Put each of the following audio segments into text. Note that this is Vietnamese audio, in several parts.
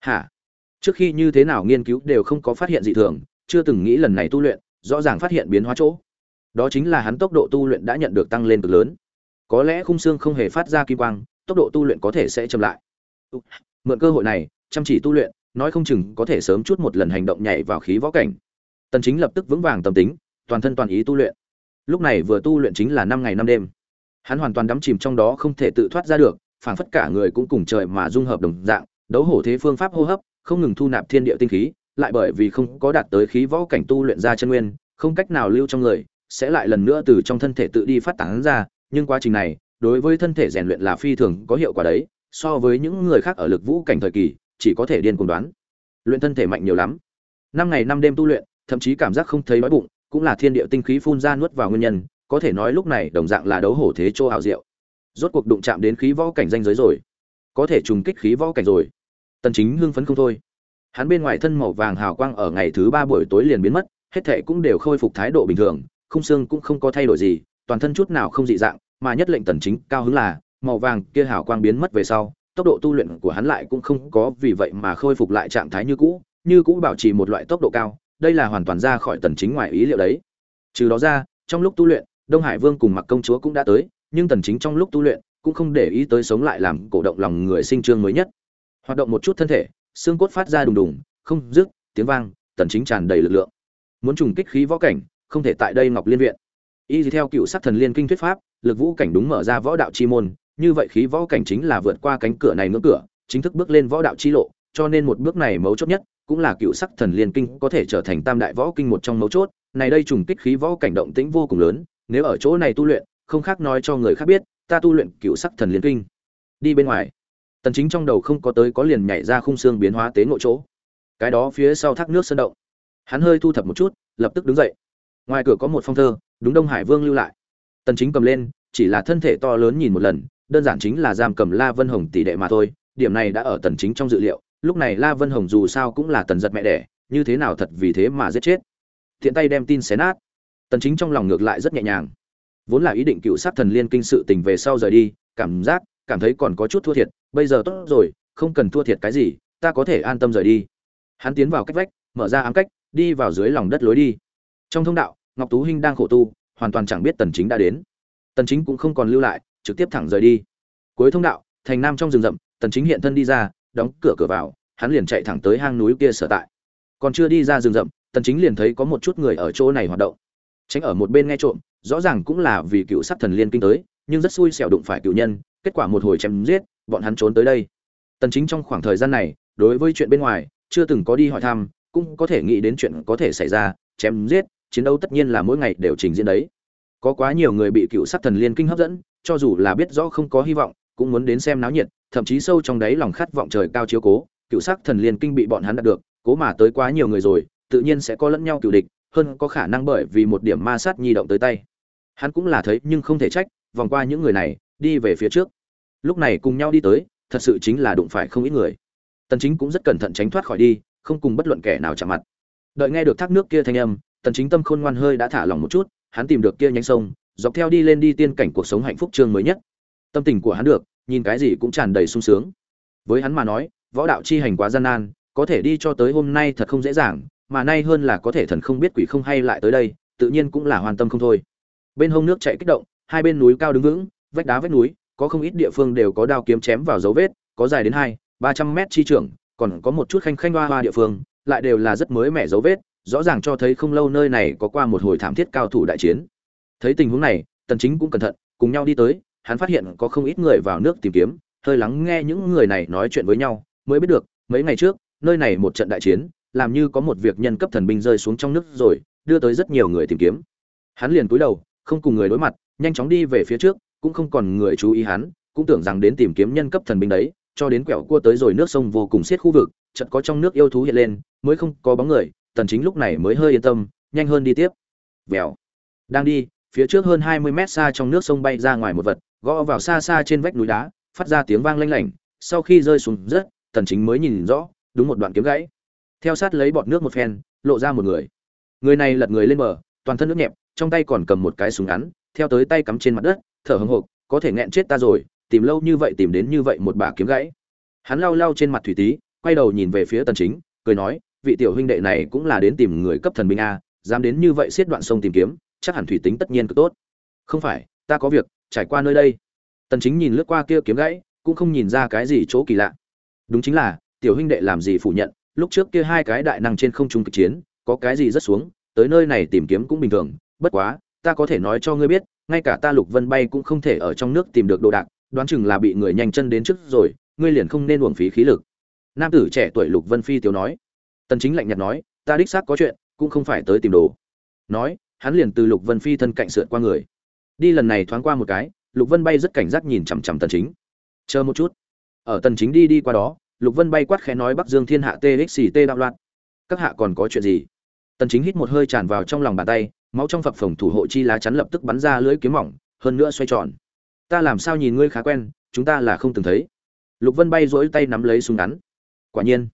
hả? Trước khi như thế nào nghiên cứu đều không có phát hiện dị thường, chưa từng nghĩ lần này tu luyện, rõ ràng phát hiện biến hóa chỗ. Đó chính là hắn tốc độ tu luyện đã nhận được tăng lên cực lớn. Có lẽ khung xương không hề phát ra kim quang, tốc độ tu luyện có thể sẽ chậm lại. Ừ, mượn cơ hội này, chăm chỉ tu luyện, nói không chừng có thể sớm chút một lần hành động nhảy vào khí võ cảnh. Tần chính lập tức vững vàng tâm tính, toàn thân toàn ý tu luyện. Lúc này vừa tu luyện chính là năm ngày năm đêm. Hắn hoàn toàn đắm chìm trong đó không thể tự thoát ra được, phảng phất cả người cũng cùng trời mà dung hợp đồng dạng đấu hổ thế phương pháp hô hấp, không ngừng thu nạp thiên địa tinh khí, lại bởi vì không có đạt tới khí võ cảnh tu luyện ra chân nguyên, không cách nào lưu trong người, sẽ lại lần nữa từ trong thân thể tự đi phát tán ra. Nhưng quá trình này, đối với thân thể rèn luyện là phi thường có hiệu quả đấy, so với những người khác ở lực vũ cảnh thời kỳ, chỉ có thể điên cuồng đoán. Luyện thân thể mạnh nhiều lắm. Năm ngày năm đêm tu luyện, thậm chí cảm giác không thấy đói bụng, cũng là thiên địa tinh khí phun ra nuốt vào nguyên nhân, có thể nói lúc này đồng dạng là đấu hổ thế chỗ hào diệu. Rốt cuộc đụng chạm đến khí võ cảnh danh giới rồi. Có thể trùng kích khí võ cảnh rồi tần chính hưng phấn không thôi. Hắn bên ngoài thân màu vàng hào quang ở ngày thứ ba buổi tối liền biến mất, hết thảy cũng đều khôi phục thái độ bình thường, khung xương cũng không có thay đổi gì, toàn thân chút nào không dị dạng, mà nhất lệnh tần chính cao hứng là, màu vàng kia hào quang biến mất về sau, tốc độ tu luyện của hắn lại cũng không có vì vậy mà khôi phục lại trạng thái như cũ như cũ bảo trì một loại tốc độ cao, đây là hoàn toàn ra khỏi tần chính ngoài ý liệu đấy. Trừ đó ra, trong lúc tu luyện, đông hải vương cùng mặc công chúa cũng đã tới, nhưng tần chính trong lúc tu luyện cũng không để ý tới sống lại làm cổ động lòng người sinh trương mới nhất hoạt động một chút thân thể, xương cốt phát ra đùng đùng, không dứt, tiếng vang, tần chính tràn đầy lực lượng. Muốn trùng kích khí võ cảnh, không thể tại đây ngọc liên viện. Y theo cựu sắc thần liên kinh thuyết pháp, lực vũ cảnh đúng mở ra võ đạo chi môn, như vậy khí võ cảnh chính là vượt qua cánh cửa này ngưỡng cửa, chính thức bước lên võ đạo chi lộ, cho nên một bước này mấu chốt nhất cũng là cựu sắc thần liên kinh có thể trở thành tam đại võ kinh một trong mấu chốt. Này đây trùng kích khí võ cảnh động tĩnh vô cùng lớn, nếu ở chỗ này tu luyện, không khác nói cho người khác biết, ta tu luyện cựu sắc thần liên kinh. Đi bên ngoài tần chính trong đầu không có tới có liền nhảy ra khung xương biến hóa tế ngộ chỗ. Cái đó phía sau thác nước sơn động. Hắn hơi thu thập một chút, lập tức đứng dậy. Ngoài cửa có một phong thơ, đúng đông hải vương lưu lại. Tần chính cầm lên, chỉ là thân thể to lớn nhìn một lần, đơn giản chính là giam cầm la vân hồng tỷ đệ mà thôi, điểm này đã ở tần chính trong dự liệu, lúc này la vân hồng dù sao cũng là tần giật mẹ đẻ, như thế nào thật vì thế mà giết chết. Thiện tay đem tin xé nát. Tần chính trong lòng ngược lại rất nhẹ nhàng. Vốn là ý định cựu sát thần liên kinh sự tình về sau rời đi, cảm giác cảm thấy còn có chút thua thiệt, bây giờ tốt rồi, không cần thua thiệt cái gì, ta có thể an tâm rời đi. Hắn tiến vào cách vách, mở ra ám cách, đi vào dưới lòng đất lối đi. Trong thông đạo, ngọc tú hinh đang khổ tu, hoàn toàn chẳng biết tần chính đã đến. Tần chính cũng không còn lưu lại, trực tiếp thẳng rời đi. Cuối thông đạo, thành nam trong rừng rậm, tần chính hiện thân đi ra, đóng cửa cửa vào, hắn liền chạy thẳng tới hang núi kia sở tại. Còn chưa đi ra rừng rậm, tần chính liền thấy có một chút người ở chỗ này hoạt động. Tránh ở một bên nghe trộm, rõ ràng cũng là vì cựu sát thần liên kinh tới, nhưng rất xui xẻo đụng phải cựu nhân kết quả một hồi chém giết, bọn hắn trốn tới đây. Tần chính trong khoảng thời gian này, đối với chuyện bên ngoài, chưa từng có đi hỏi thăm, cũng có thể nghĩ đến chuyện có thể xảy ra, chém giết, chiến đấu tất nhiên là mỗi ngày đều trình diễn đấy. Có quá nhiều người bị cựu sắc thần liên kinh hấp dẫn, cho dù là biết rõ không có hy vọng, cũng muốn đến xem náo nhiệt, thậm chí sâu trong đáy lòng khát vọng trời cao chiếu cố, cựu sắc thần liên kinh bị bọn hắn đạt được, cố mà tới quá nhiều người rồi, tự nhiên sẽ có lẫn nhau cựu địch, hơn có khả năng bởi vì một điểm ma sát nhi động tới tay. Hắn cũng là thấy, nhưng không thể trách, vòng qua những người này đi về phía trước. Lúc này cùng nhau đi tới, thật sự chính là đụng phải không ít người. Tần chính cũng rất cẩn thận tránh thoát khỏi đi, không cùng bất luận kẻ nào chạm mặt. Đợi nghe được thác nước kia thanh âm, tần chính tâm khôn ngoan hơi đã thả lỏng một chút, hắn tìm được kia nhánh sông, dọc theo đi lên đi tiên cảnh cuộc sống hạnh phúc chương mới nhất. Tâm tình của hắn được, nhìn cái gì cũng tràn đầy sung sướng. Với hắn mà nói, võ đạo chi hành quá gian nan, có thể đi cho tới hôm nay thật không dễ dàng, mà nay hơn là có thể thần không biết quỷ không hay lại tới đây, tự nhiên cũng là hoàn tâm không thôi. Bên hông nước chảy kích động, hai bên núi cao đứng vững vách đá vách núi, có không ít địa phương đều có đao kiếm chém vào dấu vết, có dài đến hai, ba trăm mét chi trưởng còn có một chút khanh khanh hoa hoa địa phương, lại đều là rất mới mẻ dấu vết, rõ ràng cho thấy không lâu nơi này có qua một hồi thảm thiết cao thủ đại chiến. Thấy tình huống này, tần chính cũng cẩn thận, cùng nhau đi tới, hắn phát hiện có không ít người vào nước tìm kiếm, hơi lắng nghe những người này nói chuyện với nhau, mới biết được, mấy ngày trước, nơi này một trận đại chiến, làm như có một việc nhân cấp thần binh rơi xuống trong nước rồi, đưa tới rất nhiều người tìm kiếm. Hắn liền cúi đầu, không cùng người đối mặt, nhanh chóng đi về phía trước cũng không còn người chú ý hắn, cũng tưởng rằng đến tìm kiếm nhân cấp thần binh đấy, cho đến quẹo cua tới rồi nước sông vô cùng xiết khu vực, chợt có trong nước yêu thú hiện lên, mới không có bóng người, tần chính lúc này mới hơi yên tâm, nhanh hơn đi tiếp. Vèo. Đang đi, phía trước hơn 20 mét xa trong nước sông bay ra ngoài một vật, gõ vào xa xa trên vách núi đá, phát ra tiếng vang lanh lảnh. Sau khi rơi xuống rất, tần chính mới nhìn rõ, đúng một đoạn kiếm gãy. Theo sát lấy bọt nước một phen, lộ ra một người. Người này lật người lên bờ, toàn thân nước nhẹp, trong tay còn cầm một cái súng ngắn, theo tới tay cắm trên mặt đất thở hồng hộc có thể nghẹn chết ta rồi tìm lâu như vậy tìm đến như vậy một bà kiếm gãy. Hắn lau lau trên mặt thủy tý, quay đầu nhìn về phía tần chính cười nói vị tiểu huynh đệ này cũng là đến tìm người cấp thần binh a dám đến như vậy xiết đoạn sông tìm kiếm chắc hẳn thủy tính tất nhiên cực tốt. Không phải ta có việc trải qua nơi đây. Tần chính nhìn lướt qua kia kiếm gãy cũng không nhìn ra cái gì chỗ kỳ lạ. Đúng chính là tiểu huynh đệ làm gì phủ nhận lúc trước kia hai cái đại năng trên không trung kịch chiến có cái gì rất xuống tới nơi này tìm kiếm cũng bình thường bất quá ta có thể nói cho ngươi biết ngay cả ta lục vân bay cũng không thể ở trong nước tìm được đồ đạc, đoán chừng là bị người nhanh chân đến trước rồi, ngươi liền không nên uổng phí khí lực. Nam tử trẻ tuổi lục vân phi tiểu nói. Tần chính lạnh nhạt nói, ta đích xác có chuyện, cũng không phải tới tìm đồ. Nói, hắn liền từ lục vân phi thân cạnh sượt qua người. Đi lần này thoáng qua một cái, lục vân bay rất cảnh giác nhìn chằm chằm tần chính. Chờ một chút. Ở tần chính đi đi qua đó, lục vân bay quát khẽ nói, bắc dương thiên hạ txt đạo loạn. Các hạ còn có chuyện gì? Tần chính hít một hơi tràn vào trong lòng bàn tay máu trong phập phồng thủ hộ chi lá chắn lập tức bắn ra lưỡi kiếm mỏng, hơn nữa xoay tròn. Ta làm sao nhìn ngươi khá quen, chúng ta là không từng thấy. Lục vân bay rối tay nắm lấy súng ngắn. Quả nhiên,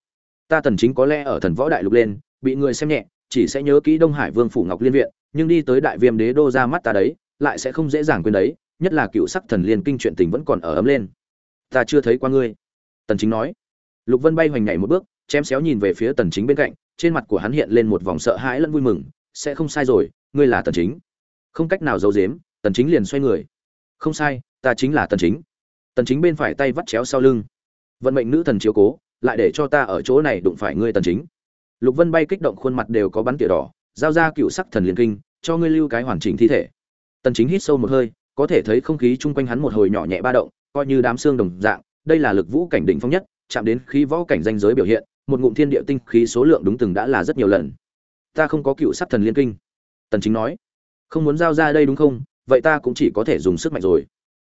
ta tần chính có lẽ ở thần võ đại lục lên, bị người xem nhẹ, chỉ sẽ nhớ kỹ đông hải vương phủ ngọc liên viện, nhưng đi tới đại viêm đế đô ra mắt ta đấy, lại sẽ không dễ dàng quên đấy, nhất là cựu sắc thần liên kinh chuyện tình vẫn còn ở ấm lên. Ta chưa thấy qua ngươi. Tần chính nói. Lục vân bay hoành nhảy một bước, chém xéo nhìn về phía tần chính bên cạnh, trên mặt của hắn hiện lên một vòng sợ hãi lẫn vui mừng, sẽ không sai rồi ngươi là tần chính. Không cách nào giấu giếm, tần chính liền xoay người. Không sai, ta chính là tần chính. Tần chính bên phải tay vắt chéo sau lưng. Vận mệnh nữ thần chiếu cố, lại để cho ta ở chỗ này đụng phải ngươi tần chính. Lục vân bay kích động khuôn mặt đều có bắn tỉa đỏ, giao ra cựu sắc thần liên kinh, cho ngươi lưu cái hoàn chỉnh thi thể. Tần chính hít sâu một hơi, có thể thấy không khí chung quanh hắn một hồi nhỏ nhẹ ba động, coi như đám xương đồng dạng, đây là lực vũ cảnh đỉnh phong nhất, chạm đến khí võ cảnh danh giới biểu hiện, một ngụm thiên địa tinh khí số lượng đúng từng đã là rất nhiều lần. Ta không có cựu sắc thần liên kinh tần chính nói, không muốn giao ra đây đúng không? Vậy ta cũng chỉ có thể dùng sức mạnh rồi.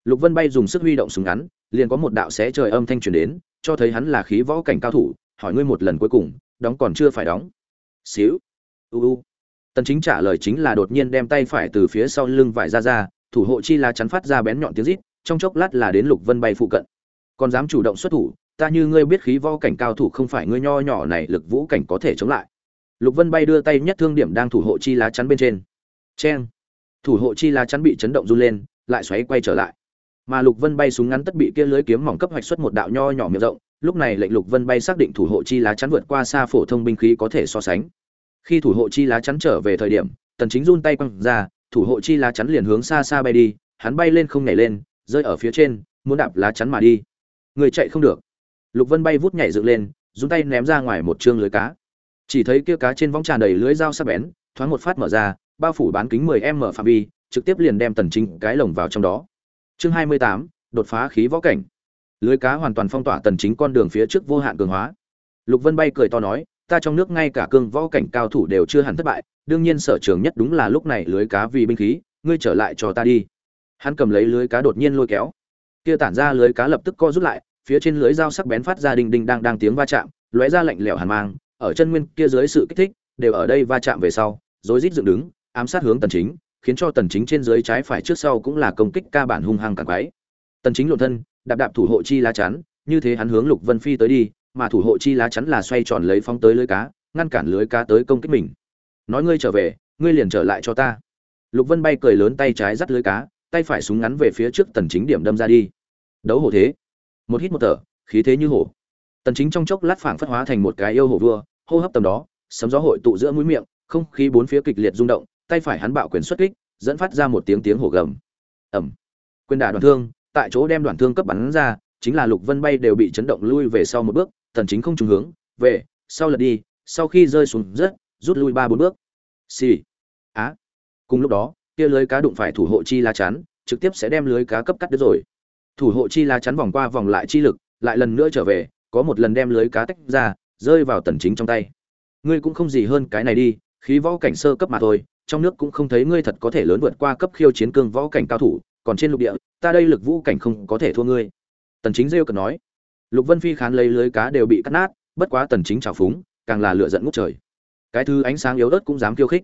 Lục vân bay dùng sức huy động súng ngắn, liền có một đạo xé trời âm thanh truyền đến, cho thấy hắn là khí võ cảnh cao thủ, hỏi ngươi một lần cuối cùng, đóng còn chưa phải đóng. Xíu. U u. Tần chính trả lời chính là đột nhiên đem tay phải từ phía sau lưng vải ra ra, thủ hộ chi lá chắn phát ra bén nhọn tiếng rít, trong chốc lát là đến lục vân bay phụ cận. Còn dám chủ động xuất thủ, ta như ngươi biết khí võ cảnh cao thủ không phải ngươi nho nhỏ này lực vũ cảnh có thể chống lại lục vân bay đưa tay nhất thương điểm đang thủ hộ chi lá chắn bên trên. Cheng! Thủ hộ chi lá chắn bị chấn động run lên, lại xoáy quay trở lại. Mà lục vân bay súng ngắn tất bị kia lưới kiếm mỏng cấp hoạch xuất một đạo nho nhỏ miệng rộng, lúc này lệnh lục vân bay xác định thủ hộ chi lá chắn vượt qua xa phổ thông binh khí có thể so sánh. Khi thủ hộ chi lá chắn trở về thời điểm, tần chính run tay quăng ra, thủ hộ chi lá chắn liền hướng xa xa bay đi, hắn bay lên không nhảy lên, rơi ở phía trên, muốn đạp lá chắn mà đi. Người chạy không được. Lục vân bay vút nhảy dựng lên, run tay ném ra ngoài một trương lưới cá chỉ thấy kia cá trên vóng tràn đầy lưới dao sắc bén thoáng một phát mở ra bao phủ bán kính 10 m phạm vi trực tiếp liền đem tần chính cái lồng vào trong đó. Chương 28, đột phá khí võ cảnh. Lưới cá hoàn toàn phong tỏa tần chính con đường phía trước vô hạn cường hóa. Lục vân bay cười to nói ta trong nước ngay cả cương võ cảnh cao thủ đều chưa hẳn thất bại đương nhiên sở trường nhất đúng là lúc này lưới cá vì binh khí ngươi trở lại cho ta đi. Hắn cầm lấy lưới cá đột nhiên lôi kéo. Kia tản ra lưới cá lập tức co rút lại phía trên lưới dao sắc bén phát ra đinh đinh đang đang tiếng va chạm lóe ra lạnh lẽo hàn mang ở chân nguyên kia dưới sự kích thích, đều ở đây va chạm về sau, rối rít dựng đứng, ám sát hướng tần chính, khiến cho tần chính trên dưới trái phải trước sau cũng là công kích ca bản hung hăng càng quái. Tần chính lộ thân, đạp đạp thủ hộ chi lá chắn, như thế hắn hướng lục vân phi tới đi, mà thủ hộ chi lá chắn là xoay tròn lấy phóng tới lưới cá, ngăn cản lưới cá tới công kích mình. Nói ngươi trở về, ngươi liền trở lại cho ta. Lục vân bay cười lớn tay trái dắt lưới cá, tay phải súng ngắn về phía trước tần chính điểm đâm ra đi. Đấu hổ thế. Một hít một thở, khí thế như hổ. Tần chính trong chốc lát phảng phất hóa thành một cái yêu hổ vua hô hấp tầm đó, sấm gió hội tụ giữa mũi miệng, không khí bốn phía kịch liệt rung động, tay phải hắn bạo quyền xuất kích, dẫn phát ra một tiếng tiếng hổ gầm. Ầm. Quyền đả đoạn thương, tại chỗ đem đoạn thương cấp bắn ra, chính là lục vân bay đều bị chấn động lui về sau một bước, thần chính không trùng hướng, về, sau lật đi, sau khi rơi xuống rất, rút lui ba bốn bước. Xì. Á. Cùng lúc đó, kia lưới cá đụng phải thủ hộ chi lá chắn, trực tiếp sẽ đem lưới cá cấp cắt đứt rồi. Thủ hộ chi lá chắn vòng qua vòng lại chi lực, lại lần nữa trở về, có một lần đem lưới cá tách ra rơi vào tần chính trong tay. Ngươi cũng không gì hơn cái này đi, khí võ cảnh sơ cấp mà thôi, trong nước cũng không thấy ngươi thật có thể lớn vượt qua cấp khiêu chiến cương võ cảnh cao thủ, còn trên lục địa, ta đây lực vũ cảnh không có thể thua ngươi. Tần chính rêu cần nói. Lục vân phi khán lấy lưới cá đều bị cắt nát, bất quá tần chính trào phúng, càng là lửa giận ngút trời. Cái thứ ánh sáng yếu ớt cũng dám khiêu khích.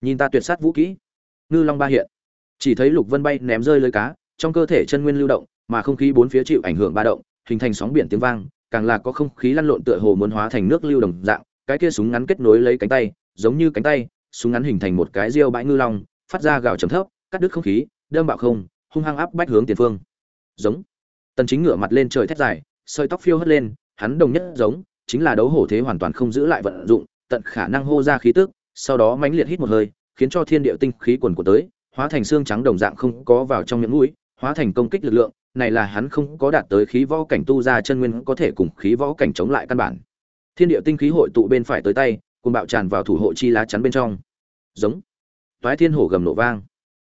Nhìn ta tuyệt sát vũ kỹ. Ngư long ba hiện. Chỉ thấy lục vân bay ném rơi lưới cá, trong cơ thể chân nguyên lưu động, mà không khí bốn phía chịu ảnh hưởng ba động, hình thành sóng biển tiếng vang càng là có không khí lăn lộn tựa hồ muốn hóa thành nước lưu đồng dạng, cái kia súng ngắn kết nối lấy cánh tay, giống như cánh tay, súng ngắn hình thành một cái riêu bãi ngư long, phát ra gào trầm thấp, cắt đứt không khí, đâm bạo không, hung hăng áp bách hướng tiền phương. Giống. Tần chính ngửa mặt lên trời thét dài, sợi tóc phiêu hất lên, hắn đồng nhất giống, chính là đấu hổ thế hoàn toàn không giữ lại vận dụng, tận khả năng hô ra khí tức, sau đó mãnh liệt hít một hơi, khiến cho thiên địa tinh khí quần của tới, hóa thành xương trắng đồng dạng không có vào trong miệng mũi, hóa thành công kích lực lượng này là hắn không có đạt tới khí võ cảnh tu ra chân nguyên có thể cùng khí võ cảnh chống lại căn bản. Thiên địa tinh khí hội tụ bên phải tới tay cùng bạo tràn vào thủ hộ chi lá chắn bên trong. Giống. Toái thiên hổ gầm nổ vang.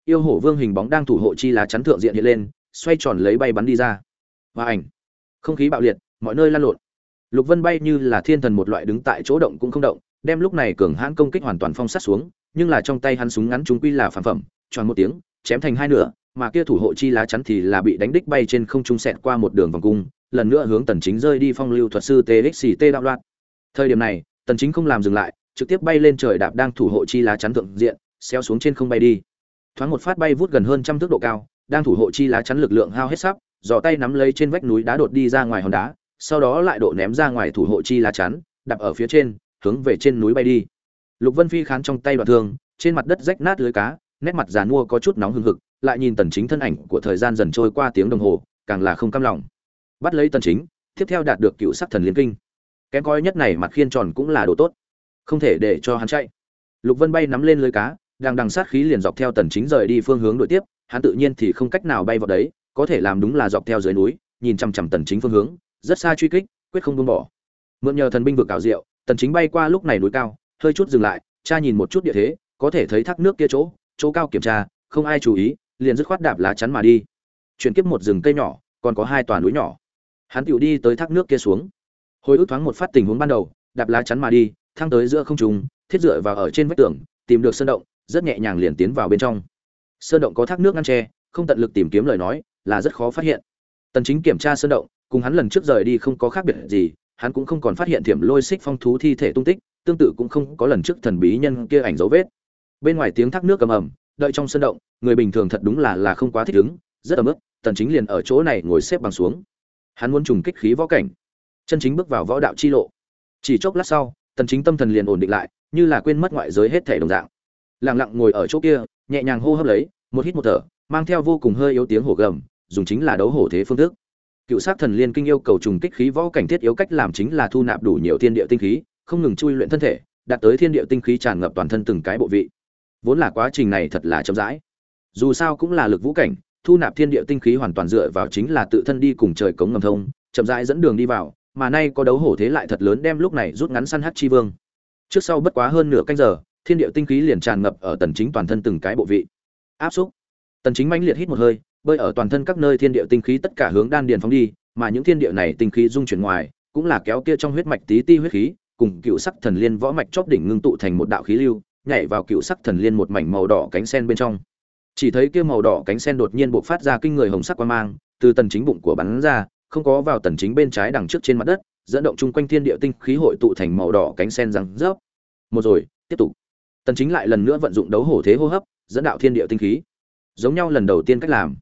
Yêu hổ vương hình bóng đang thủ hộ chi lá chắn thượng diện hiện lên, xoay tròn lấy bay bắn đi ra. Và ảnh. Không khí bạo liệt, mọi nơi lan lộn. Lục vân bay như là thiên thần một loại đứng tại chỗ động cũng không động, đem lúc này cường hãn công kích hoàn toàn phong sát xuống, nhưng là trong tay hắn súng ngắn chúng quy là phản phẩm tròn một tiếng, chém thành hai nửa mà kia thủ hộ chi lá chắn thì là bị đánh đích bay trên không trung xẹt qua một đường vòng cung, lần nữa hướng tần chính rơi đi phong lưu thuật sư txt đạo loạn. Thời điểm này, tần chính không làm dừng lại, trực tiếp bay lên trời đạp đang thủ hộ chi lá chắn thượng diện, xéo xuống trên không bay đi. Thoáng một phát bay vút gần hơn trăm thước độ cao, đang thủ hộ chi lá chắn lực lượng hao hết sắp, giò tay nắm lấy trên vách núi đá đột đi ra ngoài hòn đá, sau đó lại độ ném ra ngoài thủ hộ chi lá chắn, đạp ở phía trên, hướng về trên núi bay đi. Lục vân phi khán trong tay đoạn thương, trên mặt đất rách nát lưới cá, nét mặt già nua có chút nóng hừng hực lại nhìn tần chính thân ảnh của thời gian dần trôi qua tiếng đồng hồ, càng là không cam lòng. Bắt lấy tần chính, tiếp theo đạt được cựu sắc thần liên kinh. Kém coi nhất này mặt khiên tròn cũng là đồ tốt. Không thể để cho hắn chạy. Lục vân bay nắm lên lưới cá, đang đằng sát khí liền dọc theo tần chính rời đi phương hướng đuổi tiếp, hắn tự nhiên thì không cách nào bay vào đấy, có thể làm đúng là dọc theo dưới núi, nhìn chăm chăm tần chính phương hướng, rất xa truy kích, quyết không buông bỏ. Mượn nhờ thần binh vực cảo diệu, tần chính bay qua lúc này núi cao, hơi chút dừng lại cha nhìn một chút địa thế, có thể thấy thác nước kia chỗ chỗ cao kiểm tra, không ai chú ý liền dứt khoát đạp lá chắn mà đi. Chuyển kiếp một rừng cây nhỏ, còn có hai tòa núi nhỏ. Hắn tựu đi tới thác nước kia xuống. Hồi ức thoáng một phát tình huống ban đầu, đạp lá chắn mà đi, thăng tới giữa không trung, thiết dựa vào ở trên vách tường, tìm được sơn động, rất nhẹ nhàng liền tiến vào bên trong. Sơn động có thác nước ngăn tre không tận lực tìm kiếm lời nói, là rất khó phát hiện. Tần chính kiểm tra sơn động, cùng hắn lần trước rời đi không có khác biệt gì, hắn cũng không còn phát hiện thiểm lôi xích phong thú thi thể tung tích, tương tự cũng không có lần trước thần bí nhân kia ảnh dấu vết. Bên ngoài tiếng thác nước cầm ẩm đợi trong sân động, người bình thường thật đúng là là không quá thích ứng, rất ấm ức, tần chính liền ở chỗ này ngồi xếp bằng xuống. Hắn muốn trùng kích khí võ cảnh. Chân chính bước vào võ đạo chi lộ. Chỉ chốc lát sau, tần chính tâm thần liền ổn định lại, như là quên mất ngoại giới hết thể đồng dạng. Lặng lặng ngồi ở chỗ kia, nhẹ nhàng hô hấp lấy, một hít một thở, mang theo vô cùng hơi yếu tiếng hổ gầm, dùng chính là đấu hổ thế phương thức. Cựu sát thần liên kinh yêu cầu trùng kích khí võ cảnh thiết yếu cách làm chính là thu nạp đủ nhiều thiên địa tinh khí, không ngừng chui luyện thân thể, đạt tới thiên địa tinh khí tràn ngập toàn thân từng cái bộ vị vốn là quá trình này thật là chậm rãi. Dù sao cũng là lực vũ cảnh, thu nạp thiên địa tinh khí hoàn toàn dựa vào chính là tự thân đi cùng trời cống ngầm thông, chậm rãi dẫn đường đi vào, mà nay có đấu hổ thế lại thật lớn đem lúc này rút ngắn săn hát chi vương. Trước sau bất quá hơn nửa canh giờ, thiên địa tinh khí liền tràn ngập ở tần chính toàn thân từng cái bộ vị. Áp xúc. Tần chính mãnh liệt hít một hơi, bơi ở toàn thân các nơi thiên địa tinh khí tất cả hướng đan điền phóng đi, mà những thiên địa này tinh khí dung chuyển ngoài, cũng là kéo kia trong huyết mạch tí ti huyết khí, cùng cựu sắc thần liên võ mạch chóp đỉnh ngưng tụ thành một đạo khí lưu nhảy vào cựu sắc thần liên một mảnh màu đỏ cánh sen bên trong. Chỉ thấy kia màu đỏ cánh sen đột nhiên bộc phát ra kinh người hồng sắc quang mang, từ tần chính bụng của bắn ra, không có vào tần chính bên trái đằng trước trên mặt đất, dẫn động chung quanh thiên địa tinh khí hội tụ thành màu đỏ cánh sen răng rớp. Một rồi, tiếp tục. Tần chính lại lần nữa vận dụng đấu hổ thế hô hấp, dẫn đạo thiên địa tinh khí. Giống nhau lần đầu tiên cách làm.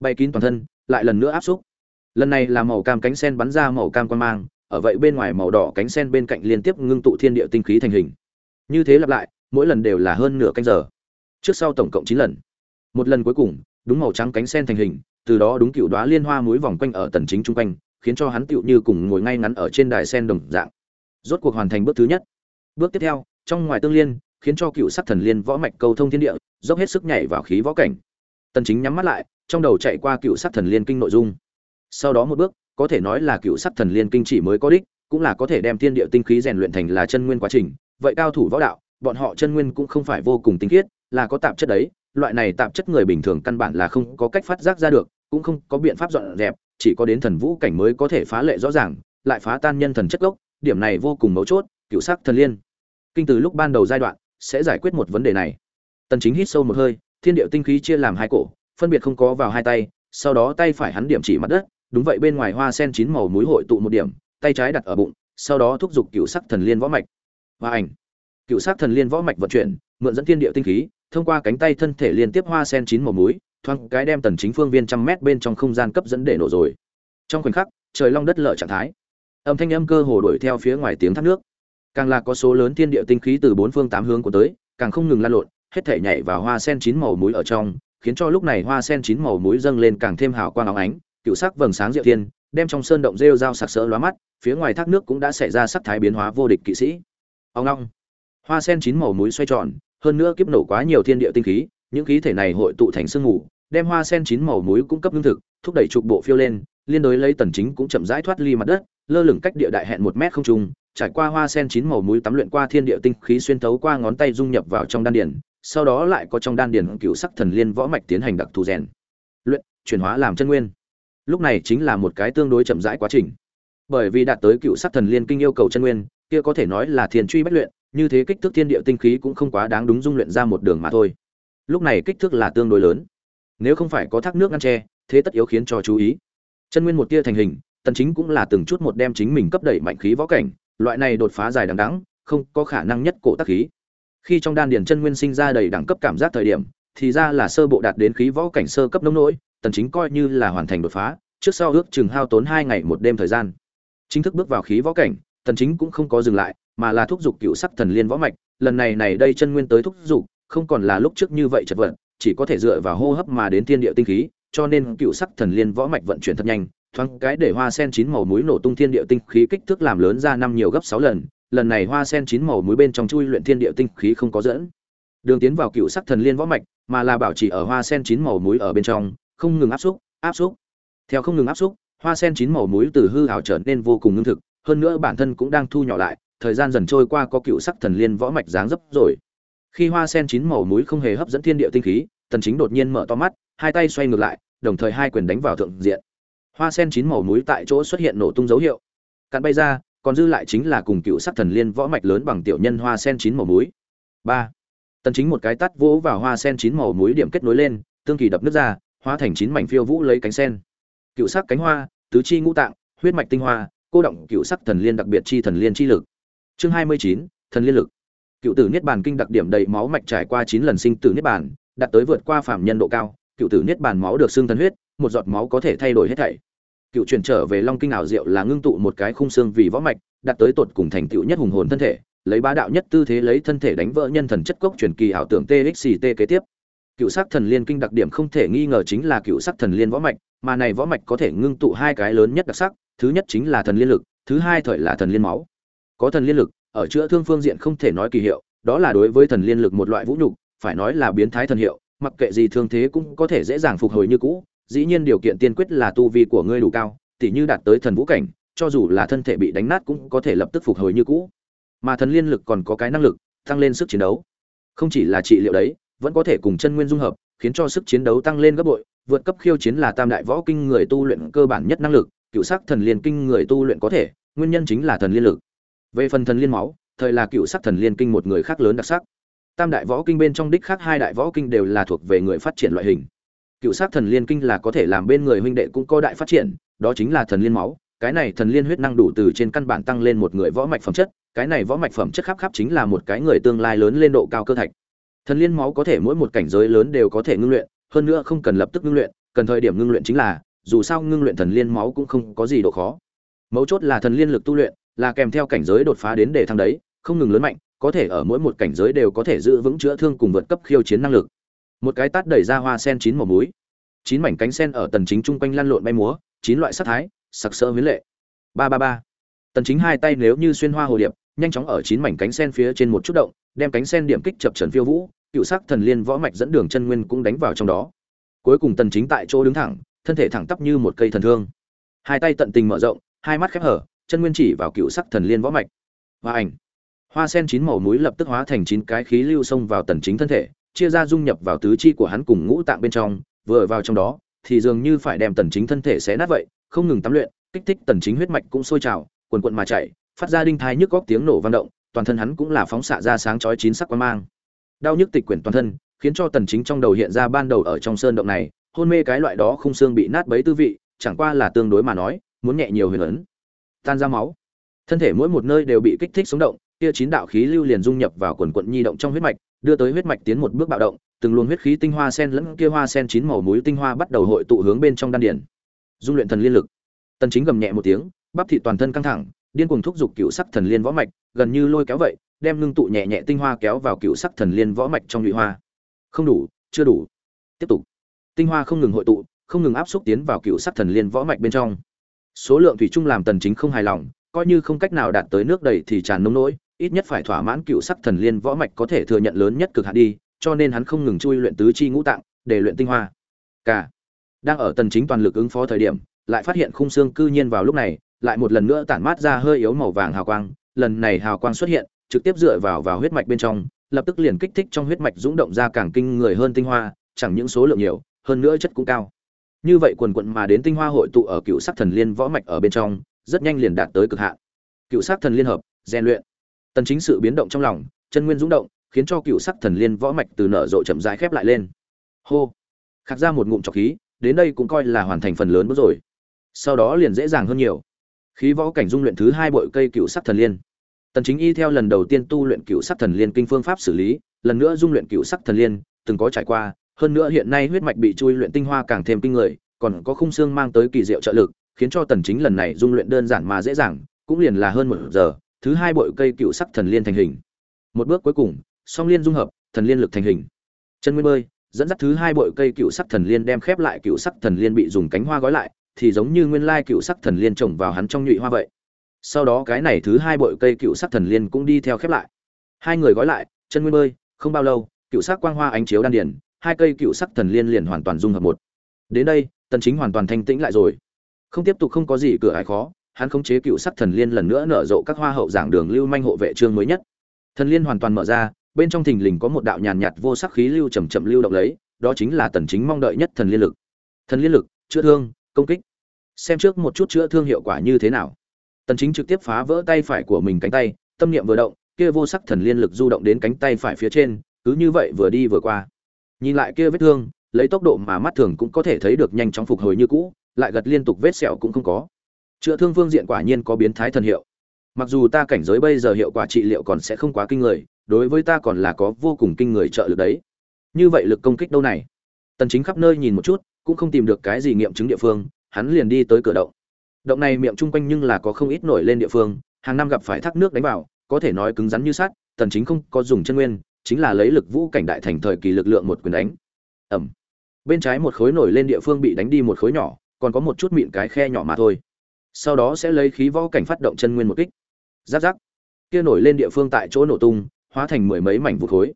Bay kín toàn thân, lại lần nữa áp xúc. Lần này là màu cam cánh sen bắn ra màu cam quang mang, ở vậy bên ngoài màu đỏ cánh sen bên cạnh liên tiếp ngưng tụ thiên địa tinh khí thành hình. Như thế lặp lại mỗi lần đều là hơn nửa canh giờ. Trước sau tổng cộng chín lần. Một lần cuối cùng, đúng màu trắng cánh sen thành hình, từ đó đúng cựu đoá liên hoa muối vòng quanh ở tần chính trung quanh, khiến cho hắn tựu như cùng ngồi ngay ngắn ở trên đài sen đồng dạng. Rốt cuộc hoàn thành bước thứ nhất. Bước tiếp theo, trong ngoài tương liên, khiến cho cựu sắc thần liên võ mạch cầu thông thiên địa, dốc hết sức nhảy vào khí võ cảnh. Tần chính nhắm mắt lại, trong đầu chạy qua cựu sắc thần liên kinh nội dung. Sau đó một bước, có thể nói là cựu sắc thần liên kinh chỉ mới có đích, cũng là có thể đem thiên địa tinh khí rèn luyện thành là chân nguyên quá trình, vậy cao thủ võ đạo bọn họ chân nguyên cũng không phải vô cùng tinh khiết, là có tạp chất đấy, loại này tạp chất người bình thường căn bản là không có cách phát giác ra được, cũng không có biện pháp dọn dẹp, chỉ có đến thần vũ cảnh mới có thể phá lệ rõ ràng, lại phá tan nhân thần chất gốc, điểm này vô cùng mấu chốt, cựu sắc thần liên. Kinh từ lúc ban đầu giai đoạn, sẽ giải quyết một vấn đề này. Tần chính hít sâu một hơi, thiên địa tinh khí chia làm hai cổ, phân biệt không có vào hai tay, sau đó tay phải hắn điểm chỉ mặt đất, đúng vậy bên ngoài hoa sen chín màu muối hội tụ một điểm, tay trái đặt ở bụng, sau đó thúc giục cựu sắc thần liên võ mạch. Và ảnh cựu sát thần liên võ mạch vận chuyển, mượn dẫn thiên địa tinh khí, thông qua cánh tay thân thể liên tiếp hoa sen chín màu muối thoáng cái đem tần chính phương viên trăm mét bên trong không gian cấp dẫn để nổ rồi. Trong khoảnh khắc, trời long đất lở trạng thái. Âm thanh âm cơ hồ đuổi theo phía ngoài tiếng thác nước. Càng là có số lớn thiên địa tinh khí từ bốn phương tám hướng của tới, càng không ngừng lan lộn, hết thể nhảy vào hoa sen chín màu muối ở trong, khiến cho lúc này hoa sen chín màu muối dâng lên càng thêm hào quang óng ánh, cựu sắc vầng sáng diệu thiên, đem trong sơn động rêu dao sặc sỡ lóa mắt, phía ngoài thác nước cũng đã xảy ra sắc thái biến hóa vô địch kỵ sĩ. Ông long hoa sen chín màu muối xoay tròn, hơn nữa kiếp nổ quá nhiều thiên địa tinh khí, những khí thể này hội tụ thành sương mù, đem hoa sen chín màu muối cung cấp lương thực, thúc đẩy trục bộ phiêu lên, liên đối lấy tần chính cũng chậm rãi thoát ly mặt đất, lơ lửng cách địa đại hẹn một mét không trung trải qua hoa sen chín màu muối tắm luyện qua thiên địa tinh khí xuyên thấu qua ngón tay dung nhập vào trong đan điển sau đó lại có trong đan điển cựu sắc thần liên võ mạch tiến hành đặc thù rèn, luyện, chuyển hóa làm chân nguyên. Lúc này chính là một cái tương đối chậm rãi quá trình. Bởi vì đạt tới cựu sắc thần liên kinh yêu cầu chân nguyên, kia có thể nói là thiền truy bách luyện như thế kích thước thiên địa tinh khí cũng không quá đáng đúng dung luyện ra một đường mà thôi. Lúc này kích thước là tương đối lớn. Nếu không phải có thác nước ngăn tre, thế tất yếu khiến cho chú ý. Chân nguyên một tia thành hình, tần chính cũng là từng chút một đem chính mình cấp đẩy mạnh khí võ cảnh, loại này đột phá dài đằng đẵng, không có khả năng nhất cổ tác khí. Khi trong đan điền chân nguyên sinh ra đầy đẳng cấp cảm giác thời điểm, thì ra là sơ bộ đạt đến khí võ cảnh sơ cấp nông nỗi, tần chính coi như là hoàn thành đột phá, trước sau ước chừng hao tốn hai ngày một đêm thời gian. Chính thức bước vào khí võ cảnh, tần chính cũng không có dừng lại mà là thúc giục cựu sắc thần liên võ mạch, lần này này đây chân nguyên tới thúc giục, không còn là lúc trước như vậy chật vật, chỉ có thể dựa vào hô hấp mà đến thiên địa tinh khí, cho nên cựu sắc thần liên võ mạch vận chuyển thật nhanh, thoáng cái để hoa sen chín màu muối nổ tung thiên địa tinh khí kích thước làm lớn ra năm nhiều gấp sáu lần lần này hoa sen chín màu muối bên trong chui luyện thiên địa tinh khí không có dẫn. Đường tiến vào cựu sắc thần liên võ mạch, mà là bảo trì ở hoa sen chín màu muối ở bên trong, không ngừng áp xúc áp xúc. Theo không ngừng áp xúc, hoa sen chín màu muối từ hư ảo trở nên vô cùng ngưng thực, hơn nữa bản thân cũng đang thu nhỏ lại thời gian dần trôi qua có cựu sắc thần liên võ mạch dáng dấp rồi. Khi hoa sen chín màu muối không hề hấp dẫn thiên địa tinh khí tần chính đột nhiên mở to mắt, hai tay xoay ngược lại, đồng thời hai quyền đánh vào thượng diện. Hoa sen chín màu muối tại chỗ xuất hiện nổ tung dấu hiệu. Cạn bay ra, còn dư lại chính là cùng cựu sắc thần liên võ mạch lớn bằng tiểu nhân hoa sen chín màu muối ba. Tần chính một cái tát vỗ vào hoa sen chín màu muối điểm kết nối lên, tương kỳ đập nước ra, hóa thành chín mảnh phiêu vũ lấy cánh sen. Cựu sắc cánh hoa, tứ chi ngũ tạng, huyết mạch tinh hoa, cô động cựu sắc thần liên đặc biệt chi thần liên chi lực chương 29, thần liên lực. Cựu tử niết bàn kinh đặc điểm đầy máu mạch trải qua chín lần sinh tử niết bàn đạt tới vượt qua phạm nhân độ cao cựu tử niết bàn máu được xương thần huyết một giọt máu có thể thay đổi hết thảy. Cựu chuyển trở về long kinh ảo diệu là ngưng tụ một cái khung xương vì võ mạch đạt tới tột cùng thành tựu nhất hùng hồn thân thể lấy bá đạo nhất tư thế lấy thân thể đánh vỡ nhân thần chất cốc truyền kỳ ảo tưởng txt kế tiếp. Cựu sắc thần liên kinh đặc điểm không thể nghi ngờ chính là cựu sắc thần liên võ mạch mà này võ mạch có thể ngưng tụ hai cái lớn nhất đặc sắc thứ nhất chính là thần liên lực thứ hai thời là thần liên máu có thần liên lực, ở chữa thương phương diện không thể nói kỳ hiệu, đó là đối với thần liên lực một loại vũ nhục, phải nói là biến thái thần hiệu, mặc kệ gì thương thế cũng có thể dễ dàng phục hồi như cũ, dĩ nhiên điều kiện tiên quyết là tu vi của ngươi đủ cao, tỉ như đạt tới thần vũ cảnh, cho dù là thân thể bị đánh nát cũng có thể lập tức phục hồi như cũ. Mà thần liên lực còn có cái năng lực, tăng lên sức chiến đấu. Không chỉ là trị liệu đấy, vẫn có thể cùng chân nguyên dung hợp, khiến cho sức chiến đấu tăng lên gấp bội, vượt cấp khiêu chiến là tam đại võ kinh người tu luyện cơ bản nhất năng lực, cựu sắc thần liên kinh người tu luyện có thể, nguyên nhân chính là thần liên lực về phần thần liên máu, thời là cựu sắc thần liên kinh một người khác lớn đặc sắc. Tam đại võ kinh bên trong đích khác hai đại võ kinh đều là thuộc về người phát triển loại hình. Cựu sắc thần liên kinh là có thể làm bên người huynh đệ cũng có đại phát triển, đó chính là thần liên máu. Cái này thần liên huyết năng đủ từ trên căn bản tăng lên một người võ mạch phẩm chất, cái này võ mạch phẩm chất khắp khắp chính là một cái người tương lai lớn lên độ cao cơ thạch. Thần liên máu có thể mỗi một cảnh giới lớn đều có thể ngưng luyện, hơn nữa không cần lập tức ngưng luyện, cần thời điểm ngưng luyện chính là, dù sao ngưng luyện thần liên máu cũng không có gì độ khó. Mấu chốt là thần liên lực tu luyện là kèm theo cảnh giới đột phá đến để thăng đấy không ngừng lớn mạnh có thể ở mỗi một cảnh giới đều có thể giữ vững chữa thương cùng vượt cấp khiêu chiến năng lực. Một cái tát đẩy ra hoa sen chín màu muối, chín mảnh cánh sen ở tần chính trung quanh lăn lộn bay múa chín loại sát thái sặc sỡ huyến lệ. Ba ba ba. Tần chính hai tay nếu như xuyên hoa hồ điệp nhanh chóng ở chín mảnh cánh sen phía trên một chút động đem cánh sen điểm kích chập trần phiêu vũ cựu sắc thần liên võ mạch dẫn đường chân nguyên cũng đánh vào trong đó. Cuối cùng tần chính tại chỗ đứng thẳng thân thể thẳng tắp như một cây thần thương. Hai tay tận tình mở rộng hai mắt khép hở chân nguyên chỉ vào cựu sắc thần liên võ mạch. Và ảnh. Hoa sen chín màu muối lập tức hóa thành chín cái khí lưu xông vào tần chính thân thể, chia ra dung nhập vào tứ chi của hắn cùng ngũ tạng bên trong, vừa vào trong đó, thì dường như phải đem tần chính thân thể xé nát vậy, không ngừng tắm luyện, kích thích tần chính huyết mạch cũng sôi trào cuồn cuộn mà chảy phát ra đinh thai nhức góc tiếng nổ vang động, toàn thân hắn cũng là phóng xạ ra sáng chói chín sắc quang mang. Đau nhức tịch quyển toàn thân, khiến cho tần chính trong đầu hiện ra ban đầu ở trong sơn động này, hôn mê cái loại đó không xương bị nát bấy tư vị, chẳng qua là tương đối mà nói, muốn nhẹ nhiều huyền ấn tan ra máu. Thân thể mỗi một nơi đều bị kích thích sống động, kia chín đạo khí lưu liền dung nhập vào quần quận nhi động trong huyết mạch, đưa tới huyết mạch tiến một bước bạo động, từng luồng huyết khí tinh hoa sen lẫn kia hoa sen chín màu muối tinh hoa bắt đầu hội tụ hướng bên trong đan điển dung luyện thần liên lực. Tần chính gầm nhẹ một tiếng, bắp thịt toàn thân căng thẳng, điên cuồng thúc giục cựu sắc thần liên võ mạch, gần như lôi kéo vậy, đem ngưng tụ nhẹ nhẹ tinh hoa kéo vào cựu sắc thần liên võ mạch trong nhụy hoa. Không đủ, chưa đủ. Tiếp tục. Tinh hoa không ngừng hội tụ, không ngừng áp xúc tiến vào cựu sắc thần liên võ mạch bên trong số lượng thủy chung làm tần chính không hài lòng, coi như không cách nào đạt tới nước đầy thì tràn nông nỗi, ít nhất phải thỏa mãn cựu sắc thần liên võ mạch có thể thừa nhận lớn nhất cực hạn đi, cho nên hắn không ngừng chui luyện tứ chi ngũ tạng, để luyện tinh hoa. Cả đang ở tần chính toàn lực ứng phó thời điểm, lại phát hiện khung xương cư nhiên vào lúc này, lại một lần nữa tản mát ra hơi yếu màu vàng hào quang, lần này hào quang xuất hiện, trực tiếp dựa vào vào huyết mạch bên trong, lập tức liền kích thích trong huyết mạch dũng động ra càng kinh người hơn tinh hoa, chẳng những số lượng nhiều, hơn nữa chất cũng cao như vậy quần quận mà đến tinh hoa hội tụ ở cựu sắc thần liên võ mạch ở bên trong, rất nhanh liền đạt tới cực hạn. Cựu sắc thần liên hợp, rèn luyện. Tần chính sự biến động trong lòng, chân nguyên dũng động, khiến cho cựu sắc thần liên võ mạch từ nở rộ chậm rãi khép lại lên. Hô! Khạc ra một ngụm trọc khí, đến đây cũng coi là hoàn thành phần lớn bước rồi. Sau đó liền dễ dàng hơn nhiều. Khí võ cảnh dung luyện thứ hai bội cây cựu sắc thần liên. Tần chính y theo lần đầu tiên tu luyện cựu sắc thần liên kinh phương pháp xử lý, lần nữa dung luyện cựu sắc thần liên, từng có trải qua hơn nữa hiện nay huyết mạch bị chui luyện tinh hoa càng thêm kinh người, còn có khung xương mang tới kỳ diệu trợ lực, khiến cho tần chính lần này dung luyện đơn giản mà dễ dàng, cũng liền là hơn một giờ, thứ hai bội cây cựu sắc thần liên thành hình. Một bước cuối cùng, song liên dung hợp, thần liên lực thành hình. Chân nguyên bơi, dẫn dắt thứ hai bội cây cựu sắc thần liên đem khép lại cựu sắc thần liên bị dùng cánh hoa gói lại, thì giống như nguyên lai cựu sắc thần liên trồng vào hắn trong nhụy hoa vậy. Sau đó cái này thứ hai bội cây cựu sắc thần liên cũng đi theo khép lại. Hai người gói lại, chân nguyên bơi, không bao lâu, cựu sắc quang hoa ánh chiếu đan điển hai cây cựu sắc thần liên liền hoàn toàn dung hợp một. Đến đây, tần chính hoàn toàn thanh tĩnh lại rồi. Không tiếp tục không có gì cửa ai khó, hắn khống chế cựu sắc thần liên lần nữa nở rộ các hoa hậu giảng đường lưu manh hộ vệ trương mới nhất. Thần liên hoàn toàn mở ra, bên trong thình lình có một đạo nhàn nhạt vô sắc khí lưu chậm chậm lưu động lấy, đó chính là tần chính mong đợi nhất thần liên lực. Thần liên lực, chữa thương, công kích. Xem trước một chút chữa thương hiệu quả như thế nào. Tần chính trực tiếp phá vỡ tay phải của mình cánh tay, tâm niệm vừa động, kia vô sắc thần liên lực du động đến cánh tay phải phía trên, cứ như vậy vừa đi vừa qua nhìn lại kia vết thương, lấy tốc độ mà mắt thường cũng có thể thấy được nhanh chóng phục hồi như cũ, lại gật liên tục vết sẹo cũng không có. Chữa thương phương diện quả nhiên có biến thái thần hiệu. Mặc dù ta cảnh giới bây giờ hiệu quả trị liệu còn sẽ không quá kinh người, đối với ta còn là có vô cùng kinh người trợ lực đấy. Như vậy lực công kích đâu này? Tần chính khắp nơi nhìn một chút, cũng không tìm được cái gì nghiệm chứng địa phương, hắn liền đi tới cửa động. Động này miệng chung quanh nhưng là có không ít nổi lên địa phương, hàng năm gặp phải thác nước đánh vào, có thể nói cứng rắn như sắt, tần chính không có dùng chân nguyên chính là lấy lực vũ cảnh đại thành thời kỳ lực lượng một quyền đánh. Ẩm bên trái một khối nổi lên địa phương bị đánh đi một khối nhỏ, còn có một chút mịn cái khe nhỏ mà thôi. Sau đó sẽ lấy khí võ cảnh phát động chân nguyên một kích. Giáp giáp. Kia nổi lên địa phương tại chỗ nổ tung, hóa thành mười mấy mảnh vụ khối.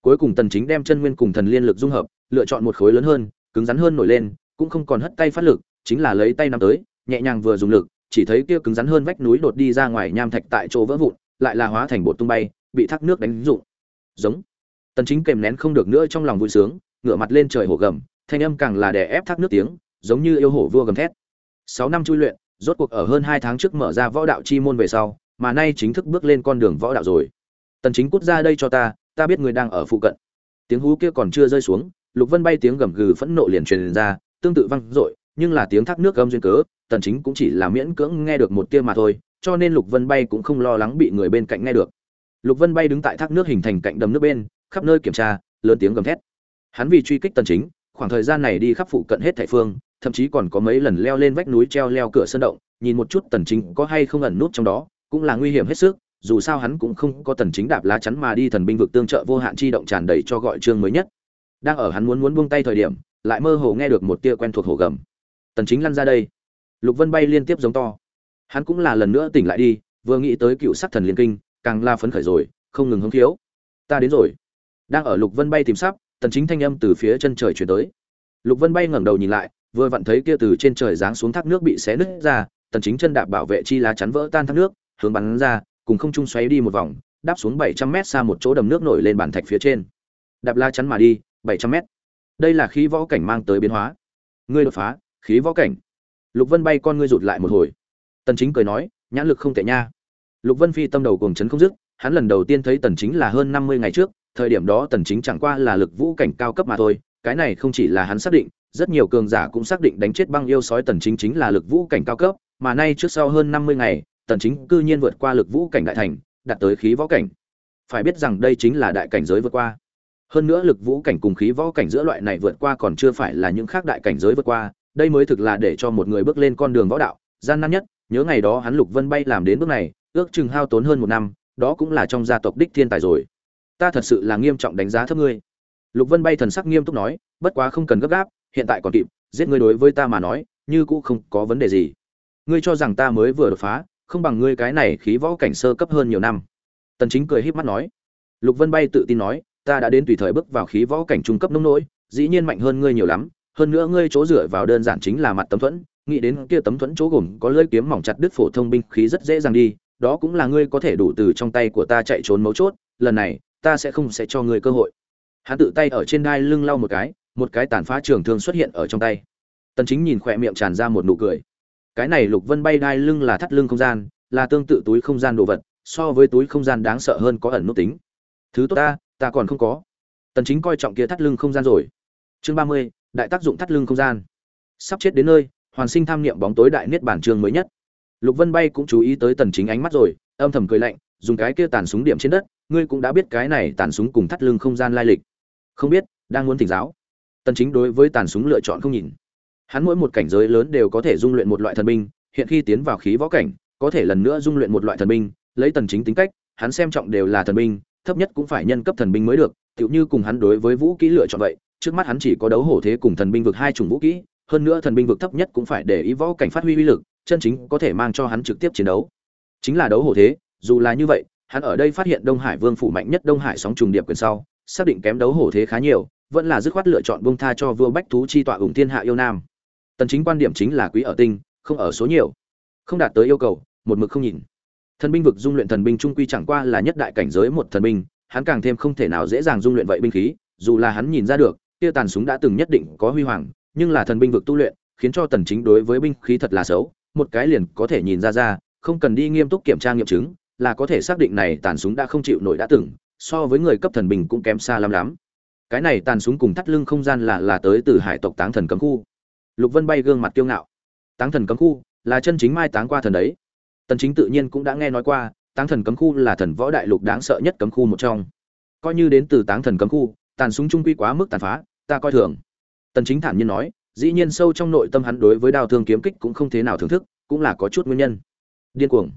Cuối cùng tần chính đem chân nguyên cùng thần liên lực dung hợp, lựa chọn một khối lớn hơn, cứng rắn hơn nổi lên, cũng không còn hất tay phát lực, chính là lấy tay nắm tới, nhẹ nhàng vừa dùng lực, chỉ thấy kia cứng rắn hơn vách núi đột đi ra ngoài nham thạch tại chỗ vỡ vụn, lại là hóa thành bột tung bay, bị thác nước đánh rụng giống. Tần chính kèm nén không được nữa trong lòng vui sướng, ngửa mặt lên trời hổ gầm, thanh âm càng là đè ép thác nước tiếng, giống như yêu hổ vua gầm thét. 6 năm chui luyện, rốt cuộc ở hơn 2 tháng trước mở ra võ đạo chi môn về sau, mà nay chính thức bước lên con đường võ đạo rồi. Tần chính cút ra đây cho ta ta biết người đang ở phụ cận. Tiếng hú kia còn chưa rơi xuống, lục vân bay tiếng gầm gừ phẫn nộ liền truyền ra, tương tự vang dội, nhưng là tiếng thác nước gầm duyên cớ, tần chính cũng chỉ là miễn cưỡng nghe được một tia mà thôi, cho nên lục vân bay cũng không lo lắng bị người bên cạnh nghe được lục vân bay đứng tại thác nước hình thành cạnh đầm nước bên, khắp nơi kiểm tra, lớn tiếng gầm thét. Hắn vì truy kích tần chính, khoảng thời gian này đi khắp phụ cận hết thảy phương, thậm chí còn có mấy lần leo lên vách núi treo leo cửa sơn động, nhìn một chút tần chính có hay không ẩn nút trong đó, cũng là nguy hiểm hết sức, dù sao hắn cũng không có tần chính đạp lá chắn mà đi thần binh vực tương trợ vô hạn chi động tràn đầy cho gọi chương mới nhất. Đang ở hắn muốn muốn buông tay thời điểm, lại mơ hồ nghe được một tia quen thuộc hồ gầm. Tần chính lăn ra đây. Lục vân bay liên tiếp giống to. Hắn cũng là lần nữa tỉnh lại đi, vừa nghĩ tới cựu sắc thần liên kinh càng la phấn khởi rồi, không ngừng hứng thiếu ta đến rồi. Đang ở lục vân bay tìm sắp, tần chính thanh âm từ phía chân trời truyền tới. Lục vân bay ngẩng đầu nhìn lại, vừa vặn thấy kia từ trên trời giáng xuống thác nước bị xé nứt ra, tần chính chân đạp bảo vệ chi lá chắn vỡ tan thác nước, hướng bắn ra, cùng không trung xoáy đi một vòng, đáp xuống 700 mét xa một chỗ đầm nước nổi lên bàn thạch phía trên. Đạp la chắn mà đi 700 mét. Đây là khí võ cảnh mang tới biến hóa. Ngươi đột phá, khí võ cảnh. Lục vân bay con ngươi rụt lại một hồi. Tần chính cười nói, nhãn lực không tệ nha lục vân phi tâm đầu cuồng chấn không dứt, hắn lần đầu tiên thấy tần chính là hơn 50 ngày trước, thời điểm đó tần chính chẳng qua là lực vũ cảnh cao cấp mà thôi, cái này không chỉ là hắn xác định, rất nhiều cường giả cũng xác định đánh chết băng yêu sói tần chính chính là lực vũ cảnh cao cấp, mà nay trước sau hơn 50 ngày, tần chính cư nhiên vượt qua lực vũ cảnh đại thành, đạt tới khí võ cảnh. Phải biết rằng đây chính là đại cảnh giới vượt qua. Hơn nữa lực vũ cảnh cùng khí võ cảnh giữa loại này vượt qua còn chưa phải là những khác đại cảnh giới vượt qua, đây mới thực là để cho một người bước lên con đường võ đạo, gian nan nhất, nhớ ngày đó hắn lục vân bay làm đến bước này ước chừng hao tốn hơn một năm, đó cũng là trong gia tộc đích thiên tài rồi. Ta thật sự là nghiêm trọng đánh giá thấp ngươi. Lục vân bay thần sắc nghiêm túc nói, bất quá không cần gấp gáp, hiện tại còn kịp, giết ngươi đối với ta mà nói, như cũng không có vấn đề gì. Ngươi cho rằng ta mới vừa đột phá, không bằng ngươi cái này khí võ cảnh sơ cấp hơn nhiều năm. Tần chính cười híp mắt nói. Lục vân bay tự tin nói, ta đã đến tùy thời bước vào khí võ cảnh trung cấp nông nỗi, dĩ nhiên mạnh hơn ngươi nhiều lắm, hơn nữa ngươi chỗ dựa vào đơn giản chính là mặt tấm thuẫn, nghĩ đến kia tấm thuẫn chỗ gồm có lưỡi kiếm mỏng chặt đứt phổ thông binh khí rất dễ dàng đi đó cũng là ngươi có thể đủ từ trong tay của ta chạy trốn mấu chốt lần này ta sẽ không sẽ cho ngươi cơ hội. Hắn tự tay ở trên đai lưng lau một cái một cái tàn phá trường thương xuất hiện ở trong tay. Tần chính nhìn khỏe miệng tràn ra một nụ cười. Cái này lục vân bay đai lưng là thắt lưng không gian là tương tự túi không gian đồ vật so với túi không gian đáng sợ hơn có ẩn nút tính. Thứ tốt ta ta còn không có. Tần chính coi trọng kia thắt lưng không gian rồi. Chương 30, đại tác dụng thắt lưng không gian. Sắp chết đến nơi hoàn sinh tham niệm bóng tối đại niết bản trường mới nhất lục vân bay cũng chú ý tới tần chính ánh mắt rồi, âm thầm cười lạnh, dùng cái kia tàn súng điểm trên đất, ngươi cũng đã biết cái này tàn súng cùng thắt lưng không gian lai lịch. Không biết, đang muốn thỉnh giáo. Tần chính đối với tàn súng lựa chọn không nhìn. Hắn mỗi một cảnh giới lớn đều có thể dung luyện một loại thần binh, hiện khi tiến vào khí võ cảnh, có thể lần nữa dung luyện một loại thần binh, lấy tần chính tính cách, hắn xem trọng đều là thần binh, thấp nhất cũng phải nhân cấp thần binh mới được, tựu như cùng hắn đối với vũ kỹ lựa chọn vậy, trước mắt hắn chỉ có đấu hổ thế cùng thần binh vực hai chủng vũ kỹ, hơn nữa thần binh vực thấp nhất cũng phải để ý võ cảnh phát huy uy lực chân chính có thể mang cho hắn trực tiếp chiến đấu. Chính là đấu hổ thế, dù là như vậy, hắn ở đây phát hiện đông hải vương phủ mạnh nhất đông hải sóng trùng điệp quyền sau, xác định kém đấu hổ thế khá nhiều, vẫn là dứt khoát lựa chọn bông tha cho vua bách thú chi tọa ủng thiên hạ yêu nam. Tần chính quan điểm chính là quý ở tinh, không ở số nhiều. Không đạt tới yêu cầu, một mực không nhìn. Thần binh vực dung luyện thần binh trung quy chẳng qua là nhất đại cảnh giới một thần binh, hắn càng thêm không thể nào dễ dàng dung luyện vậy binh khí, dù là hắn nhìn ra được tiêu tàn súng đã từng nhất định có huy hoàng, nhưng là thần binh vực tu luyện, khiến cho tần chính đối với binh khí thật là xấu một cái liền có thể nhìn ra ra, không cần đi nghiêm túc kiểm tra nghiệm chứng, là có thể xác định này tàn súng đã không chịu nổi đã từng, so với người cấp thần bình cũng kém xa lắm lắm. Cái này tàn súng cùng thắt lưng không gian là là tới từ hải tộc táng thần cấm khu. Lục vân bay gương mặt kiêu ngạo. Táng thần cấm khu là chân chính mai táng qua thần đấy. Tần chính tự nhiên cũng đã nghe nói qua, táng thần cấm khu là thần võ đại lục đáng sợ nhất cấm khu một trong. Coi như đến từ táng thần cấm khu, tàn súng trung quy quá mức tàn phá, ta coi thường. Tần chính thản nhiên nói dĩ nhiên sâu trong nội tâm hắn đối với đao thương kiếm kích cũng không thế nào thưởng thức, cũng là có chút nguyên nhân. Điên cuồng.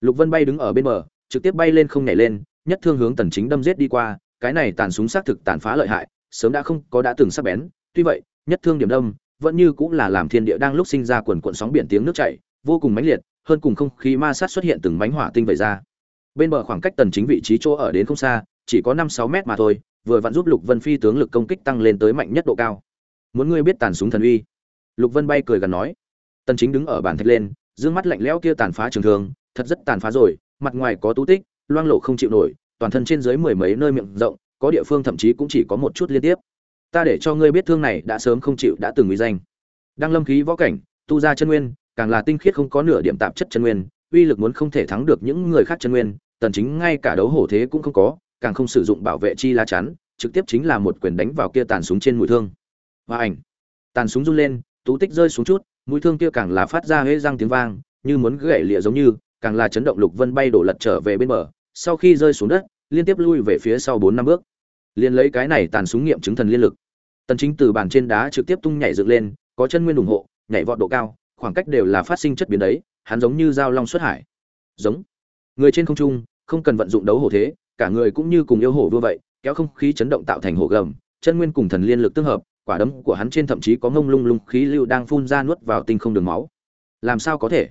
Lục vân bay đứng ở bên bờ, trực tiếp bay lên không nhảy lên, nhất thương hướng tần chính đâm giết đi qua, cái này tàn súng xác thực tàn phá lợi hại, sớm đã không có đã từng sắc bén, tuy vậy, nhất thương điểm đâm, vẫn như cũng là làm thiên địa đang lúc sinh ra quần cuộn sóng biển tiếng nước chảy, vô cùng mãnh liệt, hơn cùng không khí ma sát xuất hiện từng mánh hỏa tinh vẩy ra. Bên bờ khoảng cách tần chính vị trí chỗ ở đến không xa, chỉ có 5-6 mét mà thôi, vừa vặn giúp lục vân phi tướng lực công kích tăng lên tới mạnh nhất độ cao muốn ngươi biết tàn súng thần uy. Lục vân bay cười gần nói. Tần chính đứng ở bàn thạch lên, dương mắt lạnh lẽo kia tàn phá trường thương, thật rất tàn phá rồi, mặt ngoài có tú tích, loang lộ không chịu nổi, toàn thân trên dưới mười mấy nơi miệng rộng, có địa phương thậm chí cũng chỉ có một chút liên tiếp. Ta để cho ngươi biết thương này đã sớm không chịu đã từng uy danh. Đang lâm khí võ cảnh, tu ra chân nguyên, càng là tinh khiết không có nửa điểm tạp chất chân nguyên, uy lực muốn không thể thắng được những người khác chân nguyên, tần chính ngay cả đấu hổ thế cũng không có, càng không sử dụng bảo vệ chi lá chắn, trực tiếp chính là một quyền đánh vào kia tàn súng trên mũi thương và ảnh. Tàn súng run lên, tú tích rơi xuống chút, mũi thương kia càng là phát ra hễ răng tiếng vang, như muốn gãy lịa giống như, càng là chấn động lục vân bay đổ lật trở về bên bờ. Sau khi rơi xuống đất, liên tiếp lui về phía sau bốn năm bước. Liền lấy cái này tàn súng nghiệm chứng thần liên lực. Tần chính từ bàn trên đá trực tiếp tung nhảy dựng lên, có chân nguyên ủng hộ, nhảy vọt độ cao, khoảng cách đều là phát sinh chất biến đấy, hắn giống như dao long xuất hải. Giống. Người trên không trung, không cần vận dụng đấu hổ thế, cả người cũng như cùng yêu hổ vua vậy, kéo không khí chấn động tạo thành hổ gầm, chân nguyên cùng thần liên lực tương hợp quả đấm của hắn trên thậm chí có ngông lung lung khí lưu đang phun ra nuốt vào tinh không đường máu. Làm sao có thể?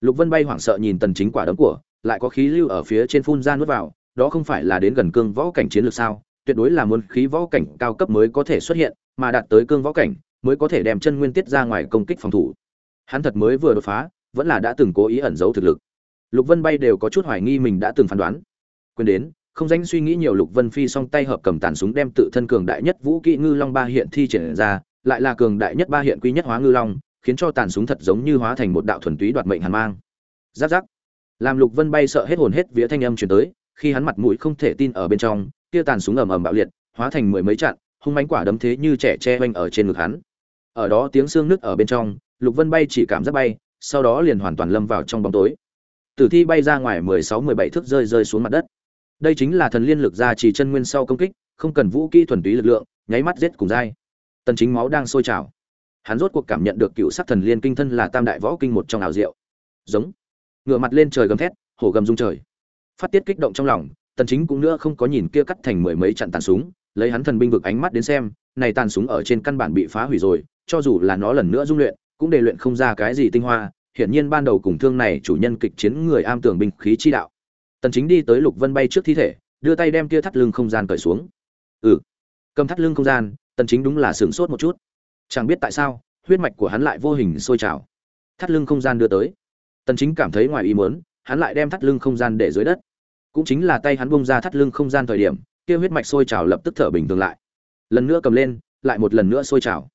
Lục vân bay hoảng sợ nhìn tần chính quả đấm của, lại có khí lưu ở phía trên phun ra nuốt vào, đó không phải là đến gần cương võ cảnh chiến lược sao? Tuyệt đối là muốn khí võ cảnh cao cấp mới có thể xuất hiện, mà đạt tới cương võ cảnh mới có thể đem chân nguyên tiết ra ngoài công kích phòng thủ. Hắn thật mới vừa đột phá, vẫn là đã từng cố ý ẩn giấu thực lực. Lục vân bay đều có chút hoài nghi mình đã từng phán đoán. Quên đến không danh suy nghĩ nhiều, lục vân phi song tay hợp cầm tàn súng đem tự thân cường đại nhất vũ kỹ ngư long ba hiện thi triển ra, lại là cường đại nhất ba hiện quy nhất hóa ngư long, khiến cho tàn súng thật giống như hóa thành một đạo thuần túy đoạt mệnh hàn mang. Giáp giáp. Làm lục vân bay sợ hết hồn hết vía thanh âm truyền tới, khi hắn mặt mũi không thể tin ở bên trong, kia tàn súng ầm ầm bạo liệt, hóa thành mười mấy trận hung mãnh quả đấm thế như trẻ che oanh ở trên ngực hắn. Ở đó tiếng xương nứt ở bên trong, lục vân bay chỉ cảm giác bay, sau đó liền hoàn toàn lâm vào trong bóng tối. Tử thi bay ra ngoài mười sáu mười bảy thước rơi rơi xuống mặt đất đây chính là thần liên lực ra chỉ chân nguyên sau công kích, không cần vũ kỹ thuần túy lực lượng, nháy mắt giết cùng dai. Tần chính máu đang sôi trào. Hắn rốt cuộc cảm nhận được cựu sắc thần liên kinh thân là tam đại võ kinh một trong ảo diệu. Giống. Ngửa mặt lên trời gầm thét, hổ gầm rung trời. Phát tiết kích động trong lòng, tần chính cũng nữa không có nhìn kia cắt thành mười mấy trận tàn súng, lấy hắn thần binh vực ánh mắt đến xem, này tàn súng ở trên căn bản bị phá hủy rồi, cho dù là nó lần nữa dung luyện, cũng để luyện không ra cái gì tinh hoa. Hiển nhiên ban đầu cùng thương này chủ nhân kịch chiến người am tưởng binh khí chi đạo tần chính đi tới lục vân bay trước thi thể, đưa tay đem kia thắt lưng không gian cởi xuống. Ừ. Cầm thắt lưng không gian, tần chính đúng là sướng sốt một chút. Chẳng biết tại sao, huyết mạch của hắn lại vô hình sôi trào. Thắt lưng không gian đưa tới. Tần chính cảm thấy ngoài ý muốn, hắn lại đem thắt lưng không gian để dưới đất. Cũng chính là tay hắn bung ra thắt lưng không gian thời điểm, kia huyết mạch sôi trào lập tức thở bình thường lại. Lần nữa cầm lên, lại một lần nữa sôi trào.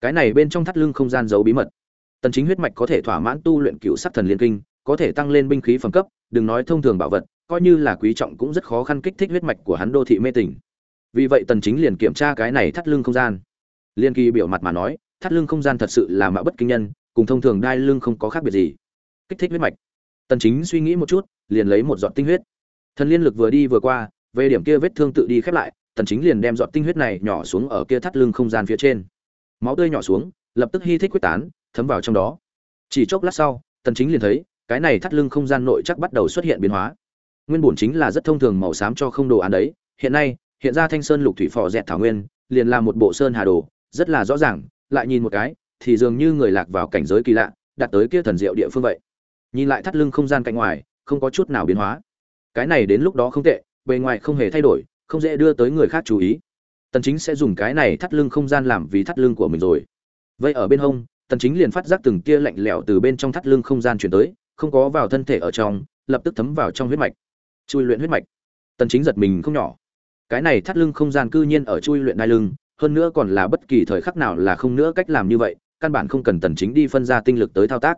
Cái này bên trong thắt lưng không gian giấu bí mật. Tần chính huyết mạch có thể thỏa mãn tu luyện cựu sắc thần liên kinh, có thể tăng lên binh khí phẩm cấp, đừng nói thông thường bảo vật coi như là quý trọng cũng rất khó khăn kích thích huyết mạch của hắn đô thị mê tỉnh vì vậy tần chính liền kiểm tra cái này thắt lưng không gian. Liên kỳ biểu mặt mà nói, thắt lưng không gian thật sự là mạo bất kinh nhân, cùng thông thường đai lưng không có khác biệt gì. Kích thích huyết mạch. Tần chính suy nghĩ một chút, liền lấy một giọt tinh huyết. Thần liên lực vừa đi vừa qua, về điểm kia vết thương tự đi khép lại, tần chính liền đem giọt tinh huyết này nhỏ xuống ở kia thắt lưng không gian phía trên. Máu tươi nhỏ xuống, lập tức hy thích quyết tán, thấm vào trong đó. Chỉ chốc lát sau, tần chính liền thấy, cái này thắt lưng không gian nội chắc bắt đầu xuất hiện biến hóa nguyên bổn chính là rất thông thường màu xám cho không đồ án đấy. Hiện nay, hiện ra thanh sơn lục thủy phò dẹt thảo nguyên, liền là một bộ sơn hà đồ, rất là rõ ràng, lại nhìn một cái, thì dường như người lạc vào cảnh giới kỳ lạ, đạt tới kia thần diệu địa phương vậy. Nhìn lại thắt lưng không gian cạnh ngoài, không có chút nào biến hóa. Cái này đến lúc đó không tệ, bề ngoài không hề thay đổi, không dễ đưa tới người khác chú ý. Tần chính sẽ dùng cái này thắt lưng không gian làm vì thắt lưng của mình rồi. Vậy ở bên hông, tần chính liền phát giác từng tia lạnh lẽo từ bên trong thắt lưng không gian chuyển tới, không có vào thân thể ở trong, lập tức thấm vào trong huyết mạch chui luyện huyết mạch. Tần chính giật mình không nhỏ. Cái này thắt lưng không gian cư nhiên ở chui luyện đai lưng, hơn nữa còn là bất kỳ thời khắc nào là không nữa cách làm như vậy, căn bản không cần tần chính đi phân ra tinh lực tới thao tác.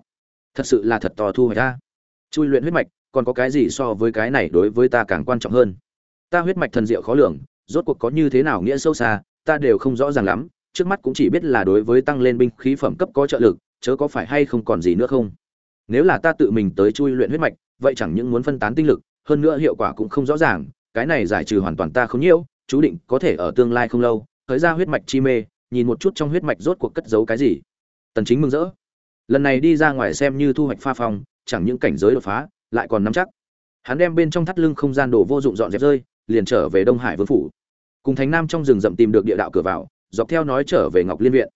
Thật sự là thật to thu hoạch ta chui luyện huyết mạch, còn có cái gì so với cái này đối với ta càng quan trọng hơn? Ta huyết mạch thần diệu khó lường, rốt cuộc có như thế nào nghĩa sâu xa, ta đều không rõ ràng lắm, trước mắt cũng chỉ biết là đối với tăng lên binh khí phẩm cấp có trợ lực, chớ có phải hay không còn gì nữa không? Nếu là ta tự mình tới chui luyện huyết mạch, vậy chẳng những muốn phân tán tinh lực hơn nữa hiệu quả cũng không rõ ràng, cái này giải trừ hoàn toàn ta không nhiễu, chú định có thể ở tương lai không lâu, thời ra huyết mạch chi mê, nhìn một chút trong huyết mạch rốt cuộc cất giấu cái gì. Tần chính mừng rỡ. Lần này đi ra ngoài xem như thu hoạch pha phong, chẳng những cảnh giới đột phá, lại còn nắm chắc. Hắn đem bên trong thắt lưng không gian đồ vô dụng dọn dẹp rơi, liền trở về đông hải vương phủ. Cùng thánh nam trong rừng rậm tìm được địa đạo cửa vào, dọc theo nói trở về ngọc liên viện.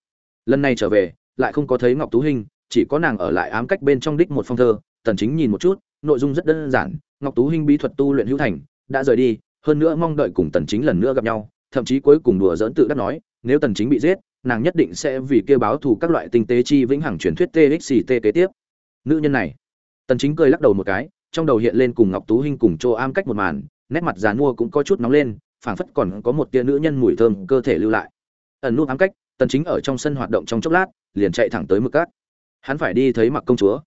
Lần này trở về, lại không có thấy ngọc tú hình chỉ có nàng ở lại ám cách bên trong đích một phong thơ. Tần chính nhìn một chút, nội dung rất đơn giản ngọc tú hinh bí thuật tu luyện hữu thành, đã rời đi, hơn nữa mong đợi cùng tần chính lần nữa gặp nhau, thậm chí cuối cùng đùa giỡn tự đắc nói, nếu tần chính bị giết, nàng nhất định sẽ vì kia báo thù các loại tinh tế chi vĩnh hằng truyền thuyết TXT kế tiếp. Nữ nhân này, tần chính cười lắc đầu một cái, trong đầu hiện lên cùng ngọc tú hinh cùng Trô am cách một màn, nét mặt già mua cũng có chút nóng lên, phảng phất còn có một tia nữ nhân mùi thơm cơ thể lưu lại. Ẩn nút ám cách, tần chính ở trong sân hoạt động trong chốc lát, liền chạy thẳng tới mực cát. Hắn phải đi thấy mặc công chúa.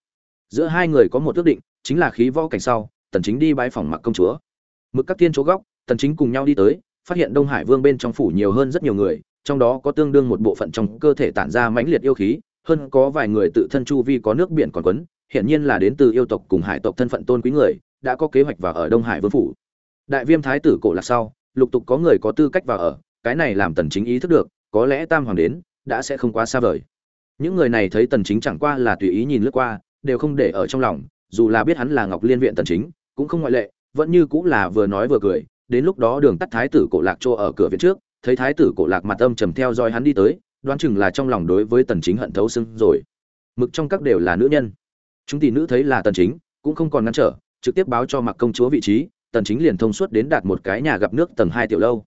Giữa hai người có một ước định, chính là khí võ cảnh sau tần chính đi bái phòng mặc công chúa. Mực các tiên chỗ góc, tần chính cùng nhau đi tới, phát hiện đông hải vương bên trong phủ nhiều hơn rất nhiều người, trong đó có tương đương một bộ phận trong cơ thể tản ra mãnh liệt yêu khí, hơn có vài người tự thân chu vi có nước biển còn quấn hiện nhiên là đến từ yêu tộc cùng hải tộc thân phận tôn quý người, đã có kế hoạch vào ở đông hải vương phủ. Đại viêm thái tử cổ lạc sau, lục tục có người có tư cách vào ở, cái này làm tần chính ý thức được, có lẽ tam hoàng đến, đã sẽ không quá xa vời. Những người này thấy tần chính chẳng qua là tùy ý nhìn lướt qua, đều không để ở trong lòng, dù là biết hắn là ngọc liên viện tần chính cũng không ngoại lệ, vẫn như cũng là vừa nói vừa cười, đến lúc đó đường tắt thái tử cổ lạc trô ở cửa viện trước, thấy thái tử cổ lạc mặt âm trầm theo dõi hắn đi tới, đoán chừng là trong lòng đối với tần chính hận thấu xương rồi. Mực trong các đều là nữ nhân. Chúng tỷ nữ thấy là tần chính, cũng không còn ngăn trở, trực tiếp báo cho mặc công chúa vị trí, tần chính liền thông suốt đến đạt một cái nhà gặp nước tầng hai tiểu lâu.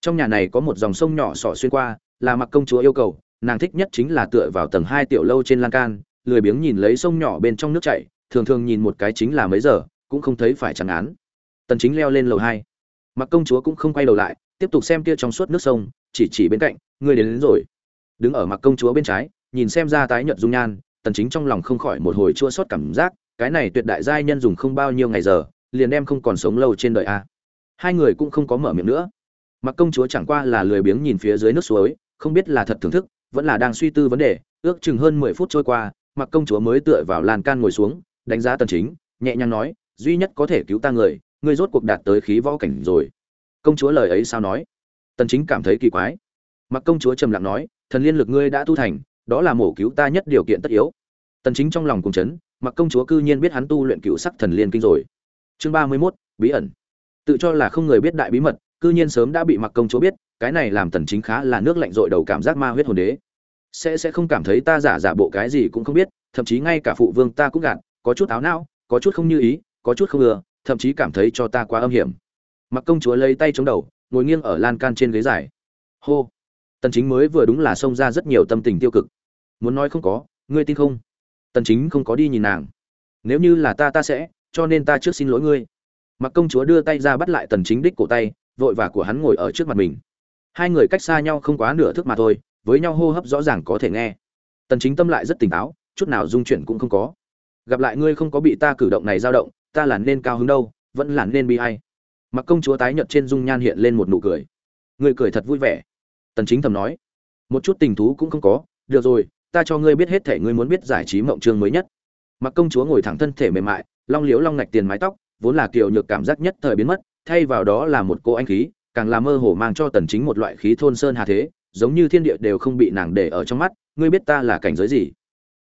Trong nhà này có một dòng sông nhỏ sỏ xuyên qua, là mặc công chúa yêu cầu, nàng thích nhất chính là tựa vào tầng hai tiểu lâu trên lan can, lười biếng nhìn lấy sông nhỏ bên trong nước chảy, thường thường nhìn một cái chính là mấy giờ cũng không thấy phải chẳng án. Tần chính leo lên lầu hai. Mặc công chúa cũng không quay đầu lại tiếp tục xem kia trong suốt nước sông chỉ chỉ bên cạnh người đến, đến rồi. Đứng ở mặc công chúa bên trái nhìn xem ra tái nhợt dung nhan tần chính trong lòng không khỏi một hồi chua xót cảm giác cái này tuyệt đại giai nhân dùng không bao nhiêu ngày giờ liền đem không còn sống lâu trên đời a. Hai người cũng không có mở miệng nữa. Mặc công chúa chẳng qua là lười biếng nhìn phía dưới nước suối không biết là thật thưởng thức vẫn là đang suy tư vấn đề ước chừng hơn 10 phút trôi qua mặc công chúa mới tựa vào lan can ngồi xuống đánh giá tần chính nhẹ nhàng nói duy nhất có thể cứu ta người ngươi rốt cuộc đạt tới khí võ cảnh rồi. Công chúa lời ấy sao nói? Tần chính cảm thấy kỳ quái. Mặc công chúa trầm lặng nói thần liên lực ngươi đã tu thành đó là mổ cứu ta nhất điều kiện tất yếu. Tần chính trong lòng cùng chấn mặc công chúa cư nhiên biết hắn tu luyện cựu sắc thần liên kinh rồi. Chương 31, bí ẩn. Tự cho là không người biết đại bí mật cư nhiên sớm đã bị mặc công chúa biết cái này làm tần chính khá là nước lạnh rội đầu cảm giác ma huyết hồn đế. Sẽ sẽ không cảm thấy ta giả giả bộ cái gì cũng không biết thậm chí ngay cả phụ vương ta cũng gạt có chút áo não có chút không như ý có chút không ưa, thậm chí cảm thấy cho ta quá âm hiểm. Mặc công chúa lấy tay chống đầu, ngồi nghiêng ở lan can trên ghế dài. Hô! Tần chính mới vừa đúng là xông ra rất nhiều tâm tình tiêu cực. Muốn nói không có, ngươi tin không? Tần chính không có đi nhìn nàng. Nếu như là ta ta sẽ, cho nên ta trước xin lỗi ngươi. Mặc công chúa đưa tay ra bắt lại tần chính đích cổ tay, vội vã của hắn ngồi ở trước mặt mình. Hai người cách xa nhau không quá nửa thước mà thôi, với nhau hô hấp rõ ràng có thể nghe. Tần chính tâm lại rất tỉnh táo, chút nào dung chuyển cũng không có. Gặp lại ngươi không có bị ta cử động này dao động ta là nên cao hứng đâu, vẫn là nên bi ai. Mặc công chúa tái nhợt trên dung nhan hiện lên một nụ cười. Người cười thật vui vẻ. Tần chính thầm nói, một chút tình thú cũng không có, được rồi, ta cho ngươi biết hết thể ngươi muốn biết giải trí mộng trường mới nhất. Mặc công chúa ngồi thẳng thân thể mềm mại, long liếu long ngạch tiền mái tóc, vốn là kiều nhược cảm giác nhất thời biến mất, thay vào đó là một cô anh khí, càng là mơ hồ mang cho tần chính một loại khí thôn sơn hà thế, giống như thiên địa đều không bị nàng để ở trong mắt, ngươi biết ta là cảnh giới gì?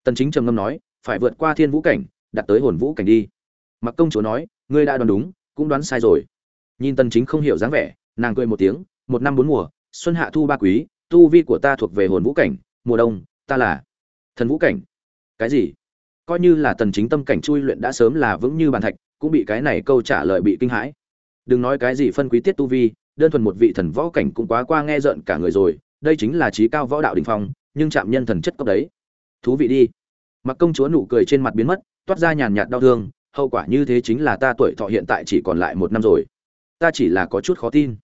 Tần chính trầm ngâm nói, phải vượt qua thiên vũ cảnh, đặt tới hồn vũ cảnh đi mặc công chúa nói, ngươi đã đoán đúng, cũng đoán sai rồi. Nhìn tần chính không hiểu dáng vẻ, nàng cười một tiếng, một năm bốn mùa, xuân hạ thu ba quý, tu vi của ta thuộc về hồn vũ cảnh, mùa đông, ta là thần vũ cảnh. Cái gì? Coi như là tần chính tâm cảnh chui luyện đã sớm là vững như bàn thạch, cũng bị cái này câu trả lời bị kinh hãi. Đừng nói cái gì phân quý tiết tu vi, đơn thuần một vị thần võ cảnh cũng quá qua nghe giận cả người rồi, đây chính là trí cao võ đạo đỉnh phong, nhưng chạm nhân thần chất cấp đấy. Thú vị đi. Mặc công chúa nụ cười trên mặt biến mất, toát ra nhàn nhạt đau thương hậu quả như thế chính là ta tuổi thọ hiện tại chỉ còn lại một năm rồi. Ta chỉ là có chút khó tin.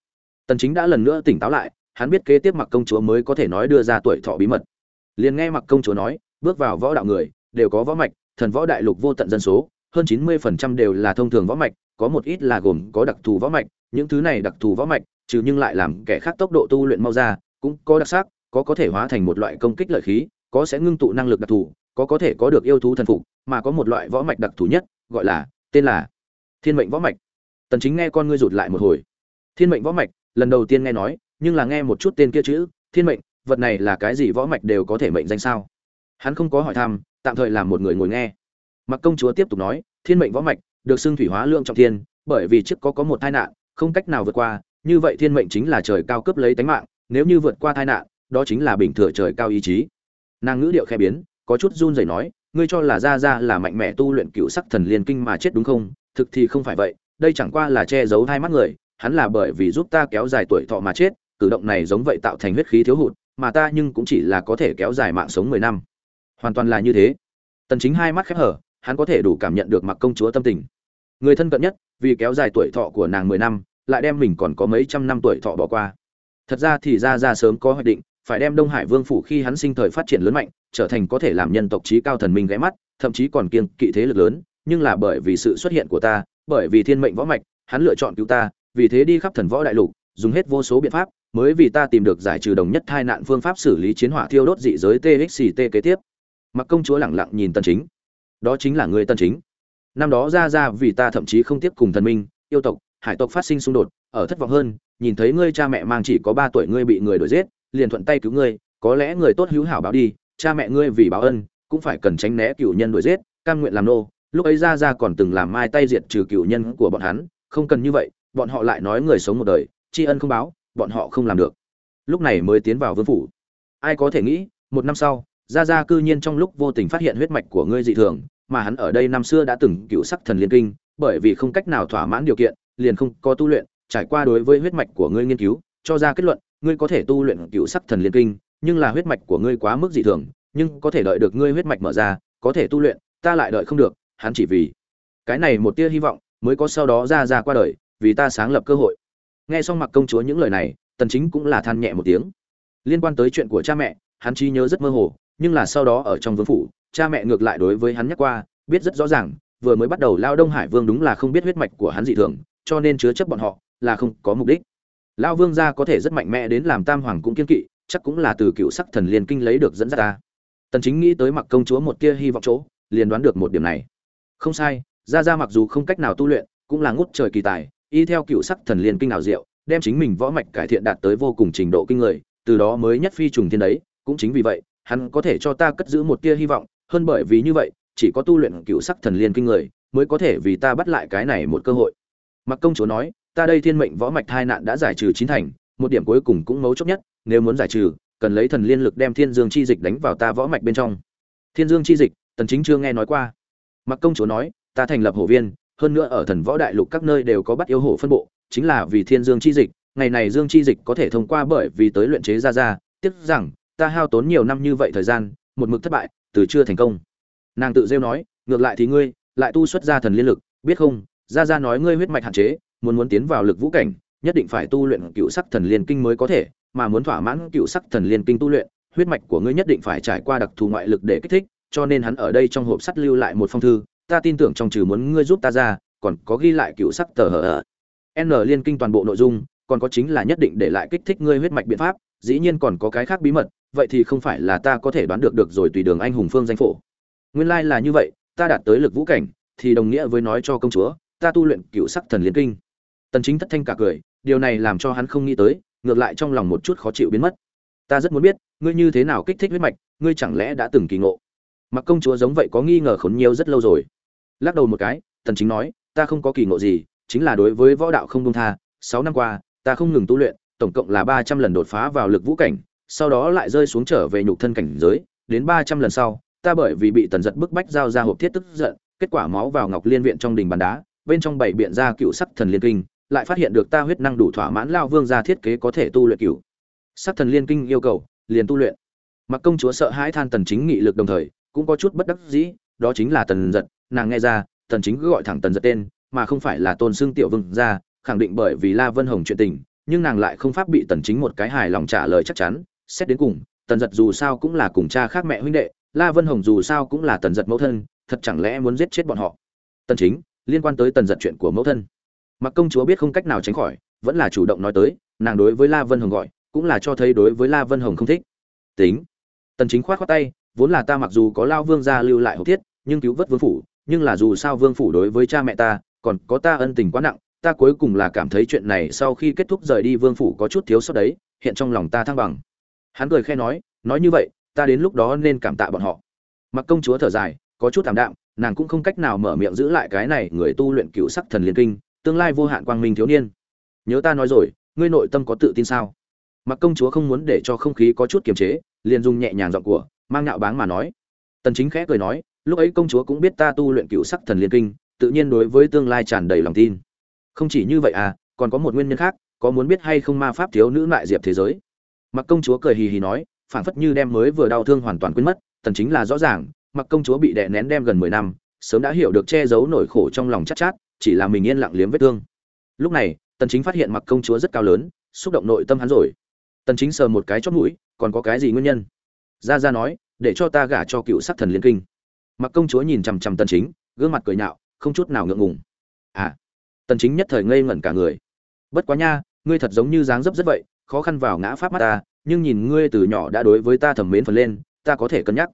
Tần chính đã lần nữa tỉnh táo lại, hắn biết kế tiếp mặc công chúa mới có thể nói đưa ra tuổi thọ bí mật. Liền nghe mặc công chúa nói, bước vào võ đạo người, đều có võ mạch, thần võ đại lục vô tận dân số, hơn 90% đều là thông thường võ mạch, có một ít là gồm có đặc thù võ mạch, những thứ này đặc thù võ mạch, trừ nhưng lại làm kẻ khác tốc độ tu luyện mau ra, cũng có đặc sắc, có có thể hóa thành một loại công kích lợi khí, có sẽ ngưng tụ năng lực đặc thù, có có thể có được yêu thú thần phục, mà có một loại võ mạch đặc thù nhất gọi là, tên là thiên mệnh võ mạch. Tần chính nghe con ngươi rụt lại một hồi. Thiên mệnh võ mạch, lần đầu tiên nghe nói, nhưng là nghe một chút tên kia chữ, thiên mệnh, vật này là cái gì võ mạch đều có thể mệnh danh sao? Hắn không có hỏi thăm, tạm thời làm một người ngồi nghe. Mặc công chúa tiếp tục nói, thiên mệnh võ mạch được xưng thủy hóa lượng trọng thiên, bởi vì trước có có một tai nạn, không cách nào vượt qua, như vậy thiên mệnh chính là trời cao cấp lấy tánh mạng, nếu như vượt qua tai nạn, đó chính là bình thừa trời cao ý chí. Nàng ngữ điệu khẽ biến, có chút run rẩy nói ngươi cho là ra ra là mạnh mẽ tu luyện cựu sắc thần liên kinh mà chết đúng không? Thực thì không phải vậy, đây chẳng qua là che giấu hai mắt người, hắn là bởi vì giúp ta kéo dài tuổi thọ mà chết, cử động này giống vậy tạo thành huyết khí thiếu hụt, mà ta nhưng cũng chỉ là có thể kéo dài mạng sống mười năm. Hoàn toàn là như thế. Tần chính hai mắt khép hở, hắn có thể đủ cảm nhận được mặc công chúa tâm tình. Người thân cận nhất, vì kéo dài tuổi thọ của nàng mười năm, lại đem mình còn có mấy trăm năm tuổi thọ bỏ qua. Thật ra thì ra ra sớm có hoạch định, phải đem đông hải vương phủ khi hắn sinh thời phát triển lớn mạnh trở thành có thể làm nhân tộc trí cao thần minh ghé mắt, thậm chí còn kiêng kỵ thế lực lớn, nhưng là bởi vì sự xuất hiện của ta, bởi vì thiên mệnh võ mạch, hắn lựa chọn cứu ta, vì thế đi khắp thần võ đại lục, dùng hết vô số biện pháp, mới vì ta tìm được giải trừ đồng nhất hai nạn phương pháp xử lý chiến hỏa thiêu đốt dị giới txt kế tiếp. Mặc công chúa lẳng lặng nhìn tân chính. Đó chính là người tân chính. Năm đó ra ra vì ta thậm chí không tiếp cùng thần minh, yêu tộc, hải tộc phát sinh xung đột, ở thất vọng hơn, nhìn thấy ngươi cha mẹ mang chỉ có ba tuổi ngươi bị người đuổi giết, liền thuận tay cứu ngươi, có lẽ người tốt hữu hảo báo đi cha mẹ ngươi vì báo ân, cũng phải cần tránh né cựu nhân đuổi giết, cam nguyện làm nô. Lúc ấy ra ra còn từng làm mai tay diệt trừ cựu nhân của bọn hắn, không cần như vậy, bọn họ lại nói người sống một đời, tri ân không báo, bọn họ không làm được. Lúc này mới tiến vào vương phủ. Ai có thể nghĩ, một năm sau ra ra cư nhiên trong lúc vô tình phát hiện huyết mạch của ngươi dị thường, mà hắn ở đây năm xưa đã từng cựu sắc thần liên kinh, bởi vì không cách nào thỏa mãn điều kiện, liền không có tu luyện, trải qua đối với huyết mạch của ngươi nghiên cứu, cho ra kết luận, ngươi có thể tu luyện cựu sắc thần liên kinh nhưng là huyết mạch của ngươi quá mức dị thường, nhưng có thể đợi được ngươi huyết mạch mở ra, có thể tu luyện, ta lại đợi không được, hắn chỉ vì cái này một tia hy vọng mới có sau đó ra ra qua đời, vì ta sáng lập cơ hội. Nghe xong mặc công chúa những lời này, tần chính cũng là than nhẹ một tiếng. Liên quan tới chuyện của cha mẹ, hắn trí nhớ rất mơ hồ, nhưng là sau đó ở trong vương phủ, cha mẹ ngược lại đối với hắn nhắc qua, biết rất rõ ràng, vừa mới bắt đầu lao đông hải vương đúng là không biết huyết mạch của hắn dị thường, cho nên chứa chấp bọn họ là không có mục đích. Lão vương gia có thể rất mạnh mẽ đến làm tam hoàng cũng kiên kỵ chắc cũng là từ cựu sắc thần liên kinh lấy được dẫn dắt ta. Tần chính nghĩ tới mặc công chúa một tia hy vọng chỗ, liền đoán được một điểm này. Không sai, gia gia mặc dù không cách nào tu luyện, cũng là ngút trời kỳ tài, y theo cựu sắc thần liên kinh nào diệu, đem chính mình võ mạch cải thiện đạt tới vô cùng trình độ kinh người, từ đó mới nhất phi trùng thiên đấy, cũng chính vì vậy, hắn có thể cho ta cất giữ một tia hy vọng, hơn bởi vì như vậy, chỉ có tu luyện cựu sắc thần liên kinh người, mới có thể vì ta bắt lại cái này một cơ hội. Mặc công chúa nói, ta đây thiên mệnh võ mạch thai nạn đã giải trừ chín thành, một điểm cuối cùng cũng mấu chốt nhất nếu muốn giải trừ, cần lấy thần liên lực đem thiên dương chi dịch đánh vào ta võ mạch bên trong. Thiên dương chi dịch, tần chính chưa nghe nói qua. Mặc công chúa nói, ta thành lập hổ viên, hơn nữa ở thần võ đại lục các nơi đều có bắt yêu hổ phân bộ, chính là vì thiên dương chi dịch, ngày này dương chi dịch có thể thông qua bởi vì tới luyện chế ra ra, tiếc rằng, ta hao tốn nhiều năm như vậy thời gian, một mực thất bại, từ chưa thành công. Nàng tự rêu nói, ngược lại thì ngươi, lại tu xuất ra thần liên lực, biết không, ra ra nói ngươi huyết mạch hạn chế, muốn muốn tiến vào lực vũ cảnh, nhất định phải tu luyện cựu sắc thần liên kinh mới có thể mà muốn thỏa mãn cựu sắc thần liên kinh tu luyện, huyết mạch của ngươi nhất định phải trải qua đặc thù ngoại lực để kích thích, cho nên hắn ở đây trong hộp sắt lưu lại một phong thư, ta tin tưởng trong trừ muốn ngươi giúp ta ra, còn có ghi lại cựu sắc tờ hở n liên kinh toàn bộ nội dung, còn có chính là nhất định để lại kích thích ngươi huyết mạch biện pháp, dĩ nhiên còn có cái khác bí mật, vậy thì không phải là ta có thể đoán được được rồi tùy đường anh hùng phương danh phổ. Nguyên lai là như vậy, ta đạt tới lực vũ cảnh, thì đồng nghĩa với nói cho công chúa, ta tu luyện cựu sắc thần liên kinh. Tần chính thất thanh cả cười, điều này làm cho hắn không nghĩ tới ngược lại trong lòng một chút khó chịu biến mất. Ta rất muốn biết, ngươi như thế nào kích thích huyết mạch, ngươi chẳng lẽ đã từng kỳ ngộ? Mặc công chúa giống vậy có nghi ngờ khốn nhiều rất lâu rồi. Lắc đầu một cái tần chính nói, ta không có kỳ ngộ gì, chính là đối với võ đạo không buông tha 6 năm qua, ta không ngừng tu luyện, tổng cộng là 300 lần đột phá vào lực vũ cảnh, sau đó lại rơi xuống trở về nhục thân cảnh giới, đến 300 lần sau, ta bởi vì bị tần giật bức bách giao ra hộp thiết tức giận, kết quả máu vào ngọc liên viện trong đình bàn đá, bên trong bảy biện ra cựu sắc thần liên kinh lại phát hiện được ta huyết năng đủ thỏa mãn lao vương gia thiết kế có thể tu luyện cửu. Sắc thần liên kinh yêu cầu, liền tu luyện. Mặc công chúa sợ hãi than tần chính nghị lực đồng thời, cũng có chút bất đắc dĩ, đó chính là tần giật. Nàng nghe ra, tần chính cứ gọi thẳng tần giật tên, mà không phải là tôn xương tiểu vương gia, khẳng định bởi vì la vân hồng chuyện tình, nhưng nàng lại không pháp bị tần chính một cái hài lòng trả lời chắc chắn. Xét đến cùng, tần giật dù sao cũng là cùng cha khác mẹ huynh đệ, la vân hồng dù sao cũng là tần giật mẫu thân, thật chẳng lẽ muốn giết chết bọn họ? Tần chính, liên quan tới tần giật chuyện của mẫu thân mặc công chúa biết không cách nào tránh khỏi, vẫn là chủ động nói tới, nàng đối với la vân hồng gọi, cũng là cho thấy đối với la vân hồng không thích. Tính. Tần chính khoát khoát tay, vốn là ta mặc dù có lao vương gia lưu lại hậu thiết, nhưng cứu vớt vương phủ, nhưng là dù sao vương phủ đối với cha mẹ ta, còn có ta ân tình quá nặng, ta cuối cùng là cảm thấy chuyện này sau khi kết thúc rời đi vương phủ có chút thiếu sót đấy, hiện trong lòng ta thăng bằng. Hắn cười khẽ nói nói như vậy, ta đến lúc đó nên cảm tạ bọn họ. Mặc công chúa thở dài, có chút thảm đạm, nàng cũng không cách nào mở miệng giữ lại cái này người tu luyện cựu sắc thần liên kinh tương lai vô hạn quang minh thiếu niên. Nhớ ta nói rồi, ngươi nội tâm có tự tin sao? Mặc công chúa không muốn để cho không khí có chút kiềm chế, liền dùng nhẹ nhàng giọng của, mang nạo báng mà nói. Tần chính khẽ cười nói, lúc ấy công chúa cũng biết ta tu luyện cựu sắc thần liên kinh, tự nhiên đối với tương lai tràn đầy lòng tin. Không chỉ như vậy à còn có một nguyên nhân khác, có muốn biết hay không ma pháp thiếu nữ lại diệp thế giới. Mặc công chúa cười hì hì nói, phảng phất như đem mới vừa đau thương hoàn toàn quên mất, tần chính là rõ ràng, mặc công chúa bị đè nén đem gần 10 năm, sớm đã hiểu được che giấu nỗi khổ trong lòng chát chát chỉ là mình yên lặng liếm vết thương. Lúc này, tần chính phát hiện mặc công chúa rất cao lớn, xúc động nội tâm hắn rồi. Tần chính sờ một cái chót mũi, còn có cái gì nguyên nhân? Gia gia nói, để cho ta gả cho cựu sắc thần liên kinh. Mặc công chúa nhìn chằm chằm tần chính, gương mặt cười nhạo, không chút nào ngượng ngùng. À tần chính nhất thời ngây ngẩn cả người. Bất quá nha, ngươi thật giống như dáng dấp rất vậy, khó khăn vào ngã pháp mắt ta, nhưng nhìn ngươi từ nhỏ đã đối với ta thầm mến phần lên, ta có thể cân nhắc.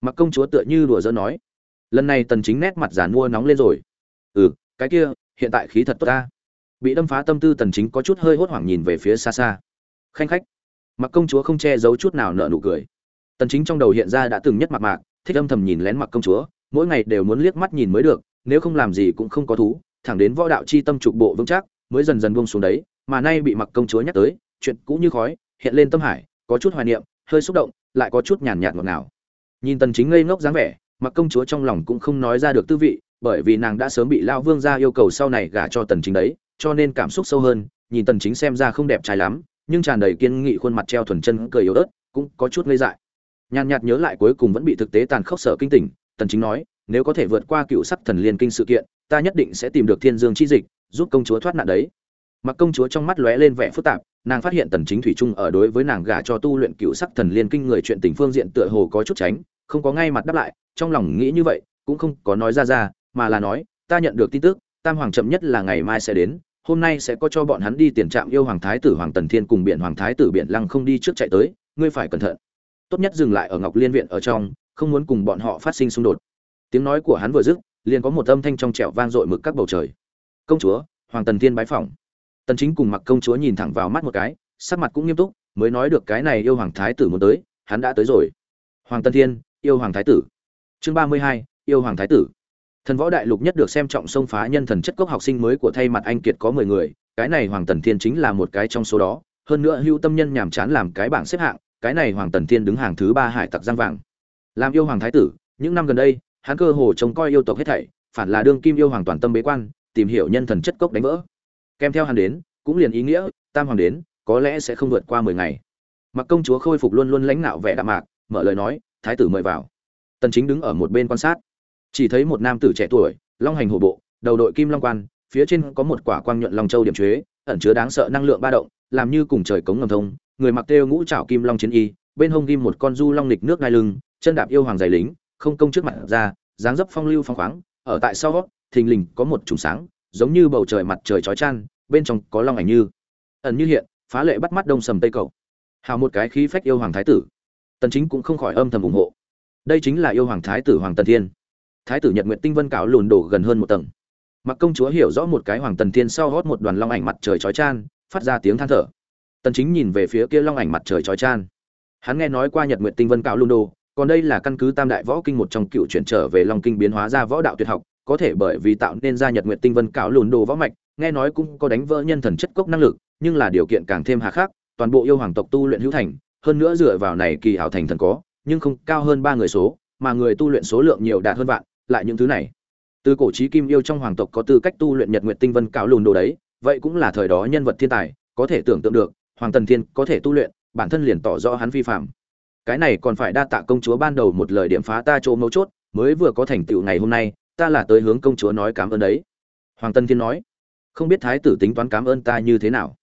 Mặc công chúa tựa như đùa giỡn nói. Lần này tần chính nét mặt giàn mua nóng lên rồi. Ừ cái kia, hiện tại khí thật tốt ta. Bị đâm phá tâm tư tần chính có chút hơi hốt hoảng nhìn về phía xa xa. Khanh khách. Mặc công chúa không che giấu chút nào nở nụ cười. Tần chính trong đầu hiện ra đã từng nhất mặc mạc, thích âm thầm nhìn lén mặc công chúa, mỗi ngày đều muốn liếc mắt nhìn mới được, nếu không làm gì cũng không có thú, thẳng đến võ đạo chi tâm trục bộ vững chắc, mới dần dần buông xuống đấy, mà nay bị mặc công chúa nhắc tới, chuyện cũ như khói, hiện lên tâm hải, có chút hoài niệm, hơi xúc động, lại có chút nhàn nhạt ngọt ngào. Nhìn tần chính ngây ngốc dáng vẻ, mặc công chúa trong lòng cũng không nói ra được tư vị bởi vì nàng đã sớm bị Lão vương gia yêu cầu sau này gả cho tần chính đấy, cho nên cảm xúc sâu hơn, nhìn tần chính xem ra không đẹp trai lắm, nhưng tràn đầy kiên nghị khuôn mặt treo thuần chân cười yếu ớt, cũng có chút ngây dại. Nhàn nhạt nhớ lại cuối cùng vẫn bị thực tế tàn khốc sở kinh tỉnh tần chính nói, nếu có thể vượt qua cựu sắc thần liên kinh sự kiện, ta nhất định sẽ tìm được thiên dương chi dịch, giúp công chúa thoát nạn đấy. Mặc công chúa trong mắt lóe lên vẻ phức tạp, nàng phát hiện tần chính thủy trung ở đối với nàng gả cho tu luyện cựu sắc thần liên kinh người chuyện tình phương diện tựa hồ có chút tránh, không có ngay mặt đáp lại, trong lòng nghĩ như vậy, cũng không có nói ra ra mà là nói ta nhận được tin tức tam hoàng chậm nhất là ngày mai sẽ đến hôm nay sẽ có cho bọn hắn đi tiền trạm yêu hoàng thái tử hoàng tần thiên cùng biển hoàng thái tử biển lăng không đi trước chạy tới ngươi phải cẩn thận. Tốt nhất dừng lại ở ngọc liên viện ở trong không muốn cùng bọn họ phát sinh xung đột. Tiếng nói của hắn vừa dứt liền có một âm thanh trong trẻo vang dội mực các bầu trời. Công chúa hoàng tần thiên bái phỏng. Tần chính cùng mặc công chúa nhìn thẳng vào mắt một cái sắc mặt cũng nghiêm túc mới nói được cái này yêu hoàng thái tử muốn tới hắn đã tới rồi. Hoàng tần thiên yêu hoàng thái tử. Chương 32, yêu hoàng thái tử thần võ đại lục nhất được xem trọng sông phá nhân thần chất cốc học sinh mới của thay mặt anh kiệt có 10 người, cái này hoàng tần thiên chính là một cái trong số đó, hơn nữa hưu tâm nhân nhàm chán làm cái bảng xếp hạng, cái này hoàng tần thiên đứng hàng thứ ba hải tặc giang vàng. Làm yêu hoàng thái tử, những năm gần đây, hắn cơ hồ trông coi yêu tộc hết thảy, phản là đương kim yêu hoàng toàn tâm bế quan, tìm hiểu nhân thần chất cốc đánh vỡ. Kèm theo hắn đến, cũng liền ý nghĩa, tam hoàng đến, có lẽ sẽ không vượt qua mười ngày. Mặc công chúa khôi phục luôn luôn lãnh nạo vẻ đạm mạc, mở lời nói, thái tử mời vào. Tần chính đứng ở một bên quan sát chỉ thấy một nam tử trẻ tuổi, long hành hổ bộ, đầu đội kim long quan, phía trên có một quả quang nhuận long châu điểm chế, ẩn chứa đáng sợ năng lượng ba động, làm như cùng trời cống ngầm thông, người mặc têu ngũ trảo kim long chiến y, bên hông ghim một con du long nịch nước ngai lưng, chân đạp yêu hoàng giày lính, không công trước mặt ra, dáng dấp phong lưu phong khoáng, ở tại sau thình lình có một trùng sáng, giống như bầu trời mặt trời chói chang, bên trong có long ảnh như. Ẩn như hiện, phá lệ bắt mắt đông sầm tây cầu. Hào một cái khí phách yêu hoàng thái tử. Tần chính cũng không khỏi âm thầm ủng hộ. Đây chính là yêu hoàng thái tử hoàng tần thiên thái tử nhật nguyện tinh vân cạo lùn đổ gần hơn một tầng. Mặc công chúa hiểu rõ một cái hoàng tần thiên sau hót một đoàn long ảnh mặt trời chói chan, phát ra tiếng than thở. Tần chính nhìn về phía kia long ảnh mặt trời chói chan. Hắn nghe nói qua nhật nguyện tinh vân cạo lùn đồ còn đây là căn cứ tam đại võ kinh một trong cựu chuyển trở về long kinh biến hóa ra võ đạo tuyệt học, có thể bởi vì tạo nên ra nhật nguyện tinh vân cạo lùn đồ võ mạch, nghe nói cũng có đánh vỡ nhân thần chất cốc năng lực, nhưng là điều kiện càng thêm hà khắc, toàn bộ yêu hoàng tộc tu luyện hữu thành, hơn nữa dựa vào này kỳ hảo thành thần có, nhưng không cao hơn ba người số, mà người tu luyện số lượng nhiều đạt hơn vạn lại những thứ này. Từ cổ chí kim yêu trong hoàng tộc có tư cách tu luyện nhật nguyệt tinh vân cao lùn đồ đấy, vậy cũng là thời đó nhân vật thiên tài, có thể tưởng tượng được, hoàng tần thiên có thể tu luyện, bản thân liền tỏ rõ hắn vi phạm cái này còn phải đa tạ công chúa ban đầu một lời điểm phá ta chỗ mấu chốt, mới vừa có thành tựu ngày hôm nay, ta là tới hướng công chúa nói cảm ơn đấy. Hoàng tân thiên nói. Không biết thái tử tính toán cảm ơn ta như thế nào?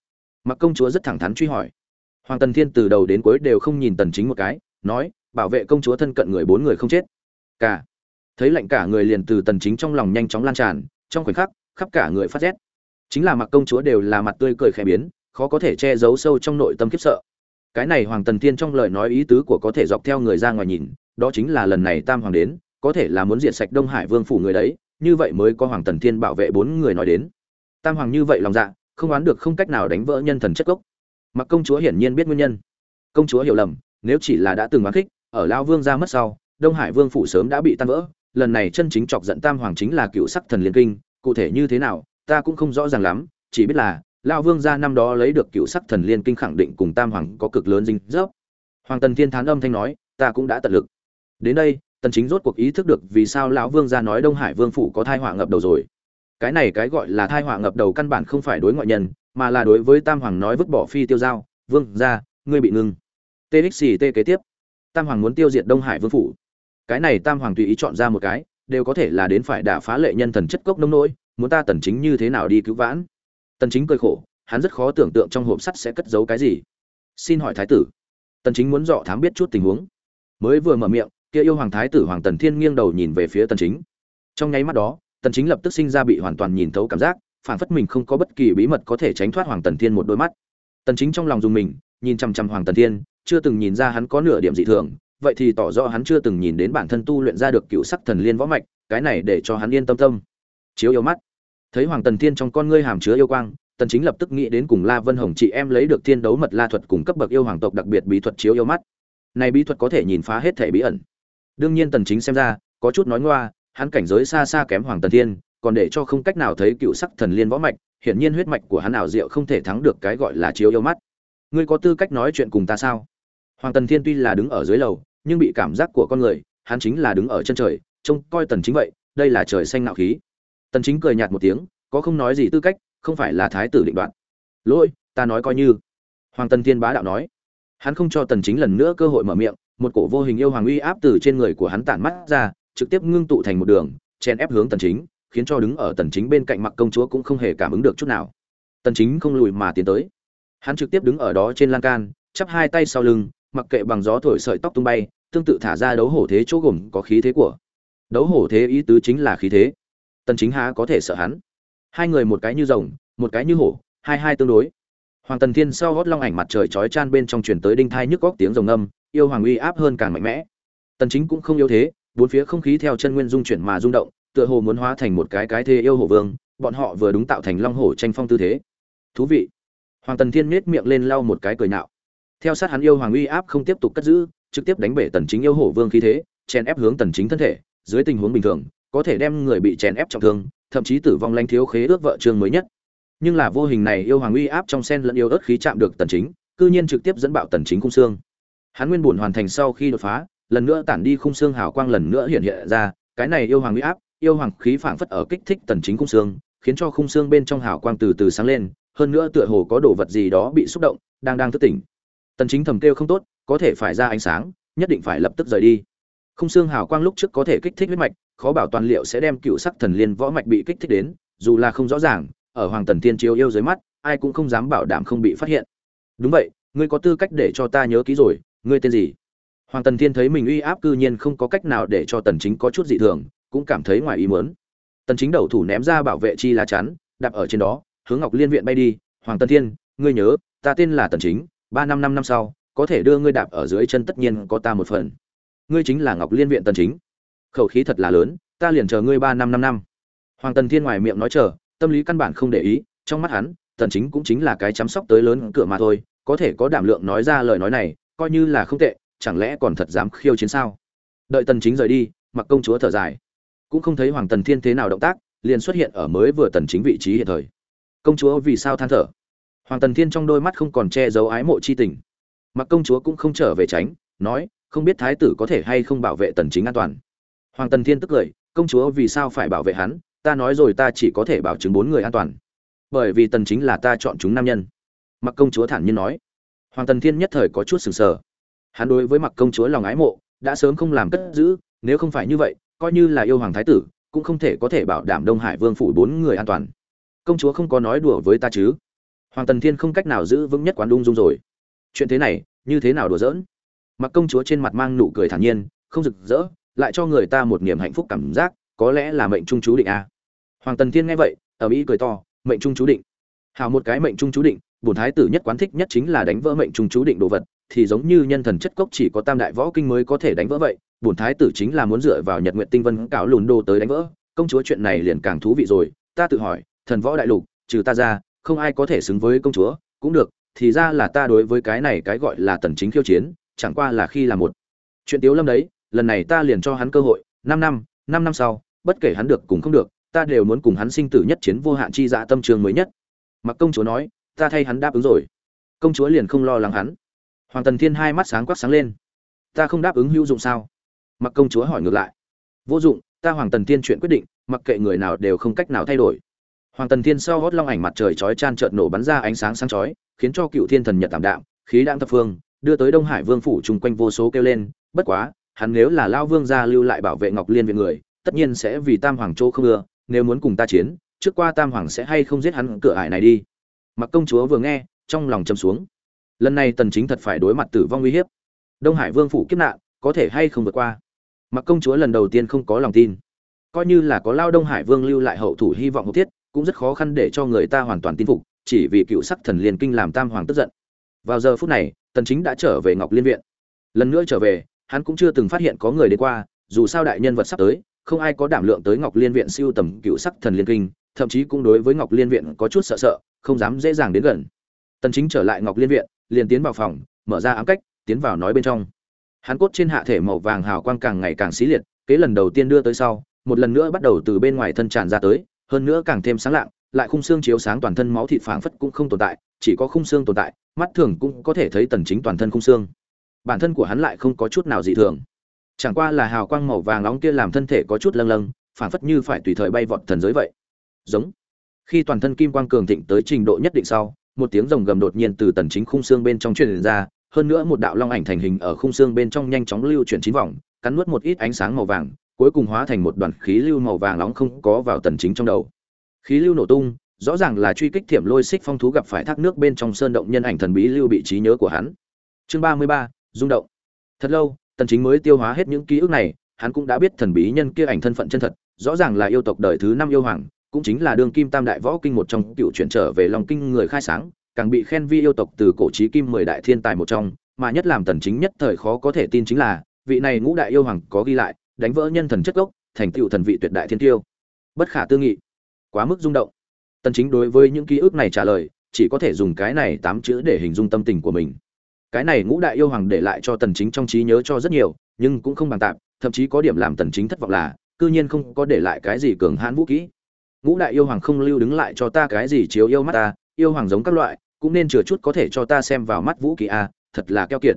Mặc công chúa rất thẳng thắn truy hỏi. Hoàng tần thiên từ đầu đến cuối đều không nhìn tần chính một cái, nói, bảo vệ công chúa thân cận người bốn người không chết. Cả thấy lạnh cả người liền từ tần chính trong lòng nhanh chóng lan tràn, trong khoảnh khắc, khắp cả người phát rét. Chính là mặc công chúa đều là mặt tươi cười khẽ biến, khó có thể che giấu sâu trong nội tâm kiếp sợ. Cái này hoàng tần thiên trong lời nói ý tứ của có thể dọc theo người ra ngoài nhìn, đó chính là lần này tam hoàng đến, có thể là muốn diệt sạch đông hải vương phủ người đấy, như vậy mới có hoàng tần thiên bảo vệ bốn người nói đến. Tam hoàng như vậy lòng dạ không oán được không cách nào đánh vỡ nhân thần chất gốc. Mặc công chúa hiển nhiên biết nguyên nhân. Công chúa hiểu lầm, nếu chỉ là đã từng oán khích, ở lao vương ra mất sau, đông hải vương phủ sớm đã bị tan vỡ lần này chân chính chọc giận tam hoàng chính là cựu sắc thần liên kinh, cụ thể như thế nào, ta cũng không rõ ràng lắm, chỉ biết là lao vương gia năm đó lấy được cựu sắc thần liên kinh khẳng định cùng tam hoàng có cực lớn dinh dấp. Hoàng tần thiên thán âm thanh nói, ta cũng đã tận lực. Đến đây, tần chính rốt cuộc ý thức được vì sao lão vương gia nói đông hải vương phủ có thai họa ngập đầu rồi. Cái này cái gọi là thai họa ngập đầu căn bản không phải đối ngoại nhân, mà là đối với tam hoàng nói vứt bỏ phi tiêu giao, vương gia, ngươi bị ngưng. Txt kế tiếp. Tam hoàng muốn tiêu diệt đông hải vương phủ cái này tam hoàng tùy ý chọn ra một cái, đều có thể là đến phải đả phá lệ nhân thần chất cốc nông nỗi, muốn ta tần chính như thế nào đi cứu vãn? Tần chính cười khổ, hắn rất khó tưởng tượng trong hộp sắt sẽ cất giấu cái gì. Xin hỏi thái tử, tần chính muốn dò thám biết chút tình huống. Mới vừa mở miệng, kia yêu hoàng thái tử hoàng tần thiên nghiêng đầu nhìn về phía tần chính. Trong nháy mắt đó, tần chính lập tức sinh ra bị hoàn toàn nhìn thấu cảm giác phản phất mình không có bất kỳ bí mật có thể tránh thoát hoàng tần thiên một đôi mắt. Tần chính trong lòng dùng mình, nhìn chăm chăm hoàng tần thiên, chưa từng nhìn ra hắn có nửa điểm dị thường vậy thì tỏ rõ hắn chưa từng nhìn đến bản thân tu luyện ra được cựu sắc thần liên võ mạch, cái này để cho hắn yên tâm tâm. Chiếu yêu mắt. Thấy hoàng tần thiên trong con ngươi hàm chứa yêu quang, tần chính lập tức nghĩ đến cùng la vân hồng chị em lấy được thiên đấu mật la thuật cùng cấp bậc yêu hoàng tộc đặc biệt bí thuật chiếu yêu mắt. Này bí thuật có thể nhìn phá hết thể bí ẩn. Đương nhiên tần chính xem ra, có chút nói ngoa, hắn cảnh giới xa xa kém hoàng tần thiên, còn để cho không cách nào thấy cựu sắc thần liên võ mạch, hiển nhiên huyết mạch của hắn ảo diệu không thể thắng được cái gọi là chiếu yêu mắt. Ngươi có tư cách nói chuyện cùng ta sao? Hoàng tần thiên tuy là đứng ở dưới lầu, nhưng bị cảm giác của con người, hắn chính là đứng ở chân trời, trông coi tần chính vậy, đây là trời xanh nạo khí. Tần chính cười nhạt một tiếng, có không nói gì tư cách, không phải là thái tử định đoạt. Lỗi, ta nói coi như. Hoàng tần thiên bá đạo nói. Hắn không cho tần chính lần nữa cơ hội mở miệng, một cổ vô hình yêu hoàng uy áp từ trên người của hắn tản mắt ra, trực tiếp ngưng tụ thành một đường chen ép hướng tần chính, khiến cho đứng ở tần chính bên cạnh mặc công chúa cũng không hề cảm ứng được chút nào. Tần chính không lùi mà tiến tới. Hắn trực tiếp đứng ở đó trên lan can, chắp hai tay sau lưng mặc kệ bằng gió thổi sợi tóc tung bay, tương tự thả ra đấu hổ thế chỗ gồm có khí thế của. Đấu hổ thế ý tứ chính là khí thế. Tần chính há có thể sợ hắn. Hai người một cái như rồng, một cái như hổ, hai hai tương đối. Hoàng tần thiên sau gót long ảnh mặt trời chói chan bên trong truyền tới đinh thai nhức góc tiếng rồng âm, yêu hoàng uy áp hơn càng mạnh mẽ. Tần chính cũng không yếu thế, bốn phía không khí theo chân nguyên dung chuyển mà rung động, tựa hồ muốn hóa thành một cái cái thế yêu hổ vương, bọn họ vừa đúng tạo thành long hổ tranh phong tư thế. Thú vị. Hoàng tần thiên nết miệng lên lau một cái cười nạo theo sát hắn yêu hoàng uy áp không tiếp tục cất giữ, trực tiếp đánh bể tần chính yêu hổ vương khí thế, chèn ép hướng tần chính thân thể, dưới tình huống bình thường, có thể đem người bị chèn ép trọng thương, thậm chí tử vong lanh thiếu khế ước vợ trương mới nhất. Nhưng là vô hình này yêu hoàng uy áp trong sen lẫn yêu ớt khí chạm được tần chính, cư nhiên trực tiếp dẫn bạo tần chính cung xương. Hắn nguyên buồn hoàn thành sau khi đột phá, lần nữa tản đi khung xương hào quang lần nữa hiện hiện ra, cái này yêu hoàng uy áp, yêu hoàng khí phảng phất ở kích thích tần chính khung xương, khiến cho khung xương bên trong hào quang từ từ sáng lên, hơn nữa tựa hồ có đồ vật gì đó bị xúc động, đang đang thức tỉnh tần chính thầm kêu không tốt, có thể phải ra ánh sáng, nhất định phải lập tức rời đi. Không xương hào quang lúc trước có thể kích thích huyết mạch, khó bảo toàn liệu sẽ đem cựu sắc thần liên võ mạch bị kích thích đến, dù là không rõ ràng, ở hoàng tần Thiên chiếu yêu dưới mắt, ai cũng không dám bảo đảm không bị phát hiện. Đúng vậy, ngươi có tư cách để cho ta nhớ kỹ rồi, ngươi tên gì? Hoàng tần thiên thấy mình uy áp cư nhiên không có cách nào để cho tần chính có chút dị thường, cũng cảm thấy ngoài ý muốn. Tần chính đầu thủ ném ra bảo vệ chi lá chắn, đạp ở trên đó, hướng ngọc liên viện bay đi. Hoàng tần thiên, ngươi nhớ, ta tên là tần chính ba năm năm năm sau, có thể đưa ngươi đạp ở dưới chân tất nhiên có ta một phần. Ngươi chính là ngọc liên viện tần chính. Khẩu khí thật là lớn, ta liền chờ ngươi ba năm năm năm. Hoàng tần thiên ngoài miệng nói chờ, tâm lý căn bản không để ý, trong mắt hắn, tần chính cũng chính là cái chăm sóc tới lớn cửa mà thôi, có thể có đảm lượng nói ra lời nói này, coi như là không tệ, chẳng lẽ còn thật dám khiêu chiến sao? Đợi tần chính rời đi, mặc công chúa thở dài. Cũng không thấy hoàng tần thiên thế nào động tác, liền xuất hiện ở mới vừa tần chính vị trí hiện thời. Công chúa vì sao than thở? Hoàng tần thiên trong đôi mắt không còn che giấu ái mộ chi tình. Mặc công chúa cũng không trở về tránh, nói, không biết thái tử có thể hay không bảo vệ tần chính an toàn. Hoàng tần thiên tức cười công chúa vì sao phải bảo vệ hắn? Ta nói rồi ta chỉ có thể bảo chứng bốn người an toàn. Bởi vì tần chính là ta chọn chúng nam nhân. Mặc công chúa thản nhiên nói. Hoàng tần thiên nhất thời có chút sừng sờ. Hắn đối với mặc công chúa lòng ái mộ, đã sớm không làm cất giữ, nếu không phải như vậy, coi như là yêu hoàng thái tử, cũng không thể có thể bảo đảm đông hải vương phủ bốn người an toàn. Công chúa không có nói đùa với ta chứ? Hoàng tần thiên không cách nào giữ vững nhất quán đung dung rồi. Chuyện thế này, như thế nào đùa giỡn? Mặc công chúa trên mặt mang nụ cười thản nhiên, không rực rỡ, lại cho người ta một niềm hạnh phúc cảm giác, có lẽ là mệnh trung chú định a hoàng tần thiên nghe vậy, ở mỹ cười to, mệnh trung chú định. Hào một cái mệnh trung chú định, bổn thái tử nhất quán thích nhất chính là đánh vỡ mệnh trung chú định đồ vật, thì giống như nhân thần chất cốc chỉ có tam đại võ kinh mới có thể đánh vỡ vậy, bổn thái tử chính là muốn dựa vào nhật nguyện tinh vân cáo lùn đô tới đánh vỡ. Công chúa chuyện này liền càng thú vị rồi, ta tự hỏi, thần võ đại lục, trừ ta ra không ai có thể xứng với công chúa, cũng được, thì ra là ta đối với cái này cái gọi là tần chính khiêu chiến, chẳng qua là khi là một. Chuyện tiếu lâm đấy, lần này ta liền cho hắn cơ hội 5 năm 5 năm sau, bất kể hắn được cùng không được, ta đều muốn cùng hắn sinh tử nhất chiến vô hạn chi dạ tâm trường mới nhất. Mặc công chúa nói, ta thay hắn đáp ứng rồi. Công chúa liền không lo lắng hắn. Hoàng tần thiên hai mắt sáng quắc sáng lên. Ta không đáp ứng hữu dụng sao? Mặc công chúa hỏi ngược lại. Vô dụng, ta hoàng tần thiên chuyện quyết định, mặc kệ người nào đều không cách nào thay đổi hoàng tần thiên sau gót long ảnh mặt trời chói chan chợt nổ bắn ra ánh sáng sáng chói, khiến cho cựu thiên thần nhật tạm đạm, khí đang thập phương, đưa tới đông hải vương phủ chung quanh vô số kêu lên, bất quá, hắn nếu là lao vương gia lưu lại bảo vệ ngọc liên viện người, tất nhiên sẽ vì tam hoàng châu không ưa, nếu muốn cùng ta chiến, trước qua tam hoàng sẽ hay không giết hắn cửa ải này đi. Mặc công chúa vừa nghe, trong lòng trầm xuống. Lần này tần chính thật phải đối mặt tử vong nguy hiểm. đông hải vương phủ kiếp nạn, có thể hay không vượt qua? Mặc công chúa lần đầu tiên không có lòng tin. Coi như là có lao đông hải vương lưu lại hậu thủ hy vọng hậu thiết cũng rất khó khăn để cho người ta hoàn toàn tin phục, chỉ vì cựu sắc thần liên kinh làm tam hoàng tức giận. Vào giờ phút này, tần chính đã trở về ngọc liên viện. Lần nữa trở về, hắn cũng chưa từng phát hiện có người đi qua, dù sao đại nhân vật sắp tới, không ai có đảm lượng tới ngọc liên viện siêu tầm cựu sắc thần liên kinh, thậm chí cũng đối với ngọc liên viện có chút sợ sợ, không dám dễ dàng đến gần. Tần chính trở lại ngọc liên viện, liền tiến vào phòng, mở ra ám cách, tiến vào nói bên trong. Hắn cốt trên hạ thể màu vàng hào quang càng ngày càng xí liệt, kế lần đầu tiên đưa tới sau, một lần nữa bắt đầu từ bên ngoài thân tràn ra tới hơn nữa càng thêm sáng lạng, lại khung xương chiếu sáng toàn thân máu thịt phảng phất cũng không tồn tại, chỉ có khung xương tồn tại, mắt thường cũng có thể thấy tần chính toàn thân khung xương. Bản thân của hắn lại không có chút nào dị thường. Chẳng qua là hào quang màu vàng nóng kia làm thân thể có chút lâng lâng, phảng phất như phải tùy thời bay vọt thần giới vậy. Giống. Khi toàn thân kim quang cường thịnh tới trình độ nhất định sau, một tiếng rồng gầm đột nhiên từ tần chính khung xương bên trong truyền ra, hơn nữa một đạo long ảnh thành hình ở khung xương bên trong nhanh chóng lưu chuyển chín vòng, cắn nuốt một ít ánh sáng màu vàng cuối cùng hóa thành một đoàn khí lưu màu vàng nóng không có vào tần chính trong đầu. Khí lưu nổ tung rõ ràng là truy kích thiểm lôi xích phong thú gặp phải thác nước bên trong sơn động nhân ảnh thần bí lưu bị trí nhớ của hắn. Chương 33, rung động. Thật lâu tần chính mới tiêu hóa hết những ký ức này hắn cũng đã biết thần bí nhân kia ảnh thân phận chân thật rõ ràng là yêu tộc đời thứ năm yêu hoàng cũng chính là đương kim tam đại võ kinh một trong cựu chuyển trở về long kinh người khai sáng càng bị khen vi yêu tộc từ cổ chí kim mười đại thiên tài một trong mà nhất làm tần chính nhất thời khó có thể tin chính là vị này ngũ đại yêu hoàng có ghi lại đánh vỡ nhân thần chất gốc, thành tựu thần vị tuyệt đại thiên tiêu. Bất khả tư nghị, quá mức rung động. Tần chính đối với những ký ức này trả lời, chỉ có thể dùng cái này tám chữ để hình dung tâm tình của mình. Cái này ngũ đại yêu hoàng để lại cho tần chính trong trí nhớ cho rất nhiều, nhưng cũng không bằng tạm, thậm chí có điểm làm tần chính thất vọng là, cư nhiên không có để lại cái gì cường hãn vũ kỹ. Ngũ đại yêu hoàng không lưu đứng lại cho ta cái gì chiếu yêu mắt ta, yêu hoàng giống các loại, cũng nên chừa chút có thể cho ta xem vào mắt vũ kỹ a, thật là keo kiệt.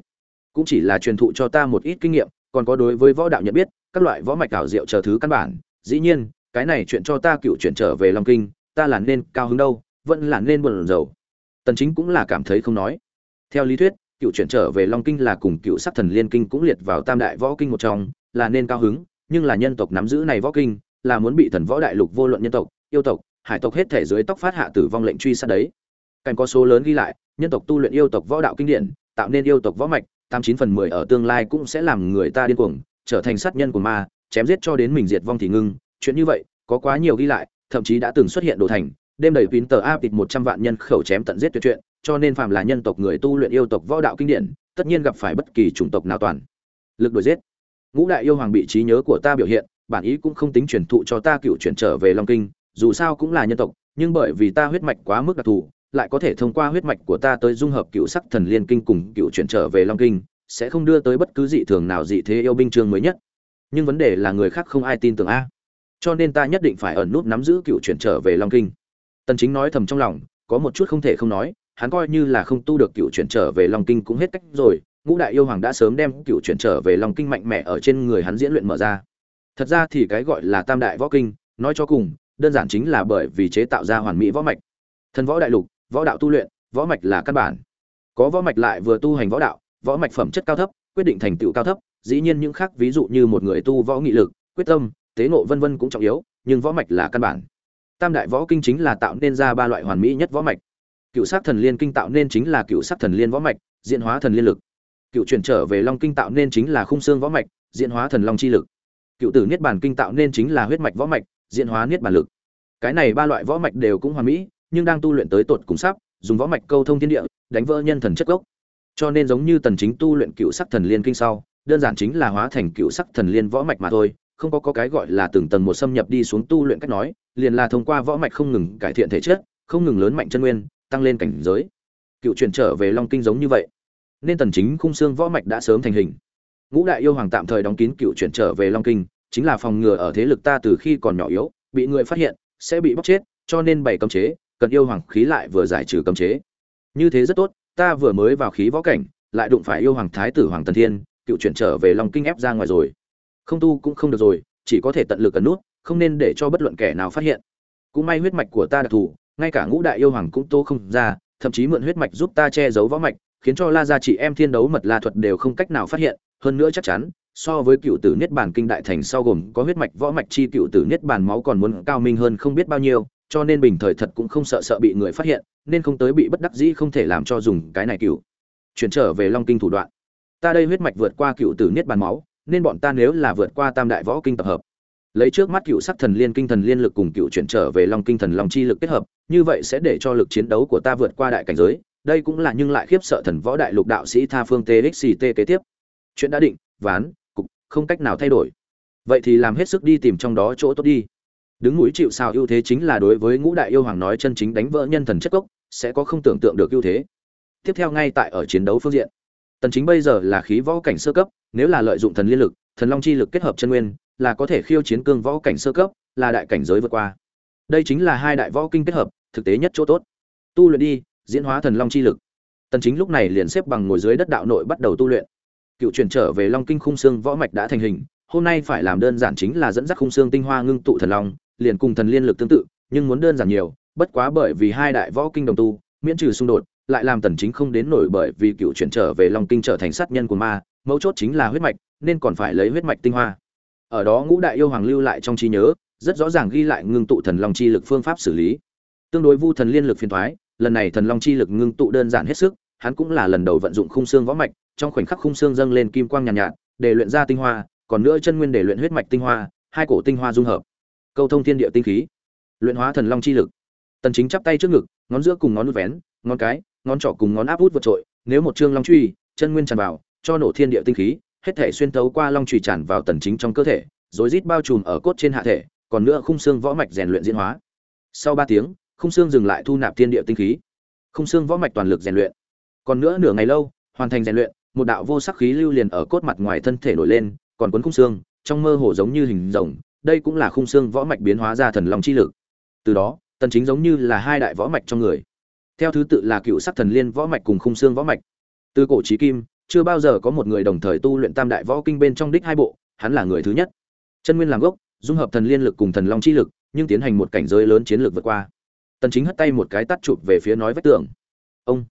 Cũng chỉ là truyền thụ cho ta một ít kinh nghiệm, còn có đối với võ đạo nhận biết các loại võ mạch ảo diệu chờ thứ căn bản. Dĩ nhiên, cái này chuyện cho ta cựu chuyển trở về long kinh, ta là nên cao hứng đâu, vẫn là nên buồn rầu. Tần chính cũng là cảm thấy không nói. Theo lý thuyết, cựu chuyển trở về long kinh là cùng cựu sắc thần liên kinh cũng liệt vào tam đại võ kinh một trong, là nên cao hứng, nhưng là nhân tộc nắm giữ này võ kinh, là muốn bị thần võ đại lục vô luận nhân tộc, yêu tộc, hải tộc hết thể dưới tóc phát hạ tử vong lệnh truy sát đấy. Cảnh có số lớn ghi lại, nhân tộc tu luyện yêu tộc võ đạo kinh điển, tạo nên yêu tộc võ mạch, tám chín phần mười ở tương lai cũng sẽ làm người ta điên cuồng trở thành sát nhân của ma, chém giết cho đến mình diệt vong thì ngưng. Chuyện như vậy, có quá nhiều ghi lại, thậm chí đã từng xuất hiện đồ thành. Đêm đầy tín tờ áp thịt một trăm vạn nhân khẩu chém tận giết tuyệt chuyện cho nên phàm là nhân tộc người tu luyện yêu tộc võ đạo kinh điển, tất nhiên gặp phải bất kỳ chủng tộc nào toàn. Lực đuổi giết. Ngũ đại yêu hoàng bị trí nhớ của ta biểu hiện, bản ý cũng không tính truyền thụ cho ta cựu chuyển trở về long kinh, dù sao cũng là nhân tộc, nhưng bởi vì ta huyết mạch quá mức đặc thù, lại có thể thông qua huyết mạch của ta tới dung hợp cựu sắc thần liên kinh cùng cựu chuyển trở về long kinh sẽ không đưa tới bất cứ dị thường nào dị thế yêu binh chương mới nhất. Nhưng vấn đề là người khác không ai tin tưởng a. Cho nên ta nhất định phải ẩn nút nắm giữ cựu chuyển trở về long kinh. Tần chính nói thầm trong lòng, có một chút không thể không nói, hắn coi như là không tu được cựu chuyển trở về long kinh cũng hết cách rồi, ngũ đại yêu hoàng đã sớm đem cựu chuyển trở về long kinh mạnh mẽ ở trên người hắn diễn luyện mở ra. Thật ra thì cái gọi là tam đại võ kinh, nói cho cùng, đơn giản chính là bởi vì chế tạo ra hoàn mỹ võ mạch. Thần võ đại lục, võ đạo tu luyện, võ mạch là căn bản. Có võ mạch lại vừa tu hành võ đạo võ mạch phẩm chất cao thấp, quyết định thành tựu cao thấp, dĩ nhiên những khác ví dụ như một người tu võ nghị lực, quyết tâm, tế ngộ vân vân cũng trọng yếu, nhưng võ mạch là căn bản. Tam đại võ kinh chính là tạo nên ra ba loại hoàn mỹ nhất võ mạch. Cựu sát thần liên kinh tạo nên chính là cựu sát thần liên võ mạch, diễn hóa thần liên lực. Cựu chuyển trở về long kinh tạo nên chính là khung xương võ mạch, diễn hóa thần long chi lực. Cựu tử niết bàn kinh tạo nên chính là huyết mạch võ mạch, diễn hóa niết bàn lực. Cái này ba loại võ mạch đều cũng hoàn mỹ, nhưng đang tu luyện tới tột cùng sắp, dùng võ mạch câu thông thiên địa, đánh vỡ nhân thần chất gốc cho nên giống như tần chính tu luyện cựu sắc thần liên kinh sau đơn giản chính là hóa thành cựu sắc thần liên võ mạch mà thôi không có, có cái gọi là từng tầng một xâm nhập đi xuống tu luyện cách nói liền là thông qua võ mạch không ngừng cải thiện thể chất không ngừng lớn mạnh chân nguyên tăng lên cảnh giới. Cựu chuyển trở về long kinh giống như vậy. Nên tần chính khung xương võ mạch đã sớm thành hình. Ngũ đại yêu hoàng tạm thời đóng kín cựu chuyển trở về long kinh chính là phòng ngừa ở thế lực ta từ khi còn nhỏ yếu bị người phát hiện sẽ bị bóc chết cho nên bảy cấm chế cần yêu hoàng khí lại vừa giải trừ cấm chế. Như thế rất tốt ta vừa mới vào khí võ cảnh, lại đụng phải yêu hoàng thái tử hoàng tần thiên, cựu chuyển trở về long kinh ép ra ngoài rồi. Không tu cũng không được rồi, chỉ có thể tận lực cẩn nút, không nên để cho bất luận kẻ nào phát hiện. Cũng may huyết mạch của ta đặc thù, ngay cả ngũ đại yêu hoàng cũng tô không ra, thậm chí mượn huyết mạch giúp ta che giấu võ mạch, khiến cho la gia chị em thiên đấu mật la thuật đều không cách nào phát hiện. Hơn nữa chắc chắn, so với cựu tử niết bàn kinh đại thành sau gồm có huyết mạch võ mạch chi cựu tử niết bàn máu còn muốn cao minh hơn không biết bao nhiêu, cho nên bình thời thật cũng không sợ sợ bị người phát hiện nên không tới bị bất đắc dĩ không thể làm cho dùng cái này cựu. Chuyển trở về long kinh thủ đoạn. Ta đây huyết mạch vượt qua cựu tử niết bàn máu, nên bọn ta nếu là vượt qua tam đại võ kinh tập hợp, lấy trước mắt cựu sắc thần liên kinh thần liên lực cùng cựu chuyển trở về long kinh thần long chi lực kết hợp, như vậy sẽ để cho lực chiến đấu của ta vượt qua đại cảnh giới. Đây cũng là nhưng lại khiếp sợ thần võ đại lục đạo sĩ tha phương txt kế tiếp. Chuyện đã định, ván, cục, không cách nào thay đổi. Vậy thì làm hết sức đi tìm trong đó chỗ tốt đi. Đứng mũi chịu sao ưu thế chính là đối với ngũ đại yêu hoàng nói chân chính đánh vỡ nhân thần chất gốc sẽ có không tưởng tượng được ưu thế. Tiếp theo ngay tại ở chiến đấu phương diện. Tần chính bây giờ là khí võ cảnh sơ cấp, nếu là lợi dụng thần liên lực, thần long chi lực kết hợp chân nguyên, là có thể khiêu chiến cương võ cảnh sơ cấp, là đại cảnh giới vượt qua. Đây chính là hai đại võ kinh kết hợp, thực tế nhất chỗ tốt. Tu luyện đi, diễn hóa thần long chi lực. Tần chính lúc này liền xếp bằng ngồi dưới đất đạo nội bắt đầu tu luyện. Cựu chuyển trở về long kinh khung xương võ mạch đã thành hình, hôm nay phải làm đơn giản chính là dẫn dắt khung xương tinh hoa ngưng tụ thần long, liền cùng thần liên lực tương tự, nhưng muốn đơn giản nhiều bất quá bởi vì hai đại võ kinh đồng tu miễn trừ xung đột lại làm tần chính không đến nổi bởi vì cựu chuyển trở về long kinh trở thành sát nhân của ma mấu chốt chính là huyết mạch nên còn phải lấy huyết mạch tinh hoa. Ở đó ngũ đại yêu hoàng lưu lại trong trí nhớ rất rõ ràng ghi lại ngưng tụ thần long chi lực phương pháp xử lý. Tương đối vu thần liên lực phiền thoái lần này thần long chi lực ngưng tụ đơn giản hết sức hắn cũng là lần đầu vận dụng khung xương võ mạch trong khoảnh khắc khung xương dâng lên kim quang nhàn nhạt, nhạt để luyện ra tinh hoa còn nữa chân nguyên để luyện huyết mạch tinh hoa hai cổ tinh hoa dung hợp. Câu thông thiên địa tinh khí. Luyện hóa thần long chi lực tần chính chắp tay trước ngực, ngón giữa cùng ngón út vén, ngón cái, ngón trỏ cùng ngón áp út vượt trội, nếu một trương long truy, chân nguyên tràn vào, cho nổ thiên địa tinh khí, hết thể xuyên thấu qua long truy tràn vào tần chính trong cơ thể, rồi rít bao trùm ở cốt trên hạ thể, còn nữa khung xương võ mạch rèn luyện diễn hóa. Sau 3 tiếng, khung xương dừng lại thu nạp thiên địa tinh khí. Khung xương võ mạch toàn lực rèn luyện. Còn nữa nửa ngày lâu, hoàn thành rèn luyện, một đạo vô sắc khí lưu liền ở cốt mặt ngoài thân thể nổi lên, còn cuốn khung xương, trong mơ hồ giống như hình rồng, đây cũng là khung xương võ mạch biến hóa ra thần long chi lực. Từ đó tần chính giống như là hai đại võ mạch trong người. Theo thứ tự là cựu sắc thần liên võ mạch cùng khung xương võ mạch. Từ cổ chí kim, chưa bao giờ có một người đồng thời tu luyện tam đại võ kinh bên trong đích hai bộ, hắn là người thứ nhất. Chân nguyên làm gốc, dung hợp thần liên lực cùng thần long chi lực, nhưng tiến hành một cảnh giới lớn chiến lược vượt qua. Tần chính hất tay một cái tắt chụp về phía nói vách tường. Ông.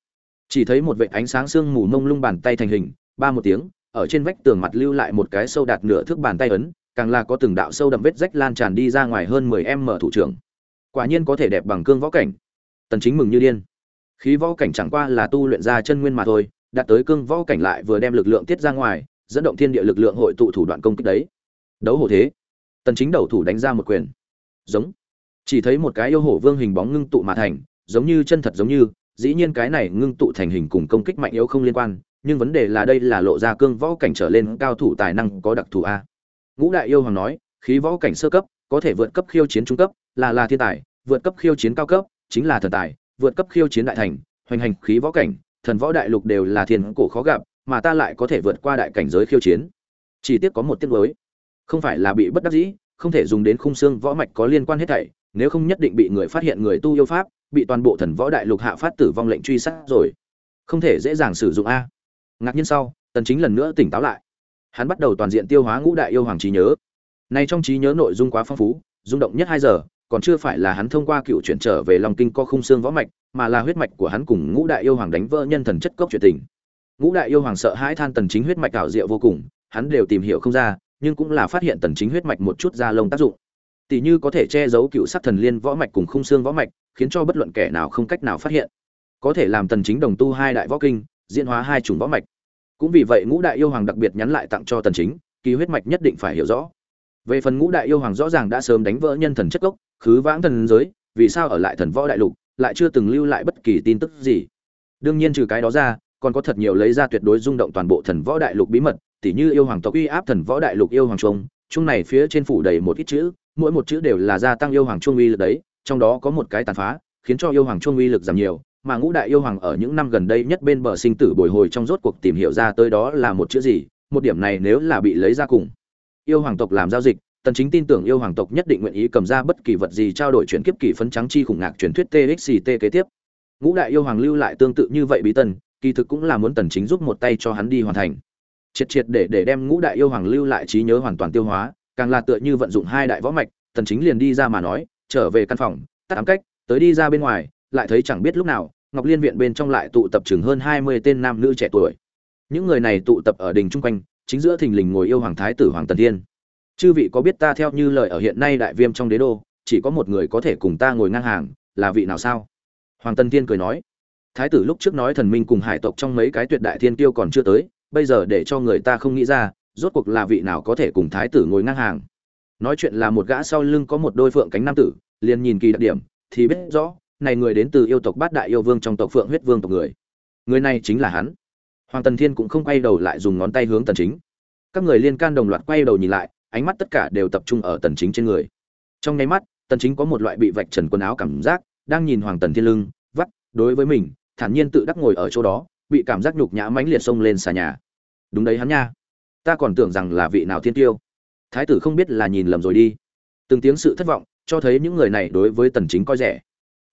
Chỉ thấy một vệt ánh sáng sương mù mông lung bàn tay thành hình, ba một tiếng, ở trên vách tường mặt lưu lại một cái sâu đạt nửa thước bàn tay ấn, càng là có từng đạo sâu đậm vết rách lan tràn đi ra ngoài hơn 10 mở thủ trưởng quả nhiên có thể đẹp bằng cương võ cảnh. Tần chính mừng như điên. Khí võ cảnh chẳng qua là tu luyện ra chân nguyên mà thôi, đạt tới cương võ cảnh lại vừa đem lực lượng tiết ra ngoài, dẫn động thiên địa lực lượng hội tụ thủ đoạn công kích đấy. Đấu hổ thế. Tần chính đầu thủ đánh ra một quyền. Giống. Chỉ thấy một cái yêu hổ vương hình bóng ngưng tụ mà thành, giống như chân thật giống như, dĩ nhiên cái này ngưng tụ thành hình cùng công kích mạnh yếu không liên quan, nhưng vấn đề là đây là lộ ra cương võ cảnh trở lên cao thủ tài năng có đặc thù a. Ngũ đại yêu hoàng nói, khí võ cảnh sơ cấp, có thể vượt cấp khiêu chiến trung cấp là là thiên tài, vượt cấp khiêu chiến cao cấp, chính là thần tài, vượt cấp khiêu chiến đại thành, hoành hành khí võ cảnh, thần võ đại lục đều là thiên cổ khó gặp, mà ta lại có thể vượt qua đại cảnh giới khiêu chiến. Chỉ tiếc có một tiếc mới không phải là bị bất đắc dĩ, không thể dùng đến khung xương võ mạch có liên quan hết thảy, nếu không nhất định bị người phát hiện người tu yêu pháp, bị toàn bộ thần võ đại lục hạ phát tử vong lệnh truy sát rồi. Không thể dễ dàng sử dụng a. Ngạc nhiên sau, tần chính lần nữa tỉnh táo lại. Hắn bắt đầu toàn diện tiêu hóa ngũ đại yêu hoàng trí nhớ. Này trong trí nhớ nội dung quá phong phú, rung động nhất 2 giờ còn chưa phải là hắn thông qua cựu chuyển trở về long kinh co khung xương võ mạch, mà là huyết mạch của hắn cùng ngũ đại yêu hoàng đánh vỡ nhân thần chất cốc chuyện tình. Ngũ đại yêu hoàng sợ hãi than tần chính huyết mạch ảo diệu vô cùng, hắn đều tìm hiểu không ra, nhưng cũng là phát hiện tần chính huyết mạch một chút ra lông tác dụng. Tỷ như có thể che giấu cựu sát thần liên võ mạch cùng khung xương võ mạch, khiến cho bất luận kẻ nào không cách nào phát hiện. Có thể làm tần chính đồng tu hai đại võ kinh, diễn hóa hai chủng võ mạch. Cũng vì vậy ngũ đại yêu hoàng đặc biệt nhắn lại tặng cho tần chính, kỳ huyết mạch nhất định phải hiểu rõ. Về phần ngũ đại yêu hoàng rõ ràng đã sớm đánh vỡ nhân thần chất gốc khứ vãng thần giới, vì sao ở lại thần võ đại lục, lại chưa từng lưu lại bất kỳ tin tức gì? Đương nhiên trừ cái đó ra, còn có thật nhiều lấy ra tuyệt đối rung động toàn bộ thần võ đại lục bí mật, tỉ như yêu hoàng tộc uy áp thần võ đại lục yêu hoàng trung chung này phía trên phủ đầy một ít chữ, mỗi một chữ đều là gia tăng yêu hoàng trung uy lực đấy, trong đó có một cái tàn phá, khiến cho yêu hoàng trung uy lực giảm nhiều, mà ngũ đại yêu hoàng ở những năm gần đây nhất bên bờ sinh tử bồi hồi trong rốt cuộc tìm hiểu ra tới đó là một chữ gì, một điểm này nếu là bị lấy ra cùng. Yêu hoàng tộc làm giao dịch tần chính tin tưởng yêu hoàng tộc nhất định nguyện ý cầm ra bất kỳ vật gì trao đổi chuyển kiếp kỳ phấn trắng chi khủng ngạc truyền thuyết TXT kế tiếp. Ngũ đại yêu hoàng lưu lại tương tự như vậy bí tần, kỳ thực cũng là muốn tần chính giúp một tay cho hắn đi hoàn thành. Triệt triệt để để đem ngũ đại yêu hoàng lưu lại trí nhớ hoàn toàn tiêu hóa, càng là tựa như vận dụng hai đại võ mạch, tần chính liền đi ra mà nói, trở về căn phòng, tắt ám cách, tới đi ra bên ngoài, lại thấy chẳng biết lúc nào, Ngọc Liên viện bên trong lại tụ tập chừng hơn 20 tên nam nữ trẻ tuổi. Những người này tụ tập ở đình trung quanh, chính giữa thình lình ngồi yêu hoàng thái tử hoàng tần thiên chư vị có biết ta theo như lời ở hiện nay đại viêm trong đế đô, chỉ có một người có thể cùng ta ngồi ngang hàng, là vị nào sao? Hoàng tân thiên cười nói. Thái tử lúc trước nói thần minh cùng hải tộc trong mấy cái tuyệt đại thiên tiêu còn chưa tới, bây giờ để cho người ta không nghĩ ra, rốt cuộc là vị nào có thể cùng thái tử ngồi ngang hàng. Nói chuyện là một gã sau lưng có một đôi phượng cánh nam tử, liền nhìn kỳ đặc điểm, thì biết rõ, này người đến từ yêu tộc bát đại yêu vương trong tộc phượng huyết vương tộc người. Người này chính là hắn. Hoàng tần thiên cũng không quay đầu lại dùng ngón tay hướng tần chính. Các người liên can đồng loạt quay đầu nhìn lại ánh mắt tất cả đều tập trung ở tần chính trên người. Trong nháy mắt, tần chính có một loại bị vạch trần quần áo cảm giác, đang nhìn hoàng tần thiên lưng, vắt, đối với mình, thản nhiên tự đắc ngồi ở chỗ đó, bị cảm giác nhục nhã mãnh liệt xông lên xà nhà. Đúng đấy hắn nha. Ta còn tưởng rằng là vị nào thiên tiêu. Thái tử không biết là nhìn lầm rồi đi. Từng tiếng sự thất vọng, cho thấy những người này đối với tần chính coi rẻ.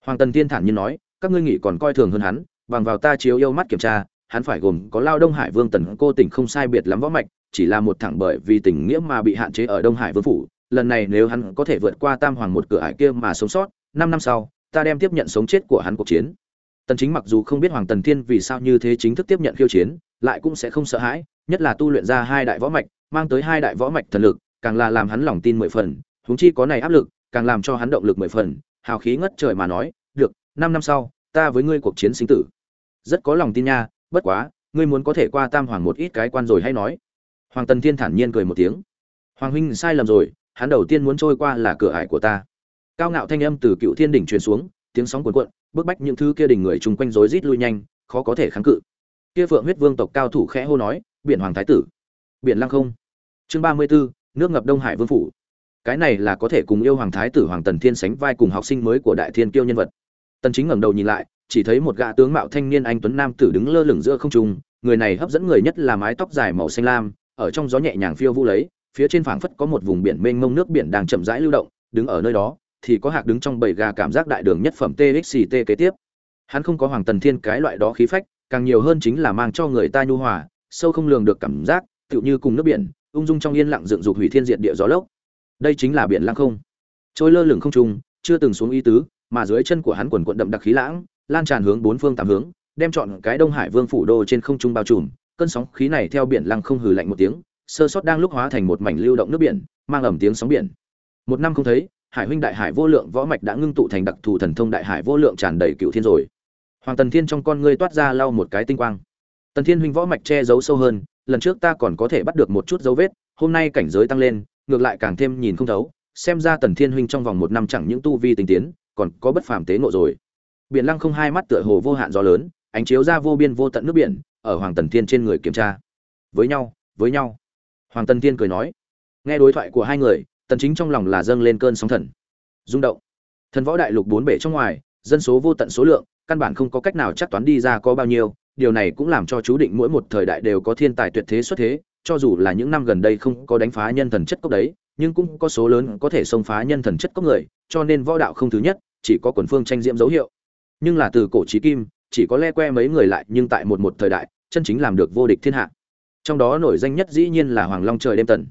Hoàng tần thiên thản nhiên nói, các ngươi nghĩ còn coi thường hơn hắn, bằng vào ta chiếu yêu mắt kiểm tra, hắn phải gồm có lao đông hải vương tần cô tỉnh không sai biệt lắm võ mạch chỉ là một thẳng bởi vì tình nghĩa mà bị hạn chế ở đông hải vương phủ, lần này nếu hắn có thể vượt qua tam hoàng một cửa ải kia mà sống sót, năm năm sau, ta đem tiếp nhận sống chết của hắn cuộc chiến. Tần chính mặc dù không biết hoàng tần thiên vì sao như thế chính thức tiếp nhận khiêu chiến, lại cũng sẽ không sợ hãi, nhất là tu luyện ra hai đại võ mạch, mang tới hai đại võ mạch thần lực, càng là làm hắn lòng tin mười phần, huống chi có này áp lực, càng làm cho hắn động lực mười phần, hào khí ngất trời mà nói, được, năm năm sau, ta với ngươi cuộc chiến sinh tử. Rất có lòng tin nha, bất quá, ngươi muốn có thể qua tam hoàng một ít cái quan rồi hay nói hoàng tần thiên thản nhiên cười một tiếng. Hoàng huynh sai lầm rồi hắn đầu tiên muốn trôi qua là cửa ải của ta. Cao ngạo thanh âm từ cựu thiên đỉnh truyền xuống tiếng sóng cuồn cuộn bức bách những thứ kia đỉnh người chung quanh rối rít lui nhanh khó có thể kháng cự. Kia phượng huyết vương tộc cao thủ khẽ hô nói biển hoàng thái tử biển lăng không. Chương ba mươi 34, nước ngập đông hải vương phủ. Cái này là có thể cùng yêu hoàng thái tử hoàng tần thiên sánh vai cùng học sinh mới của đại thiên kiêu nhân vật. Tần chính ngẩng đầu nhìn lại chỉ thấy một gã tướng mạo thanh niên anh tuấn nam tử đứng lơ lửng giữa không trung người này hấp dẫn người nhất là mái tóc dài màu xanh lam ở trong gió nhẹ nhàng phiêu vũ lấy, phía trên phảng phất có một vùng biển mênh mông nước biển đang chậm rãi lưu động, đứng ở nơi đó, thì có hạc đứng trong bầy gà cảm giác đại đường nhất phẩm txct kế tiếp. Hắn không có hoàng tần thiên cái loại đó khí phách, càng nhiều hơn chính là mang cho người ta nhu hòa, sâu không lường được cảm giác, tựu như cùng nước biển, ung dung trong yên lặng dựng dục hủy thiên diệt địa gió lốc. Đây chính là biển lăng không. Trôi lơ lửng không trung, chưa từng xuống y tứ, mà dưới chân của hắn quần quận đậm đặc khí lãng, lan tràn hướng bốn phương tám hướng, đem chọn cái đông hải vương phủ đô trên không trung bao trùm cơn sóng khí này theo biển lăng không hừ lạnh một tiếng, sơ sót đang lúc hóa thành một mảnh lưu động nước biển, mang ẩm tiếng sóng biển. Một năm không thấy, hải huynh đại hải vô lượng võ mạch đã ngưng tụ thành đặc thù thần thông đại hải vô lượng tràn đầy cựu thiên rồi. Hoàng tần thiên trong con ngươi toát ra lau một cái tinh quang. Tần thiên huynh võ mạch che giấu sâu hơn, lần trước ta còn có thể bắt được một chút dấu vết, hôm nay cảnh giới tăng lên, ngược lại càng thêm nhìn không thấu, xem ra tần thiên huynh trong vòng một năm chẳng những tu vi tinh tiến, còn có bất phàm tế ngộ rồi. Biển lăng không hai mắt tựa hồ vô hạn gió lớn, ánh chiếu ra vô biên vô tận nước biển ở hoàng tần thiên trên người kiểm tra. Với nhau với nhau. Hoàng tần thiên cười nói. Nghe đối thoại của hai người, tần chính trong lòng là dâng lên cơn sóng thần. Rung động. Thần võ đại lục bốn bể trong ngoài, dân số vô tận số lượng, căn bản không có cách nào chắc toán đi ra có bao nhiêu, điều này cũng làm cho chú định mỗi một thời đại đều có thiên tài tuyệt thế xuất thế, cho dù là những năm gần đây không có đánh phá nhân thần chất cốc đấy, nhưng cũng có số lớn có thể xông phá nhân thần chất cốc người, cho nên võ đạo không thứ nhất, chỉ có quần phương tranh diễm dấu hiệu. Nhưng là từ cổ chí kim, chỉ có le que mấy người lại, nhưng tại một một thời đại chân chính làm được vô địch thiên hạ. Trong đó nổi danh nhất dĩ nhiên là hoàng long trời đêm tần.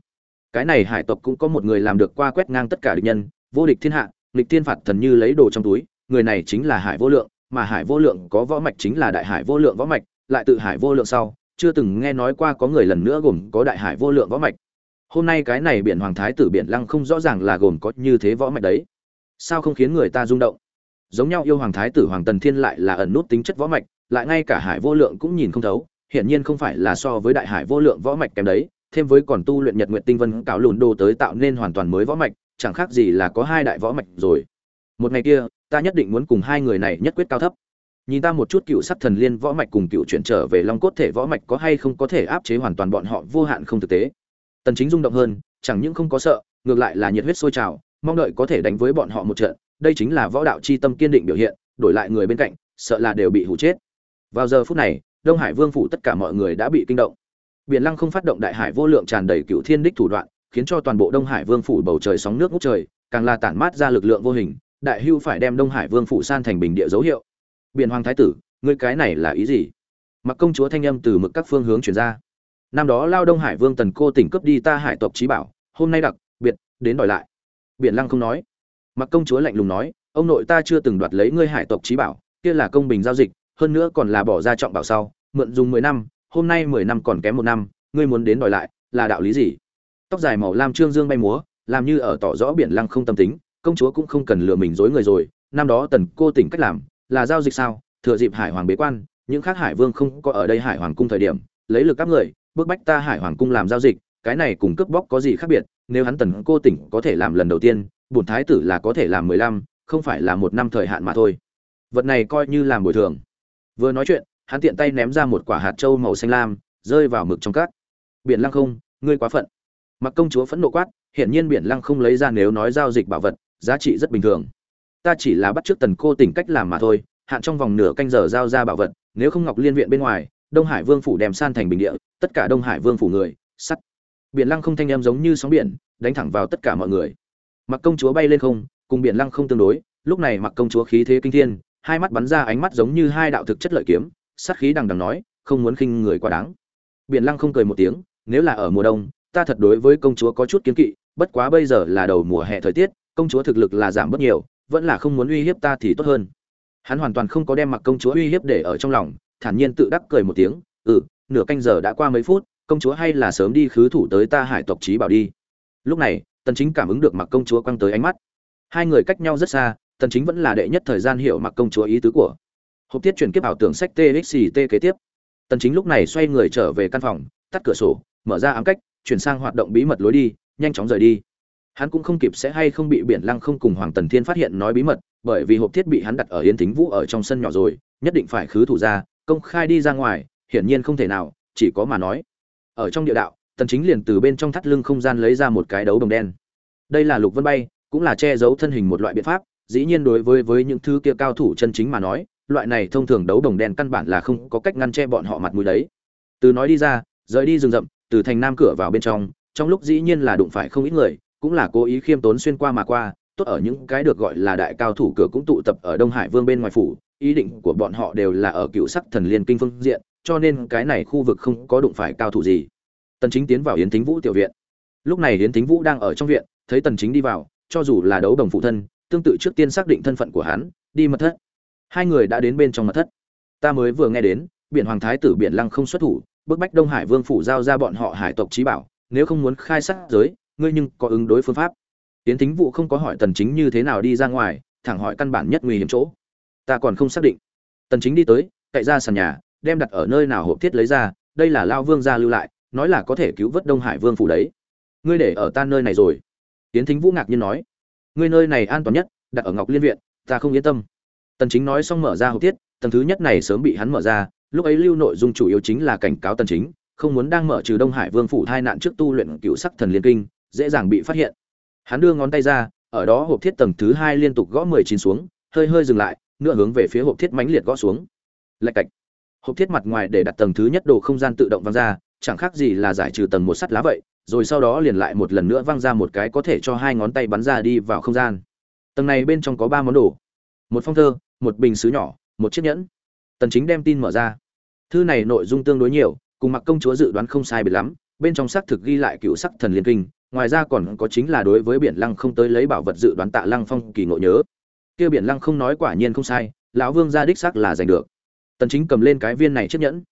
Cái này hải tộc cũng có một người làm được qua quét ngang tất cả địch nhân, vô địch thiên hạ, nghịch thiên phạt thần như lấy đồ trong túi, người này chính là hải vô lượng, mà hải vô lượng có võ mạch chính là đại hải vô lượng võ mạch, lại tự hải vô lượng sau, chưa từng nghe nói qua có người lần nữa gồm có đại hải vô lượng võ mạch. Hôm nay cái này biển hoàng thái tử biển lăng không rõ ràng là gồm có như thế võ mạch đấy. Sao không khiến người ta rung động? Giống nhau yêu hoàng thái tử hoàng tần thiên lại là ẩn nút tính chất võ mạch lại ngay cả hải vô lượng cũng nhìn không thấu, hiển nhiên không phải là so với đại hải vô lượng võ mạch kém đấy, thêm với còn tu luyện nhật nguyện tinh vân cạo lùn đồ tới tạo nên hoàn toàn mới võ mạch, chẳng khác gì là có hai đại võ mạch rồi. Một ngày kia, ta nhất định muốn cùng hai người này nhất quyết cao thấp. Nhìn ta một chút cựu sắc thần liên võ mạch cùng cựu chuyển trở về long cốt thể võ mạch có hay không có thể áp chế hoàn toàn bọn họ vô hạn không thực tế. Tần chính rung động hơn, chẳng những không có sợ, ngược lại là nhiệt huyết sôi trào, mong đợi có thể đánh với bọn họ một trận, đây chính là võ đạo chi tâm kiên định biểu hiện, đổi lại người bên cạnh, sợ là đều bị hủ chết vào giờ phút này, đông hải vương phủ tất cả mọi người đã bị kinh động. Biển lăng không phát động đại hải vô lượng tràn đầy cựu thiên đích thủ đoạn, khiến cho toàn bộ đông hải vương phủ bầu trời sóng nước ngút trời, càng là tản mát ra lực lượng vô hình, đại hưu phải đem đông hải vương phủ san thành bình địa dấu hiệu. Biển hoàng thái tử, ngươi cái này là ý gì? Mặc công chúa thanh âm từ mực các phương hướng chuyển ra. Năm đó lao đông hải vương tần cô tỉnh cướp đi ta hải tộc trí bảo, hôm nay đặc biệt đến đòi lại. Biển lăng không nói. Mặc công chúa lạnh lùng nói, ông nội ta chưa từng đoạt lấy ngươi hải tộc trí bảo, kia là công bình giao dịch hơn nữa còn là bỏ ra trọng bảo sau, mượn dùng mười năm, hôm nay mười năm còn kém một năm, ngươi muốn đến đòi lại, là đạo lý gì? Tóc dài màu lam trương dương bay múa, làm như ở tỏ rõ biển lăng không tâm tính, công chúa cũng không cần lừa mình dối người rồi, năm đó tần cô tỉnh cách làm, là giao dịch sao, thừa dịp hải hoàng bế quan, những khác hải vương không có ở đây hải hoàng cung thời điểm, lấy lực các người bước bách ta hải hoàng cung làm giao dịch, cái này cùng cướp bóc có gì khác biệt, nếu hắn tần cô tỉnh có thể làm lần đầu tiên, bổn thái tử là có thể làm mười lăm, không phải là một năm thời hạn mà thôi. Vật này coi như làm bồi thường vừa nói chuyện, hắn tiện tay ném ra một quả hạt trâu màu xanh lam, rơi vào mực trong cát. Biển lăng không, ngươi quá phận. Mặc công chúa phẫn nộ quát, hiển nhiên biển lăng không lấy ra nếu nói giao dịch bảo vật, giá trị rất bình thường. Ta chỉ là bắt trước tần cô tỉnh cách làm mà thôi, hạn trong vòng nửa canh giờ giao ra bảo vật, nếu không ngọc liên viện bên ngoài, đông hải vương phủ đem san thành bình địa, tất cả đông hải vương phủ người, sắt. Biển lăng không thanh em giống như sóng biển, đánh thẳng vào tất cả mọi người. Mặc công chúa bay lên không, cùng biển lăng không tương đối, lúc này mặc công chúa khí thế kinh thiên hai mắt bắn ra ánh mắt giống như hai đạo thực chất lợi kiếm, sát khí đằng đằng nói, không muốn khinh người quá đáng. Biển lăng không cười một tiếng, nếu là ở mùa đông, ta thật đối với công chúa có chút kiến kỵ, bất quá bây giờ là đầu mùa hè thời tiết, công chúa thực lực là giảm bất nhiều, vẫn là không muốn uy hiếp ta thì tốt hơn. Hắn hoàn toàn không có đem mặc công chúa uy hiếp để ở trong lòng, thản nhiên tự đắc cười một tiếng ừ nửa canh giờ đã qua mấy phút, công chúa hay là sớm đi khứ thủ tới ta hải tộc trí bảo đi. Lúc này, tần chính cảm ứng được mặc công chúa quăng tới ánh mắt. Hai người cách nhau rất xa tần chính vẫn là đệ nhất thời gian hiểu mặc công chúa ý tứ của. Hộp tiết chuyển kiếp ảo tưởng sách txt kế tiếp. Tần chính lúc này xoay người trở về căn phòng, tắt cửa sổ, mở ra ám cách, chuyển sang hoạt động bí mật lối đi, nhanh chóng rời đi. Hắn cũng không kịp sẽ hay không bị biển lăng không cùng hoàng tần thiên phát hiện nói bí mật, bởi vì hộp thiết bị hắn đặt ở yên thính vũ ở trong sân nhỏ rồi, nhất định phải khứ thủ ra, công khai đi ra ngoài, hiển nhiên không thể nào, chỉ có mà nói. Ở trong địa đạo, tần chính liền từ bên trong thắt lưng không gian lấy ra một cái đấu đồng đen. Đây là lục vân bay, cũng là che giấu thân hình một loại biện pháp dĩ nhiên đối với với những thứ kia cao thủ chân chính mà nói, loại này thông thường đấu đồng đen căn bản là không có cách ngăn che bọn họ mặt mũi đấy. Từ nói đi ra, rời đi rừng rậm, từ thành nam cửa vào bên trong trong lúc dĩ nhiên là đụng phải không ít người, cũng là cố ý khiêm tốn xuyên qua mà qua, tốt ở những cái được gọi là đại cao thủ cửa cũng tụ tập ở đông hải vương bên ngoài phủ, ý định của bọn họ đều là ở cựu sắc thần liên kinh phương diện, cho nên cái này khu vực không có đụng phải cao thủ gì. Tần chính tiến vào yến thính vũ tiểu viện. Lúc này yến thính vũ đang ở trong viện, thấy tần chính đi vào, cho dù là đấu đồng phụ thân tương tự trước tiên xác định thân phận của hắn, đi mật thất. Hai người đã đến bên trong mật thất. Ta mới vừa nghe đến, biển hoàng thái tử biển lăng không xuất thủ, bức bách đông hải vương phủ giao ra bọn họ hải tộc trí bảo, nếu không muốn khai sát giới, ngươi nhưng có ứng đối phương pháp. Tiến thính vụ không có hỏi tần chính như thế nào đi ra ngoài, thẳng hỏi căn bản nhất nguy hiểm chỗ. Ta còn không xác định. Tần chính đi tới, cậy ra sàn nhà, đem đặt ở nơi nào hộp thiết lấy ra, đây là lao vương gia lưu lại, nói là có thể cứu vớt đông hải vương phủ đấy. Ngươi để ở ta nơi này rồi. Tiến thính vũ ngạc nhiên nói ngươi nơi này an toàn nhất, đặt ở ngọc liên viện, ta không yên tâm. Tần chính nói xong mở ra hộp thiết tầng thứ nhất này sớm bị hắn mở ra, lúc ấy lưu nội dung chủ yếu chính là cảnh cáo tần chính, không muốn đang mở trừ đông hải vương phủ thai nạn trước tu luyện cựu sắc thần liên kinh, dễ dàng bị phát hiện. Hắn đưa ngón tay ra, ở đó hộp thiết tầng thứ hai liên tục gõ 19 xuống, hơi hơi dừng lại, nửa hướng về phía hộp thiết mãnh liệt gõ xuống. Lạch cạch. Hộp thiết mặt ngoài để đặt tầng thứ nhất đồ không gian tự động văng ra, chẳng khác gì là giải trừ tầng một sắt lá vậy rồi sau đó liền lại một lần nữa văng ra một cái có thể cho hai ngón tay bắn ra đi vào không gian. Tầng này bên trong có ba món đồ. Một phong thơ, một bình xứ nhỏ, một chiếc nhẫn. Tần chính đem tin mở ra. Thư này nội dung tương đối nhiều, cùng mặc công chúa dự đoán không sai biệt lắm, bên trong xác thực ghi lại cựu sắc thần liên kinh, ngoài ra còn có chính là đối với biển lăng không tới lấy bảo vật dự đoán tạ lăng phong kỳ ngộ nhớ. Kia biển lăng không nói quả nhiên không sai, lão vương gia đích xác là giành được. Tần chính cầm lên cái viên này chiếc nhẫn.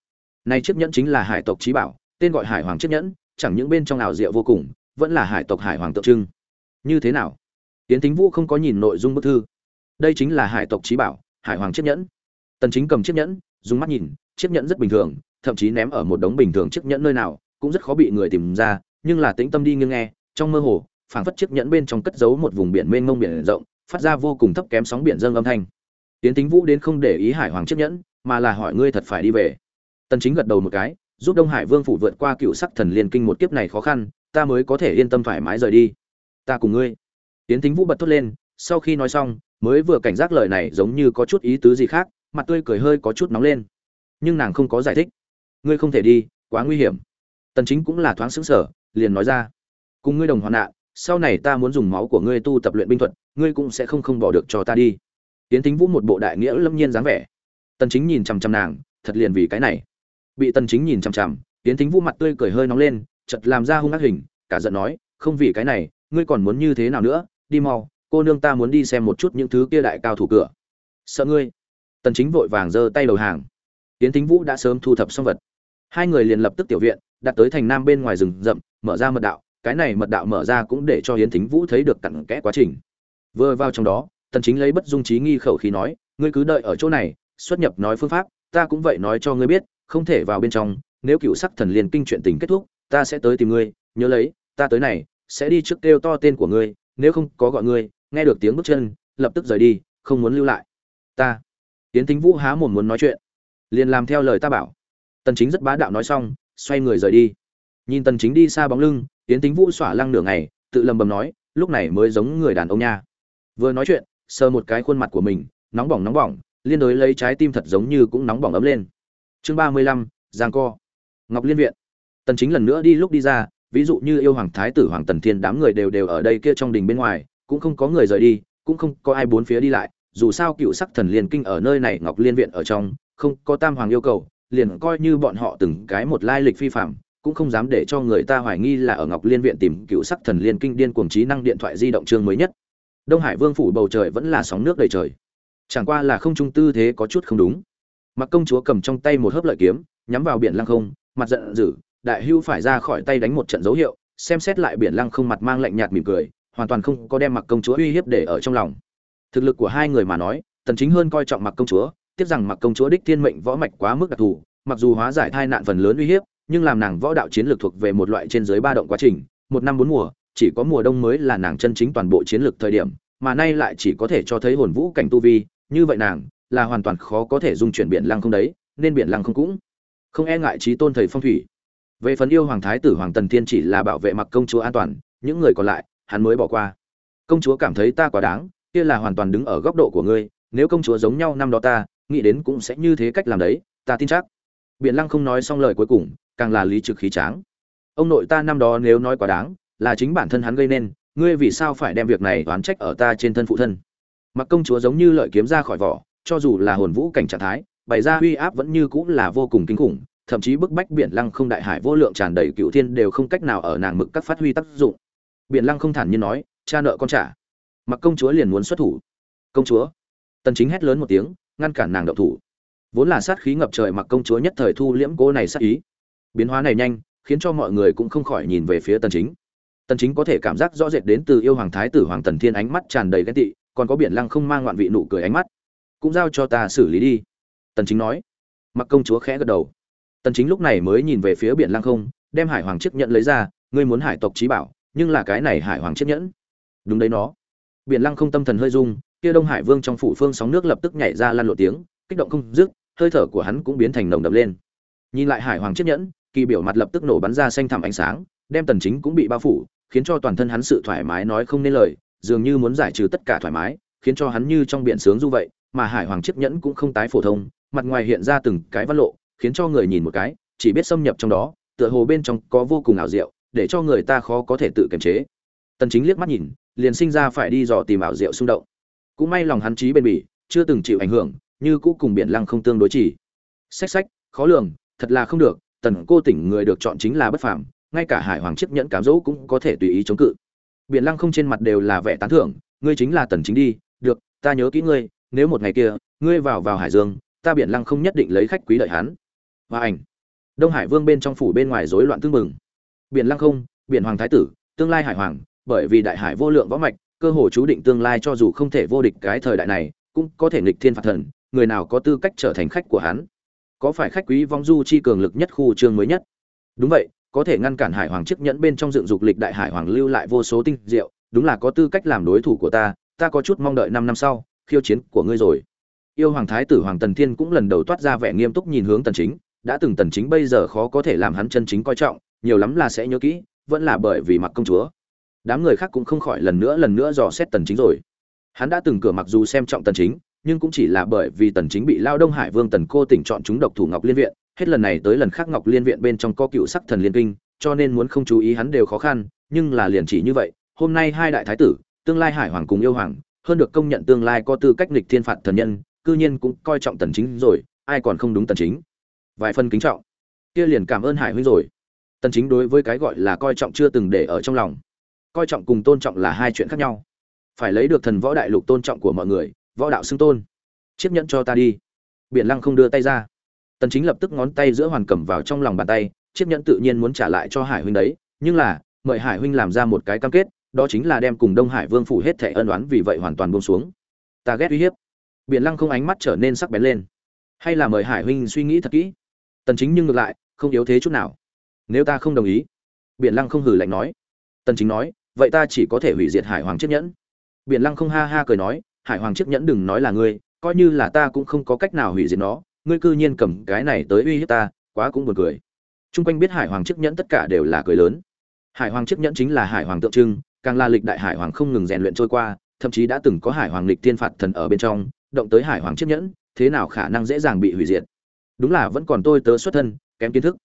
Này chiếc nhẫn chính là hải tộc trí bảo, tên gọi hải hoàng chiếc nhẫn chẳng những bên trong ảo diệu vô cùng, vẫn là hải tộc hải hoàng tượng trưng. Như thế nào? Tiến tính vũ không có nhìn nội dung bức thư. Đây chính là hải tộc trí bảo, hải hoàng chiếc nhẫn. Tần chính cầm chiếc nhẫn, dùng mắt nhìn, chiếc nhẫn rất bình thường, thậm chí ném ở một đống bình thường chiếc nhẫn nơi nào, cũng rất khó bị người tìm ra, nhưng là tĩnh tâm đi nghiêng nghe, trong mơ hồ, phảng phất chiếc nhẫn bên trong cất giấu một vùng biển mênh mông biển rộng, phát ra vô cùng thấp kém sóng biển dâng âm thanh. Tiến tính vũ đến không để ý hải hoàng chiếc nhẫn, mà là hỏi ngươi thật phải đi về. Tần chính gật đầu một cái giúp đông hải vương phủ vượt qua cựu sắc thần liên kinh một kiếp này khó khăn, ta mới có thể yên tâm thoải mái rời đi. Ta cùng ngươi. Tiến tính vũ bật thốt lên, sau khi nói xong, mới vừa cảnh giác lời này giống như có chút ý tứ gì khác, mặt tươi cười hơi có chút nóng lên. Nhưng nàng không có giải thích. Ngươi không thể đi, quá nguy hiểm. Tần chính cũng là thoáng sững sờ, liền nói ra, cùng ngươi đồng hoàn nạn, sau này ta muốn dùng máu của ngươi tu tập luyện binh thuật, ngươi cũng sẽ không không bỏ được cho ta đi. Tiến tính vũ một bộ đại nghĩa lâm nhiên dáng vẻ. Tần chính nhìn chăm chăm nàng, thật liền vì cái này bị tần chính nhìn chăm chăm tiến Thính vũ mặt tươi cười hơi nóng lên, chợt làm ra hung ác hình, cả giận nói, không vì cái này, ngươi còn muốn như thế nào nữa? Đi mau, cô nương ta muốn đi xem một chút những thứ kia đại cao thủ cửa. Sợ ngươi. Tần chính vội vàng giơ tay đầu hàng. Tiến Thính vũ đã sớm thu thập xong vật. Hai người liền lập tức tiểu viện, đặt tới thành nam bên ngoài rừng rậm, mở ra mật đạo. Cái này mật đạo mở ra cũng để cho hiến thính vũ thấy được cặn kẽ quá trình. Vừa vào trong đó, tần chính lấy bất dung trí nghi khẩu khí nói, ngươi cứ đợi ở chỗ này, xuất nhập nói phương pháp, ta cũng vậy nói cho ngươi biết không thể vào bên trong, nếu cựu sắc thần liên kinh chuyện tình kết thúc, ta sẽ tới tìm ngươi, nhớ lấy, ta tới này, sẽ đi trước kêu to tên của ngươi, nếu không có gọi ngươi, nghe được tiếng bước chân, lập tức rời đi, không muốn lưu lại. Ta tiến thính vũ há mồm muốn nói chuyện, liền làm theo lời ta bảo. Tần chính rất bá đạo nói xong, xoay người rời đi. Nhìn tần chính đi xa bóng lưng tiến thính vũ xỏa lăng nửa ngày, tự lầm bầm nói, lúc này mới giống người đàn ông nha. Vừa nói chuyện, sờ một cái khuôn mặt của mình, nóng bỏng nóng bỏng, liên đối lấy trái tim thật giống như cũng nóng bỏng ấm lên chương 35, giang co. Ngọc liên viện. Tần chính lần nữa đi lúc đi ra ví dụ như yêu hoàng thái tử hoàng tần thiên đám người đều đều ở đây kia trong đình bên ngoài cũng không có người rời đi cũng không có ai bốn phía đi lại dù sao cựu sắc thần liên kinh ở nơi này ngọc liên viện ở trong không có tam hoàng yêu cầu liền coi như bọn họ từng cái một lai lịch phi phạm cũng không dám để cho người ta hoài nghi là ở ngọc liên viện tìm cựu sắc thần liên kinh điên cuồng trí năng điện thoại di động chương mới nhất. Đông hải vương phủ bầu trời vẫn là sóng nước đầy trời. Chẳng qua là không trung tư thế có chút không đúng mặc công chúa cầm trong tay một hớp lợi kiếm, nhắm vào biển lăng không, mặt giận dữ, đại hưu phải ra khỏi tay đánh một trận dấu hiệu, xem xét lại biển lăng không mặt mang lạnh nhạt mỉm cười, hoàn toàn không có đem mặc công chúa uy hiếp để ở trong lòng. Thực lực của hai người mà nói, tần chính hơn coi trọng mặc công chúa, tiếc rằng mặc công chúa đích thiên mệnh võ mạch quá mức đặc thù, mặc dù hóa giải thai nạn phần lớn uy hiếp, nhưng làm nàng võ đạo chiến lược thuộc về một loại trên dưới ba động quá trình, một năm bốn mùa, chỉ có mùa đông mới là nàng chân chính toàn bộ chiến lược thời điểm, mà nay lại chỉ có thể cho thấy hồn vũ cảnh tu vi, như vậy nàng là hoàn toàn khó có thể dung chuyển biển lăng không đấy, nên biển lăng không cũng không e ngại trí tôn thầy phong thủy. Về phần yêu hoàng thái tử hoàng tần thiên chỉ là bảo vệ mặc công chúa an toàn, những người còn lại, hắn mới bỏ qua. Công chúa cảm thấy ta quá đáng, kia là hoàn toàn đứng ở góc độ của ngươi, nếu công chúa giống nhau năm đó ta, nghĩ đến cũng sẽ như thế cách làm đấy, ta tin chắc. Biện lăng không nói xong lời cuối cùng, càng là lý trực khí tráng. Ông nội ta năm đó nếu nói quá đáng, là chính bản thân hắn gây nên, ngươi vì sao phải đem việc này oán trách ở ta trên thân phụ thân? Mặc công chúa giống như lợi kiếm ra khỏi vỏ cho dù là hồn vũ cảnh trạng thái, bày ra uy áp vẫn như cũng là vô cùng kinh khủng, thậm chí bức bách biển lăng không đại hải vô lượng tràn đầy cựu thiên đều không cách nào ở nàng mực các phát huy tác dụng. Biển lăng không thản nhiên nói, cha nợ con trả. Mặc công chúa liền muốn xuất thủ. Công chúa. Tần chính hét lớn một tiếng, ngăn cản nàng động thủ. Vốn là sát khí ngập trời mặc công chúa nhất thời thu liễm cô này sát ý. Biến hóa này nhanh, khiến cho mọi người cũng không khỏi nhìn về phía tần chính. Tần chính có thể cảm giác rõ rệt đến từ yêu hoàng thái tử hoàng tần thiên ánh mắt tràn đầy ghen tị, còn có biển lăng không mang ngoạn vị nụ cười ánh mắt cũng giao cho ta xử lý đi. Tần chính nói. Mặc công chúa khẽ gật đầu. Tần chính lúc này mới nhìn về phía biển lăng không, đem hải hoàng chiếc nhẫn lấy ra, ngươi muốn hải tộc trí bảo, nhưng là cái này hải hoàng chiếc nhẫn. Đúng đấy nó. Biển lăng không tâm thần hơi rung, kia đông hải vương trong phủ phương sóng nước lập tức nhảy ra lăn lộ tiếng, kích động không dứt, hơi thở của hắn cũng biến thành nồng đậm lên. Nhìn lại hải hoàng chiếc nhẫn, kỳ biểu mặt lập tức nổ bắn ra xanh thẳm ánh sáng, đem tần chính cũng bị bao phủ, khiến cho toàn thân hắn sự thoải mái nói không nên lời, dường như muốn giải trừ tất cả thoải mái, khiến cho hắn như trong biển sướng du vậy mà hải hoàng chiếc nhẫn cũng không tái phổ thông, mặt ngoài hiện ra từng cái văn lộ, khiến cho người nhìn một cái, chỉ biết xâm nhập trong đó, tựa hồ bên trong có vô cùng ảo diệu, để cho người ta khó có thể tự kiềm chế. Tần chính liếc mắt nhìn, liền sinh ra phải đi dò tìm ảo diệu xung động. Cũng may lòng hắn trí bền bỉ, chưa từng chịu ảnh hưởng, như cũ cùng biển lăng không tương đối chỉ sách sách khó lường, thật là không được, tần cô tỉnh người được chọn chính là bất phàm, ngay cả hải hoàng chiếc nhẫn cám dỗ cũng có thể tùy ý chống cự. Biển lăng không trên mặt đều là vẻ tán thưởng, ngươi chính là tần chính đi, được, ta nhớ kỹ ngươi nếu một ngày kia, ngươi vào vào hải dương, ta biển lăng không nhất định lấy khách quý đợi hắn. Và ảnh. Đông hải vương bên trong phủ bên ngoài rối loạn tương mừng biển lăng không, biển hoàng thái tử, tương lai hải hoàng, bởi vì đại hải vô lượng võ mạch, cơ hồ chú định tương lai cho dù không thể vô địch cái thời đại này, cũng có thể nghịch thiên phạt thần, người nào có tư cách trở thành khách của hắn? Có phải khách quý vong du chi cường lực nhất khu trương mới nhất? Đúng vậy, có thể ngăn cản hải hoàng chiếc nhẫn bên trong dựng dục lịch đại hải hoàng lưu lại vô số tinh diệu, đúng là có tư cách làm đối thủ của ta ta có chút mong đợi năm năm sau khiêu chiến của ngươi rồi. Yêu hoàng thái tử hoàng tần thiên cũng lần đầu toát ra vẻ nghiêm túc nhìn hướng tần chính, đã từng tần chính bây giờ khó có thể làm hắn chân chính coi trọng, nhiều lắm là sẽ nhớ kỹ, vẫn là bởi vì mặc công chúa. Đám người khác cũng không khỏi lần nữa lần nữa dò xét tần chính rồi. Hắn đã từng cửa mặc dù xem trọng tần chính, nhưng cũng chỉ là bởi vì tần chính bị lao đông hải vương tần cô tỉnh chọn chúng độc thủ ngọc liên viện, hết lần này tới lần khác ngọc liên viện bên trong có cựu sắc thần liên kinh, cho nên muốn không chú ý hắn đều khó khăn, nhưng là liền chỉ như vậy, hôm nay hai đại thái tử, tương lai hải hoàng cùng yêu hoàng hơn được công nhận tương lai có tư cách nghịch thiên phạt thần nhân, cư nhiên cũng coi trọng tần chính rồi, ai còn không đúng tần chính? Vài phần kính trọng. Kia liền cảm ơn hải huynh rồi. Tần chính đối với cái gọi là coi trọng chưa từng để ở trong lòng. Coi trọng cùng tôn trọng là hai chuyện khác nhau. Phải lấy được thần võ đại lục tôn trọng của mọi người, võ đạo xưng tôn. Chiếc nhẫn cho ta đi. Biển lăng không đưa tay ra. Tần chính lập tức ngón tay giữa hoàn cầm vào trong lòng bàn tay, chiếc nhẫn tự nhiên muốn trả lại cho hải huynh đấy, nhưng là, mời hải huynh làm ra một cái cam kết đó chính là đem cùng đông hải vương phủ hết thẻ ân oán vì vậy hoàn toàn buông xuống. Ta ghét uy hiếp. Biển lăng không ánh mắt trở nên sắc bén lên. Hay là mời hải huynh suy nghĩ thật kỹ. Tần chính nhưng ngược lại, không yếu thế chút nào. Nếu ta không đồng ý, biển lăng không hừ lạnh nói. Tần chính nói, vậy ta chỉ có thể hủy diệt hải hoàng chiếc nhẫn. Biển lăng không ha ha cười nói, hải hoàng chiếc nhẫn đừng nói là ngươi, coi như là ta cũng không có cách nào hủy diệt nó. Ngươi cư nhiên cầm cái này tới uy hiếp ta, quá cũng buồn cười. Trung quanh biết hải hoàng chiếc nhẫn tất cả đều là cười lớn. Hải hoàng chiếc nhẫn chính là hải hoàng tượng trưng càng là lịch đại hải hoàng không ngừng rèn luyện trôi qua, thậm chí đã từng có hải hoàng lịch tiên phạt thần ở bên trong, động tới hải hoàng chiếc nhẫn, thế nào khả năng dễ dàng bị hủy diệt. Đúng là vẫn còn tôi tớ xuất thân, kém kiến thức.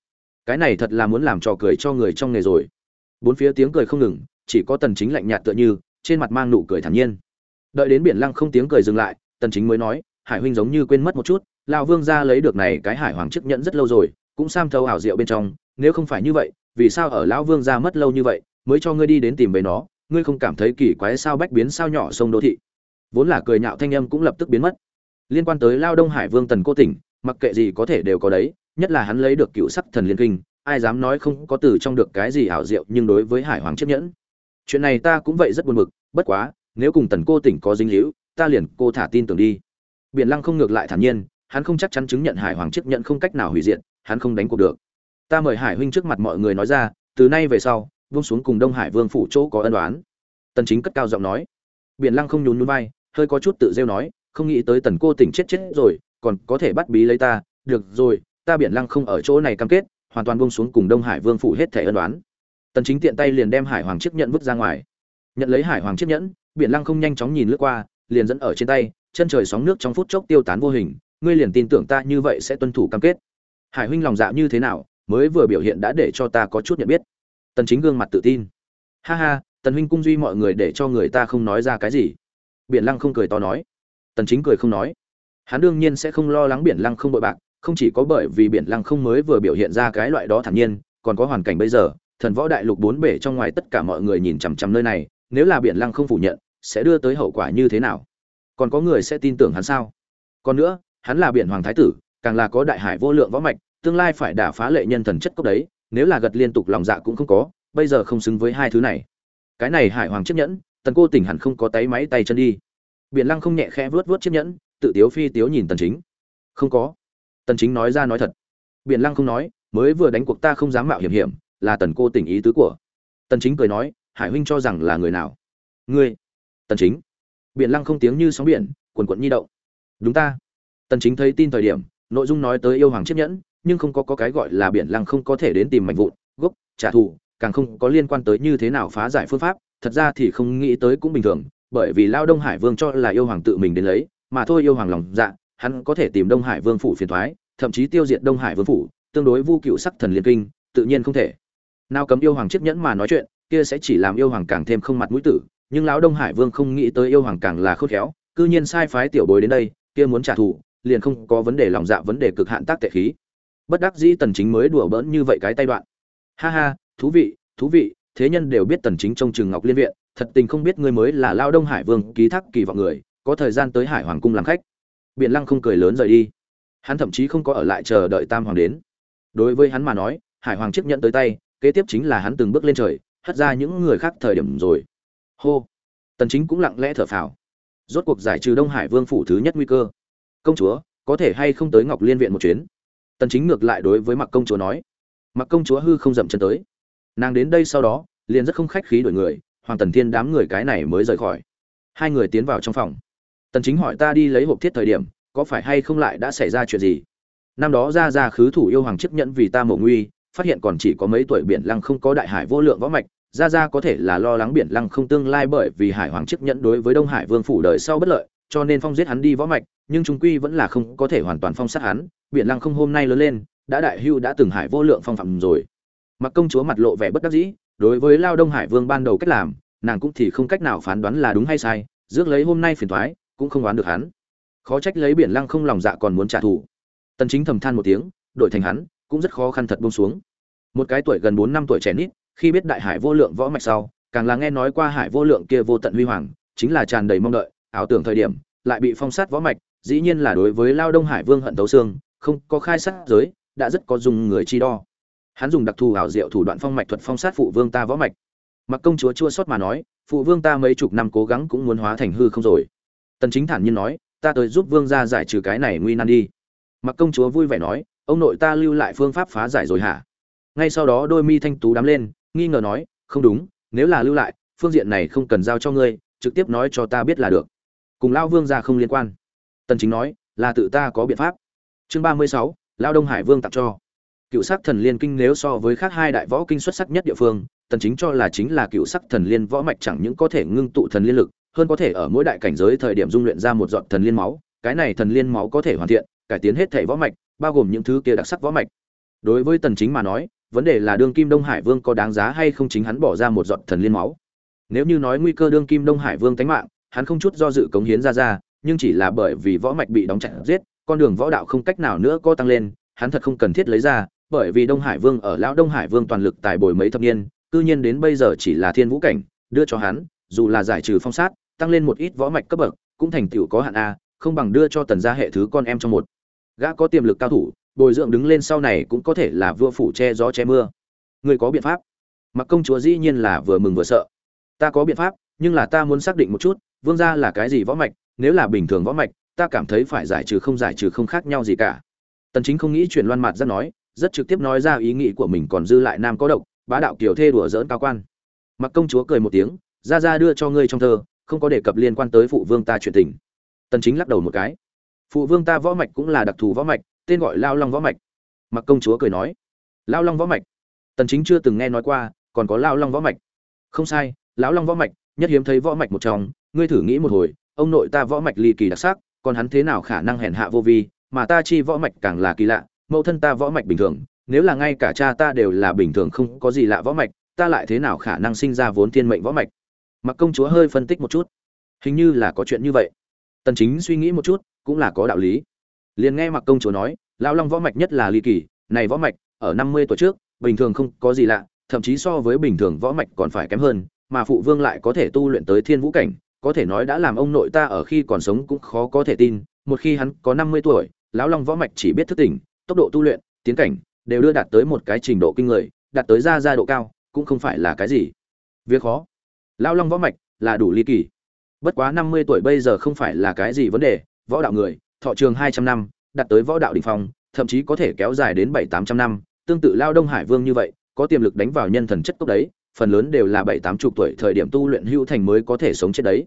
Cái này thật là muốn làm trò cười cho người trong nghề rồi. Bốn phía tiếng cười không ngừng, chỉ có tần chính lạnh nhạt tựa như, trên mặt mang nụ cười thản nhiên. Đợi đến biển lăng không tiếng cười dừng lại, tần chính mới nói, hải huynh giống như quên mất một chút, lão vương gia lấy được này cái hải hoàng chiếc nhẫn rất lâu rồi, cũng sam thâu ảo diệu bên trong, nếu không phải như vậy, vì sao ở lão vương gia mất lâu như vậy mới cho ngươi đi đến tìm về nó, ngươi không cảm thấy kỳ quái sao bách biến sao nhỏ sông đô thị. Vốn là cười nhạo thanh âm cũng lập tức biến mất. Liên quan tới lao đông hải vương tần cô tỉnh, mặc kệ gì có thể đều có đấy, nhất là hắn lấy được cựu sắc thần liên kinh, ai dám nói không có từ trong được cái gì ảo diệu nhưng đối với hải hoàng chiếc nhẫn chuyện này ta cũng vậy rất buồn bực, bất quá, nếu cùng tần cô tỉnh có dính hữu ta liền cô thả tin tưởng đi. Biển lăng không ngược lại thản nhiên, hắn không chắc chắn chứng nhận hải hoàng chiếc nhẫn không cách nào hủy diệt, hắn không đánh cuộc được. Ta mời hải huynh trước mặt mọi người nói ra, từ nay về sau vung xuống cùng đông hải vương phủ chỗ có ân đoán tần chính cất cao giọng nói. Biển lăng không nhún nhún vai, hơi có chút tự rêu nói, không nghĩ tới tần cô tỉnh chết chết rồi, còn có thể bắt bí lấy ta. Được rồi, ta biển lăng không ở chỗ này cam kết, hoàn toàn buông xuống cùng đông hải vương phủ hết thể ân đoán tần chính tiện tay liền đem hải hoàng chiếc nhẫn vứt ra ngoài. Nhận lấy hải hoàng chiếc nhẫn, biển lăng không nhanh chóng nhìn lướt qua, liền dẫn ở trên tay, chân trời sóng nước trong phút chốc tiêu tán vô hình, ngươi liền tin tưởng ta như vậy sẽ tuân thủ cam kết. Hải huynh lòng dạ như thế nào, mới vừa biểu hiện đã để cho ta có chút nhận biết tần chính gương mặt tự tin. Ha ha, tần huynh cung duy mọi người để cho người ta không nói ra cái gì. Biển lăng không cười to nói. Tần chính cười không nói. Hắn đương nhiên sẽ không lo lắng biển lăng không bội bạc, không chỉ có bởi vì biển lăng không mới vừa biểu hiện ra cái loại đó thản nhiên, còn có hoàn cảnh bây giờ, thần võ đại lục bốn bể trong ngoài tất cả mọi người nhìn chằm chằm nơi này, nếu là biển lăng không phủ nhận, sẽ đưa tới hậu quả như thế nào? Còn có người sẽ tin tưởng hắn sao? Còn nữa, hắn là biển hoàng thái tử, càng là có đại hải vô lượng võ mạch, tương lai phải đả phá lệ nhân thần chất cốc đấy nếu là gật liên tục lòng dạ cũng không có, bây giờ không xứng với hai thứ này. Cái này hải hoàng chiếc nhẫn, tần cô tỉnh hẳn không có tay máy tay chân đi. Biển lăng không nhẹ khẽ vớt vớt chiếc nhẫn, tự tiếu phi tiếu nhìn tần chính. Không có. Tần chính nói ra nói thật. Biển lăng không nói, mới vừa đánh cuộc ta không dám mạo hiểm hiểm, là tần cô tỉnh ý tứ của. Tần chính cười nói, hải huynh cho rằng là người nào? Ngươi. Tần chính. Biển lăng không tiếng như sóng biển cuồn cuộn nhi động. Đúng ta. Tần chính thấy tin thời điểm, nội dung nói tới yêu hoàng chiếc nhẫn nhưng không có có cái gọi là biển lăng không có thể đến tìm mảnh vụn, gốc, trả thù, càng không có liên quan tới như thế nào phá giải phương pháp, thật ra thì không nghĩ tới cũng bình thường, bởi vì lao đông hải vương cho là yêu hoàng tự mình đến lấy, mà thôi yêu hoàng lòng dạ hắn có thể tìm đông hải vương phủ phiền thoái, thậm chí tiêu diệt đông hải vương phủ, tương đối vu cựu sắc thần liên kinh, tự nhiên không thể. Nào cấm yêu hoàng chiếc nhẫn mà nói chuyện, kia sẽ chỉ làm yêu hoàng càng thêm không mặt mũi tử, nhưng lão đông hải vương không nghĩ tới yêu hoàng càng là khôn khéo, cư nhiên sai phái tiểu bối đến đây, kia muốn trả thù, liền không có vấn đề lòng dạ vấn đề cực hạn tác tệ khí bất đắc dĩ tần chính mới đùa bỡn như vậy cái tay đoạn. Ha ha, thú vị thú vị, thế nhân đều biết tần chính trong trường ngọc liên viện, thật tình không biết ngươi mới là lao đông hải vương, ký thác kỳ vọng người, có thời gian tới hải hoàng cung làm khách. Biện lăng không cười lớn rời đi. Hắn thậm chí không có ở lại chờ đợi tam hoàng đến. Đối với hắn mà nói, hải hoàng chiếc nhận tới tay, kế tiếp chính là hắn từng bước lên trời, hất ra những người khác thời điểm rồi. Hô. Tần chính cũng lặng lẽ thở phào. Rốt cuộc giải trừ đông hải vương phủ thứ nhất nguy cơ. Công chúa, có thể hay không tới ngọc liên viện một chuyến? Tần chính ngược lại đối với mặc công chúa nói. Mặc công chúa hư không dậm chân tới. Nàng đến đây sau đó, liền rất không khách khí đổi người, hoàng tần thiên đám người cái này mới rời khỏi. Hai người tiến vào trong phòng. Tần chính hỏi ta đi lấy hộp thiết thời điểm, có phải hay không lại đã xảy ra chuyện gì? Năm đó ra ra khứ thủ yêu hoàng chấp nhận vì ta mổ nguy, phát hiện còn chỉ có mấy tuổi biển lăng không có đại hải vô lượng võ mạch, ra ra có thể là lo lắng biển lăng không tương lai bởi vì hải hoàng chấp nhận đối với đông hải vương phủ đời sau bất lợi cho nên phong giết hắn đi võ mạch, nhưng chúng quy vẫn là không có thể hoàn toàn phong sát hắn. Biển lăng không hôm nay lớn lên, đã đại hưu đã từng hải vô lượng phong phạm rồi. Mặc công chúa mặt lộ vẻ bất đắc dĩ, đối với lao đông hải vương ban đầu cách làm, nàng cũng thì không cách nào phán đoán là đúng hay sai, rước lấy hôm nay phiền thoái cũng không đoán được hắn. Khó trách lấy biển lăng không lòng dạ còn muốn trả thù. Tần chính thầm than một tiếng, đổi thành hắn, cũng rất khó khăn thật buông xuống. Một cái tuổi gần 4 năm tuổi trẻ nít, khi biết đại hải vô lượng võ mạch sau, càng là nghe nói qua hải vô lượng kia vô tận huy hoàng, chính là tràn đầy mong đợi ảo tưởng thời điểm, lại bị phong sát võ mạch, dĩ nhiên là đối với lao đông hải vương hận tấu xương, không có khai sát giới, đã rất có dùng người chi đo. Hắn dùng đặc thù ảo diệu thủ đoạn phong mạch thuật phong sát phụ vương ta võ mạch. Mặc công chúa chua sót mà nói, phụ vương ta mấy chục năm cố gắng cũng muốn hóa thành hư không rồi. Tần chính thản nhiên nói, ta tới giúp vương gia giải trừ cái này nguy nan đi. Mặc công chúa vui vẻ nói, ông nội ta lưu lại phương pháp phá giải rồi hả? Ngay sau đó đôi mi thanh tú đắm lên, nghi ngờ nói, không đúng, nếu là lưu lại, phương diện này không cần giao cho ngươi, trực tiếp nói cho ta biết là được cùng lao vương gia không liên quan. Tần chính nói là tự ta có biện pháp. Chương 36, lao đông hải vương tặng cho. Cựu sắc thần liên kinh nếu so với khác hai đại võ kinh xuất sắc nhất địa phương tần chính cho là chính là cựu sắc thần liên võ mạch chẳng những có thể ngưng tụ thần liên lực hơn có thể ở mỗi đại cảnh giới thời điểm dung luyện ra một giọt thần liên máu cái này thần liên máu có thể hoàn thiện cải tiến hết thể võ mạch bao gồm những thứ kia đặc sắc võ mạch. Đối với tần chính mà nói vấn đề là đương kim đông hải vương có đáng giá hay không chính hắn bỏ ra một giọt thần liên máu. Nếu như nói nguy cơ đương kim đông hải vương tánh mạng hắn không chút do dự cống hiến ra ra, nhưng chỉ là bởi vì võ mạch bị đóng chặt giết, con đường võ đạo không cách nào nữa có tăng lên, hắn thật không cần thiết lấy ra, bởi vì đông hải vương ở lão đông hải vương toàn lực tài bồi mấy thập niên, cư nhiên đến bây giờ chỉ là thiên vũ cảnh, đưa cho hắn, dù là giải trừ phong sát, tăng lên một ít võ mạch cấp bậc, cũng thành tựu có hạn a, không bằng đưa cho tần gia hệ thứ con em trong một. Gã có tiềm lực cao thủ, bồi dưỡng đứng lên sau này cũng có thể là vua phủ che gió che mưa. Người có biện pháp? Mặc công chúa dĩ nhiên là vừa mừng vừa sợ. Ta có biện pháp, nhưng là ta muốn xác định một chút vương gia là cái gì võ mạch, nếu là bình thường võ mạch, ta cảm thấy phải giải trừ không giải trừ không khác nhau gì cả. Tần chính không nghĩ chuyện loan mặt ra nói, rất trực tiếp nói ra ý nghĩ của mình còn dư lại nam có độc, bá đạo kiều thê đùa giỡn cao quan. Mặc công chúa cười một tiếng, ra ra đưa cho ngươi trong thơ, không có đề cập liên quan tới phụ vương ta chuyện tình. Tần chính lắc đầu một cái, phụ vương ta võ mạch cũng là đặc thù võ mạch, tên gọi lao long võ mạch. Mặc công chúa cười nói, lao long võ mạch? Tần chính chưa từng nghe nói qua, còn có lao long võ mạch. Không sai, lão long võ mạch nhất hiếm thấy võ mạch một trong, ngươi thử nghĩ một hồi, ông nội ta võ mạch ly kỳ đặc sắc, còn hắn thế nào khả năng hèn hạ vô vi, mà ta chi võ mạch càng là kỳ lạ, mẫu thân ta võ mạch bình thường, nếu là ngay cả cha ta đều là bình thường không có gì lạ võ mạch, ta lại thế nào khả năng sinh ra vốn thiên mệnh võ mạch? Mặc công chúa hơi phân tích một chút. Hình như là có chuyện như vậy. Tần chính suy nghĩ một chút, cũng là có đạo lý. Liền nghe mặc công chúa nói, lão long võ mạch nhất là ly kỳ, này võ mạch, ở năm mươi tuổi trước, bình thường không có gì lạ, thậm chí so với bình thường võ mạch còn phải kém hơn mà phụ vương lại có thể tu luyện tới thiên vũ cảnh, có thể nói đã làm ông nội ta ở khi còn sống cũng khó có thể tin, một khi hắn có năm mươi tuổi, lão long võ mạch chỉ biết thức tỉnh, tốc độ tu luyện, tiến cảnh, đều đưa đạt tới một cái trình độ kinh người, đạt tới ra gia độ cao, cũng không phải là cái gì. Việc khó. Lão long võ mạch là đủ ly kỳ. Bất quá năm mươi tuổi bây giờ không phải là cái gì vấn đề, võ đạo người, thọ trường hai trăm năm, đạt tới võ đạo đỉnh phong, thậm chí có thể kéo dài đến bảy tám trăm năm, tương tự lao đông hải vương như vậy, có tiềm lực đánh vào nhân thần chất cốc đấy phần lớn đều là bảy tám chục tuổi thời điểm tu luyện hữu thành mới có thể sống chết đấy.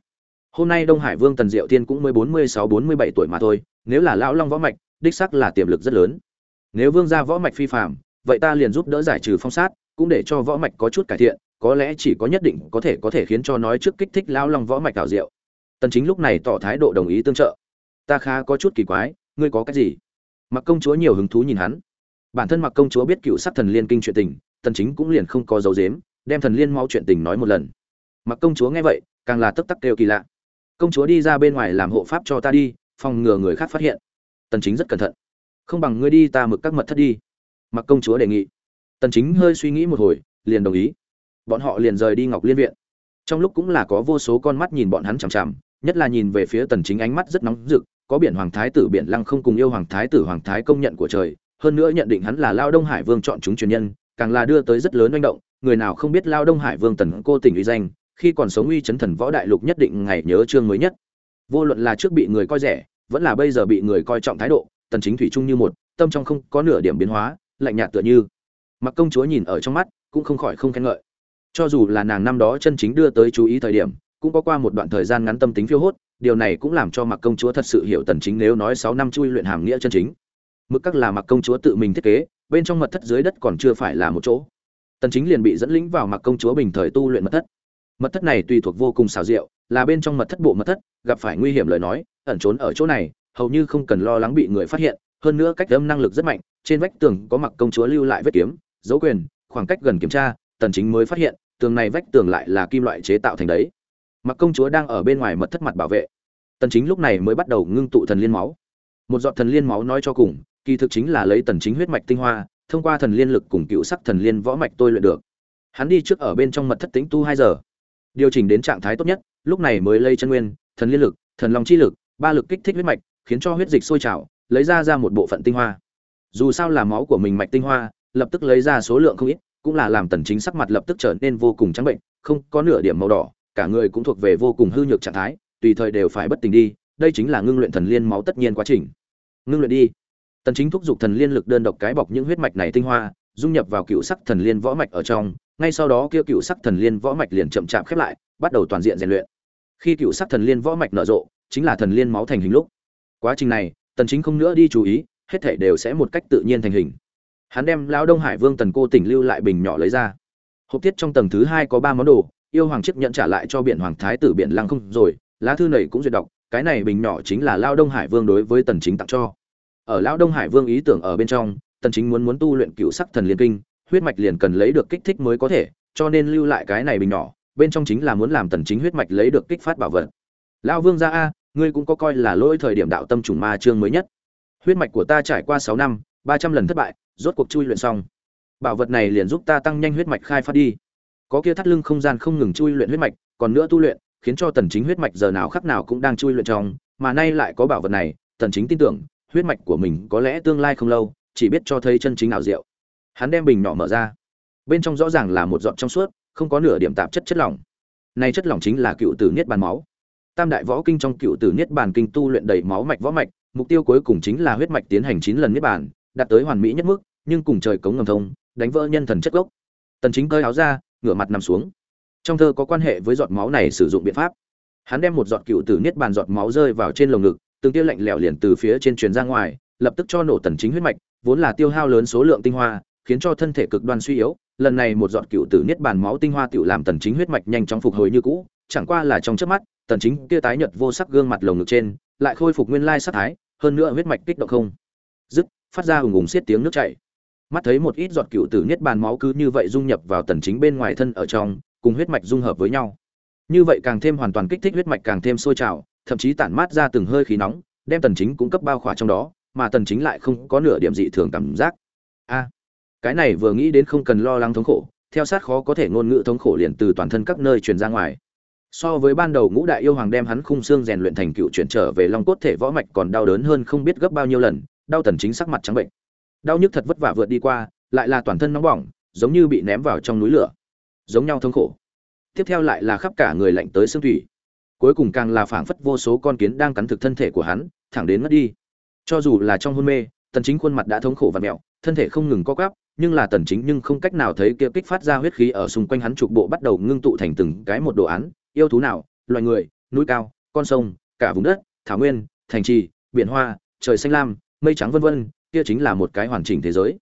Hôm nay đông hải vương tần diệu tiên cũng mới bốn mươi sáu, bốn mươi bảy tuổi mà thôi, nếu là lão long võ mạch, đích sắc là tiềm lực rất lớn. Nếu vương gia võ mạch phi phạm vậy ta liền giúp đỡ giải trừ phong sát, cũng để cho võ mạch có chút cải thiện, có lẽ chỉ có nhất định có thể có thể khiến cho nói trước kích thích lão long võ mạch ảo diệu. Tần chính lúc này tỏ thái độ đồng ý tương trợ. Ta khá có chút kỳ quái, ngươi có cái gì? Mặc công chúa nhiều hứng thú nhìn hắn. Bản thân mặc công chúa biết cựu sắc thần liên kinh chuyện tình, tần chính cũng liền không có dấu dếm đem thần liên mau chuyện tình nói một lần. Mặc công chúa nghe vậy, càng là tức tắc kêu kỳ lạ. Công chúa đi ra bên ngoài làm hộ pháp cho ta đi, phòng ngừa người khác phát hiện. Tần chính rất cẩn thận. Không bằng ngươi đi ta mực các mật thất đi. Mặc công chúa đề nghị. Tần chính hơi suy nghĩ một hồi, liền đồng ý. Bọn họ liền rời đi ngọc liên viện. Trong lúc cũng là có vô số con mắt nhìn bọn hắn chằm chằm, nhất là nhìn về phía tần chính ánh mắt rất nóng rực, có biển hoàng thái tử biển lăng không cùng yêu hoàng thái tử hoàng thái công nhận của trời, hơn nữa nhận định hắn là lao đông hải vương chọn chúng truyền nhân, càng là đưa tới rất lớn manh động người nào không biết lao đông hải vương tần cô tình uy danh, khi còn sống uy chấn thần võ đại lục nhất định ngày nhớ chương mới nhất. Vô luận là trước bị người coi rẻ, vẫn là bây giờ bị người coi trọng thái độ, tần chính thủy chung như một, tâm trong không có nửa điểm biến hóa, lạnh nhạt tựa như. Mặc công chúa nhìn ở trong mắt, cũng không khỏi không khen ngợi. Cho dù là nàng năm đó chân chính đưa tới chú ý thời điểm, cũng có qua một đoạn thời gian ngắn tâm tính phiêu hốt, điều này cũng làm cho mặc công chúa thật sự hiểu tần chính nếu nói 6 năm chui luyện hàm nghĩa chân chính. Mức các là mặc công chúa tự mình thiết kế, bên trong mật thất dưới đất còn chưa phải là một chỗ tần chính liền bị dẫn lĩnh vào mặc công chúa bình thời tu luyện mật thất. Mật thất này tùy thuộc vô cùng xảo diệu, là bên trong mật thất bộ mật thất, gặp phải nguy hiểm lời nói, ẩn trốn ở chỗ này, hầu như không cần lo lắng bị người phát hiện, hơn nữa cách âm năng lực rất mạnh, trên vách tường có mặc công chúa lưu lại vết kiếm, dấu quyền, khoảng cách gần kiểm tra, tần chính mới phát hiện, tường này vách tường lại là kim loại chế tạo thành đấy. Mặc công chúa đang ở bên ngoài mật thất mặt bảo vệ. Tần chính lúc này mới bắt đầu ngưng tụ thần liên máu. Một giọt thần liên máu nói cho cùng, kỳ thực chính là lấy tần chính huyết mạch tinh hoa thông qua thần liên lực cùng cựu sắc thần liên võ mạch tôi luyện được. Hắn đi trước ở bên trong mật thất tĩnh tu 2 giờ. Điều chỉnh đến trạng thái tốt nhất, lúc này mới lây chân nguyên, thần liên lực, thần long chi lực, ba lực kích thích huyết mạch, khiến cho huyết dịch sôi trào, lấy ra ra một bộ phận tinh hoa. Dù sao là máu của mình mạch tinh hoa, lập tức lấy ra số lượng không ít, cũng là làm tần chính sắc mặt lập tức trở nên vô cùng trắng bệnh, không có nửa điểm màu đỏ, cả người cũng thuộc về vô cùng hư nhược trạng thái, tùy thời đều phải bất tỉnh đi, đây chính là ngưng luyện thần liên máu tất nhiên quá trình. Ngưng luyện đi tần chính thúc giục thần liên lực đơn độc cái bọc những huyết mạch này tinh hoa, dung nhập vào cựu sắc thần liên võ mạch ở trong, ngay sau đó kia cựu sắc thần liên võ mạch liền chậm chạp khép lại, bắt đầu toàn diện rèn luyện. Khi cựu sắc thần liên võ mạch nở rộ, chính là thần liên máu thành hình lúc. Quá trình này, tần chính không nữa đi chú ý, hết thảy đều sẽ một cách tự nhiên thành hình. Hắn đem lão đông hải vương tần cô tỉnh lưu lại bình nhỏ lấy ra. Hộp tiết trong tầng thứ hai có ba món đồ, yêu hoàng chấp nhận trả lại cho biển hoàng thái tử biển lăng không rồi, lá thư này cũng duyệt đọc, cái này bình nhỏ chính là Lão đông hải vương đối với tần chính tặng cho ở lão đông hải vương ý tưởng ở bên trong, tần chính muốn muốn tu luyện cựu sắc thần liên kinh, huyết mạch liền cần lấy được kích thích mới có thể, cho nên lưu lại cái này bình nhỏ, bên trong chính là muốn làm tần chính huyết mạch lấy được kích phát bảo vật. Lão vương gia a, ngươi cũng có coi là lỗi thời điểm đạo tâm trùng ma chương mới nhất. Huyết mạch của ta trải qua 6 năm 300 lần thất bại, rốt cuộc chui luyện xong. Bảo vật này liền giúp ta tăng nhanh huyết mạch khai phát đi. Có kia thắt lưng không gian không ngừng chui luyện huyết mạch, còn nữa tu luyện, khiến cho tần chính huyết mạch giờ nào khắc nào cũng đang chui luyện trong, mà nay lại có bảo vật này, tần chính tin tưởng huyết mạch của mình có lẽ tương lai không lâu, chỉ biết cho thấy chân chính ảo diệu. Hắn đem bình nhỏ mở ra. Bên trong rõ ràng là một giọt trong suốt, không có nửa điểm tạp chất chất lỏng. Này chất lỏng chính là cựu tử niết bàn máu. Tam đại võ kinh trong cựu tử niết bàn kinh tu luyện đầy máu mạch, võ mạch, mục tiêu cuối cùng chính là huyết mạch tiến hành chín lần niết bàn, đạt tới hoàn mỹ nhất mức, nhưng cùng trời cống ngầm thông, đánh vỡ nhân thần chất gốc. Tần chính cơi áo ra, ngửa mặt nằm xuống. Trong thơ có quan hệ với giọt máu này sử dụng biện pháp. Hắn đem một giọt cựu tử niết bàn giọt máu rơi vào trên lồng ngực từng tia lạnh lẽo liền từ phía trên truyền ra ngoài, lập tức cho nổ tần chính huyết mạch, vốn là tiêu hao lớn số lượng tinh hoa, khiến cho thân thể cực đoan suy yếu. Lần này một giọt cựu tử niết bàn máu tinh hoa tiểu làm tần chính huyết mạch nhanh chóng phục hồi như cũ, chẳng qua là trong chớp mắt, tần chính kia tái nhợt vô sắc gương mặt lồng ngực trên, lại khôi phục nguyên lai sắc thái, hơn nữa huyết mạch kích động không. Dứt, phát ra ùng ùng xiết tiếng nước chảy. Mắt thấy một ít giọt cựu tử niết bàn máu cứ như vậy dung nhập vào tần chính bên ngoài thân ở trong, cùng huyết mạch dung hợp với nhau. Như vậy càng thêm hoàn toàn kích thích huyết mạch càng thêm sôi trào thậm chí tản mát ra từng hơi khí nóng, đem tần chính cũng cấp bao khỏa trong đó, mà tần chính lại không có nửa điểm dị thường cảm giác. A, cái này vừa nghĩ đến không cần lo lắng thống khổ, theo sát khó có thể ngôn ngữ thống khổ liền từ toàn thân các nơi truyền ra ngoài. So với ban đầu ngũ đại yêu hoàng đem hắn khung xương rèn luyện thành cựu chuyển trở về long cốt thể võ mạch còn đau đớn hơn không biết gấp bao nhiêu lần, đau tần chính sắc mặt trắng bệnh. Đau nhức thật vất vả vượt đi qua, lại là toàn thân nóng bỏng, giống như bị ném vào trong núi lửa. Giống nhau thống khổ. Tiếp theo lại là khắp cả người lạnh tới xương thủy cuối cùng càng là phảng phất vô số con kiến đang cắn thực thân thể của hắn, thẳng đến mất đi. Cho dù là trong hôn mê, tần chính khuôn mặt đã thống khổ và mẹo, thân thể không ngừng co quắp, nhưng là tần chính nhưng không cách nào thấy kia kích phát ra huyết khí ở xung quanh hắn trục bộ bắt đầu ngưng tụ thành từng cái một đồ án, yêu thú nào, loài người, núi cao, con sông, cả vùng đất, thảo nguyên, thành trì, biển hoa, trời xanh lam, mây trắng vân vân, kia chính là một cái hoàn chỉnh thế giới.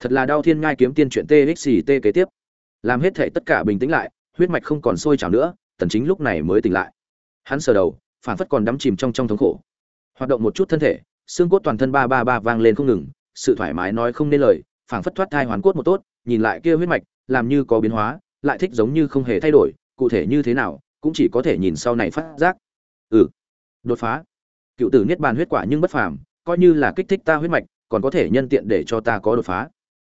Thật là đau thiên ngai kiếm tiên chuyện txt kế tiếp. Làm hết thể tất cả bình tĩnh lại, huyết mạch không còn sôi trào nữa, tần chính lúc này mới tỉnh lại hắn sờ đầu phản phất còn đắm chìm trong trong thống khổ. Hoạt động một chút thân thể, xương cốt toàn thân ba ba ba vang lên không ngừng, sự thoải mái nói không nên lời, phảng phất thoát thai hoàn cốt một tốt, nhìn lại kia huyết mạch, làm như có biến hóa, lại thích giống như không hề thay đổi, cụ thể như thế nào, cũng chỉ có thể nhìn sau này phát giác. Ừ. Đột phá. Cựu tử niết bàn huyết quả nhưng bất phàm, coi như là kích thích ta huyết mạch, còn có thể nhân tiện để cho ta có đột phá.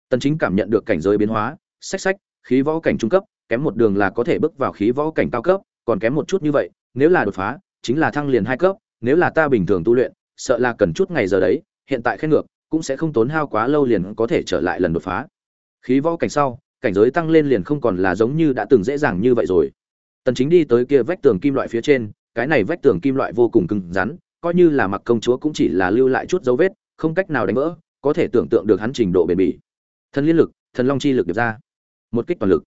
Tần chính cảm nhận được cảnh giới biến hóa sách sách khí võ cảnh trung cấp, kém một đường là có thể bước vào khí võ cảnh cao cấp, còn kém một chút như vậy nếu là đột phá, chính là thăng liền hai cấp, nếu là ta bình thường tu luyện, sợ là cần chút ngày giờ đấy, hiện tại khen ngược, cũng sẽ không tốn hao quá lâu liền có thể trở lại lần đột phá. Khí võ cảnh sau, cảnh giới tăng lên liền không còn là giống như đã từng dễ dàng như vậy rồi. Tần chính đi tới kia vách tường kim loại phía trên, cái này vách tường kim loại vô cùng cứng rắn, coi như là mặc công chúa cũng chỉ là lưu lại chút dấu vết, không cách nào đánh vỡ, có thể tưởng tượng được hắn trình độ bền bỉ. Thần liên lực, thần long chi lực được ra. Một kích toàn lực.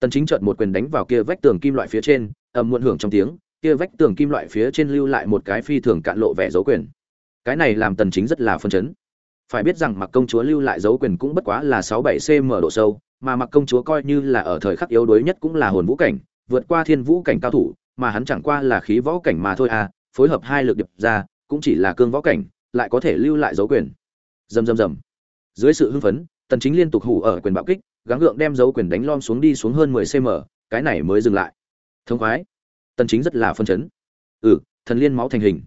Tần chính chợt một quyền đánh vào kia vách tường kim loại phía trên, ầm muộn hưởng trong tiếng kia vách tường kim loại phía trên lưu lại một cái phi thường cạn lộ vẻ dấu quyền. Cái này làm tần chính rất là phân chấn. Phải biết rằng mặc công chúa lưu lại dấu quyền cũng bất quá là 6-7 cm độ sâu, mà mặc công chúa coi như là ở thời khắc yếu đuối nhất cũng là hồn vũ cảnh, vượt qua thiên vũ cảnh cao thủ, mà hắn chẳng qua là khí võ cảnh mà thôi à phối hợp hai lực điệp ra, cũng chỉ là cương võ cảnh, lại có thể lưu lại dấu quyền. Rầm rầm rầm dưới sự hưng phấn, tần chính liên tục hủ ở quyền bạo kích, gắng gượng đem dấu quyền đánh lom xuống đi xuống hơn 10 cm cái này mới dừng lại. Thông khoái tần chính rất là phân chấn. Ừ thần liên máu thành hình.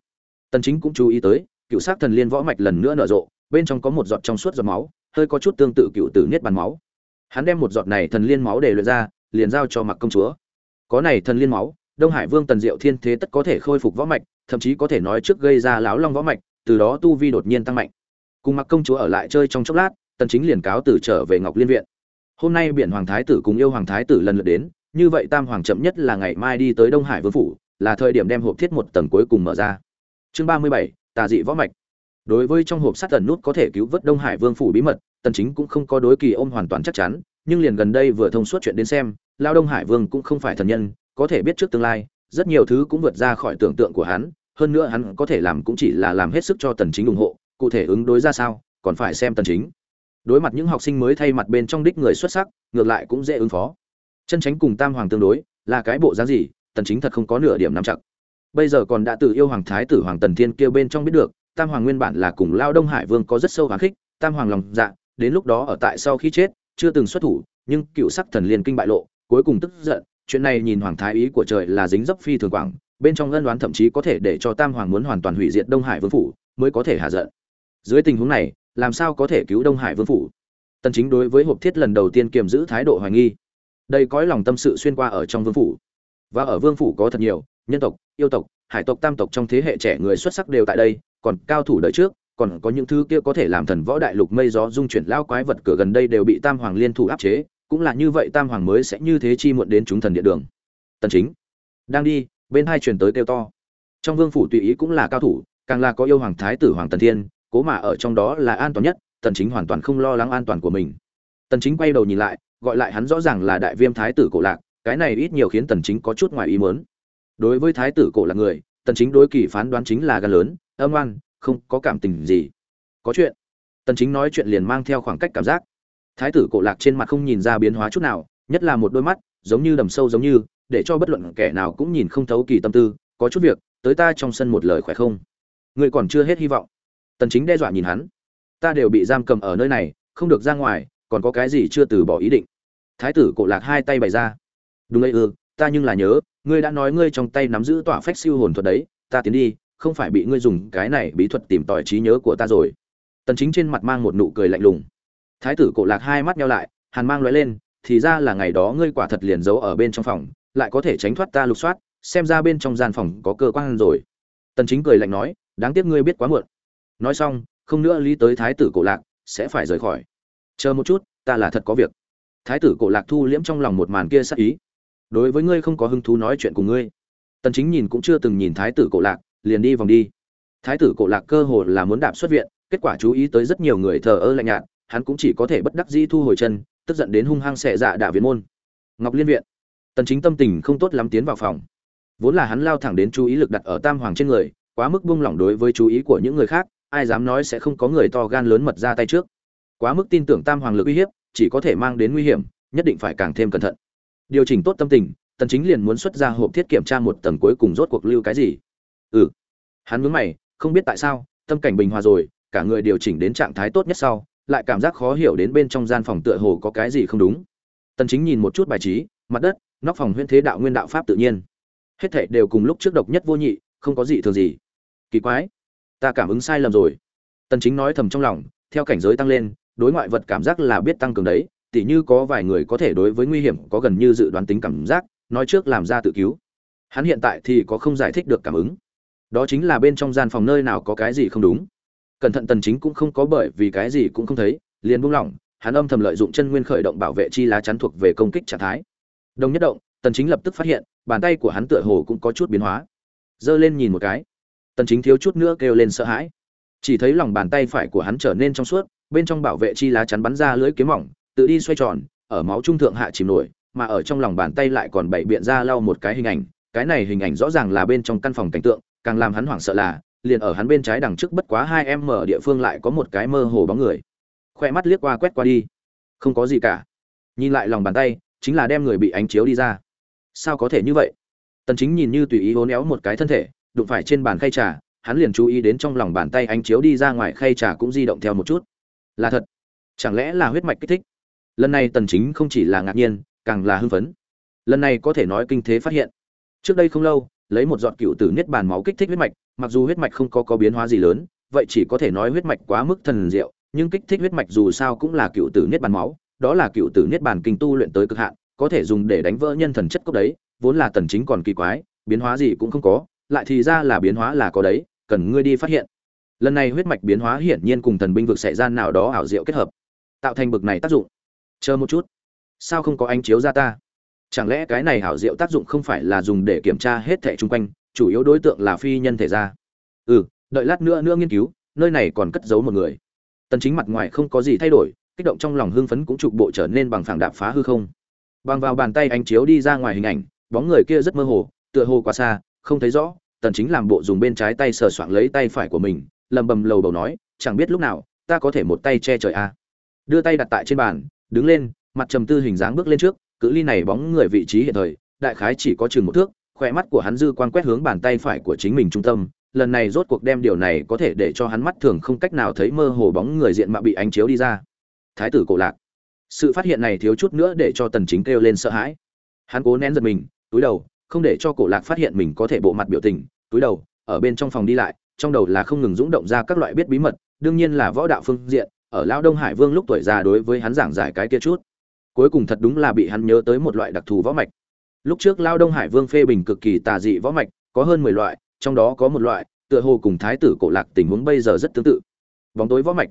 Tần chính cũng chú ý tới, cựu sát thần liên võ mạch lần nữa nở rộ, bên trong có một giọt trong suốt giọt máu, hơi có chút tương tự cựu tử niết bàn máu. Hắn đem một giọt này thần liên máu để luyện ra, liền giao cho mặc công chúa. Có này thần liên máu, đông hải vương tần diệu thiên thế tất có thể khôi phục võ mạch, thậm chí có thể nói trước gây ra láo long võ mạch, từ đó tu vi đột nhiên tăng mạnh. Cùng mặc công chúa ở lại chơi trong chốc lát, tần chính liền cáo từ trở về ngọc liên viện. Hôm nay biển hoàng thái tử cùng yêu hoàng thái tử lần lượt đến như vậy tam hoàng chậm nhất là ngày mai đi tới đông hải vương phủ là thời điểm đem hộp thiết một tầng cuối cùng mở ra. Chương 37, tà dị võ mạch. Đối với trong hộp sắt tần nút có thể cứu vớt đông hải vương phủ bí mật tần chính cũng không có đối kỳ ôm hoàn toàn chắc chắn nhưng liền gần đây vừa thông suốt chuyện đến xem lao đông hải vương cũng không phải thần nhân có thể biết trước tương lai rất nhiều thứ cũng vượt ra khỏi tưởng tượng của hắn hơn nữa hắn có thể làm cũng chỉ là làm hết sức cho tần chính ủng hộ cụ thể ứng đối ra sao còn phải xem tần chính. Đối mặt những học sinh mới thay mặt bên trong đích người xuất sắc ngược lại cũng dễ ứng phó chân tránh cùng tam hoàng tương đối, là cái bộ dáng gì, tần chính thật không có nửa điểm nắm chặt. Bây giờ còn đã tự yêu hoàng thái tử hoàng tần thiên kêu bên trong biết được, tam hoàng nguyên bản là cùng lao đông hải vương có rất sâu hoàng khích, tam hoàng lòng dạ đến lúc đó ở tại sau khi chết, chưa từng xuất thủ, nhưng cựu sắc thần liên kinh bại lộ, cuối cùng tức giận, chuyện này nhìn hoàng thái ý của trời là dính dấp phi thường quảng, bên trong ân đoán thậm chí có thể để cho tam hoàng muốn hoàn toàn hủy diệt đông hải vương phủ, mới có thể hạ giận. Dưới tình huống này, làm sao có thể cứu đông hải vương phủ? Tần chính đối với hộp thiết lần đầu tiên kiềm giữ thái độ hoài nghi đây cõi lòng tâm sự xuyên qua ở trong vương phủ. Và ở vương phủ có thật nhiều, nhân tộc, yêu tộc, hải tộc, tam tộc trong thế hệ trẻ người xuất sắc đều tại đây, còn cao thủ đời trước, còn có những thứ kia có thể làm thần võ đại lục mây gió dung chuyển lao quái vật cửa gần đây đều bị tam hoàng liên thủ áp chế, cũng là như vậy tam hoàng mới sẽ như thế chi muộn đến chúng thần địa đường. Tần chính, đang đi, bên hai truyền tới kêu to. Trong vương phủ tùy ý cũng là cao thủ, càng là có yêu hoàng thái tử hoàng tần thiên, cố mà ở trong đó là an toàn nhất, tần chính hoàn toàn không lo lắng an toàn của mình. Tần chính quay đầu nhìn lại gọi lại hắn rõ ràng là đại viêm thái tử cổ lạc, cái này ít nhiều khiến tần chính có chút ngoài ý muốn. Đối với thái tử cổ lạc người, tần chính đối kỳ phán đoán chính là gan lớn, âm oan, không có cảm tình gì. Có chuyện. Tần chính nói chuyện liền mang theo khoảng cách cảm giác. Thái tử cổ lạc trên mặt không nhìn ra biến hóa chút nào, nhất là một đôi mắt, giống như đầm sâu giống như, để cho bất luận kẻ nào cũng nhìn không thấu kỳ tâm tư, có chút việc, tới ta trong sân một lời khỏe không? Người còn chưa hết hy vọng. Tần chính đe dọa nhìn hắn. Ta đều bị giam cầm ở nơi này, không được ra ngoài còn có cái gì chưa từ bỏ ý định? Thái tử cổ lạc hai tay bày ra. Đúng vậy ư ta nhưng là nhớ, ngươi đã nói ngươi trong tay nắm giữ tỏa phách siêu hồn thuật đấy, ta tiến đi, không phải bị ngươi dùng cái này bí thuật tìm tòi trí nhớ của ta rồi. Tần chính trên mặt mang một nụ cười lạnh lùng. Thái tử cổ lạc hai mắt nhau lại, hàn mang lóe lên, thì ra là ngày đó ngươi quả thật liền giấu ở bên trong phòng, lại có thể tránh thoát ta lục soát, xem ra bên trong gian phòng có cơ quan rồi. Tần chính cười lạnh nói, đáng tiếc ngươi biết quá muộn. Nói xong, không nữa lý tới thái tử cổ lạc, sẽ phải rời khỏi chờ một chút, ta là thật có việc. Thái tử cổ lạc thu liễm trong lòng một màn kia sắc ý. Đối với ngươi không có hứng thú nói chuyện cùng ngươi. Tần chính nhìn cũng chưa từng nhìn thái tử cổ lạc, liền đi vòng đi. Thái tử cổ lạc cơ hồ là muốn đạp xuất viện, kết quả chú ý tới rất nhiều người thờ ơ lạnh nhạt, hắn cũng chỉ có thể bất đắc dĩ thu hồi chân, tức giận đến hung hăng xẻ dạ đả viện môn. Ngọc liên viện. Tần chính tâm tình không tốt lắm tiến vào phòng. Vốn là hắn lao thẳng đến chú ý lực đặt ở tam hoàng trên người, quá mức buông lỏng đối với chú ý của những người khác, ai dám nói sẽ không có người to gan lớn mật ra tay trước quá mức tin tưởng tam hoàng lực uy hiếp, chỉ có thể mang đến nguy hiểm, nhất định phải càng thêm cẩn thận. Điều chỉnh tốt tâm tình, tần chính liền muốn xuất ra hộp thiết kiểm tra một tầng cuối cùng rốt cuộc lưu cái gì. Ừ. Hắn nhướng mày, không biết tại sao, tâm cảnh bình hòa rồi, cả người điều chỉnh đến trạng thái tốt nhất sau, lại cảm giác khó hiểu đến bên trong gian phòng tựa hồ có cái gì không đúng. Tần chính nhìn một chút bài trí, mặt đất, nóc phòng huyễn thế đạo nguyên đạo pháp tự nhiên. Hết thảy đều cùng lúc trước độc nhất vô nhị, không có gì thường gì. Kỳ quái. Ta cảm ứng sai lầm rồi. Tần chính nói thầm trong lòng, theo cảnh giới tăng lên đối ngoại vật cảm giác là biết tăng cường đấy, tỉ như có vài người có thể đối với nguy hiểm có gần như dự đoán tính cảm giác, nói trước làm ra tự cứu. Hắn hiện tại thì có không giải thích được cảm ứng. Đó chính là bên trong gian phòng nơi nào có cái gì không đúng. Cẩn thận tần chính cũng không có bởi vì cái gì cũng không thấy, liền buông lỏng, hắn âm thầm lợi dụng chân nguyên khởi động bảo vệ chi lá chắn thuộc về công kích trạng thái. Đồng nhất động, tần chính lập tức phát hiện, bàn tay của hắn tựa hồ cũng có chút biến hóa. Giơ lên nhìn một cái. Tần chính thiếu chút nữa kêu lên sợ hãi. Chỉ thấy lòng bàn tay phải của hắn trở nên trong suốt bên trong bảo vệ chi lá chắn bắn ra lưỡi kiếm mỏng, tự đi xoay tròn, ở máu trung thượng hạ chìm nổi, mà ở trong lòng bàn tay lại còn bảy biện ra lau một cái hình ảnh. Cái này hình ảnh rõ ràng là bên trong căn phòng cảnh tượng, càng làm hắn hoảng sợ là, liền ở hắn bên trái đằng trước bất quá hai em mở địa phương lại có một cái mơ hồ bóng người. Khoe mắt liếc qua quét qua đi. Không có gì cả. Nhìn lại lòng bàn tay, chính là đem người bị ánh chiếu đi ra. Sao có thể như vậy? Tần chính nhìn như tùy ý hố néo một cái thân thể, đụng phải trên bàn khay trà, hắn liền chú ý đến trong lòng bàn tay ánh chiếu đi ra ngoài, khay trà cũng di động theo một chút là thật. Chẳng lẽ là huyết mạch kích thích? Lần này tần chính không chỉ là ngạc nhiên, càng là hưng phấn. Lần này có thể nói kinh thế phát hiện. Trước đây không lâu, lấy một giọt cựu tử niết bàn máu kích thích huyết mạch, mặc dù huyết mạch không có có biến hóa gì lớn, vậy chỉ có thể nói huyết mạch quá mức thần diệu, nhưng kích thích huyết mạch dù sao cũng là cựu tử niết bàn máu, đó là cựu tử niết bàn kinh tu luyện tới cực hạn, có thể dùng để đánh vỡ nhân thần chất cốc đấy, vốn là tần chính còn kỳ quái, biến hóa gì cũng không có, lại thì ra là biến hóa là có đấy, cần ngươi đi phát hiện lần này huyết mạch biến hóa hiển nhiên cùng thần binh vực xảy ra nào đó ảo diệu kết hợp, tạo thành bực này tác dụng. Chờ một chút. Sao không có ánh chiếu ra ta? Chẳng lẽ cái này ảo diệu tác dụng không phải là dùng để kiểm tra hết thể chung quanh, chủ yếu đối tượng là phi nhân thể ra ừ đợi lát nữa nữa nghiên cứu, nơi này còn cất giấu một người. Tần chính mặt ngoài không có gì thay đổi, kích động trong lòng hưng phấn cũng trục bộ trở nên bằng phẳng đạp phá hư không. Bằng vào bàn tay ánh chiếu đi ra ngoài hình ảnh, bóng người kia rất mơ hồ, tựa hồ quá xa, không thấy rõ, tần chính làm bộ dùng bên trái tay sờ soạng lấy tay phải của mình lầm bầm lầu bầu nói, chẳng biết lúc nào, ta có thể một tay che trời a. À. đưa tay đặt tại trên bàn, đứng lên, mặt trầm tư hình dáng bước lên trước, cự ly này bóng người vị trí hiện thời, đại khái chỉ có chừng một thước, khỏe mắt của hắn dư quan quét hướng bàn tay phải của chính mình trung tâm. Lần này rốt cuộc đem điều này có thể để cho hắn mắt thường không cách nào thấy mơ hồ bóng người diện mạo bị ánh chiếu đi ra. Thái tử cổ lạc. Sự phát hiện này thiếu chút nữa để cho tần chính kêu lên sợ hãi. Hắn cố nén giật mình, túi đầu, không để cho cổ lạc phát hiện mình có thể bộ mặt biểu tình, túi đầu, ở bên trong phòng đi lại trong đầu là không ngừng dũng động ra các loại biết bí mật, đương nhiên là võ đạo phương diện, ở Lão đông hải vương lúc tuổi già đối với hắn giảng giải cái kia chút. Cuối cùng thật đúng là bị hắn nhớ tới một loại đặc thù võ mạch. Lúc trước Lão đông hải vương phê bình cực kỳ tà dị võ mạch, có hơn mười loại, trong đó có một loại, tựa hồ cùng thái tử cổ lạc tình huống bây giờ rất tương tự. Bóng tối võ mạch.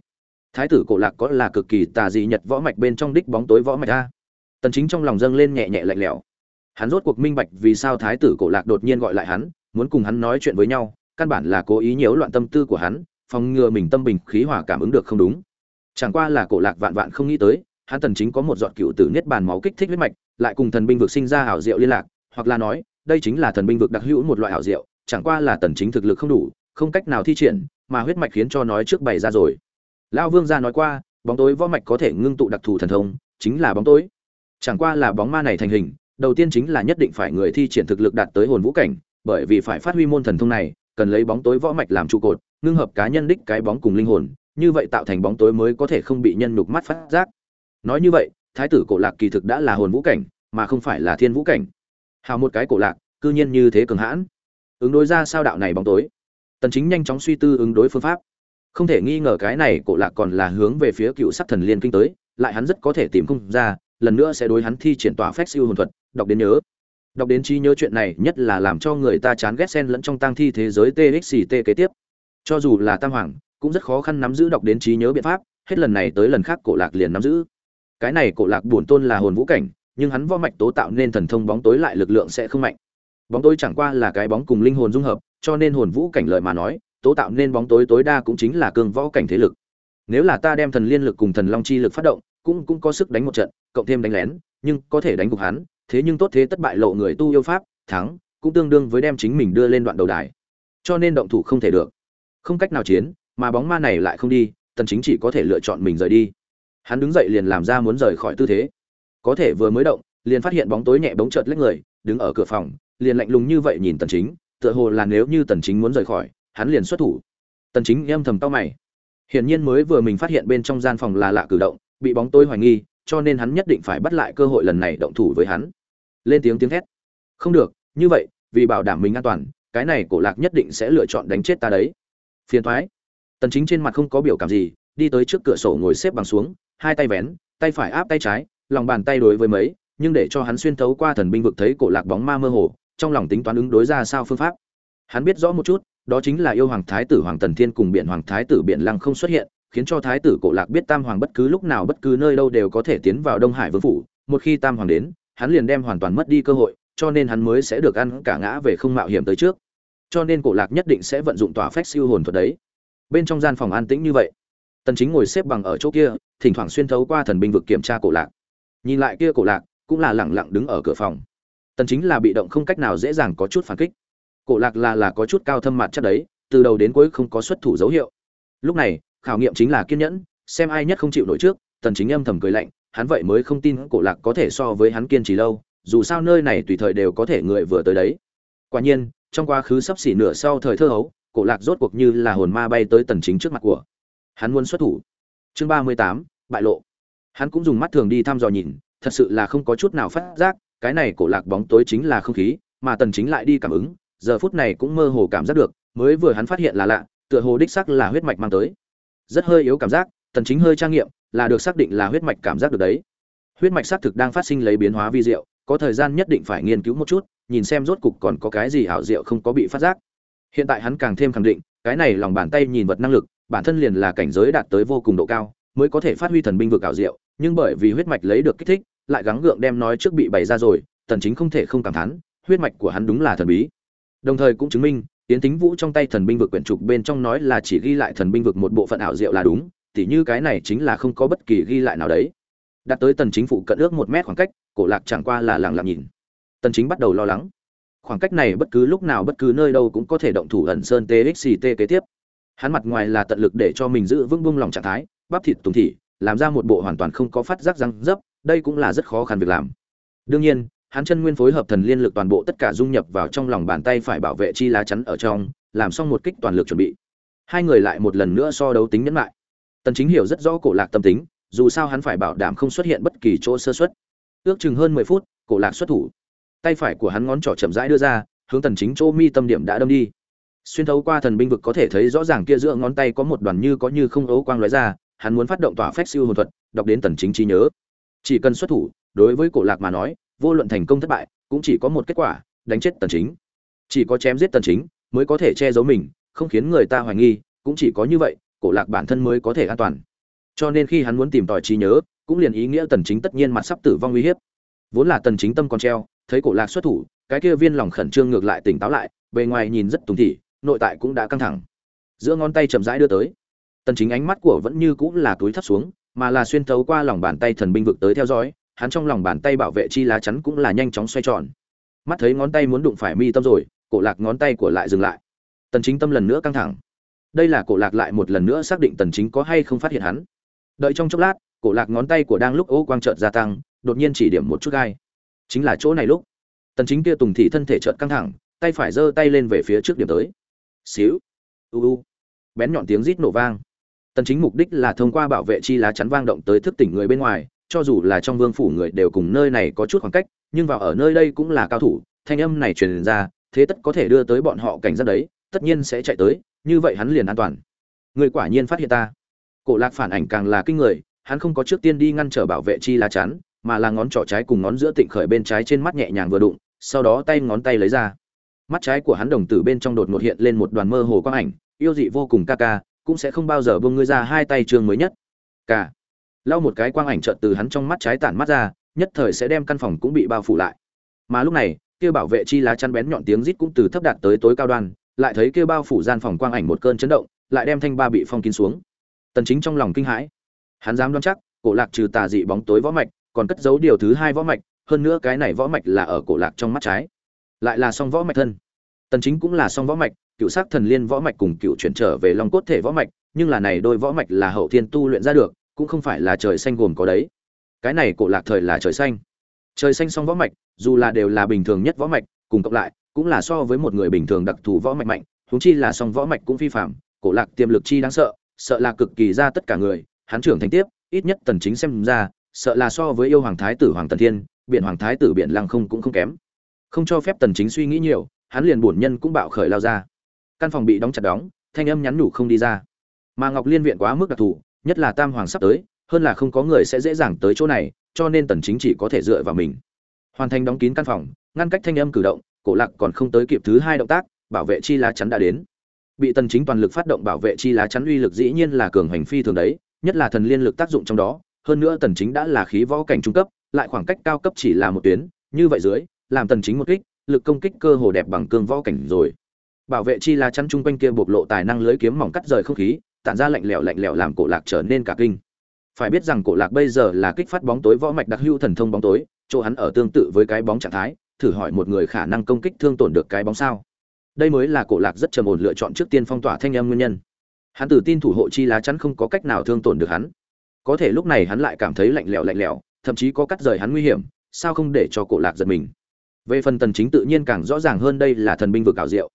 Thái tử cổ lạc có là cực kỳ tà dị nhật võ mạch bên trong đích bóng tối võ mạch a. Tần chính trong lòng dâng lên nhẹ nhẹ lạnh lẽo. Hắn rốt cuộc minh bạch vì sao thái tử cổ lạc đột nhiên gọi lại hắn, muốn cùng hắn nói chuyện với nhau căn bản là cố ý nhiễu loạn tâm tư của hắn, phòng ngừa mình tâm bình khí hòa cảm ứng được không đúng. Chẳng qua là cổ lạc vạn vạn không nghĩ tới, hắn tần chính có một giọt cựu tử niết bàn máu kích thích huyết mạch, lại cùng thần binh vực sinh ra ảo diệu liên lạc, hoặc là nói, đây chính là thần binh vực đặc hữu một loại ảo diệu, chẳng qua là tần chính thực lực không đủ, không cách nào thi triển, mà huyết mạch khiến cho nói trước bày ra rồi. Lão vương gia nói qua, bóng tối võ mạch có thể ngưng tụ đặc thù thần thông, chính là bóng tối. Chẳng qua là bóng ma này thành hình, đầu tiên chính là nhất định phải người thi triển thực lực đạt tới hồn vũ cảnh, bởi vì phải phát huy môn thần thông này cần lấy bóng tối võ mạch làm trụ cột, ngưng hợp cá nhân đích cái bóng cùng linh hồn, như vậy tạo thành bóng tối mới có thể không bị nhân nhục mắt phát giác. Nói như vậy, thái tử cổ lạc kỳ thực đã là hồn vũ cảnh, mà không phải là thiên vũ cảnh. Hào một cái cổ lạc, cư nhiên như thế cường hãn. Ứng đối ra sao đạo này bóng tối? Tần chính nhanh chóng suy tư ứng đối phương pháp. Không thể nghi ngờ cái này cổ lạc còn là hướng về phía cựu sắc thần liên kinh tới, lại hắn rất có thể tìm không ra, lần nữa sẽ đối hắn thi triển tỏa phép siêu hồn thuật, đọc đến nhớ đọc đến trí nhớ chuyện này nhất là làm cho người ta chán ghét xen lẫn trong tang thi thế giới txt kế tiếp. Cho dù là tam hoàng, cũng rất khó khăn nắm giữ đọc đến trí nhớ biện pháp, hết lần này tới lần khác cổ lạc liền nắm giữ. Cái này cổ lạc bổn tôn là hồn vũ cảnh, nhưng hắn võ mạch tố tạo nên thần thông bóng tối lại lực lượng sẽ không mạnh. Bóng tối chẳng qua là cái bóng cùng linh hồn dung hợp, cho nên hồn vũ cảnh lợi mà nói, tố tạo nên bóng tối tối đa cũng chính là cương võ cảnh thế lực. Nếu là ta đem thần liên lực cùng thần long chi lực phát động, cũng cũng có sức đánh một trận, cộng thêm đánh lén, nhưng có thể đánh gục hắn thế nhưng tốt thế tất bại lộ người tu yêu pháp, thắng, cũng tương đương với đem chính mình đưa lên đoạn đầu đài. Cho nên động thủ không thể được. Không cách nào chiến, mà bóng ma này lại không đi, tần chính chỉ có thể lựa chọn mình rời đi. Hắn đứng dậy liền làm ra muốn rời khỏi tư thế. Có thể vừa mới động, liền phát hiện bóng tối nhẹ bóng chợt lách người, đứng ở cửa phòng, liền lạnh lùng như vậy nhìn tần chính, tựa hồ là nếu như tần chính muốn rời khỏi, hắn liền xuất thủ. Tần chính âm thầm tao mày. Hiển nhiên mới vừa mình phát hiện bên trong gian phòng là lạ cử động, bị bóng tối hoài nghi cho nên hắn nhất định phải bắt lại cơ hội lần này động thủ với hắn. Lên tiếng tiếng thét. Không được, như vậy, vì bảo đảm mình an toàn, cái này cổ lạc nhất định sẽ lựa chọn đánh chết ta đấy. Phiền thoái. Tần chính trên mặt không có biểu cảm gì, đi tới trước cửa sổ ngồi xếp bằng xuống, hai tay vén, tay phải áp tay trái, lòng bàn tay đối với mấy, nhưng để cho hắn xuyên thấu qua thần binh vực thấy cổ lạc bóng ma mơ hồ, trong lòng tính toán ứng đối ra sao phương pháp. Hắn biết rõ một chút, đó chính là yêu hoàng thái tử hoàng tần thiên cùng biện hoàng thái tử biện lăng không xuất hiện khiến cho thái tử cổ lạc biết tam hoàng bất cứ lúc nào bất cứ nơi đâu đều có thể tiến vào đông hải vương phủ. Một khi tam hoàng đến, hắn liền đem hoàn toàn mất đi cơ hội, cho nên hắn mới sẽ được ăn cả ngã về không mạo hiểm tới trước. Cho nên cổ lạc nhất định sẽ vận dụng tỏa phách siêu hồn thuật đấy. Bên trong gian phòng an tĩnh như vậy, tần chính ngồi xếp bằng ở chỗ kia, thỉnh thoảng xuyên thấu qua thần binh vực kiểm tra cổ lạc. Nhìn lại kia cổ lạc, cũng là lẳng lặng đứng ở cửa phòng. Tần chính là bị động không cách nào dễ dàng có chút phản kích. Cổ lạc là là có chút cao thâm mặt chắc đấy, từ đầu đến cuối không có xuất thủ dấu hiệu. Lúc này khảo nghiệm chính là kiên nhẫn xem ai nhất không chịu nổi trước tần chính âm thầm cười lạnh hắn vậy mới không tin cổ lạc có thể so với hắn kiên trì lâu dù sao nơi này tùy thời đều có thể người vừa tới đấy. Quả nhiên trong quá khứ sắp xỉ nửa sau thời thơ hấu cổ lạc rốt cuộc như là hồn ma bay tới tần chính trước mặt của. Hắn muốn xuất thủ. Chương 38, bại lộ. Hắn cũng dùng mắt thường đi thăm dò nhìn thật sự là không có chút nào phát giác cái này cổ lạc bóng tối chính là không khí mà tần chính lại đi cảm ứng giờ phút này cũng mơ hồ cảm giác được mới vừa hắn phát hiện là lạ tựa hồ đích xác là huyết mạch mang tới rất hơi yếu cảm giác tần chính hơi trang nghiệm, là được xác định là huyết mạch cảm giác được đấy. Huyết mạch xác thực đang phát sinh lấy biến hóa vi diệu, có thời gian nhất định phải nghiên cứu một chút, nhìn xem rốt cục còn có cái gì ảo diệu không có bị phát giác. Hiện tại hắn càng thêm khẳng định, cái này lòng bàn tay nhìn vật năng lực, bản thân liền là cảnh giới đạt tới vô cùng độ cao, mới có thể phát huy thần binh vực ảo diệu, nhưng bởi vì huyết mạch lấy được kích thích, lại gắng gượng đem nói trước bị bày ra rồi tần chính không thể không cảm thán, huyết mạch của hắn đúng là thần bí. Đồng thời cũng chứng minh tiến tính vũ trong tay thần binh vực quyển trục bên trong nói là chỉ ghi lại thần binh vực một bộ phận ảo diệu là đúng, tỉ như cái này chính là không có bất kỳ ghi lại nào đấy. Đạt tới tần chính phụ cận ước một mét khoảng cách, cổ lạc chẳng qua là lặng lặng nhìn. Tần chính bắt đầu lo lắng. Khoảng cách này bất cứ lúc nào bất cứ nơi đâu cũng có thể động thủ ẩn sơn txt kế tiếp. Hắn mặt ngoài là tận lực để cho mình giữ vững buông lòng trạng thái, bắp thịt tùng thị, làm ra một bộ hoàn toàn không có phát giác răng dấp, đây cũng là rất khó khăn việc làm. Đương nhiên hắn chân nguyên phối hợp thần liên lực toàn bộ tất cả dung nhập vào trong lòng bàn tay phải bảo vệ chi lá chắn ở trong, làm xong một kích toàn lực chuẩn bị. Hai người lại một lần nữa so đấu tính nhẫn lại. Tần chính hiểu rất rõ cổ lạc tâm tính, dù sao hắn phải bảo đảm không xuất hiện bất kỳ chỗ sơ suất. Ước chừng hơn 10 phút, cổ lạc xuất thủ. Tay phải của hắn ngón trỏ chậm rãi đưa ra, hướng tần chính chỗ mi tâm điểm đã đâm đi. Xuyên thấu qua thần binh vực có thể thấy rõ ràng kia giữa ngón tay có một đoàn như có như không ấu quang lóe ra, hắn muốn phát động tỏa phách siêu hồn thuật, đọc đến tần chính trí nhớ. Chỉ cần xuất thủ, đối với cổ lạc mà nói vô luận thành công thất bại, cũng chỉ có một kết quả, đánh chết tần chính. Chỉ có chém giết tần chính mới có thể che giấu mình, không khiến người ta hoài nghi, cũng chỉ có như vậy, cổ lạc bản thân mới có thể an toàn. Cho nên khi hắn muốn tìm tòi trí nhớ, cũng liền ý nghĩa tần chính tất nhiên mặt sắp tử vong nguy hiểm vốn là tần chính tâm còn treo, thấy cổ lạc xuất thủ, cái kia viên lòng khẩn trương ngược lại tỉnh táo lại, bề ngoài nhìn rất tùng thị, nội tại cũng đã căng thẳng. Giữa ngón tay chậm rãi đưa tới, tần chính ánh mắt của vẫn như cũng là túi thấp xuống, mà là xuyên thấu qua lòng bàn tay thần binh vực tới theo dõi hắn trong lòng bàn tay bảo vệ chi lá chắn cũng là nhanh chóng xoay tròn. Mắt thấy ngón tay muốn đụng phải mi tâm rồi, cổ lạc ngón tay của lại dừng lại. Tần chính tâm lần nữa căng thẳng. Đây là cổ lạc lại một lần nữa xác định tần chính có hay không phát hiện hắn. Đợi trong chốc lát, cổ lạc ngón tay của đang lúc ô quang chợt gia tăng, đột nhiên chỉ điểm một chút gai. Chính là chỗ này lúc. Tần chính kia tùng thị thân thể chợt căng thẳng, tay phải giơ tay lên về phía trước điểm tới. Xíu. U u. Bén nhọn tiếng rít nổ vang. Tần chính mục đích là thông qua bảo vệ chi lá chắn vang động tới thức tỉnh người bên ngoài cho dù là trong vương phủ người đều cùng nơi này có chút khoảng cách, nhưng vào ở nơi đây cũng là cao thủ, thanh âm này truyền ra, thế tất có thể đưa tới bọn họ cảnh giác đấy, tất nhiên sẽ chạy tới, như vậy hắn liền an toàn. Người quả nhiên phát hiện ta. Cổ lạc phản ảnh càng là kinh người, hắn không có trước tiên đi ngăn trở bảo vệ chi lá chắn, mà là ngón trỏ trái cùng ngón giữa tịnh khởi bên trái trên mắt nhẹ nhàng vừa đụng, sau đó tay ngón tay lấy ra. Mắt trái của hắn đồng tử bên trong đột ngột hiện lên một đoàn mơ hồ quang ảnh, yêu dị vô cùng ca ca, cũng sẽ không bao giờ buông ngươi ra hai tay trường mới nhất. Cả lau một cái quang ảnh trợn từ hắn trong mắt trái tản mắt ra, nhất thời sẽ đem căn phòng cũng bị bao phủ lại. Mà lúc này, kia bảo vệ chi lá chắn bén nhọn tiếng rít cũng từ thấp đạt tới tối cao đoan, lại thấy kia bao phủ gian phòng quang ảnh một cơn chấn động, lại đem thanh ba bị phong kín xuống. Tần chính trong lòng kinh hãi. Hắn dám đoán chắc, cổ lạc trừ tà dị bóng tối võ mạch, còn cất giấu điều thứ hai võ mạch, hơn nữa cái này võ mạch là ở cổ lạc trong mắt trái. Lại là song võ mạch thân. Tần chính cũng là song võ mạch, cựu sắc thần liên võ mạch cùng cựu chuyển trở về long cốt thể võ mạch, nhưng là này đôi võ mạch là hậu thiên tu luyện ra được cũng không phải là trời xanh gồm có đấy. Cái này cổ lạc thời là trời xanh. Trời xanh song võ mạch, dù là đều là bình thường nhất võ mạch, cùng cộng lại, cũng là so với một người bình thường đặc thù võ mạch mạnh, huống chi là song võ mạch cũng phi phạm, cổ lạc tiềm lực chi đáng sợ sợ là cực kỳ ra tất cả người, hắn trưởng thành tiếp, ít nhất tần chính xem ra, sợ là so với yêu hoàng thái tử hoàng tần thiên biện hoàng thái tử biện lăng không cũng không kém. Không cho phép tần chính suy nghĩ nhiều, hắn liền buồn nhân cũng bạo khởi lao ra. Căn phòng bị đóng chặt đóng, thanh âm nhắn nhủ không đi ra. Mà ngọc liên viện quá mức đặc thù nhất là tam hoàng sắp tới, hơn là không có người sẽ dễ dàng tới chỗ này, cho nên tần chính chỉ có thể dựa vào mình. Hoàn thành đóng kín căn phòng, ngăn cách thanh âm cử động, cổ lạc còn không tới kịp thứ hai động tác, bảo vệ chi lá chắn đã đến. Bị tần chính toàn lực phát động bảo vệ chi lá chắn uy lực dĩ nhiên là cường hành phi thường đấy, nhất là thần liên lực tác dụng trong đó, hơn nữa tần chính đã là khí võ cảnh trung cấp, lại khoảng cách cao cấp chỉ là một tuyến, như vậy dưới, làm tần chính một kích, lực công kích cơ hồ đẹp bằng cương võ cảnh rồi. Bảo vệ chi lá chắn trung quanh kia bộc lộ tài năng lưới kiếm mỏng cắt rời không khí tản ra lạnh lẽo lạnh lẽo làm cổ lạc trở nên cả kinh. Phải biết rằng cổ lạc bây giờ là kích phát bóng tối võ mạch đặc hữu thần thông bóng tối, chỗ hắn ở tương tự với cái bóng trạng thái, thử hỏi một người khả năng công kích thương tổn được cái bóng sao? Đây mới là cổ lạc rất trầm ổn lựa chọn trước tiên phong tỏa thanh âm nguyên nhân. Hắn tự tin thủ hộ chi lá chắn không có cách nào thương tổn được hắn. Có thể lúc này hắn lại cảm thấy lạnh lẽo lạnh lẽo, thậm chí có cắt rời hắn nguy hiểm, sao không để cho cổ lạc giật mình? Về phần tần chính tự nhiên càng rõ ràng hơn đây là thần binh vực ảo diệu.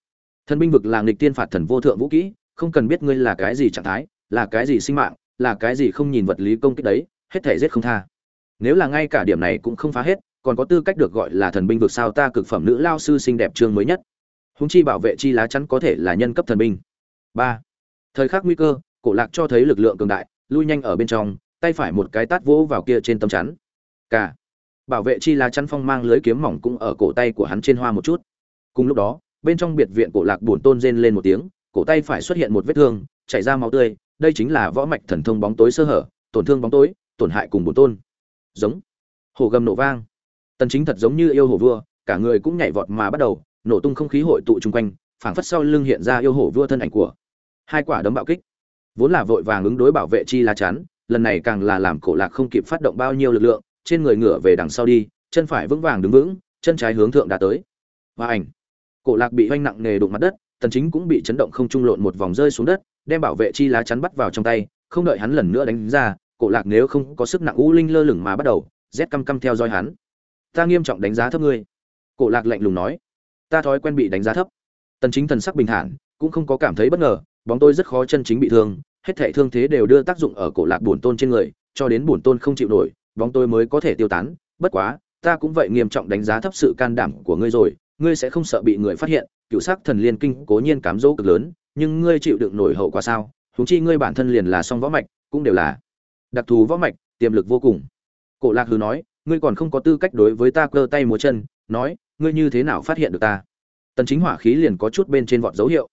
Thần binh vực là nghịch tiên phạt thần vô thượng vũ kỹ không cần biết ngươi là cái gì trạng thái, là cái gì sinh mạng, là cái gì không nhìn vật lý công kích đấy, hết thể giết không tha. Nếu là ngay cả điểm này cũng không phá hết, còn có tư cách được gọi là thần binh vực sao ta cực phẩm nữ lao sư xinh đẹp chương mới nhất. Húng chi bảo vệ chi lá chắn có thể là nhân cấp thần binh. Ba. Thời khắc nguy cơ, cổ lạc cho thấy lực lượng cường đại, lui nhanh ở bên trong, tay phải một cái tát vỗ vào kia trên tấm chắn. Cả. Bảo vệ chi lá chắn phong mang lưới kiếm mỏng cũng ở cổ tay của hắn trên hoa một chút. Cùng lúc đó, bên trong biệt viện cổ lạc buồn tôn rên lên một tiếng cổ tay phải xuất hiện một vết thương, chảy ra máu tươi, đây chính là võ mạch thần thông bóng tối sơ hở, tổn thương bóng tối, tổn hại cùng bổn tôn. Giống. Hồ gầm nổ vang. Tần chính thật giống như yêu hổ vua, cả người cũng nhảy vọt mà bắt đầu, nổ tung không khí hội tụ chung quanh, phảng phất sau lưng hiện ra yêu hổ vua thân ảnh của hai quả đấm bạo kích. Vốn là vội vàng ứng đối bảo vệ chi lá chắn, lần này càng là làm cổ lạc không kịp phát động bao nhiêu lực lượng, trên người ngựa về đằng sau đi, chân phải vững vàng đứng vững, chân trái hướng thượng đã tới. Và ảnh. Cổ lạc bị hoanh nặng nề đụng mặt đất tần chính cũng bị chấn động không trung lộn một vòng rơi xuống đất, đem bảo vệ chi lá chắn bắt vào trong tay, không đợi hắn lần nữa đánh ra, cổ lạc nếu không có sức nặng u linh lơ lửng mà bắt đầu, rét căm căm theo dõi hắn. Ta nghiêm trọng đánh giá thấp ngươi. Cổ lạc lạnh lùng nói. Ta thói quen bị đánh giá thấp. Tần chính thần sắc bình thản, cũng không có cảm thấy bất ngờ, bóng tôi rất khó chân chính bị thương, hết thảy thương thế đều đưa tác dụng ở cổ lạc bổn tôn trên người, cho đến bổn tôn không chịu nổi, bóng tôi mới có thể tiêu tán. Bất quá, ta cũng vậy nghiêm trọng đánh giá thấp sự can đảm của ngươi rồi, ngươi sẽ không sợ bị người phát hiện cựu sắc thần liên kinh cố nhiên cám dỗ cực lớn, nhưng ngươi chịu đựng nổi hậu quả sao? Huống chi ngươi bản thân liền là song võ mạch, cũng đều là đặc thù võ mạch, tiềm lực vô cùng. Cổ lạc hừ nói, ngươi còn không có tư cách đối với ta cơ tay múa chân, nói, ngươi như thế nào phát hiện được ta? Tần chính hỏa khí liền có chút bên trên vọt dấu hiệu.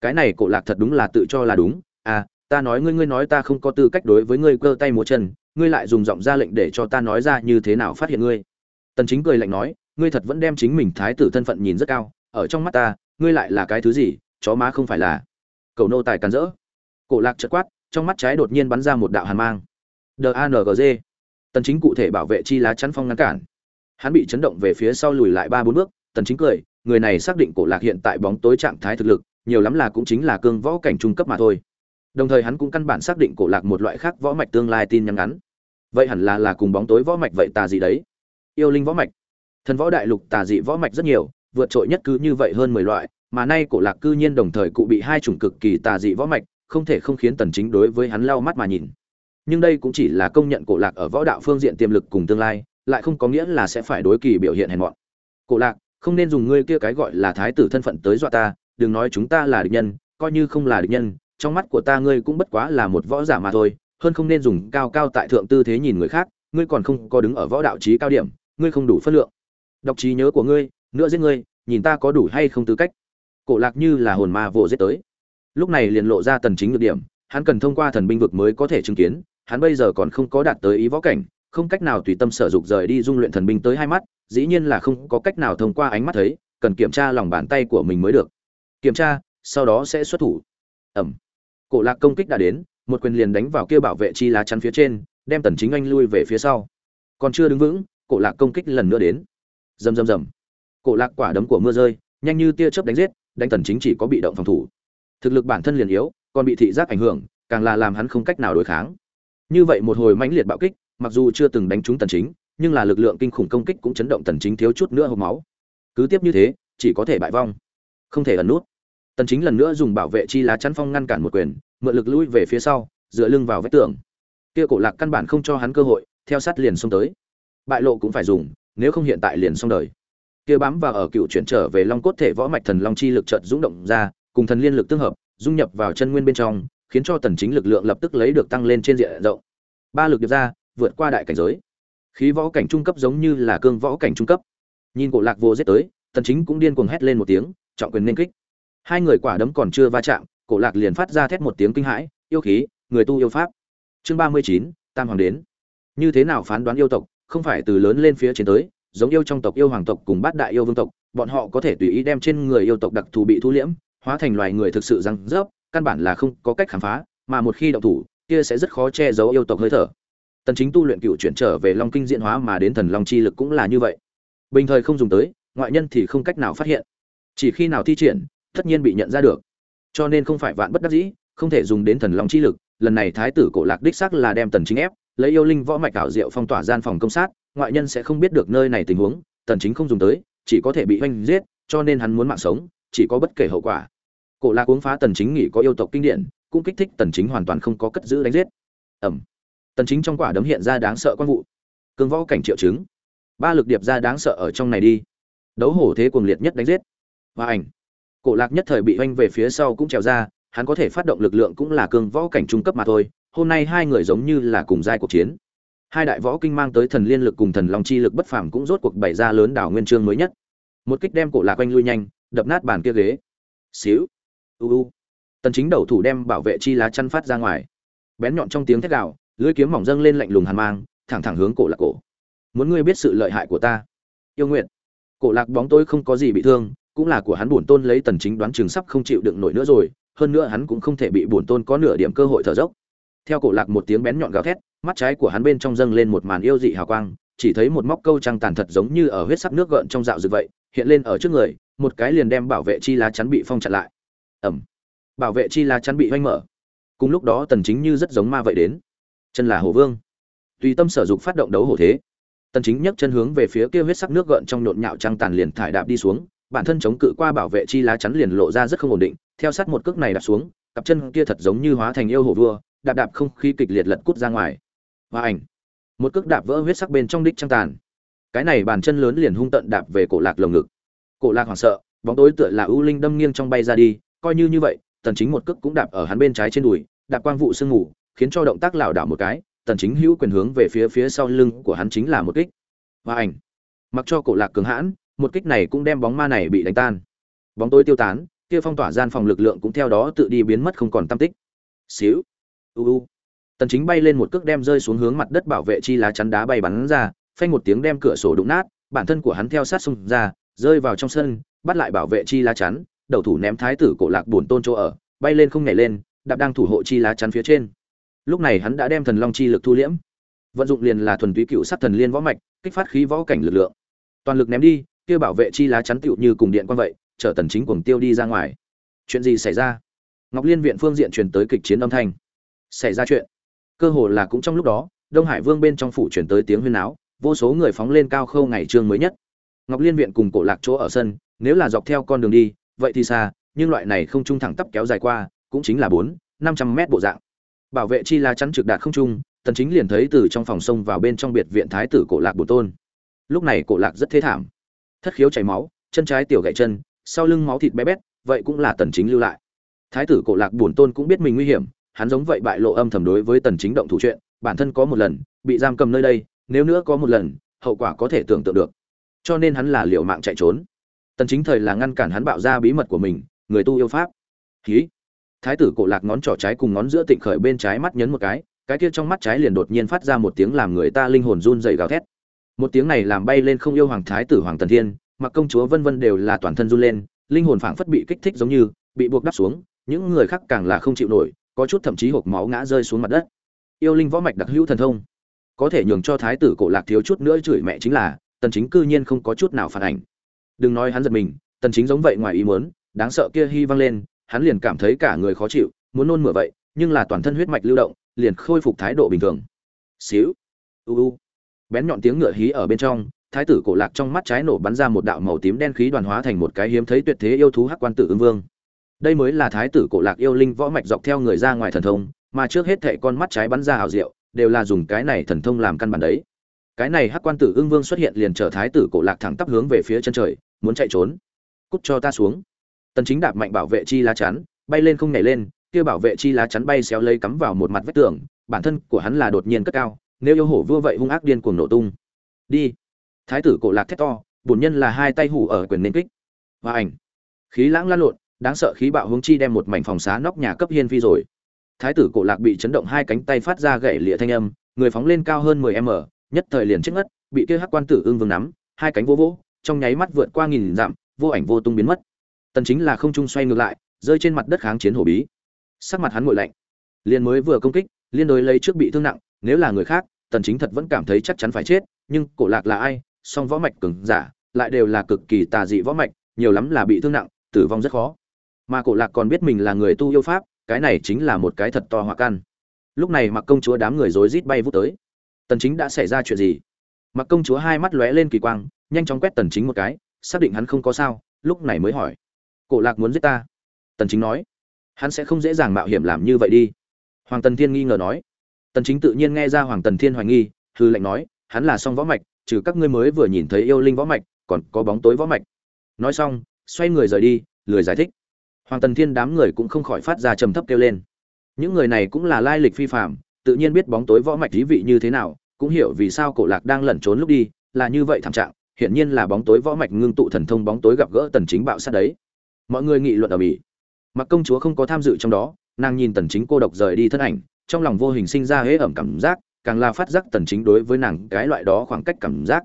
Cái này cổ lạc thật đúng là tự cho là đúng. À ta nói ngươi ngươi nói ta không có tư cách đối với ngươi cơ tay múa chân, ngươi lại dùng giọng ra lệnh để cho ta nói ra như thế nào phát hiện ngươi? Tần chính cười lạnh nói, ngươi thật vẫn đem chính mình thái tử thân phận nhìn rất cao ở trong mắt ta, ngươi lại là cái thứ gì, chó má không phải là. Cầu nô tài cắn rỡ. Cổ lạc chợt quát, trong mắt trái đột nhiên bắn ra một đạo hàn mang. D a n g g. Tần chính cụ thể bảo vệ chi lá chắn phong ngăn cản. Hắn bị chấn động về phía sau lùi lại ba bốn bước, tần chính cười, người này xác định cổ lạc hiện tại bóng tối trạng thái thực lực, nhiều lắm là cũng chính là cương võ cảnh trung cấp mà thôi. Đồng thời hắn cũng căn bản xác định cổ lạc một loại khác võ mạch tương lai tin nhắn ngắn. Vậy hẳn là là cùng bóng tối võ mạch vậy tà gì đấy. Yêu linh võ mạch. Thần võ đại lục tà dị võ mạch rất nhiều vượt trội nhất cứ như vậy hơn mười loại, mà nay cổ lạc cư nhiên đồng thời cụ bị hai chủng cực kỳ tà dị võ mạch, không thể không khiến tần chính đối với hắn lau mắt mà nhìn. Nhưng đây cũng chỉ là công nhận cổ lạc ở võ đạo phương diện tiềm lực cùng tương lai, lại không có nghĩa là sẽ phải đối kỳ biểu hiện hèn mọn. Cổ lạc, không nên dùng ngươi kia cái gọi là thái tử thân phận tới dọa ta, đừng nói chúng ta là địch nhân, coi như không là địch nhân, trong mắt của ta ngươi cũng bất quá là một võ giả mà thôi, hơn không nên dùng cao cao tại thượng tư thế nhìn người khác, ngươi còn không có đứng ở võ đạo trí cao điểm, ngươi không đủ phân lượng. Đọc trí nhớ của ngươi nữa giết ngươi, nhìn ta có đủ hay không tư cách. Cổ lạc như là hồn ma vồ giết tới. Lúc này liền lộ ra tần chính nhược điểm, hắn cần thông qua thần binh vực mới có thể chứng kiến, hắn bây giờ còn không có đạt tới ý võ cảnh, không cách nào tùy tâm sở dục rời đi dung luyện thần binh tới hai mắt, dĩ nhiên là không có cách nào thông qua ánh mắt thấy, cần kiểm tra lòng bàn tay của mình mới được. Kiểm tra, sau đó sẽ xuất thủ. Ẩm. Cổ lạc công kích đã đến, một quyền liền đánh vào kia bảo vệ chi lá chắn phía trên, đem tần chính anh lui về phía sau. Còn chưa đứng vững, cổ lạc công kích lần nữa đến. Rầm rầm rầm cổ lạc quả đấm của mưa rơi, nhanh như tia chớp đánh giết, đánh tần chính chỉ có bị động phòng thủ. Thực lực bản thân liền yếu, còn bị thị giác ảnh hưởng, càng là làm hắn không cách nào đối kháng. Như vậy một hồi mãnh liệt bạo kích, mặc dù chưa từng đánh trúng tần chính, nhưng là lực lượng kinh khủng công kích cũng chấn động tần chính thiếu chút nữa hộc máu. Cứ tiếp như thế, chỉ có thể bại vong, không thể ẩn nút. Tần chính lần nữa dùng bảo vệ chi lá chắn phong ngăn cản một quyền, mượn lực lui về phía sau, dựa lưng vào vách tường. Kia cổ lạc căn bản không cho hắn cơ hội, theo sát liền xông tới. Bại lộ cũng phải dùng, nếu không hiện tại liền xong đời kia bám vào ở cựu chuyển trở về long cốt thể võ mạch thần long chi lực chợt dũng động ra cùng thần liên lực tương hợp dung nhập vào chân nguyên bên trong khiến cho tần chính lực lượng lập tức lấy được tăng lên trên diện rộng. Ba lực điệp ra vượt qua đại cảnh giới. Khí võ cảnh trung cấp giống như là cương võ cảnh trung cấp. Nhìn cổ lạc vô giết tới tần chính cũng điên cuồng hét lên một tiếng trọng quyền nên kích. Hai người quả đấm còn chưa va chạm cổ lạc liền phát ra thét một tiếng kinh hãi yêu khí người tu yêu pháp. Chương 39, tam hoàng đến. Như thế nào phán đoán yêu tộc không phải từ lớn lên phía trên tới giống yêu trong tộc, yêu hoàng tộc cùng bát đại yêu vương tộc, bọn họ có thể tùy ý đem trên người yêu tộc đặc thù bị thu liễm, hóa thành loài người thực sự răng rớp, căn bản là không có cách khám phá, mà một khi động thủ, kia sẽ rất khó che giấu yêu tộc hơi thở. Tần chính tu luyện cựu chuyển trở về long kinh diễn hóa mà đến thần long chi lực cũng là như vậy. Bình thời không dùng tới, ngoại nhân thì không cách nào phát hiện. Chỉ khi nào thi triển, tất nhiên bị nhận ra được. Cho nên không phải vạn bất đắc dĩ, không thể dùng đến thần long chi lực, lần này thái tử cổ lạc đích xác là đem tần chính ép, lấy yêu linh võ mạch ảo diệu phong tỏa gian phòng công sát ngoại nhân sẽ không biết được nơi này tình huống, tần chính không dùng tới, chỉ có thể bị hoanh giết, cho nên hắn muốn mạng sống, chỉ có bất kể hậu quả. Cổ lạc uống phá tần chính nghĩ có yêu tộc kinh điển, cũng kích thích tần chính hoàn toàn không có cất giữ đánh giết. Ẩm. Tần chính trong quả đấm hiện ra đáng sợ quan vụ. Cường võ cảnh triệu chứng. Ba lực điệp ra đáng sợ ở trong này đi. Đấu hổ thế cuồng liệt nhất đánh giết. Và ảnh. Cổ lạc nhất thời bị oanh về phía sau cũng trèo ra, hắn có thể phát động lực lượng cũng là cường võ cảnh trung cấp mà thôi, hôm nay hai người giống như là cùng giai cuộc chiến hai đại võ kinh mang tới thần liên lực cùng thần long chi lực bất phàm cũng rốt cuộc bày ra lớn đảo nguyên chương mới nhất. Một kích đem cổ lạc quanh lui nhanh, đập nát bàn kia ghế. Xíu. U u. Tần chính đầu thủ đem bảo vệ chi lá chăn phát ra ngoài. Bén nhọn trong tiếng thét gào, lưỡi kiếm mỏng dâng lên lạnh lùng hàn mang, thẳng thẳng hướng cổ lạc cổ. Muốn ngươi biết sự lợi hại của ta? Yêu nguyện cổ lạc bóng tôi không có gì bị thương, cũng là của hắn buồn tôn lấy tần chính đoán chừng sắp không chịu đựng nổi nữa rồi, hơn nữa hắn cũng không thể bị buồn tôn có nửa điểm cơ hội thở dốc theo cổ lạc một tiếng bén nhọn gào thét, mắt trái của hắn bên trong dâng lên một màn yêu dị hào quang, chỉ thấy một móc câu trăng tàn thật giống như ở huyết sắc nước gợn trong dạo dực vậy, hiện lên ở trước người, một cái liền đem bảo vệ chi lá chắn bị phong chặn lại. Ẩm bảo vệ chi lá chắn bị hoanh mở. Cùng lúc đó tần chính như rất giống ma vậy đến. Chân là hổ vương. Tùy tâm sở dục phát động đấu hổ thế. Tần chính nhấc chân hướng về phía kia huyết sắc nước gợn trong nhộn nhạo trăng tàn liền thải đạp đi xuống, bản thân chống cự qua bảo vệ chi lá chắn liền lộ ra rất không ổn định, theo sát một cước này đạp xuống, cặp chân kia thật giống như hóa thành yêu hổ vua đạp đạp không khí kịch liệt lật cút ra ngoài. Và ảnh. Một cước đạp vỡ huyết sắc bên trong đích trăng tàn. Cái này bàn chân lớn liền hung tận đạp về cổ lạc lồng ngực. Cổ lạc hoảng sợ, bóng tối tựa là ưu linh đâm nghiêng trong bay ra đi, coi như như vậy, tần chính một cước cũng đạp ở hắn bên trái trên đùi, đạp quang vụ sương ngủ khiến cho động tác lảo đảo một cái, tần chính hữu quyền hướng về phía phía sau lưng của hắn chính là một kích. Và ảnh. Mặc cho cổ lạc cường hãn, một kích này cũng đem bóng ma này bị đánh tan. Bóng tối tiêu tán, kia phong tỏa gian phòng lực lượng cũng theo đó tự đi biến mất không còn tâm tích. Xíu u u. Tần chính bay lên một cước đem rơi xuống hướng mặt đất bảo vệ chi lá chắn đá bay bắn ra, phanh một tiếng đem cửa sổ đụng nát, bản thân của hắn theo sát xung ra, rơi vào trong sân, bắt lại bảo vệ chi lá chắn, đầu thủ ném thái tử cổ lạc buồn tôn chỗ ở, bay lên không nhảy lên, đạp đang thủ hộ chi lá chắn phía trên. Lúc này hắn đã đem thần long chi lực thu liễm. Vận dụng liền là thuần túy cựu sát thần liên võ mạch, kích phát khí võ cảnh lực lượng. Toàn lực ném đi, kia bảo vệ chi lá chắn tựu như cùng điện quan vậy, chở tần chính cuồng tiêu đi ra ngoài. Chuyện gì xảy ra? Ngọc liên viện phương diện truyền tới kịch chiến âm thanh xảy ra chuyện. Cơ hồ là cũng trong lúc đó, đông hải vương bên trong phủ truyền tới tiếng huyên náo, vô số người phóng lên cao khâu ngày trương mới nhất. Ngọc liên viện cùng cổ lạc chỗ ở sân, nếu là dọc theo con đường đi, vậy thì xa, nhưng loại này không trung thẳng tắp kéo dài qua, cũng chính là bốn, năm trăm mét bộ dạng. Bảo vệ chi lá chắn trực đạt không trung, tần chính liền thấy từ trong phòng sông vào bên trong biệt viện thái tử cổ lạc bổ tôn. Lúc này cổ lạc rất thế thảm. Thất khiếu chảy máu, chân trái tiểu gãy chân, sau lưng máu thịt bé bét, vậy cũng là tần chính lưu lại. Thái tử cổ lạc bổn tôn cũng biết mình nguy hiểm hắn giống vậy bại lộ âm thầm đối với tần chính động thủ chuyện, bản thân có một lần, bị giam cầm nơi đây, nếu nữa có một lần, hậu quả có thể tưởng tượng được. Cho nên hắn là liều mạng chạy trốn. Tần chính thời là ngăn cản hắn bạo ra bí mật của mình, người tu yêu pháp. Khí thái tử cổ lạc ngón trỏ trái cùng ngón giữa tịnh khởi bên trái mắt nhấn một cái cái kia trong mắt trái liền đột nhiên phát ra một tiếng làm người ta linh hồn run rẩy gào thét. Một tiếng này làm bay lên không yêu hoàng thái tử hoàng tần thiên, mặc công chúa vân vân đều là toàn thân run lên, linh hồn phảng phất bị kích thích giống như, bị buộc đắp xuống, những người khác càng là không chịu nổi có chút thậm chí hộc máu ngã rơi xuống mặt đất. Yêu linh võ mạch đặc hữu thần thông, có thể nhường cho thái tử cổ lạc thiếu chút nữa chửi mẹ chính là, tần chính cư nhiên không có chút nào phản ảnh. Đừng nói hắn giật mình, tần chính giống vậy ngoài ý muốn, đáng sợ kia hy vang lên, hắn liền cảm thấy cả người khó chịu, muốn nôn mửa vậy, nhưng là toàn thân huyết mạch lưu động, liền khôi phục thái độ bình thường. Xíu, u u, bén nhọn tiếng ngựa hí ở bên trong, thái tử cổ lạc trong mắt trái nổ bắn ra một đạo màu tím đen khí đoàn hóa thành một cái hiếm thấy tuyệt thế yêu thú hắc quan tử ưng vương đây mới là thái tử cổ lạc yêu linh võ mạch dọc theo người ra ngoài thần thông, mà trước hết thệ con mắt trái bắn ra hào diệu, đều là dùng cái này thần thông làm căn bản đấy. Cái này hắc quan tử ưng vương xuất hiện liền trở thái tử cổ lạc thẳng tắp hướng về phía chân trời, muốn chạy trốn. Cút cho ta xuống. Tần chính đạp mạnh bảo vệ chi lá chắn, bay lên không nhảy lên, kia bảo vệ chi lá chắn bay xéo lấy cắm vào một mặt vách tường, bản thân của hắn là đột nhiên cất cao, nếu yêu hổ vua vậy hung ác điên cuồng nổ tung. Đi. Thái tử cổ lạc thét to, bổn nhân là hai tay hủ ở quyền nên kích. Và ảnh. Khí lãng lan lộn đáng sợ khí bạo hướng chi đem một mảnh phòng xá nóc nhà cấp hiên phi rồi. Thái tử cổ lạc bị chấn động hai cánh tay phát ra gậy lịa thanh âm, người phóng lên cao hơn 10 m, nhất thời liền chết ngất, bị kia hắc quan tử ương vương nắm, hai cánh vô vỗ, trong nháy mắt vượt qua nghìn dặm, vô ảnh vô tung biến mất. Tần chính là không trung xoay ngược lại, rơi trên mặt đất kháng chiến hổ bí. Sắc mặt hắn nguội lạnh. Liên mới vừa công kích, liên đối lấy trước bị thương nặng, nếu là người khác, tần chính thật vẫn cảm thấy chắc chắn phải chết, nhưng cổ lạc là ai, song võ mạch cường giả, lại đều là cực kỳ tà dị võ mạch, nhiều lắm là bị thương nặng, tử vong rất khó mà cổ lạc còn biết mình là người tu yêu pháp, cái này chính là một cái thật to hỏa căn. Lúc này mặc công chúa đám người rối rít bay vút tới. Tần chính đã xảy ra chuyện gì? Mặc công chúa hai mắt lóe lên kỳ quang, nhanh chóng quét tần chính một cái, xác định hắn không có sao, lúc này mới hỏi. Cổ lạc muốn giết ta? Tần chính nói. Hắn sẽ không dễ dàng mạo hiểm làm như vậy đi. Hoàng tần thiên nghi ngờ nói. Tần chính tự nhiên nghe ra hoàng tần thiên hoài nghi, hư lệnh nói, hắn là song võ mạch, trừ các ngươi mới vừa nhìn thấy yêu linh võ mạch, còn có bóng tối võ mạch. Nói xong, xoay người rời đi, lười giải thích hoàng tần thiên đám người cũng không khỏi phát ra trầm thấp kêu lên. Những người này cũng là lai lịch phi phạm tự nhiên biết bóng tối võ mạch thí vị như thế nào, cũng hiểu vì sao cổ lạc đang lẩn trốn lúc đi, là như vậy thảm trạng, hiển nhiên là bóng tối võ mạch ngưng tụ thần thông bóng tối gặp gỡ tần chính bạo sát đấy. Mọi người nghị luận ở mỹ. Mặc công chúa không có tham dự trong đó, nàng nhìn tần chính cô độc rời đi thân ảnh, trong lòng vô hình sinh ra hế ẩm cảm giác, càng là phát giác tần chính đối với nàng cái loại đó khoảng cách cảm giác.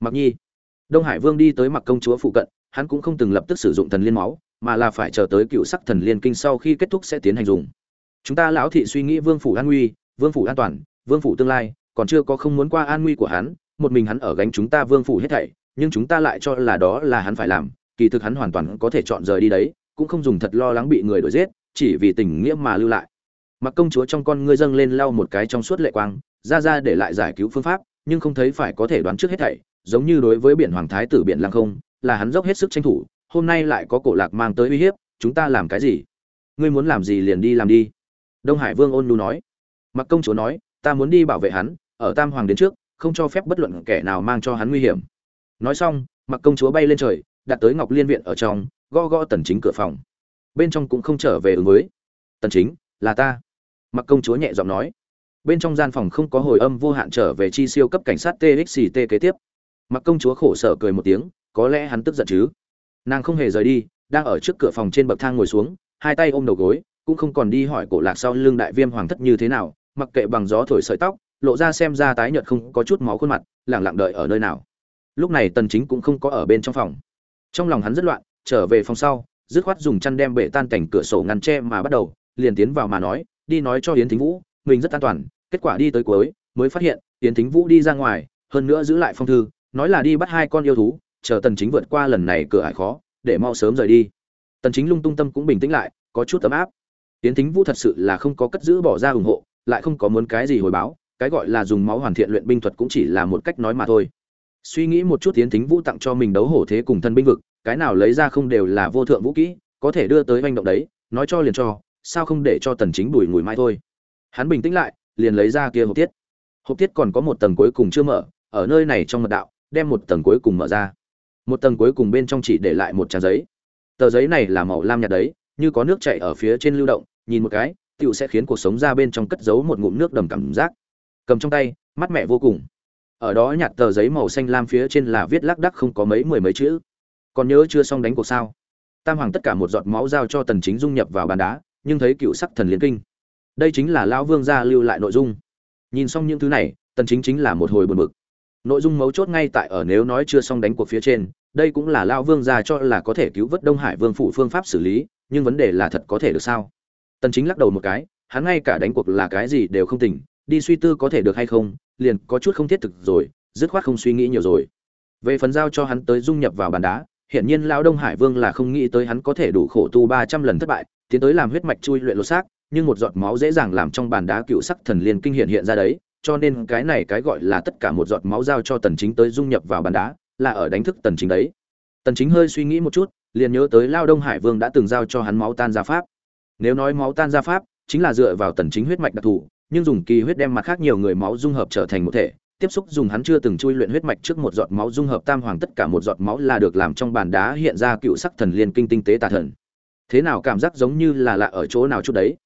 Mặc nhi, đông hải vương đi tới mặc công chúa phụ cận hắn cũng không từng lập tức sử dụng thần liên máu, mà là phải chờ tới cựu sắc thần liên kinh sau khi kết thúc sẽ tiến hành dùng. Chúng ta lão thị suy nghĩ vương phủ an nguy, vương phủ an toàn, vương phủ tương lai, còn chưa có không muốn qua an nguy của hắn, một mình hắn ở gánh chúng ta vương phủ hết thảy, nhưng chúng ta lại cho là đó là hắn phải làm, kỳ thực hắn hoàn toàn có thể chọn rời đi đấy, cũng không dùng thật lo lắng bị người đuổi giết, chỉ vì tình nghĩa mà lưu lại. Mặc công chúa trong con ngươi dâng lên lau một cái trong suốt lệ quang, ra ra để lại giải cứu phương pháp, nhưng không thấy phải có thể đoán trước hết thảy, giống như đối với biển hoàng thái tử biển lăng không là hắn dốc hết sức tranh thủ, hôm nay lại có cổ lạc mang tới uy hiếp, chúng ta làm cái gì? Ngươi muốn làm gì liền đi làm đi. Đông hải vương ôn nu nói. Mặc công chúa nói, ta muốn đi bảo vệ hắn, ở tam hoàng đến trước, không cho phép bất luận kẻ nào mang cho hắn nguy hiểm. Nói xong, mặc công chúa bay lên trời, đặt tới ngọc liên viện ở trong, gõ gõ tần chính cửa phòng. Bên trong cũng không trở về ứng với. Tần chính, là ta. Mặc công chúa nhẹ giọng nói. Bên trong gian phòng không có hồi âm vô hạn trở về chi siêu cấp cảnh sát txt kế tiếp. Mặc công chúa khổ sở cười một tiếng có lẽ hắn tức giận chứ? Nàng không hề rời đi, đang ở trước cửa phòng trên bậc thang ngồi xuống, hai tay ôm đầu gối, cũng không còn đi hỏi cổ lạc sau lưng đại viêm hoàng thất như thế nào, mặc kệ bằng gió thổi sợi tóc, lộ ra xem ra tái nhợt không có chút máu khuôn mặt, lẳng lặng đợi ở nơi nào. Lúc này tần chính cũng không có ở bên trong phòng. Trong lòng hắn rất loạn, trở về phòng sau, dứt khoát dùng chăn đem bể tan cảnh cửa sổ ngăn che mà bắt đầu, liền tiến vào mà nói, đi nói cho yến thính vũ, mình rất an toàn, kết quả đi tới cuối, mới phát hiện, yến thính vũ đi ra ngoài, hơn nữa giữ lại phong thư, nói là đi bắt hai con yêu thú chờ tần chính vượt qua lần này cửa ải khó, để mau sớm rời đi. Tần chính lung tung tâm cũng bình tĩnh lại, có chút ấm áp. Yến thính vũ thật sự là không có cất giữ bỏ ra ủng hộ, lại không có muốn cái gì hồi báo, cái gọi là dùng máu hoàn thiện luyện binh thuật cũng chỉ là một cách nói mà thôi. Suy nghĩ một chút tiến thính vũ tặng cho mình đấu hổ thế cùng thân binh vực, cái nào lấy ra không đều là vô thượng vũ kỹ, có thể đưa tới hành động đấy, nói cho liền cho, sao không để cho tần chính đuổi ngùi mai thôi. Hắn bình tĩnh lại, liền lấy ra kia hộp tiết. Hộp tiết còn có một tầng cuối cùng chưa mở, ở nơi này trong mật đạo, đem một tầng cuối cùng mở ra một tầng cuối cùng bên trong chỉ để lại một trang giấy. Tờ giấy này là màu lam nhạt đấy, như có nước chảy ở phía trên lưu động, nhìn một cái, tựu sẽ khiến cuộc sống ra bên trong cất giấu một ngụm nước đầm cảm giác. Cầm trong tay, mắt mẹ vô cùng. Ở đó nhạt tờ giấy màu xanh lam phía trên là viết lác đắc không có mấy mười mấy chữ. Còn nhớ chưa xong đánh cuộc sao? Tam hoàng tất cả một giọt máu giao cho tần chính dung nhập vào bàn đá, nhưng thấy cựu sắc thần liên kinh. Đây chính là lão vương gia lưu lại nội dung. Nhìn xong những thứ này, tần chính chính là một hồi buồn bực nội dung mấu chốt ngay tại ở nếu nói chưa xong đánh cuộc phía trên, đây cũng là lão vương ra cho là có thể cứu vớt đông hải vương phủ phương pháp xử lý, nhưng vấn đề là thật có thể được sao? Tần chính lắc đầu một cái, hắn ngay cả đánh cuộc là cái gì đều không tỉnh, đi suy tư có thể được hay không, liền có chút không thiết thực rồi, dứt khoát không suy nghĩ nhiều rồi. Về phần giao cho hắn tới dung nhập vào bàn đá hiện nhiên lão đông hải vương là không nghĩ tới hắn có thể đủ khổ tu 300 lần thất bại, tiến tới làm huyết mạch chui luyện lột xác, nhưng một giọt máu dễ dàng làm trong bàn đá cựu sắc thần liên kinh hiện hiện ra đấy cho nên cái này cái gọi là tất cả một giọt máu giao cho tần chính tới dung nhập vào bàn đá, là ở đánh thức tần chính đấy. Tần chính hơi suy nghĩ một chút, liền nhớ tới lao đông hải vương đã từng giao cho hắn máu tan ra pháp. Nếu nói máu tan ra pháp, chính là dựa vào tần chính huyết mạch đặc thù, nhưng dùng kỳ huyết đem mặt khác nhiều người máu dung hợp trở thành một thể, tiếp xúc dùng hắn chưa từng chui luyện huyết mạch trước một giọt máu dung hợp tam hoàng tất cả một giọt máu là được làm trong bàn đá hiện ra cựu sắc thần liên kinh tinh tế tà thần. Thế nào cảm giác giống như là lạ ở chỗ nào chút đấy?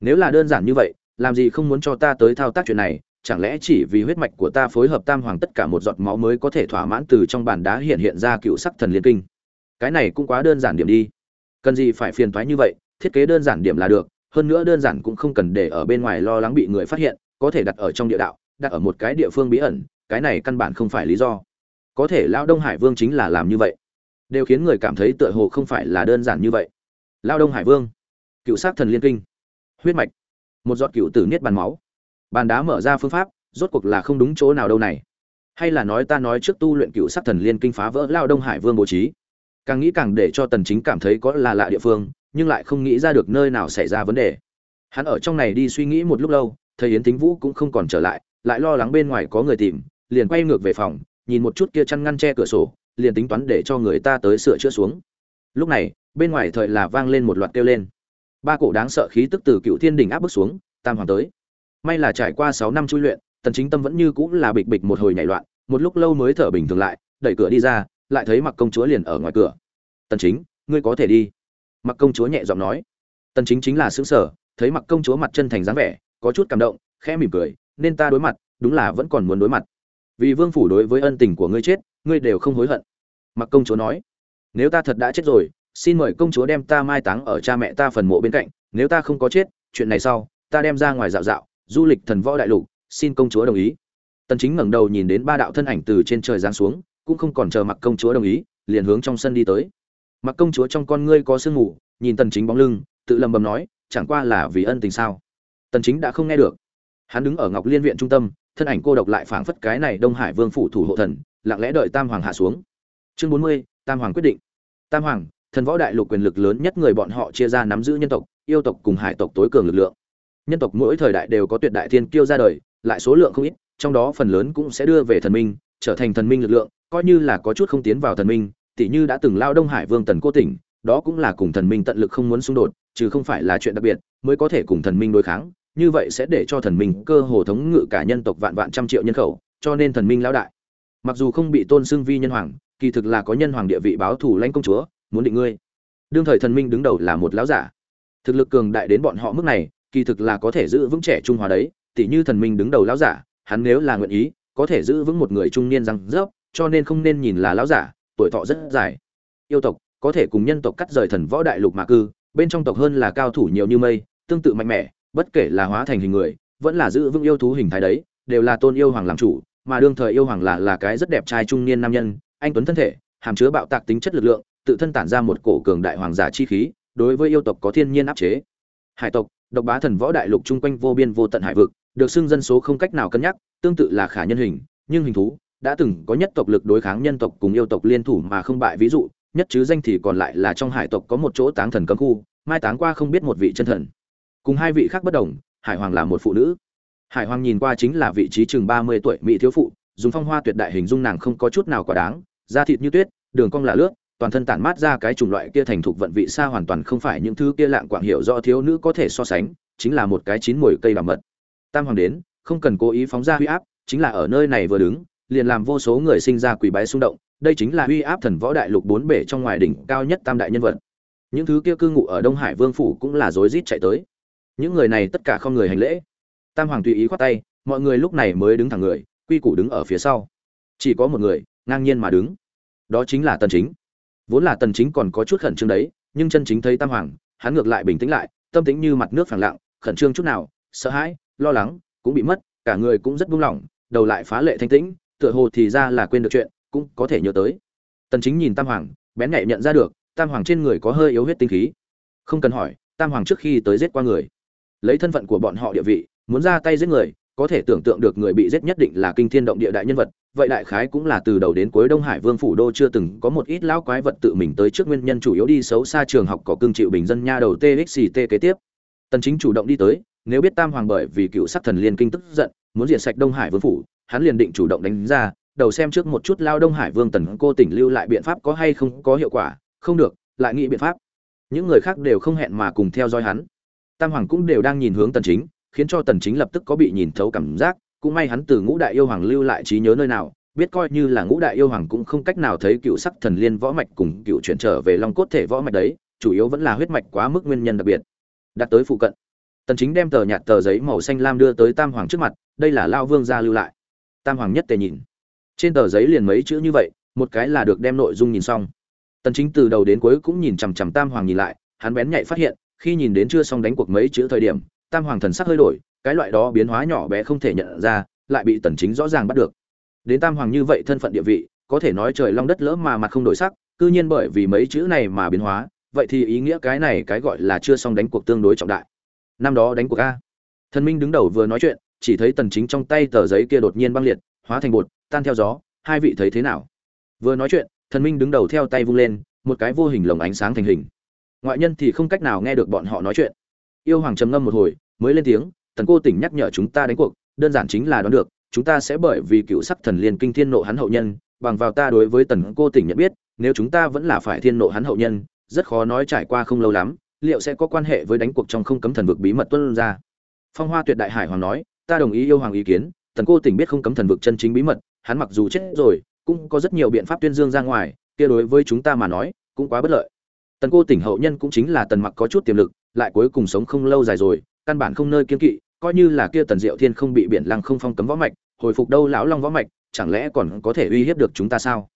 Nếu là đơn giản như vậy, làm gì không muốn cho ta tới thao tác chuyện này chẳng lẽ chỉ vì huyết mạch của ta phối hợp tam hoàng tất cả một giọt máu mới có thể thỏa mãn từ trong bàn đá hiện hiện ra cựu sắc thần liên kinh? Cái này cũng quá đơn giản điểm đi. Cần gì phải phiền toái như vậy, thiết kế đơn giản điểm là được, hơn nữa đơn giản cũng không cần để ở bên ngoài lo lắng bị người phát hiện, có thể đặt ở trong địa đạo, đặt ở một cái địa phương bí ẩn, cái này căn bản không phải lý do. Có thể lão đông hải vương chính là làm như vậy. Đều khiến người cảm thấy tựa hồ không phải là đơn giản như vậy. Lao đông hải vương, cựu sát thần liên kinh, huyết mạch, một giọt cựu tử niết bàn máu bàn đá mở ra phương pháp, rốt cuộc là không đúng chỗ nào đâu này. Hay là nói ta nói trước tu luyện cựu sát thần liên kinh phá vỡ lao đông hải vương bố trí. Càng nghĩ càng để cho tần chính cảm thấy có là lạ địa phương, nhưng lại không nghĩ ra được nơi nào xảy ra vấn đề. Hắn ở trong này đi suy nghĩ một lúc lâu, thầy yến tính vũ cũng không còn trở lại lại lo lắng bên ngoài có người tìm, liền quay ngược về phòng, nhìn một chút kia chăn ngăn che cửa sổ, liền tính toán để cho người ta tới sửa chữa xuống. Lúc này, bên ngoài thời là vang lên một loạt kêu lên. Ba cổ đáng sợ khí tức từ cựu thiên đỉnh áp bức xuống, tam hoàng tới may là trải qua sáu năm chui luyện, tần chính tâm vẫn như cũ là bịch bịch một hồi nhảy loạn, một lúc lâu mới thở bình thường lại, đẩy cửa đi ra, lại thấy mặc công chúa liền ở ngoài cửa. Tần chính, ngươi có thể đi. Mặc công chúa nhẹ giọng nói. Tần chính chính là sướng sở thấy mặc công chúa mặt chân thành dáng vẻ, có chút cảm động, khẽ mỉm cười, nên ta đối mặt, đúng là vẫn còn muốn đối mặt. Vì vương phủ đối với ân tình của ngươi chết, ngươi đều không hối hận. Mặc công chúa nói. Nếu ta thật đã chết rồi, xin mời công chúa đem ta mai táng ở cha mẹ ta phần mộ bên cạnh, nếu ta không có chết, chuyện này sau, ta đem ra ngoài dạo dạo du lịch thần võ đại lục xin công chúa đồng ý. Tần chính ngẩng đầu nhìn đến ba đạo thân ảnh từ trên trời giáng xuống cũng không còn chờ mặc công chúa đồng ý liền hướng trong sân đi tới. Mặc công chúa trong con ngươi có sương mù nhìn tần chính bóng lưng tự lầm bầm nói chẳng qua là vì ân tình sao? Tần chính đã không nghe được. Hắn đứng ở ngọc liên viện trung tâm thân ảnh cô độc lại phảng phất cái này đông hải vương phủ thủ hộ thần lặng lẽ đợi tam hoàng hạ xuống. Chương 40, tam hoàng quyết định. Tam hoàng thần võ đại lục quyền lực lớn nhất người bọn họ chia ra nắm giữ nhân tộc yêu tộc cùng hải tộc tối cường lực lượng nhân tộc mỗi thời đại đều có tuyệt đại thiên kiêu ra đời, lại số lượng không ít, trong đó phần lớn cũng sẽ đưa về thần minh, trở thành thần minh lực lượng, coi như là có chút không tiến vào thần minh tỷ như đã từng lao đông hải vương tần cô tỉnh, đó cũng là cùng thần minh tận lực không muốn xung đột, chứ không phải là chuyện đặc biệt, mới có thể cùng thần minh đối kháng, như vậy sẽ để cho thần minh cơ hồ thống ngự cả nhân tộc vạn vạn trăm triệu nhân khẩu, cho nên thần minh lão đại. Mặc dù không bị tôn xưng vi nhân hoàng, kỳ thực là có nhân hoàng địa vị báo thủ lãnh công chúa, muốn định ngươi. Đương thời thần minh đứng đầu là một lão giả. Thực lực cường đại đến bọn họ mức này kỳ thực là có thể giữ vững trẻ trung hòa đấy, tỉ như thần minh đứng đầu lão giả, hắn nếu là nguyện ý, có thể giữ vững một người trung niên răng rớp, cho nên không nên nhìn là lão giả, tuổi thọ rất dài. Yêu tộc, có thể cùng nhân tộc cắt rời thần võ đại lục mà cư, bên trong tộc hơn là cao thủ nhiều như mây, tương tự mạnh mẽ, bất kể là hóa thành hình người, vẫn là giữ vững yêu thú hình thái đấy, đều là tôn yêu hoàng làm chủ, mà đương thời yêu hoàng là là cái rất đẹp trai trung niên nam nhân, anh tuấn thân thể, hàm chứa bạo tạc tính chất lực lượng, tự thân tản ra một cổ cường đại hoàng giả chi khí, đối với yêu tộc có thiên nhiên áp chế. Hải tộc độc bá thần võ đại lục chung quanh vô biên vô tận hải vực, được xưng dân số không cách nào cân nhắc, tương tự là khả nhân hình, nhưng hình thú đã từng có nhất tộc lực đối kháng nhân tộc cùng yêu tộc liên thủ mà không bại. Ví dụ, nhất chứ danh thì còn lại là trong hải tộc có một chỗ táng thần cấm khu, mai táng qua không biết một vị chân thần. Cùng hai vị khác bất đồng, hải hoàng là một phụ nữ. Hải hoàng nhìn qua chính là vị trí chừng ba mươi tuổi mỹ thiếu phụ, dùng phong hoa tuyệt đại hình dung nàng không có chút nào quá đáng, da thịt như tuyết, đường cong là lướt toàn thân tản mát ra cái chủng loại kia thành thục vận vị xa hoàn toàn không phải những thứ kia lạng quạng hiểu do thiếu nữ có thể so sánh, chính là một cái chín mùi cây bảo mật. Tam hoàng đến, không cần cố ý phóng ra huy áp, chính là ở nơi này vừa đứng, liền làm vô số người sinh ra quỷ bái xung động, đây chính là huy áp thần võ đại lục bốn bể trong ngoài đỉnh cao nhất tam đại nhân vật. Những thứ kia cư ngụ ở đông hải vương phủ cũng là rối rít chạy tới. Những người này tất cả không người hành lễ. Tam hoàng tùy ý khoát tay, mọi người lúc này mới đứng thẳng người, quy củ đứng ở phía sau. Chỉ có một người, ngang nhiên mà đứng. Đó chính là tần chính vốn là tần chính còn có chút khẩn trương đấy, nhưng chân chính thấy tam hoàng, hắn ngược lại bình tĩnh lại, tâm tĩnh như mặt nước phẳng lặng, khẩn trương chút nào, sợ hãi, lo lắng, cũng bị mất, cả người cũng rất buông lỏng, đầu lại phá lệ thanh tĩnh, tựa hồ thì ra là quên được chuyện, cũng có thể nhớ tới. Tần chính nhìn tam hoàng, bén nhạy nhận ra được, tam hoàng trên người có hơi yếu huyết tinh khí. Không cần hỏi, tam hoàng trước khi tới giết qua người. Lấy thân phận của bọn họ địa vị, muốn ra tay giết người, có thể tưởng tượng được người bị giết nhất định là kinh thiên động địa đại nhân vật vậy đại khái cũng là từ đầu đến cuối đông hải vương phủ đô chưa từng có một ít lão quái vật tự mình tới trước nguyên nhân chủ yếu đi xấu xa trường học có cương chịu bình dân nha đầu txt kế tiếp. Tần chính chủ động đi tới, nếu biết tam hoàng bởi vì cựu sắc thần liên kinh tức giận, muốn diệt sạch đông hải vương phủ, hắn liền định chủ động đánh ra, đầu xem trước một chút lao đông hải vương tần cô tỉnh lưu lại biện pháp có hay không có hiệu quả, không được, lại nghĩ biện pháp. Những người khác đều không hẹn mà cùng theo dõi hắn. Tam hoàng cũng đều đang nhìn hướng tần chính, khiến cho tần chính lập tức có bị nhìn thấu cảm giác cũng may hắn từ ngũ đại yêu hoàng lưu lại trí nhớ nơi nào, biết coi như là ngũ đại yêu hoàng cũng không cách nào thấy cựu sắc thần liên võ mạch cùng cựu chuyển trở về long cốt thể võ mạch đấy, chủ yếu vẫn là huyết mạch quá mức nguyên nhân đặc biệt. Đặt tới phụ cận, tần chính đem tờ nhạt tờ giấy màu xanh lam đưa tới tam hoàng trước mặt, đây là lao vương gia lưu lại. Tam hoàng nhất tề nhìn. Trên tờ giấy liền mấy chữ như vậy, một cái là được đem nội dung nhìn xong. Tần chính từ đầu đến cuối cũng nhìn chằm chằm tam hoàng nhìn lại, hắn bén nhạy phát hiện, khi nhìn đến chưa xong đánh cuộc mấy chữ thời điểm, tam hoàng thần sắc hơi đổi cái loại đó biến hóa nhỏ bé không thể nhận ra, lại bị tần chính rõ ràng bắt được. Đến tam hoàng như vậy thân phận địa vị, có thể nói trời long đất lỡ mà mặt không đổi sắc, cư nhiên bởi vì mấy chữ này mà biến hóa, vậy thì ý nghĩa cái này cái gọi là chưa xong đánh cuộc tương đối trọng đại. Năm đó đánh cuộc a. Thần minh đứng đầu vừa nói chuyện, chỉ thấy tần chính trong tay tờ giấy kia đột nhiên băng liệt, hóa thành bột, tan theo gió, hai vị thấy thế nào? Vừa nói chuyện, thần minh đứng đầu theo tay vung lên, một cái vô hình lồng ánh sáng thành hình. Ngoại nhân thì không cách nào nghe được bọn họ nói chuyện. Yêu hoàng trầm ngâm một hồi, mới lên tiếng tần cô tỉnh nhắc nhở chúng ta đánh cuộc, đơn giản chính là đoán được, chúng ta sẽ bởi vì cựu sắc thần liên kinh thiên nộ hắn hậu nhân, bằng vào ta đối với tần cô tỉnh nhận biết, nếu chúng ta vẫn là phải thiên nộ hắn hậu nhân, rất khó nói trải qua không lâu lắm, liệu sẽ có quan hệ với đánh cuộc trong không cấm thần vực bí mật tuân ra. Phong hoa tuyệt đại hải hoàng nói, ta đồng ý yêu hoàng ý kiến, tần cô tỉnh biết không cấm thần vực chân chính bí mật, hắn mặc dù chết rồi, cũng có rất nhiều biện pháp tuyên dương ra ngoài, kia đối với chúng ta mà nói, cũng quá bất lợi. Tần cô tỉnh hậu nhân cũng chính là tần mặc có chút tiềm lực, lại cuối cùng sống không lâu dài rồi căn bản không nơi kiên kỵ, coi như là kia tần diệu thiên không bị biển lăng không phong cấm võ mạch, hồi phục đâu lão long võ mạch, chẳng lẽ còn có thể uy hiếp được chúng ta sao?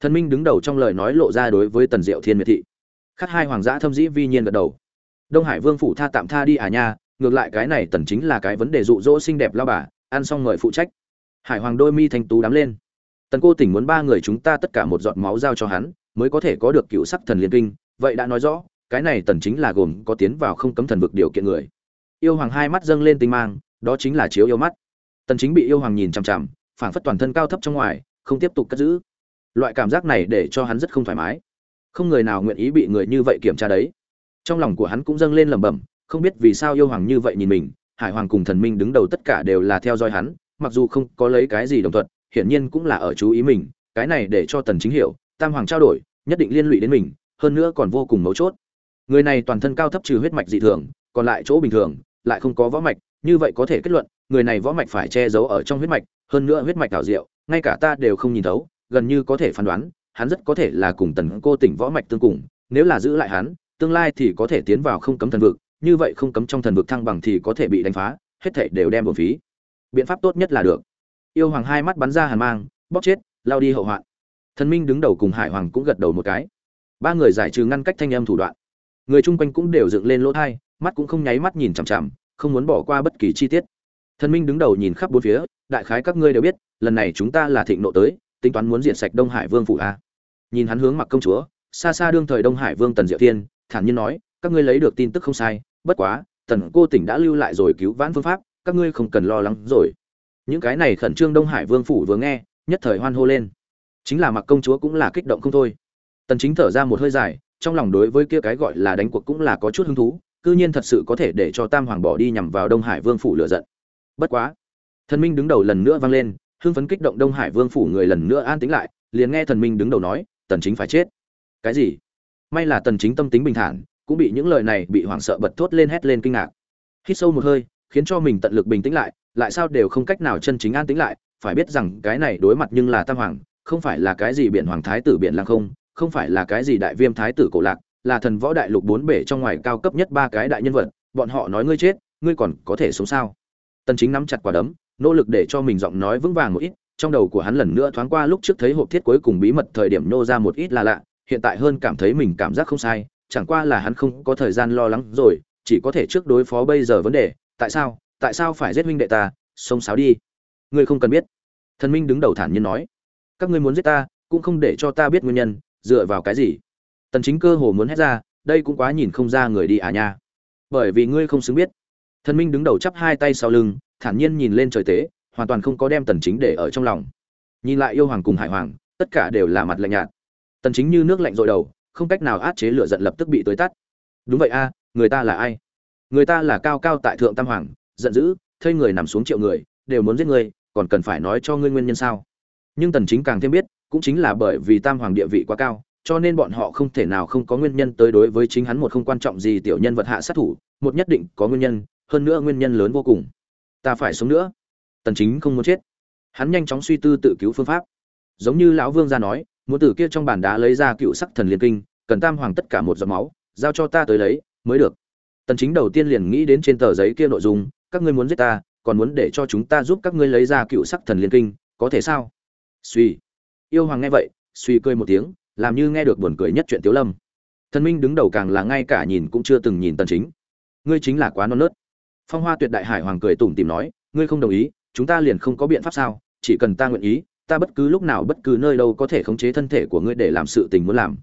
Thần minh đứng đầu trong lời nói lộ ra đối với tần diệu thiên miệt thị. Khắc hai hoàng gia thâm dĩ vi nhiên gật đầu. Đông hải vương phủ tha tạm tha đi à nha, ngược lại cái này tần chính là cái vấn đề dụ dỗ xinh đẹp lao bà, ăn xong mời phụ trách. Hải hoàng đôi mi thanh tú đám lên. Tần cô tỉnh muốn ba người chúng ta tất cả một giọt máu giao cho hắn, mới có thể có được cựu sắc thần liên kinh, vậy đã nói rõ, cái này tần chính là gồm có tiến vào không cấm thần vực điều kiện người yêu hoàng hai mắt dâng lên tinh mang, đó chính là chiếu yêu mắt. Tần chính bị yêu hoàng nhìn chằm chằm, phảng phất toàn thân cao thấp trong ngoài, không tiếp tục cất giữ. Loại cảm giác này để cho hắn rất không thoải mái. Không người nào nguyện ý bị người như vậy kiểm tra đấy. Trong lòng của hắn cũng dâng lên lẩm bẩm, không biết vì sao yêu hoàng như vậy nhìn mình, hải hoàng cùng thần minh đứng đầu tất cả đều là theo dõi hắn, mặc dù không có lấy cái gì đồng thuận, hiển nhiên cũng là ở chú ý mình, cái này để cho tần chính hiểu, tam hoàng trao đổi, nhất định liên lụy đến mình, hơn nữa còn vô cùng mấu chốt. Người này toàn thân cao thấp trừ huyết mạch dị thường, còn lại chỗ bình thường lại không có võ mạch, như vậy có thể kết luận, người này võ mạch phải che giấu ở trong huyết mạch, hơn nữa huyết mạch ảo diệu, ngay cả ta đều không nhìn thấu, gần như có thể phán đoán, hắn rất có thể là cùng tần cô tỉnh võ mạch tương cùng, nếu là giữ lại hắn, tương lai thì có thể tiến vào không cấm thần vực, như vậy không cấm trong thần vực thăng bằng thì có thể bị đánh phá, hết thảy đều đem bổn phí. Biện pháp tốt nhất là được. Yêu hoàng hai mắt bắn ra hàn mang, bóp chết, lao đi hậu hoạn. Thần minh đứng đầu cùng hải hoàng cũng gật đầu một cái. Ba người giải trừ ngăn cách thanh âm thủ đoạn. Người chung quanh cũng đều dựng lên lỗ thai mắt cũng không nháy mắt nhìn chằm chằm, không muốn bỏ qua bất kỳ chi tiết. Thần minh đứng đầu nhìn khắp bốn phía, đại khái các ngươi đều biết, lần này chúng ta là thịnh nộ tới, tính toán muốn diệt sạch đông hải vương phủ a. Nhìn hắn hướng mặc công chúa, xa xa đương thời đông hải vương tần diệu thiên, thản nhiên nói, các ngươi lấy được tin tức không sai, bất quá, tần cô tỉnh đã lưu lại rồi cứu vãn phương pháp, các ngươi không cần lo lắng rồi. Những cái này khẩn trương đông hải vương phủ vừa nghe, nhất thời hoan hô lên. Chính là mặc công chúa cũng là kích động không thôi. Tần chính thở ra một hơi dài, trong lòng đối với kia cái gọi là đánh cuộc cũng là có chút hứng thú cư nhiên thật sự có thể để cho tam hoàng bỏ đi nhằm vào đông hải vương phủ lựa giận. Bất quá, thần minh đứng đầu lần nữa vang lên, hưng phấn kích động đông hải vương phủ người lần nữa an tĩnh lại, liền nghe thần minh đứng đầu nói, tần chính phải chết. Cái gì? May là tần chính tâm tính bình thản, cũng bị những lời này bị hoảng sợ bật thốt lên hét lên kinh ngạc. Hít sâu một hơi, khiến cho mình tận lực bình tĩnh lại lại sao đều không cách nào chân chính an tĩnh lại, phải biết rằng cái này đối mặt nhưng là tam hoàng, không phải là cái gì biển hoàng thái tử biển lang không không phải là cái gì đại viêm thái tử cổ lạc là thần võ đại lục bốn bể trong ngoài cao cấp nhất ba cái đại nhân vật, bọn họ nói ngươi chết, ngươi còn có thể sống sao? Tần chính nắm chặt quả đấm, nỗ lực để cho mình giọng nói vững vàng một ít, trong đầu của hắn lần nữa thoáng qua lúc trước thấy hộp thiết cuối cùng bí mật thời điểm nô ra một ít là lạ, hiện tại hơn cảm thấy mình cảm giác không sai, chẳng qua là hắn không có thời gian lo lắng rồi, chỉ có thể trước đối phó bây giờ vấn đề, tại sao tại sao phải giết huynh đệ ta xông xáo đi. Ngươi không cần biết. Thần minh đứng đầu thản nhiên nói. Các ngươi muốn giết ta, cũng không để cho ta biết nguyên nhân, dựa vào cái gì? Tần chính cơ hồ muốn hét ra, đây cũng quá nhìn không ra người đi à nha. Bởi vì ngươi không xứng biết. Thần minh đứng đầu chắp hai tay sau lưng, thản nhiên nhìn lên trời tế, hoàn toàn không có đem tần chính để ở trong lòng. Nhìn lại yêu hoàng cùng hải hoàng, tất cả đều là mặt lạnh nhạt. Tần chính như nước lạnh dội đầu, không cách nào át chế lửa giận lập tức bị tối tắt. Đúng vậy a, người ta là ai? Người ta là cao cao tại thượng tam hoàng, giận dữ thây người nằm xuống triệu người, đều muốn giết ngươi còn cần phải nói cho ngươi nguyên nhân sao? Nhưng tần chính càng thêm biết, cũng chính là bởi vì tam hoàng địa vị quá cao cho nên bọn họ không thể nào không có nguyên nhân tới đối với chính hắn một không quan trọng gì tiểu nhân vật hạ sát thủ, một nhất định có nguyên nhân, hơn nữa nguyên nhân lớn vô cùng. Ta phải sống nữa. Tần chính không muốn chết. Hắn nhanh chóng suy tư tự cứu phương pháp. Giống như lão vương gia nói, muốn từ kia trong bàn đá lấy ra cựu sắc thần liên kinh, cần tam hoàng tất cả một giọt máu, giao cho ta tới lấy, mới được. Tần chính đầu tiên liền nghĩ đến trên tờ giấy kia nội dung, các ngươi muốn giết ta, còn muốn để cho chúng ta giúp các ngươi lấy ra cựu sắc thần liên kinh, có thể sao? Suy yêu hoàng nghe vậy suy cười một tiếng làm như nghe được buồn cười nhất chuyện tiếu lâm. Thần minh đứng đầu càng là ngay cả nhìn cũng chưa từng nhìn tần chính. Ngươi chính là quá non nớt. Phong hoa tuyệt đại hải hoàng cười tủm tỉm nói, ngươi không đồng ý, chúng ta liền không có biện pháp sao, chỉ cần ta nguyện ý, ta bất cứ lúc nào bất cứ nơi đâu có thể khống chế thân thể của ngươi để làm sự tình muốn làm.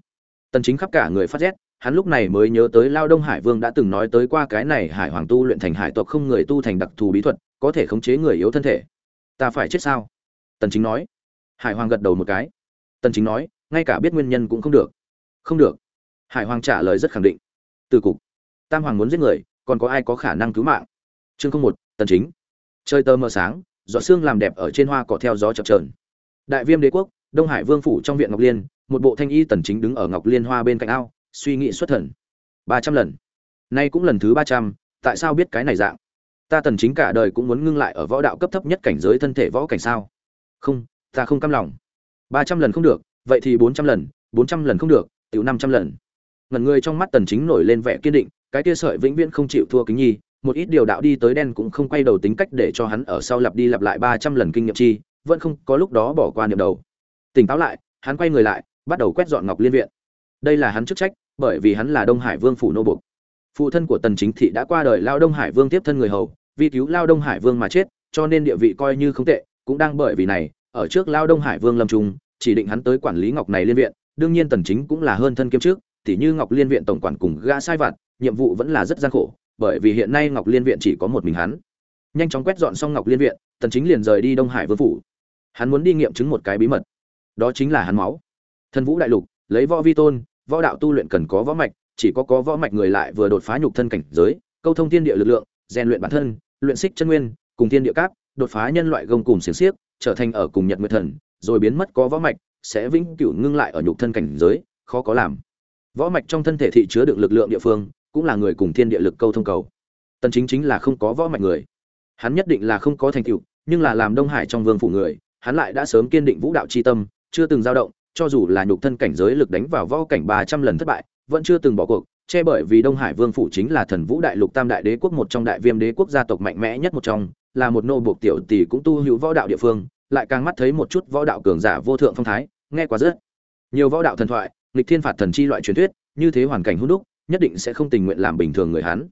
Tần chính khắp cả người phát rét, hắn lúc này mới nhớ tới lao đông hải vương đã từng nói tới qua cái này hải hoàng tu luyện thành hải tộc không người tu thành đặc thù bí thuật, có thể khống chế người yếu thân thể. Ta phải chết sao? Tần chính nói. Hải hoàng gật đầu một cái. Tần chính nói ngay cả biết nguyên nhân cũng không được. Không được. Hải hoàng trả lời rất khẳng định. Từ cục. Tam hoàng muốn giết người, còn có ai có khả năng cứu mạng? Chương không một, tần chính. Chơi tơ mờ sáng, giọt xương làm đẹp ở trên hoa cỏ theo gió chập chờn. Đại viêm đế quốc, đông hải vương phủ trong viện ngọc liên, một bộ thanh y tần chính đứng ở ngọc liên hoa bên cạnh ao, suy nghĩ xuất thần. Ba trăm lần. Nay cũng lần thứ ba trăm, tại sao biết cái này dạng? Ta tần chính cả đời cũng muốn ngưng lại ở võ đạo cấp thấp nhất cảnh giới thân thể võ cảnh sao? Không, ta không cam lòng. Ba trăm lần không được vậy thì bốn trăm lần, bốn trăm lần không được, tiểu năm trăm lần. Ngần người trong mắt tần chính nổi lên vẻ kiên định, cái kia sợi vĩnh viễn không chịu thua kính nhi, một ít điều đạo đi tới đen cũng không quay đầu tính cách để cho hắn ở sau lặp đi lặp lại ba trăm lần kinh nghiệm chi, vẫn không có lúc đó bỏ qua niệm đầu. Tỉnh táo lại, hắn quay người lại, bắt đầu quét dọn ngọc liên viện. Đây là hắn chức trách, bởi vì hắn là đông hải vương phủ nô bục phụ thân của tần chính thị đã qua đời lao đông hải vương tiếp thân người hầu, vì cứu lao đông hải vương mà chết, cho nên địa vị coi như không tệ, cũng đang bởi vì này, ở trước lao đông hải vương lâm trung chỉ định hắn tới quản lý ngọc này liên viện, đương nhiên tần chính cũng là hơn thân kiêm trước tỉ như ngọc liên viện tổng quản cùng gã sai vặt, nhiệm vụ vẫn là rất gian khổ, bởi vì hiện nay ngọc liên viện chỉ có một mình hắn. Nhanh chóng quét dọn xong ngọc liên viện, tần chính liền rời đi đông hải vương phủ. Hắn muốn đi nghiệm chứng một cái bí mật. Đó chính là hắn máu. Thần vũ đại lục, lấy võ vi tôn, võ đạo tu luyện cần có võ mạch, chỉ có có võ mạch người lại vừa đột phá nhục thân cảnh giới, câu thông thiên địa lực lượng, rèn luyện bản thân, luyện xích chân nguyên, cùng thiên địa cáp, đột phá nhân loại gông cùng xiềng xiếc, trở thành ở cùng nhật nguyệt thần rồi biến mất có võ mạch, sẽ vĩnh cửu ngưng lại ở nhục thân cảnh giới, khó có làm. Võ mạch trong thân thể thị chứa được lực lượng địa phương, cũng là người cùng thiên địa lực câu thông cầu. Tần chính chính là không có võ mạch người. Hắn nhất định là không có thành tựu, nhưng là làm đông hải trong vương phủ người, hắn lại đã sớm kiên định vũ đạo chi tâm, chưa từng dao động, cho dù là nhục thân cảnh giới lực đánh vào võ cảnh 300 lần thất bại, vẫn chưa từng bỏ cuộc, che bởi vì đông hải vương phủ chính là thần vũ đại lục tam đại đế quốc một trong đại viêm đế quốc gia tộc mạnh mẽ nhất một trong, là một nô buộc tiểu tỷ cũng tu hữu võ đạo địa phương lại càng mắt thấy một chút võ đạo cường giả vô thượng phong thái, nghe quá rất nhiều võ đạo thần thoại, nghịch thiên phạt thần chi loại truyền thuyết, như thế hoàn cảnh hung đúc, nhất định sẽ không tình nguyện làm bình thường người hắn.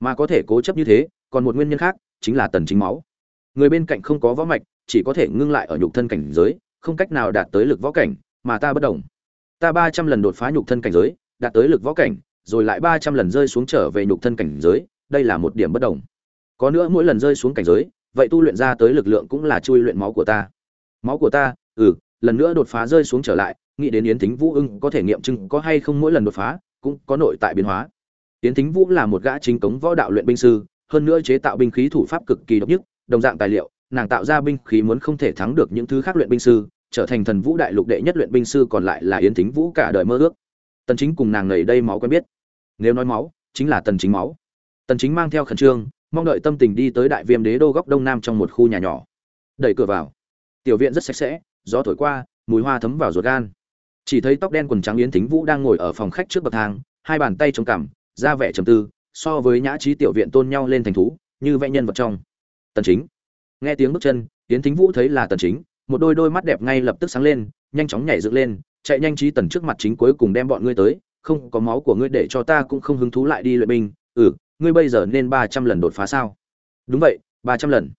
Mà có thể cố chấp như thế, còn một nguyên nhân khác, chính là tần chính máu. Người bên cạnh không có võ mạch, chỉ có thể ngưng lại ở nhục thân cảnh giới, không cách nào đạt tới lực võ cảnh, mà ta bất động. Ta 300 lần đột phá nhục thân cảnh giới, đạt tới lực võ cảnh, rồi lại 300 lần rơi xuống trở về nhục thân cảnh giới, đây là một điểm bất động. Có nữa mỗi lần rơi xuống cảnh giới vậy tu luyện ra tới lực lượng cũng là chui luyện máu của ta. Máu của ta ừ lần nữa đột phá rơi xuống trở lại, nghĩ đến yến thính vũ ưng có thể nghiệm chứng có hay không mỗi lần đột phá, cũng có nội tại biến hóa. Yến thính vũ là một gã chính cống võ đạo luyện binh sư, hơn nữa chế tạo binh khí thủ pháp cực kỳ độc nhất, đồng dạng tài liệu, nàng tạo ra binh khí muốn không thể thắng được những thứ khác luyện binh sư, trở thành thần vũ đại lục đệ nhất luyện binh sư còn lại là yến thính vũ cả đời mơ ước. Tần chính cùng nàng nảy đây máu quen biết. Nếu nói máu, chính là tần chính máu. Tần chính mang theo khẩn trương mong đợi tâm tình đi tới đại viêm đế đô góc đông nam trong một khu nhà nhỏ. Đẩy cửa vào. Tiểu viện rất sạch sẽ, gió thổi qua, mùi hoa thấm vào ruột gan. Chỉ thấy tóc đen quần trắng yến thính vũ đang ngồi ở phòng khách trước bậc thang, hai bàn tay chống cằm ra vẻ trầm tư, so với nhã trí tiểu viện tôn nhau lên thành thú, như vẽ nhân vật trong. Tần chính. Nghe tiếng bước chân, yến thính vũ thấy là tần chính, một đôi đôi mắt đẹp ngay lập tức sáng lên, nhanh chóng nhảy dựng lên, chạy nhanh trí tần trước mặt chính cuối cùng đem bọn ngươi tới, không có máu của ngươi để cho ta cũng không hứng thú lại đi luyện binh. Ừ ngươi bây giờ nên 300 lần đột phá sao? Đúng vậy 300 lần.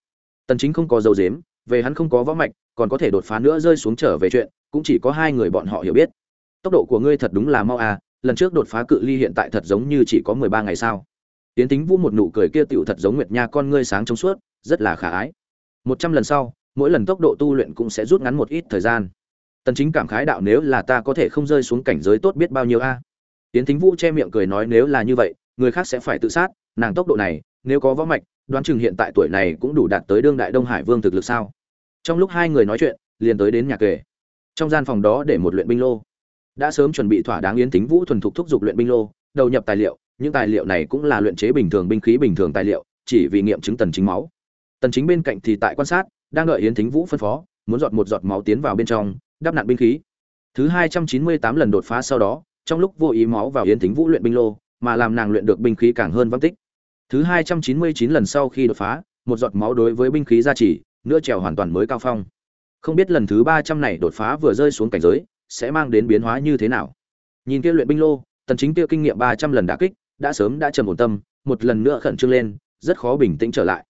Tần chính không có dấu dếm về hắn không có võ mạch, còn có thể đột phá nữa rơi xuống trở về chuyện, cũng chỉ có hai người bọn họ hiểu biết. Tốc độ của ngươi thật đúng là mau à lần trước đột phá cự ly hiện tại thật giống như chỉ có 13 ngày sao? Tiến tính vũ một nụ cười kia tựu thật giống nguyệt nha con ngươi sáng trong suốt, rất là khả ái. Một trăm lần sau, mỗi lần tốc độ tu luyện cũng sẽ rút ngắn một ít thời gian. Tần chính cảm khái đạo nếu là ta có thể không rơi xuống cảnh giới tốt biết bao nhiêu a? Tiến tính vũ che miệng cười nói nếu là như vậy người khác sẽ phải tự sát, nàng tốc độ này, nếu có võ mạch, đoán chừng hiện tại tuổi này cũng đủ đạt tới đương đại đông hải vương thực lực sao? Trong lúc hai người nói chuyện, liền tới đến nhà kề. Trong gian phòng đó để một luyện binh lô. Đã sớm chuẩn bị thỏa đáng yến tính vũ thuần thục thúc giục luyện binh lô, đầu nhập tài liệu, những tài liệu này cũng là luyện chế bình thường binh khí bình thường tài liệu, chỉ vì nghiệm chứng tần chính máu. Tần chính bên cạnh thì tại quan sát, đang đợi yến thính vũ phân phó, muốn giọt một giọt máu tiến vào bên trong, đắp nặn binh khí. Thứ 298 lần đột phá sau đó, trong lúc vô ý máu vào yến thính vũ luyện binh lô mà làm nàng luyện được binh khí càng hơn vắng tích. Thứ 299 lần sau khi đột phá, một giọt máu đối với binh khí gia trì nữa trèo hoàn toàn mới cao phong. Không biết lần thứ 300 này đột phá vừa rơi xuống cảnh giới, sẽ mang đến biến hóa như thế nào. Nhìn kia luyện binh lô, tần chính kia kinh nghiệm 300 lần đả kích, đã sớm đã trầm ổn tâm, một lần nữa khẩn trương lên, rất khó bình tĩnh trở lại.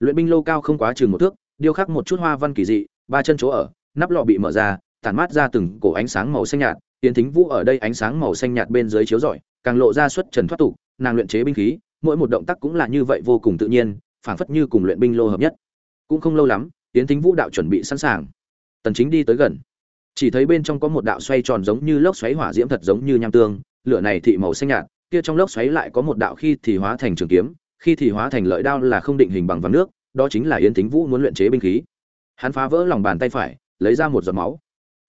Luyện binh lô cao không quá chừng một thước, điêu khắc một chút hoa văn kỳ dị, ba chân chỗ ở, nắp lọ bị mở ra, tản mát ra từng cổ ánh sáng màu xanh nhạt tiến thính vũ ở đây ánh sáng màu xanh nhạt bên dưới chiếu rọi càng lộ ra xuất trần thoát tục, nàng luyện chế binh khí, mỗi một động tác cũng là như vậy vô cùng tự nhiên, phảng phất như cùng luyện binh lô hợp nhất. Cũng không lâu lắm tiến thính vũ đạo chuẩn bị sẵn sàng. Tần chính đi tới gần. Chỉ thấy bên trong có một đạo xoay tròn giống như lốc xoáy hỏa diễm thật giống như nham tương, lửa này thị màu xanh nhạt, kia trong lốc xoáy lại có một đạo khi thì hóa thành trường kiếm, khi thì hóa thành lợi đao là không định hình bằng vàng nước, đó chính là yến Thính vũ muốn luyện chế binh khí. Hắn phá vỡ lòng bàn tay phải, lấy ra một giọt máu.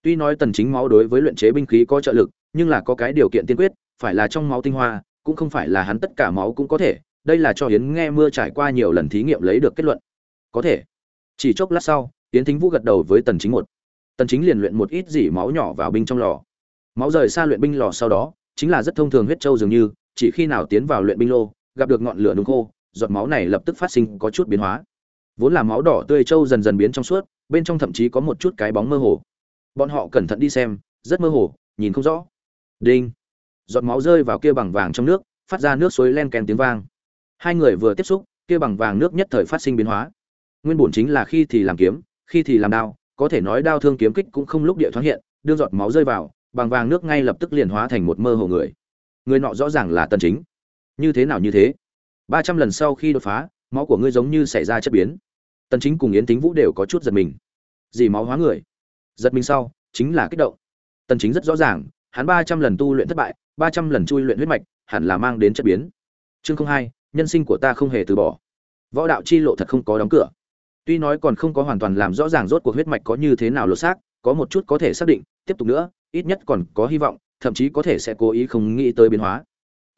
Tuy nói tần chính máu đối với luyện chế binh khí có trợ lực, nhưng là có cái điều kiện tiên quyết phải là trong máu tinh hoa, cũng không phải là hắn tất cả máu cũng có thể, đây là cho yến nghe mưa trải qua nhiều lần thí nghiệm lấy được kết luận. Có thể. Chỉ chốc lát sau, yến thính vũ gật đầu với tần chính một. Tần chính liền luyện một ít dỉ máu nhỏ vào binh trong lò. Máu rời xa luyện binh lò sau đó, chính là rất thông thường huyết châu dường như, chỉ khi nào tiến vào luyện binh lô, gặp được ngọn lửa nung khô, giọt máu này lập tức phát sinh có chút biến hóa. Vốn là máu đỏ tươi châu dần dần biến trong suốt, bên trong thậm chí có một chút cái bóng mơ hồ. Bọn họ cẩn thận đi xem, rất mơ hồ, nhìn không rõ. Đinh giọt máu rơi vào kia bằng vàng trong nước, phát ra nước suối len kèn tiếng vang. Hai người vừa tiếp xúc, kia bằng vàng nước nhất thời phát sinh biến hóa. Nguyên bổn chính là khi thì làm kiếm, khi thì làm đao, có thể nói đao thương kiếm kích cũng không lúc địa thoáng hiện Đương giọt máu rơi vào, bằng vàng nước ngay lập tức liền hóa thành một mơ hồ người. Người nọ rõ ràng là tần chính. Như thế nào như thế? Ba trăm lần sau khi đột phá, máu của ngươi giống như xảy ra chất biến. Tần chính cùng yến tính vũ đều có chút giật mình. Gì máu hóa người. Giật mình sau, chính là kích động. Tần chính rất rõ ràng hắn ba trăm lần tu luyện thất bại, ba trăm lần chui luyện huyết mạch, hẳn là mang đến chất biến. Chương không hai, nhân sinh của ta không hề từ bỏ. Võ đạo chi lộ thật không có đóng cửa. Tuy nói còn không có hoàn toàn làm rõ ràng rốt cuộc huyết mạch có như thế nào lột xác, có một chút có thể xác định, tiếp tục nữa, ít nhất còn có hy vọng, thậm chí có thể sẽ cố ý không nghĩ tới biến hóa.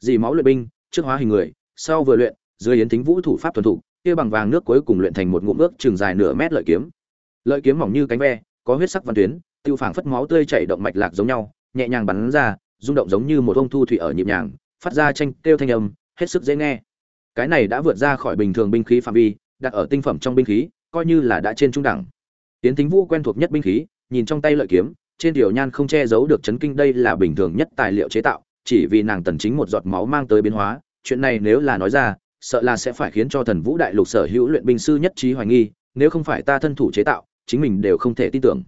Dì máu luyện binh, trước hóa hình người, sau vừa luyện, dưới yến tính vũ thủ pháp thuần thủ kia bằng vàng nước cuối cùng luyện thành một ngụm nước trường dài nửa mét lợi kiếm. Lợi kiếm mỏng như cánh ve, có huyết sắc văn tuyến, tiêu phảng phất máu tươi chảy động mạch lạc giống nhau nhẹ nhàng bắn ra, rung động giống như một ông thu thủy ở nhịp nhàng, phát ra tranh kêu thanh âm, hết sức dễ nghe. Cái này đã vượt ra khỏi bình thường binh khí phạm vi, đặt ở tinh phẩm trong binh khí, coi như là đã trên trung đẳng. Tiến tính vũ quen thuộc nhất binh khí, nhìn trong tay lợi kiếm, trên tiểu nhan không che giấu được chấn kinh đây là bình thường nhất tài liệu chế tạo, chỉ vì nàng tần chính một giọt máu mang tới biến hóa, chuyện này nếu là nói ra, sợ là sẽ phải khiến cho thần vũ đại lục sở hữu luyện binh sư nhất trí hoài nghi, nếu không phải ta thân thủ chế tạo, chính mình đều không thể tin tưởng.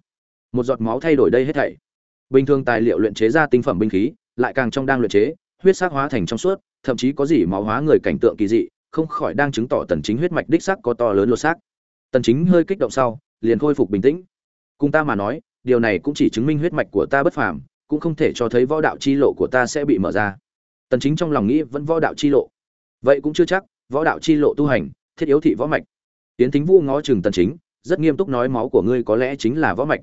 Một giọt máu thay đổi đây hết thảy bình thường tài liệu luyện chế ra tinh phẩm binh khí, lại càng trong đang luyện chế, huyết sắc hóa thành trong suốt, thậm chí có gì máu hóa người cảnh tượng kỳ dị, không khỏi đang chứng tỏ tần chính huyết mạch đích sắc có to lớn lột xác. Tần chính hơi kích động sau, liền khôi phục bình tĩnh. Cùng ta mà nói, điều này cũng chỉ chứng minh huyết mạch của ta bất phàm, cũng không thể cho thấy võ đạo chi lộ của ta sẽ bị mở ra. Tần chính trong lòng nghĩ vẫn võ đạo chi lộ. Vậy cũng chưa chắc, võ đạo chi lộ tu hành, thiết yếu thị võ mạch. Tiến thính vũ ngó chừng tần chính, rất nghiêm túc nói máu của ngươi có lẽ chính là võ mạch.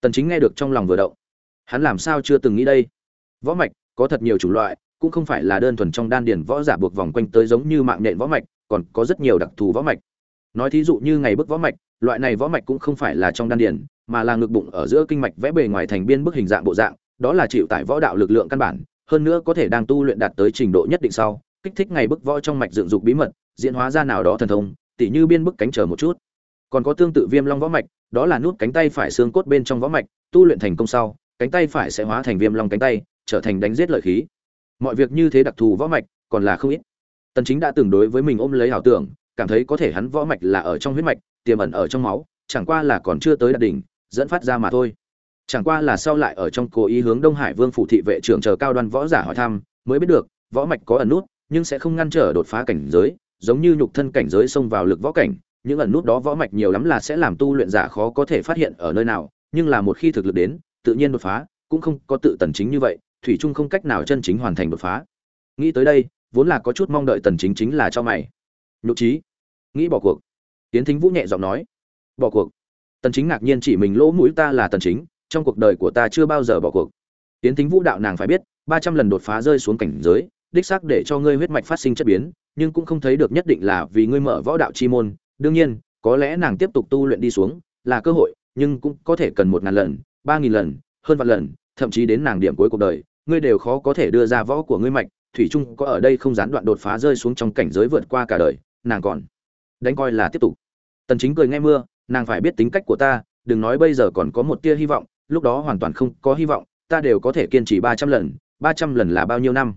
Tần chính nghe được trong lòng vừa động hắn làm sao chưa từng nghĩ đây? Võ mạch, có thật nhiều chủng loại, cũng không phải là đơn thuần trong đan điền võ giả buộc vòng quanh tới giống như mạng nện võ mạch, còn có rất nhiều đặc thù võ mạch. Nói thí dụ như ngày bức võ mạch, loại này võ mạch cũng không phải là trong đan điền, mà là ngực bụng ở giữa kinh mạch vẽ bề ngoài thành biên bức hình dạng bộ dạng, đó là chịu tải võ đạo lực lượng căn bản, hơn nữa có thể đang tu luyện đạt tới trình độ nhất định sau, kích thích ngày bức võ trong mạch dựng dục bí mật, diễn hóa ra nào đó thần thông, tỉ như biên bức cánh chờ một chút. Còn có tương tự viêm long võ mạch, đó là nút cánh tay phải xương cốt bên trong võ mạch, tu luyện thành công sau cánh tay phải sẽ hóa thành viêm long cánh tay, trở thành đánh giết lợi khí. Mọi việc như thế đặc thù võ mạch, còn là không ít. Tần chính đã từng đối với mình ôm lấy hảo tưởng, cảm thấy có thể hắn võ mạch là ở trong huyết mạch, tiềm ẩn ở trong máu, chẳng qua là còn chưa tới đạt đỉnh, dẫn phát ra mà thôi. Chẳng qua là sau lại ở trong cố ý hướng đông hải vương phủ thị vệ trưởng chờ cao đoan võ giả hỏi thăm, mới biết được, võ mạch có ẩn nút, nhưng sẽ không ngăn trở đột phá cảnh giới, giống như nhục thân cảnh giới xông vào lực võ cảnh, những ẩn nút đó võ mạch nhiều lắm là sẽ làm tu luyện giả khó có thể phát hiện ở nơi nào, nhưng là một khi thực lực đến tự nhiên đột phá, cũng không có tự tần chính như vậy, thủy trung không cách nào chân chính hoàn thành đột phá. Nghĩ tới đây, vốn là có chút mong đợi tần chính chính là cho mày. Nhục trí nghĩ bỏ cuộc. Tiến thính vũ nhẹ giọng nói, bỏ cuộc. Tần chính ngạc nhiên chỉ mình lỗ mũi ta là tần chính, trong cuộc đời của ta chưa bao giờ bỏ cuộc. Tiến thính vũ đạo nàng phải biết 300 lần đột phá rơi xuống cảnh giới, đích xác để cho ngươi huyết mạch phát sinh chất biến, nhưng cũng không thấy được nhất định là vì ngươi mở võ đạo chi môn. Đương nhiên, có lẽ nàng tiếp tục tu luyện đi xuống, là cơ hội nhưng cũng có thể cần một ngàn lần, ba nghìn lần, hơn vạn lần, thậm chí đến nàng điểm cuối cuộc đời, ngươi đều khó có thể đưa ra võ của ngươi mạch, thủy trung có ở đây không gián đoạn đột phá rơi xuống trong cảnh giới vượt qua cả đời, nàng còn đánh coi là tiếp tục. Tần chính cười nghe mưa, nàng phải biết tính cách của ta, đừng nói bây giờ còn có một tia hy vọng, lúc đó hoàn toàn không có hy vọng, ta đều có thể kiên trì 300 lần 300 lần là bao nhiêu năm?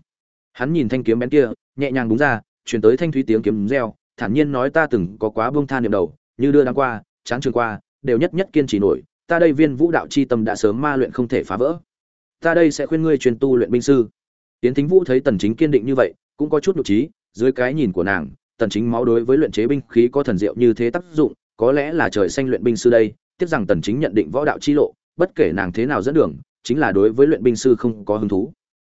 Hắn nhìn thanh kiếm bén kia, nhẹ nhàng búng ra, truyền tới thanh thúy tiếng kiếm reo, thản nhiên nói ta từng có quá buông tha niệm đầu, như đưa đang qua, chán trường qua đều nhất nhất kiên trì nổi, ta đây viên vũ đạo chi tâm đã sớm ma luyện không thể phá vỡ. Ta đây sẽ khuyên ngươi truyền tu luyện binh sư. Tiến thính vũ thấy tần chính kiên định như vậy, cũng có chút nội trí, dưới cái nhìn của nàng, tần chính máu đối với luyện chế binh khí có thần diệu như thế tác dụng, có lẽ là trời xanh luyện binh sư đây, tiếc rằng tần chính nhận định võ đạo chi lộ, bất kể nàng thế nào dẫn đường, chính là đối với luyện binh sư không có hứng thú.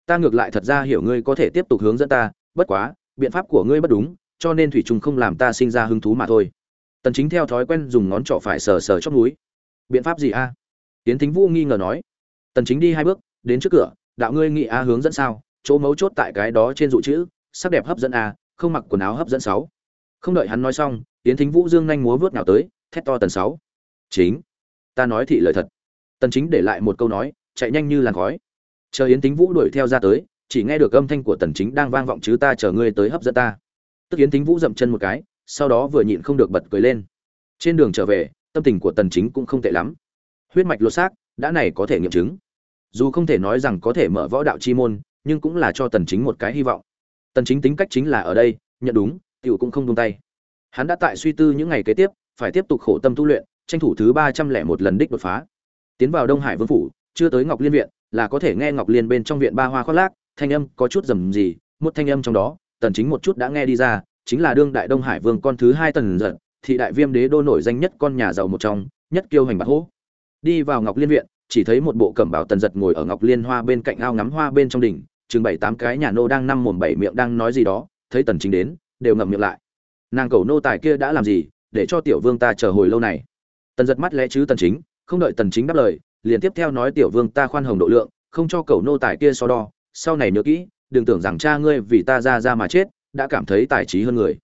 Ta ngược lại thật ra hiểu ngươi có thể tiếp tục hướng dẫn ta, bất quá, biện pháp của ngươi bất đúng, cho nên thủy trùng không làm ta sinh ra hứng thú mà thôi tần chính theo thói quen dùng ngón trỏ phải sờ sờ chóp núi. Biện pháp gì a? Tiến thính vũ nghi ngờ nói. Tần chính đi hai bước, đến trước cửa, đạo ngươi nghị a hướng dẫn sao? Chỗ mấu chốt tại cái đó trên dụ chữ, sắc đẹp hấp dẫn a, không mặc quần áo hấp dẫn sáu. Không đợi hắn nói xong, tiến thính vũ dương nhanh múa vớt nào tới, thét to tần sáu. Chính, ta nói thị lời thật. Tần chính để lại một câu nói, chạy nhanh như làn khói. Chờ yến thính vũ đuổi theo ra tới, chỉ nghe được âm thanh của tần chính đang vang vọng chứ ta chờ ngươi tới hấp dẫn ta. Tức yến thính vũ dậm chân một cái sau đó vừa nhịn không được bật cười lên. Trên đường trở về, tâm tình của tần chính cũng không tệ lắm. Huyết mạch lột xác, đã này có thể nghiệm chứng. Dù không thể nói rằng có thể mở võ đạo chi môn, nhưng cũng là cho tần chính một cái hy vọng. Tần chính tính cách chính là ở đây, nhận đúng, tiểu cũng không buông tay. Hắn đã tại suy tư những ngày kế tiếp, phải tiếp tục khổ tâm tu luyện, tranh thủ thứ ba trăm lẻ một lần đích đột phá. Tiến vào đông hải vương phủ, chưa tới ngọc liên viện, là có thể nghe ngọc liên bên trong viện ba hoa khoác lác, thanh âm có chút rầm gì một thanh âm trong đó, tần chính một chút đã nghe đi ra chính là đương đại đông hải vương con thứ hai tần giật, thị đại viêm đế đô nổi danh nhất con nhà giàu một trong, nhất kiêu hành bạc hô. Đi vào ngọc liên viện, chỉ thấy một bộ cẩm bào tần giật ngồi ở ngọc liên hoa bên cạnh ao ngắm hoa bên trong đỉnh, chừng bảy tám cái nhà nô đang năm mồm bảy miệng đang nói gì đó, thấy tần chính đến, đều ngậm miệng lại. Nàng cầu nô tài kia đã làm gì, để cho tiểu vương ta chờ hồi lâu này? Tần giật mắt lẽ chứ tần chính, không đợi tần chính đáp lời, liền tiếp theo nói tiểu vương ta khoan hồng độ lượng, không cho cầu nô tài kia so đo, sau này nhớ kỹ, đừng tưởng rằng cha ngươi vì ta ra ra mà chết đã cảm thấy tài trí hơn người.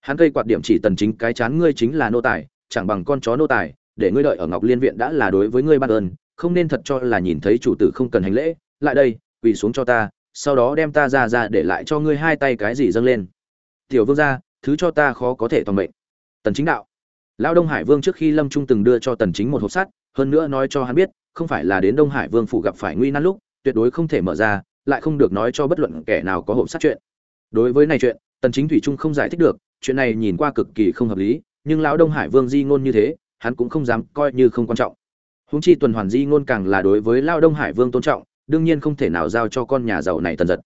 Hắn cây quạt điểm chỉ tần chính cái chán ngươi chính là nô tài, chẳng bằng con chó nô tài, để ngươi đợi ở ngọc liên viện đã là đối với ngươi ban ơn, không nên thật cho là nhìn thấy chủ tử không cần hành lễ, lại đây, quỳ xuống cho ta, sau đó đem ta ra ra để lại cho ngươi hai tay cái gì dâng lên. Tiểu vương gia, thứ cho ta khó có thể toàn mệnh. Tần chính đạo. Lão đông hải vương trước khi lâm trung từng đưa cho tần chính một hộp sắt, hơn nữa nói cho hắn biết, không phải là đến đông hải vương phủ gặp phải nguy nan lúc, tuyệt đối không thể mở ra, lại không được nói cho bất luận kẻ nào có hộp sắt chuyện đối với này chuyện, tần chính thủy trung không giải thích được, chuyện này nhìn qua cực kỳ không hợp lý, nhưng lão đông hải vương di ngôn như thế, hắn cũng không dám coi như không quan trọng. Huống chi tuần hoàn di ngôn càng là đối với lão đông hải vương tôn trọng, đương nhiên không thể nào giao cho con nhà giàu này tần giật.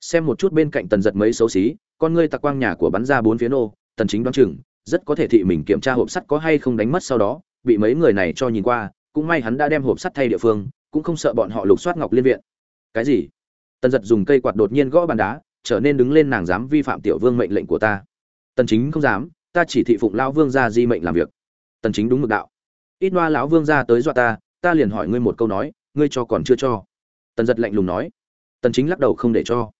Xem một chút bên cạnh tần giật mấy xấu xí, con ngươi tạc quang nhà của bắn ra bốn phía nô, tần chính đoán chừng, rất có thể thị mình kiểm tra hộp sắt có hay không đánh mất sau đó, bị mấy người này cho nhìn qua, cũng may hắn đã đem hộp sắt thay địa phương, cũng không sợ bọn họ lục soát ngọc liên viện. Cái gì? Tần giật dùng cây quạt đột nhiên gõ bàn đá trở nên đứng lên nàng dám vi phạm tiểu vương mệnh lệnh của ta. Tần chính không dám, ta chỉ thị phụng lão vương gia di mệnh làm việc. Tần chính đúng mực đạo. Ít loa lão vương gia tới dọa ta ta liền hỏi ngươi một câu nói, ngươi cho còn chưa cho. Tần giật lạnh lùng nói. Tần chính lắc đầu không để cho.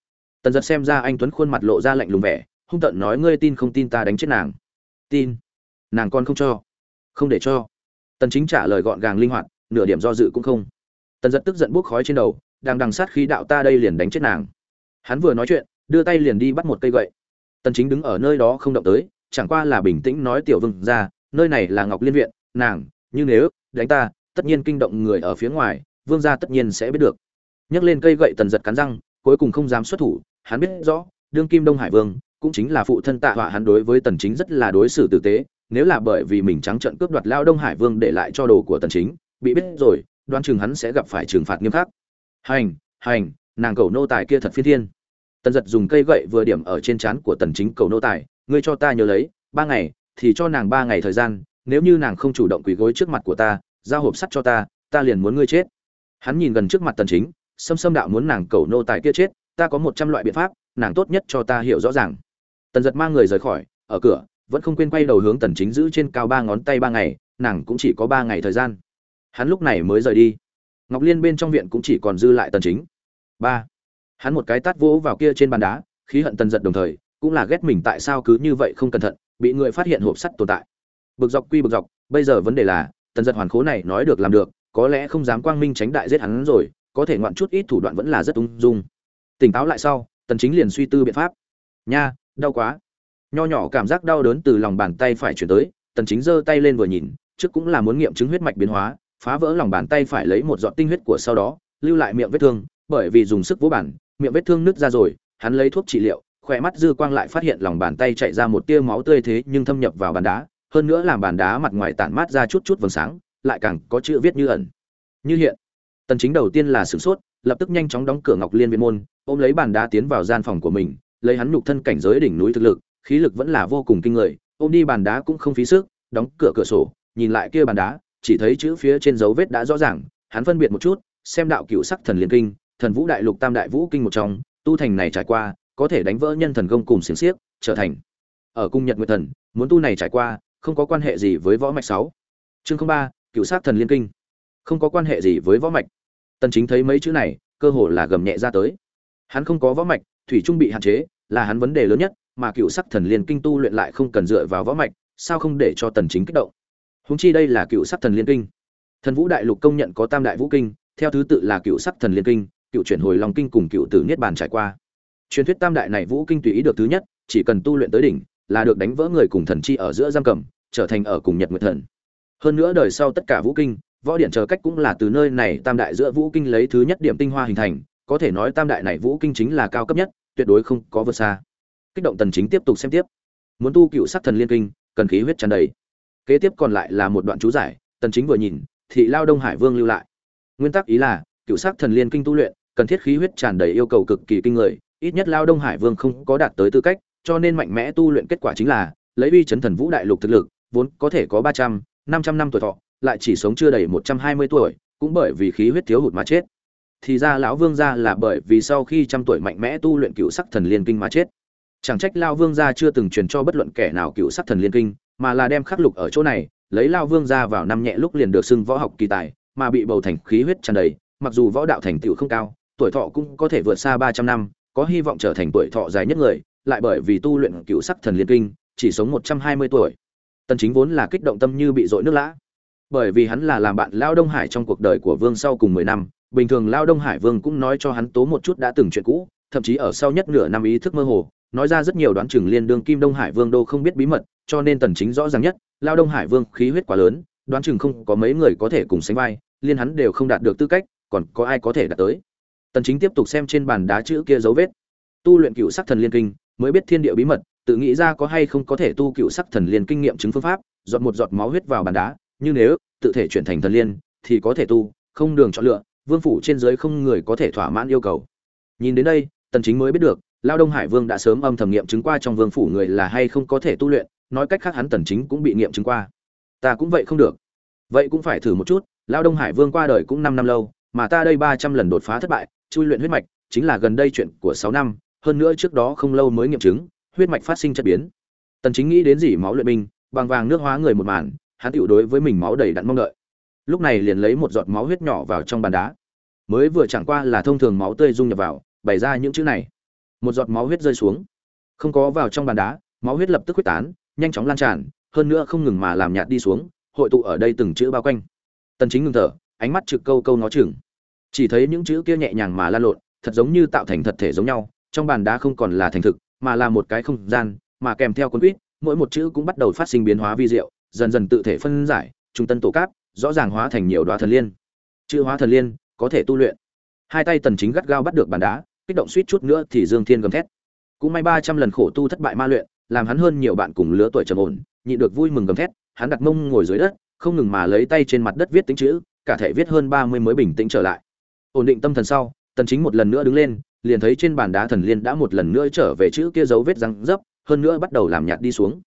Tần giật xem ra anh tuấn khuôn mặt lộ ra lạnh lùng vẻ, hung tận nói ngươi tin không tin ta đánh chết nàng. Tin. Nàng con không cho. Không để cho. Tần chính trả lời gọn gàng linh hoạt, nửa điểm do dự cũng không. Tần giật tức giận bốc khói trên đầu, đang đằng sát khí đạo ta đây liền đánh chết nàng. Hắn vừa nói chuyện đưa tay liền đi bắt một cây gậy. Tần chính đứng ở nơi đó không động tới, chẳng qua là bình tĩnh nói tiểu vương ra, nơi này là ngọc liên viện, nàng, như nếu, đánh ta, tất nhiên kinh động người ở phía ngoài, vương gia tất nhiên sẽ biết được. Nhấc lên cây gậy tần giật cắn răng, cuối cùng không dám xuất thủ, hắn biết rõ, đương kim đông hải vương, cũng chính là phụ thân tạ họa hắn đối với tần chính rất là đối xử tử tế, nếu là bởi vì mình trắng trợn cướp đoạt lao đông hải vương để lại cho đồ của tần chính, bị biết rồi, đoán chừng hắn sẽ gặp phải trừng phạt nghiêm khắc. Hành hành, nàng cầu nô tài kia thật phi thiên tần giật dùng cây gậy vừa điểm ở trên trán của tần chính cầu nô tài, ngươi cho ta nhớ lấy, ba ngày, thì cho nàng ba ngày thời gian, nếu như nàng không chủ động quỳ gối trước mặt của ta, giao hộp sắt cho ta ta liền muốn ngươi chết. Hắn nhìn gần trước mặt tần chính xâm xâm đạo muốn nàng cầu nô tài kia chết, ta có một trăm loại biện pháp, nàng tốt nhất cho ta hiểu rõ ràng. Tần giật mang người rời khỏi, ở cửa, vẫn không quên quay đầu hướng tần chính giữ trên cao ba ngón tay ba ngày, nàng cũng chỉ có ba ngày thời gian. Hắn lúc này mới rời đi. Ngọc liên bên trong viện cũng chỉ còn dư lại tần chính. Ba hắn một cái tát vỗ vào kia trên bàn đá, khí hận tần giật đồng thời, cũng là ghét mình tại sao cứ như vậy không cẩn thận, bị người phát hiện hộp sắt tồn tại. Bực dọc quy bực dọc, bây giờ vấn đề là, tần giật hoàn khố này nói được làm được, có lẽ không dám quang minh tránh đại giết hắn rồi, có thể ngoạn chút ít thủ đoạn vẫn là rất ung dung. Tỉnh táo lại sau, tần chính liền suy tư biện pháp. Nha, đau quá. Nho nhỏ cảm giác đau đớn từ lòng bàn tay phải chuyển tới, tần chính giơ tay lên vừa nhìn, trước cũng là muốn nghiệm chứng huyết mạch biến hóa, phá vỡ lòng bàn tay phải lấy một giọt tinh huyết của sau đó, lưu lại miệng vết thương, bởi vì dùng sức vỗ bản miệng vết thương nứt ra rồi, hắn lấy thuốc trị liệu, khỏe mắt dư quang lại phát hiện lòng bàn tay chạy ra một tia máu tươi thế nhưng thâm nhập vào bàn đá, hơn nữa làm bàn đá mặt ngoài tản mát ra chút chút vầng sáng, lại càng có chữ viết như ẩn. Như hiện. Tần chính đầu tiên là sửng sốt, lập tức nhanh chóng đóng cửa ngọc liên viện môn, ôm lấy bàn đá tiến vào gian phòng của mình, lấy hắn nhục thân cảnh giới đỉnh núi thực lực, khí lực vẫn là vô cùng kinh người, ôm đi bàn đá cũng không phí sức, đóng cửa cửa sổ, nhìn lại kia bàn đá, chỉ thấy chữ phía trên dấu vết đã rõ ràng, hắn phân biệt một chút, xem đạo cửu sắc thần liên kinh thần vũ đại lục tam đại vũ kinh một trong, tu thành này trải qua, có thể đánh vỡ nhân thần công cùng xiềng xiếc, trở thành ở cung nhật nguyệt thần, muốn tu này trải qua, không có quan hệ gì với võ mạch sáu. Chương không ba, cựu sát thần liên kinh. Không có quan hệ gì với võ mạch. Tần chính thấy mấy chữ này, cơ hồ là gầm nhẹ ra tới. Hắn không có võ mạch, thủy trung bị hạn chế, là hắn vấn đề lớn nhất, mà cựu sắc thần liên kinh tu luyện lại không cần dựa vào võ mạch, sao không để cho tần chính kích động? Huống chi đây là cựu sắc thần liên kinh. Thần vũ đại lục công nhận có tam đại vũ kinh, theo thứ tự là cựu sắc thần liên kinh cựu chuyển hồi long kinh cùng cựu tử niết bàn trải qua. Truyền thuyết tam đại này vũ kinh tùy ý được thứ nhất, chỉ cần tu luyện tới đỉnh, là được đánh vỡ người cùng thần chi ở giữa giam cầm, trở thành ở cùng nhật nguyệt thần. Hơn nữa đời sau tất cả vũ kinh, võ điện chờ cách cũng là từ nơi này tam đại giữa vũ kinh lấy thứ nhất điểm tinh hoa hình thành, có thể nói tam đại này vũ kinh chính là cao cấp nhất, tuyệt đối không có vượt xa. Kích động tần chính tiếp tục xem tiếp. Muốn tu cựu sắc thần liên kinh, cần khí huyết tràn đầy. Kế tiếp còn lại là một đoạn chú giải, tần chính vừa nhìn thị lao đông hải vương lưu lại. Nguyên tắc ý là, cựu sắc thần liên kinh tu luyện cần thiết khí huyết tràn đầy yêu cầu cực kỳ kinh người ít nhất lao đông hải vương không có đạt tới tư cách cho nên mạnh mẽ tu luyện kết quả chính là lấy uy chấn thần vũ đại lục thực lực vốn có thể có 300, 500 năm tuổi thọ lại chỉ sống chưa đầy 120 tuổi cũng bởi vì khí huyết thiếu hụt mà chết. Thì ra lão vương gia là bởi vì sau khi trăm tuổi mạnh mẽ tu luyện cựu sắc thần liên kinh mà chết. Chẳng trách lao vương gia chưa từng truyền cho bất luận kẻ nào cựu sắc thần liên kinh mà là đem khắc lục ở chỗ này lấy lao vương gia vào năm nhẹ lúc liền được xưng võ học kỳ tài mà bị bầu thành khí huyết tràn đầy mặc dù võ đạo thành tựu không cao tuổi thọ cũng có thể vượt xa ba trăm năm, có hy vọng trở thành tuổi thọ dài nhất người, lại bởi vì tu luyện cựu sắc thần liên kinh, chỉ sống một trăm hai mươi tuổi. Tần chính vốn là kích động tâm như bị dội nước lã. Bởi vì hắn là làm bạn lao đông hải trong cuộc đời của vương sau cùng mười năm, bình thường lao đông hải vương cũng nói cho hắn tố một chút đã từng chuyện cũ, thậm chí ở sau nhất nửa năm ý thức mơ hồ, nói ra rất nhiều đoán chừng liên đương kim đông hải vương đô không biết bí mật, cho nên tần chính rõ ràng nhất, lao đông hải vương khí huyết quá lớn, đoán chừng không có mấy người có thể cùng sánh vai, liên hắn đều không đạt được tư cách, còn có ai có thể đạt tới? Tần chính tiếp tục xem trên bàn đá chữ kia dấu vết. Tu luyện cựu sắc thần liên kinh, mới biết thiên địa bí mật, tự nghĩ ra có hay không có thể tu cựu sắc thần liên kinh nghiệm chứng phương pháp, giọt một giọt máu huyết vào bàn đá, như nếu, tự thể chuyển thành thần liên, thì có thể tu, không đường chọn lựa, vương phủ trên dưới không người có thể thỏa mãn yêu cầu. Nhìn đến đây, tần chính mới biết được, lao đông hải vương đã sớm âm thầm nghiệm chứng qua trong vương phủ người là hay không có thể tu luyện, nói cách khác hắn tần chính cũng bị nghiệm chứng qua. Ta cũng vậy không được. Vậy cũng phải thử một chút, lao đông hải vương qua đời cũng 5 năm lâu, mà ta đây 300 lần đột phá thất bại chui luyện huyết mạch, chính là gần đây chuyện của 6 năm, hơn nữa trước đó không lâu mới nghiệm chứng, huyết mạch phát sinh chất biến. Tần chính nghĩ đến gì máu luyện binh, bằng vàng nước hóa người một màn, hắn tiểu đối với mình máu đầy đặn mong đợi. Lúc này liền lấy một giọt máu huyết nhỏ vào trong bàn đá. Mới vừa chẳng qua là thông thường máu tươi dung nhập vào, bày ra những chữ này. Một giọt máu huyết rơi xuống. Không có vào trong bàn đá, máu huyết lập tức huyết tán, nhanh chóng lan tràn, hơn nữa không ngừng mà làm nhạt đi xuống, hội tụ ở đây từng chữ bao quanh. Tần chính ngừng thở, ánh mắt trực câu câu nó chừng chỉ thấy những chữ kia nhẹ nhàng mà lan lộn, thật giống như tạo thành thật thể giống nhau, trong bàn đá không còn là thành thực, mà là một cái không gian, mà kèm theo con quýt, mỗi một chữ cũng bắt đầu phát sinh biến hóa vi diệu, dần dần tự thể phân giải, trung tân tổ cáp, rõ ràng hóa thành nhiều đoá thần liên. Chữ hóa thần liên, có thể tu luyện. Hai tay tần chính gắt gao bắt được bàn đá, kích động suýt chút nữa thì dương thiên gầm thét. Cũng may 300 lần khổ tu thất bại ma luyện, làm hắn hơn nhiều bạn cùng lứa tuổi trầm ổn, nhịn được vui mừng gầm thét, hắn đặt mông ngồi dưới đất, không ngừng mà lấy tay trên mặt đất viết tính chữ, cả thể viết hơn 30 mới bình tĩnh trở lại ổn định tâm thần sau, tần chính một lần nữa đứng lên, liền thấy trên bàn đá thần liên đã một lần nữa trở về chữ kia dấu vết răng dấp, hơn nữa bắt đầu làm nhạt đi xuống.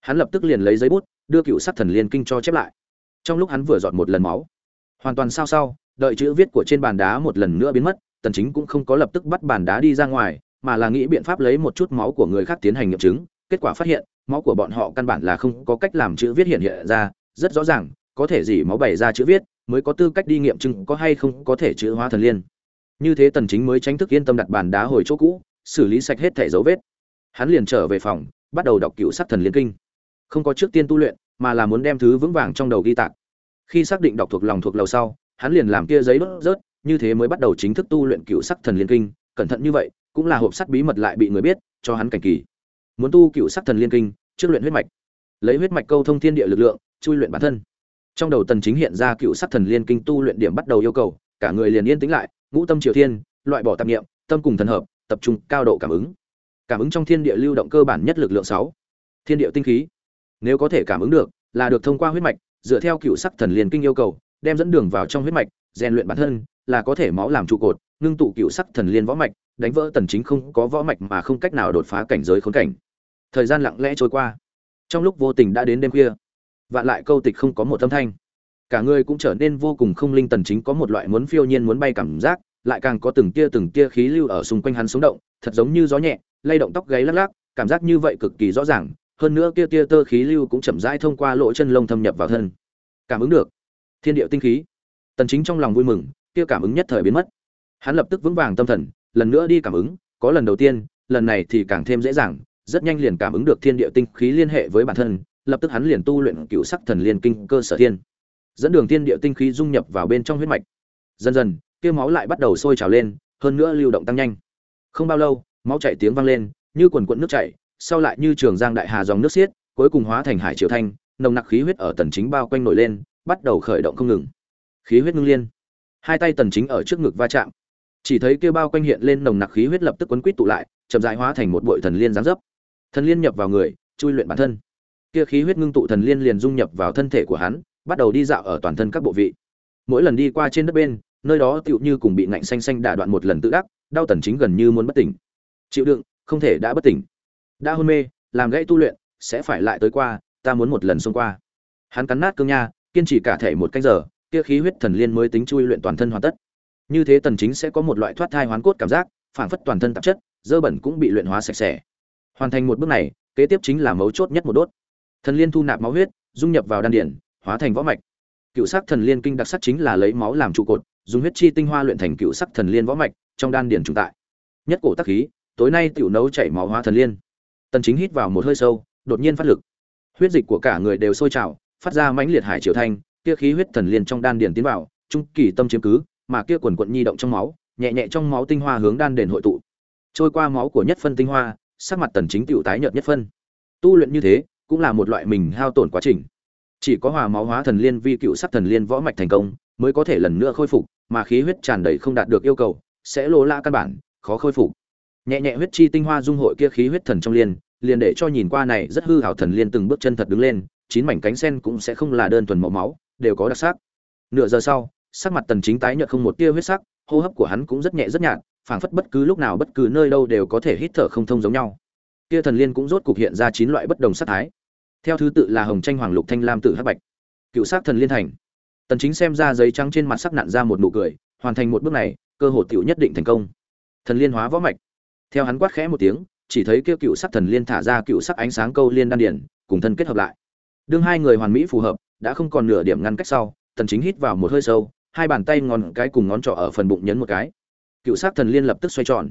Hắn lập tức liền lấy giấy bút, đưa cựu sắc thần liên kinh cho chép lại. Trong lúc hắn vừa dọn một lần máu, hoàn toàn sao sao đợi chữ viết của trên bàn đá một lần nữa biến mất, tần chính cũng không có lập tức bắt bàn đá đi ra ngoài, mà là nghĩ biện pháp lấy một chút máu của người khác tiến hành nghiệm chứng. Kết quả phát hiện, máu của bọn họ căn bản là không có cách làm chữ viết hiện hiện ra, rất rõ ràng, có thể gì máu bày ra chữ viết mới có tư cách đi nghiệm chứng có hay không có thể chữa hóa thần liên. Như thế tần chính mới tránh thức yên tâm đặt bàn đá hồi chỗ cũ, xử lý sạch hết thẻ dấu vết. Hắn liền trở về phòng, bắt đầu đọc cựu sắc thần liên kinh. Không có trước tiên tu luyện, mà là muốn đem thứ vững vàng trong đầu ghi tạc. Khi xác định đọc thuộc lòng thuộc lầu sau, hắn liền làm kia giấy đốt rớt, như thế mới bắt đầu chính thức tu luyện cựu sắc thần liên kinh. Cẩn thận như vậy, cũng là hộp sắt bí mật lại bị người biết, cho hắn cảnh kỳ. Muốn tu cựu sắc thần liên kinh, trước luyện huyết mạch. Lấy huyết mạch câu thông thiên địa lực lượng, chui luyện bản thân trong đầu tần chính hiện ra cựu sắc thần liên kinh tu luyện điểm bắt đầu yêu cầu, cả người liền yên tĩnh lại, ngũ tâm triều thiên, loại bỏ tạp niệm, tâm cùng thần hợp, tập trung cao độ cảm ứng. Cảm ứng trong thiên địa lưu động cơ bản nhất lực lượng 6. thiên địa tinh khí. Nếu có thể cảm ứng được, là được thông qua huyết mạch, dựa theo cựu sắc thần liên kinh yêu cầu, đem dẫn đường vào trong huyết mạch, rèn luyện bản thân, là có thể máu làm trụ cột, ngưng tụ cựu sắc thần liên võ mạch, đánh vỡ tần chính không có võ mạch mà không cách nào đột phá cảnh giới khốn cảnh. Thời gian lặng lẽ trôi qua. Trong lúc vô tình đã đến đêm khuya vạn lại câu tịch không có một âm thanh. Cả người cũng trở nên vô cùng không linh tần chính có một loại muốn phiêu nhiên muốn bay cảm giác, lại càng có từng tia từng tia khí lưu ở xung quanh hắn sống động, thật giống như gió nhẹ, lay động tóc gáy lắc lắc, cảm giác như vậy cực kỳ rõ ràng, hơn nữa kia tia tơ khí lưu cũng chậm rãi thông qua lỗ chân lông thâm nhập vào thân. Cảm ứng được. Thiên địa tinh khí. Tần chính trong lòng vui mừng kia cảm ứng nhất thời biến mất. Hắn lập tức vững vàng tâm thần, lần nữa đi cảm ứng, có lần đầu tiên, lần này thì càng thêm dễ dàng, rất nhanh liền cảm ứng được thiên địa tinh khí liên hệ với bản thân lập tức hắn liền tu luyện cửu sắc thần liên kinh cơ sở thiên, dẫn đường thiên địa tinh khí dung nhập vào bên trong huyết mạch. Dần dần, kia máu lại bắt đầu sôi trào lên, hơn nữa lưu động tăng nhanh. Không bao lâu, máu chảy tiếng vang lên, như quần quận nước chảy, sau lại như trường giang đại hà dòng nước xiết, cuối cùng hóa thành hải triều thanh, nồng nặc khí huyết ở tần chính bao quanh nổi lên, bắt đầu khởi động không ngừng. Khí huyết ngưng liên. Hai tay tần chính ở trước ngực va chạm. Chỉ thấy kia bao quanh hiện lên nồng nặc khí huyết lập tức quấn quýt tụ lại, chậm rãi hóa thành một bội thần liên giáng dấp. Thần liên nhập vào người, chui luyện bản thân kia khí huyết ngưng tụ thần liên liền dung nhập vào thân thể của hắn, bắt đầu đi dạo ở toàn thân các bộ vị. Mỗi lần đi qua trên đất bên, nơi đó tựu như cùng bị ngạnh xanh xanh đả đoạn một lần tự đắc, đau tần chính gần như muốn bất tỉnh. Chịu đựng, không thể đã bất tỉnh. Đã hôn mê, làm gãy tu luyện, sẽ phải lại tới qua, ta muốn một lần xông qua. Hắn cắn nát cương nha, kiên trì cả thể một canh giờ, kia khí huyết thần liên mới tính chui luyện toàn thân hoàn tất. Như thế tần chính sẽ có một loại thoát thai hoán cốt cảm giác phản phất toàn thân tạp chất, dơ bẩn cũng bị luyện hóa sạch sẽ. Hoàn thành một bước này, kế tiếp chính là mấu chốt nhất một đốt thần liên thu nạp máu huyết, dung nhập vào đan điển, hóa thành võ mạch. Cựu sắc thần liên kinh đặc sắc chính là lấy máu làm trụ cột, dùng huyết chi tinh hoa luyện thành cựu sắc thần liên võ mạch, trong đan điển trung tại. Nhất cổ tắc khí, tối nay tiểu nấu chảy máu hóa thần liên. Tần chính hít vào một hơi sâu, đột nhiên phát lực. Huyết dịch của cả người đều sôi trào, phát ra mãnh liệt hải triều thanh, kia khí huyết thần liên trong đan điển tiến vào, trung kỳ tâm chiếm cứ, mà kia quần quận nhi động trong máu, nhẹ nhẹ trong máu tinh hoa hướng đan điển hội tụ. Trôi qua máu của nhất phân tinh hoa, sắc mặt tần chính tiểu tái nhợt nhất phân. Tu luyện như thế cũng là một loại mình hao tổn quá trình. Chỉ có hòa máu hóa thần liên vi cựu sắc thần liên võ mạch thành công, mới có thể lần nữa khôi phục, mà khí huyết tràn đầy không đạt được yêu cầu, sẽ lỗ la căn bản, khó khôi phục. Nhẹ nhẹ huyết chi tinh hoa dung hội kia khí huyết thần trong liên, liền để cho nhìn qua này rất hư hảo thần liên từng bước chân thật đứng lên, chín mảnh cánh sen cũng sẽ không là đơn thuần màu máu, đều có đặc sắc. Nửa giờ sau, sắc mặt tần chính tái nhợt không một tia huyết sắc, hô hấp của hắn cũng rất nhẹ rất nhạt, phảng phất bất cứ lúc nào bất cứ nơi đâu đều có thể hít thở không thông giống nhau kia thần liên cũng rốt cục hiện ra chín loại bất đồng sắc thái. Theo thứ tự là hồng tranh hoàng lục, thanh lam, tử, hắc bạch. Cựu sắc thần liên thành. Tần chính xem ra giấy trắng trên mặt sắc nặn ra một nụ cười, hoàn thành một bước này, cơ hội tiểu nhất định thành công. Thần liên hóa võ mạch. Theo hắn quát khẽ một tiếng, chỉ thấy kia cựu sắc thần liên thả ra cựu sắc ánh sáng câu liên đan điển, cùng thân kết hợp lại. Đương hai người hoàn mỹ phù hợp, đã không còn nửa điểm ngăn cách sau, tần chính hít vào một hơi sâu, hai bàn tay ngón cái cùng ngón trỏ ở phần bụng nhấn một cái. Cựu sắc thần liên lập tức xoay tròn.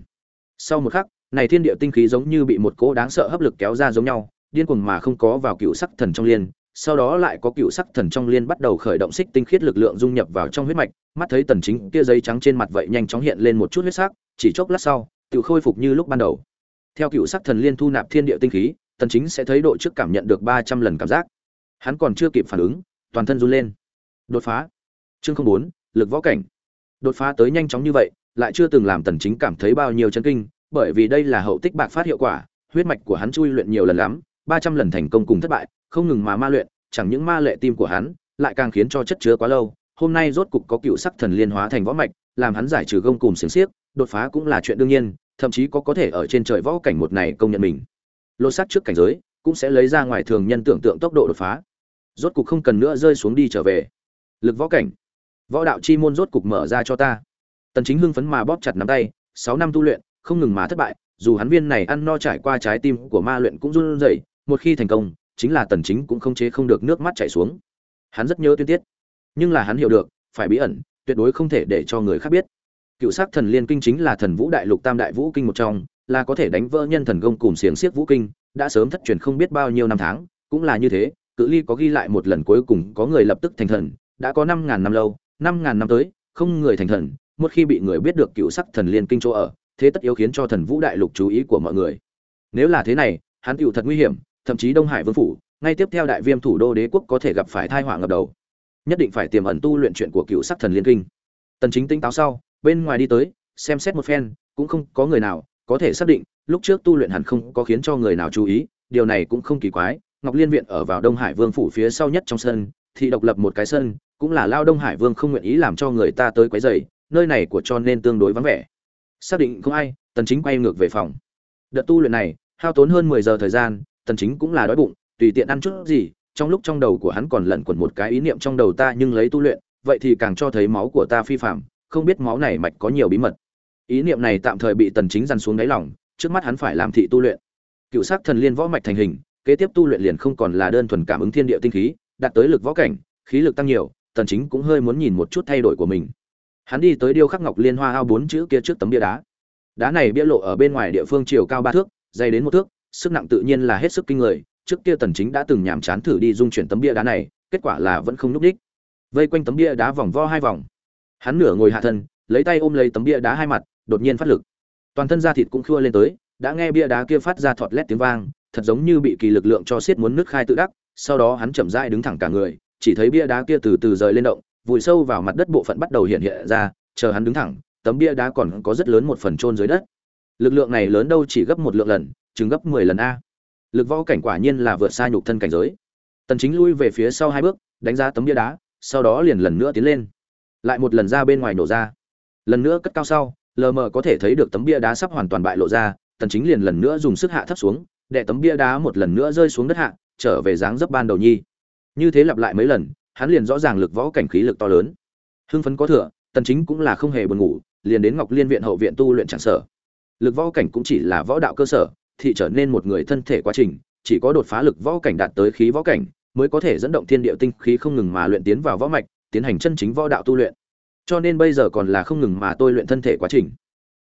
Sau một khắc này thiên địa tinh khí giống như bị một cỗ đáng sợ hấp lực kéo ra giống nhau, điên cuồng mà không có vào cựu sắc thần trong liên, sau đó lại có cựu sắc thần trong liên bắt đầu khởi động xích tinh khiết lực lượng dung nhập vào trong huyết mạch, mắt thấy tần chính kia giấy trắng trên mặt vậy nhanh chóng hiện lên một chút huyết sắc, chỉ chốc lát sau, tự khôi phục như lúc ban đầu. Theo cựu sắc thần liên thu nạp thiên địa tinh khí, tần chính sẽ thấy độ trước cảm nhận được 300 lần cảm giác. Hắn còn chưa kịp phản ứng, toàn thân run lên. Đột phá. Chương không bốn, lực võ cảnh. Đột phá tới nhanh chóng như vậy, lại chưa từng làm tần chính cảm thấy bao nhiêu chấn kinh bởi vì đây là hậu tích bạc phát hiệu quả, huyết mạch của hắn chui luyện nhiều lần lắm 300 lần thành công cùng thất bại, không ngừng mà ma luyện, chẳng những ma lệ tim của hắn, lại càng khiến cho chất chứa quá lâu, hôm nay rốt cục có cựu sắc thần liên hóa thành võ mạch, làm hắn giải trừ gông cùm xiềng xiếc, đột phá cũng là chuyện đương nhiên, thậm chí có có thể ở trên trời võ cảnh một này công nhận mình. Lô sát trước cảnh giới, cũng sẽ lấy ra ngoài thường nhân tưởng tượng tốc độ đột phá. Rốt cục không cần nữa rơi xuống đi trở về. Lực võ cảnh. Võ đạo chi môn rốt cục mở ra cho ta. Tần chính hưng phấn mà bóp chặt nắm tay 6 năm tu luyện không ngừng mà thất bại, dù hắn viên này ăn no trải qua trái tim của ma luyện cũng run rẩy, một khi thành công, chính là tần chính cũng không chế không được nước mắt chảy xuống. Hắn rất nhớ tuyên tiết, nhưng là hắn hiểu được, phải bí ẩn, tuyệt đối không thể để cho người khác biết. Cựu sắc thần liên kinh chính là thần vũ đại lục tam đại vũ kinh một trong, là có thể đánh vỡ nhân thần công cùng xiềng xiếc vũ kinh, đã sớm thất truyền không biết bao nhiêu năm tháng, cũng là như thế, cự ly có ghi lại một lần cuối cùng có người lập tức thành thần, đã có năm ngàn năm lâu, năm ngàn năm tới, không người thành thần, một khi bị người biết được cựu sắc thần liên kinh chỗ ở thế tất yếu khiến cho thần vũ đại lục chú ý của mọi người. Nếu là thế này, hắn tựu thật nguy hiểm, thậm chí đông hải vương phủ, ngay tiếp theo đại viêm thủ đô đế quốc có thể gặp phải thai họa ngập đầu. Nhất định phải tiềm ẩn tu luyện chuyện của cựu sắc thần liên kinh. Tần chính tinh táo sau, bên ngoài đi tới, xem xét một phen, cũng không có người nào, có thể xác định, lúc trước tu luyện hẳn không có khiến cho người nào chú ý, điều này cũng không kỳ quái. Ngọc liên viện ở vào đông hải vương phủ phía sau nhất trong sân, thì độc lập một cái sân, cũng là lao đông hải vương không nguyện ý làm cho người ta tới quấy rầy, nơi này của cho nên tương đối vắng vẻ xác định không ai, tần chính quay ngược về phòng. Đợt tu luyện này, hao tốn hơn 10 giờ thời gian, tần chính cũng là đói bụng, tùy tiện ăn chút gì, trong lúc trong đầu của hắn còn lẩn quẩn một cái ý niệm trong đầu ta nhưng lấy tu luyện, vậy thì càng cho thấy máu của ta phi phạm, không biết máu này mạch có nhiều bí mật. Ý niệm này tạm thời bị tần chính dằn xuống đáy lòng, trước mắt hắn phải làm thị tu luyện. Cựu sắc thần liên võ mạch thành hình, kế tiếp tu luyện liền không còn là đơn thuần cảm ứng thiên địa tinh khí, đạt tới lực võ cảnh, khí lực tăng nhiều, tần chính cũng hơi muốn nhìn một chút thay đổi của mình hắn đi tới điêu khắc ngọc liên hoa ao bốn chữ kia trước tấm bia đá. Đá này bia lộ ở bên ngoài địa phương chiều cao ba thước, dày đến một thước, sức nặng tự nhiên là hết sức kinh người, trước kia tần chính đã từng nhàm chán thử đi dung chuyển tấm bia đá này, kết quả là vẫn không núp đích. Vây quanh tấm bia đá vòng vo hai vòng. Hắn nửa ngồi hạ thân, lấy tay ôm lấy tấm bia đá hai mặt, đột nhiên phát lực. Toàn thân da thịt cũng khua lên tới, đã nghe bia đá kia phát ra thọt lét tiếng vang, thật giống như bị kỳ lực lượng cho xiết muốn nứt khai tự đắc, sau đó hắn chậm rãi đứng thẳng cả người, chỉ thấy bia đá kia từ từ rời lên động vùi sâu vào mặt đất bộ phận bắt đầu hiện hiện ra, chờ hắn đứng thẳng, tấm bia đá còn có rất lớn một phần chôn dưới đất. Lực lượng này lớn đâu chỉ gấp một lượng lần chứng gấp 10 lần a. Lực võ cảnh quả nhiên là vượt xa nhục thân cảnh giới. Tần chính lui về phía sau hai bước, đánh ra tấm bia đá, sau đó liền lần nữa tiến lên. Lại một lần ra bên ngoài nổ ra. Lần nữa cất cao sau, lờ mờ có thể thấy được tấm bia đá sắp hoàn toàn bại lộ ra, tần chính liền lần nữa dùng sức hạ thấp xuống, để tấm bia đá một lần nữa rơi xuống đất hạ, trở về dáng dấp ban đầu nhi. Như thế lặp lại mấy lần hắn liền rõ ràng lực võ cảnh khí lực to lớn. Hưng phấn có thừa, tần chính cũng là không hề buồn ngủ, liền đến ngọc liên viện hậu viện tu luyện chẳng sở. Lực võ cảnh cũng chỉ là võ đạo cơ sở, thì trở nên một người thân thể quá trình, chỉ có đột phá lực võ cảnh đạt tới khí võ cảnh, mới có thể dẫn động thiên địa tinh khí không ngừng mà luyện tiến vào võ mạch, tiến hành chân chính võ đạo tu luyện. Cho nên bây giờ còn là không ngừng mà tôi luyện thân thể quá trình.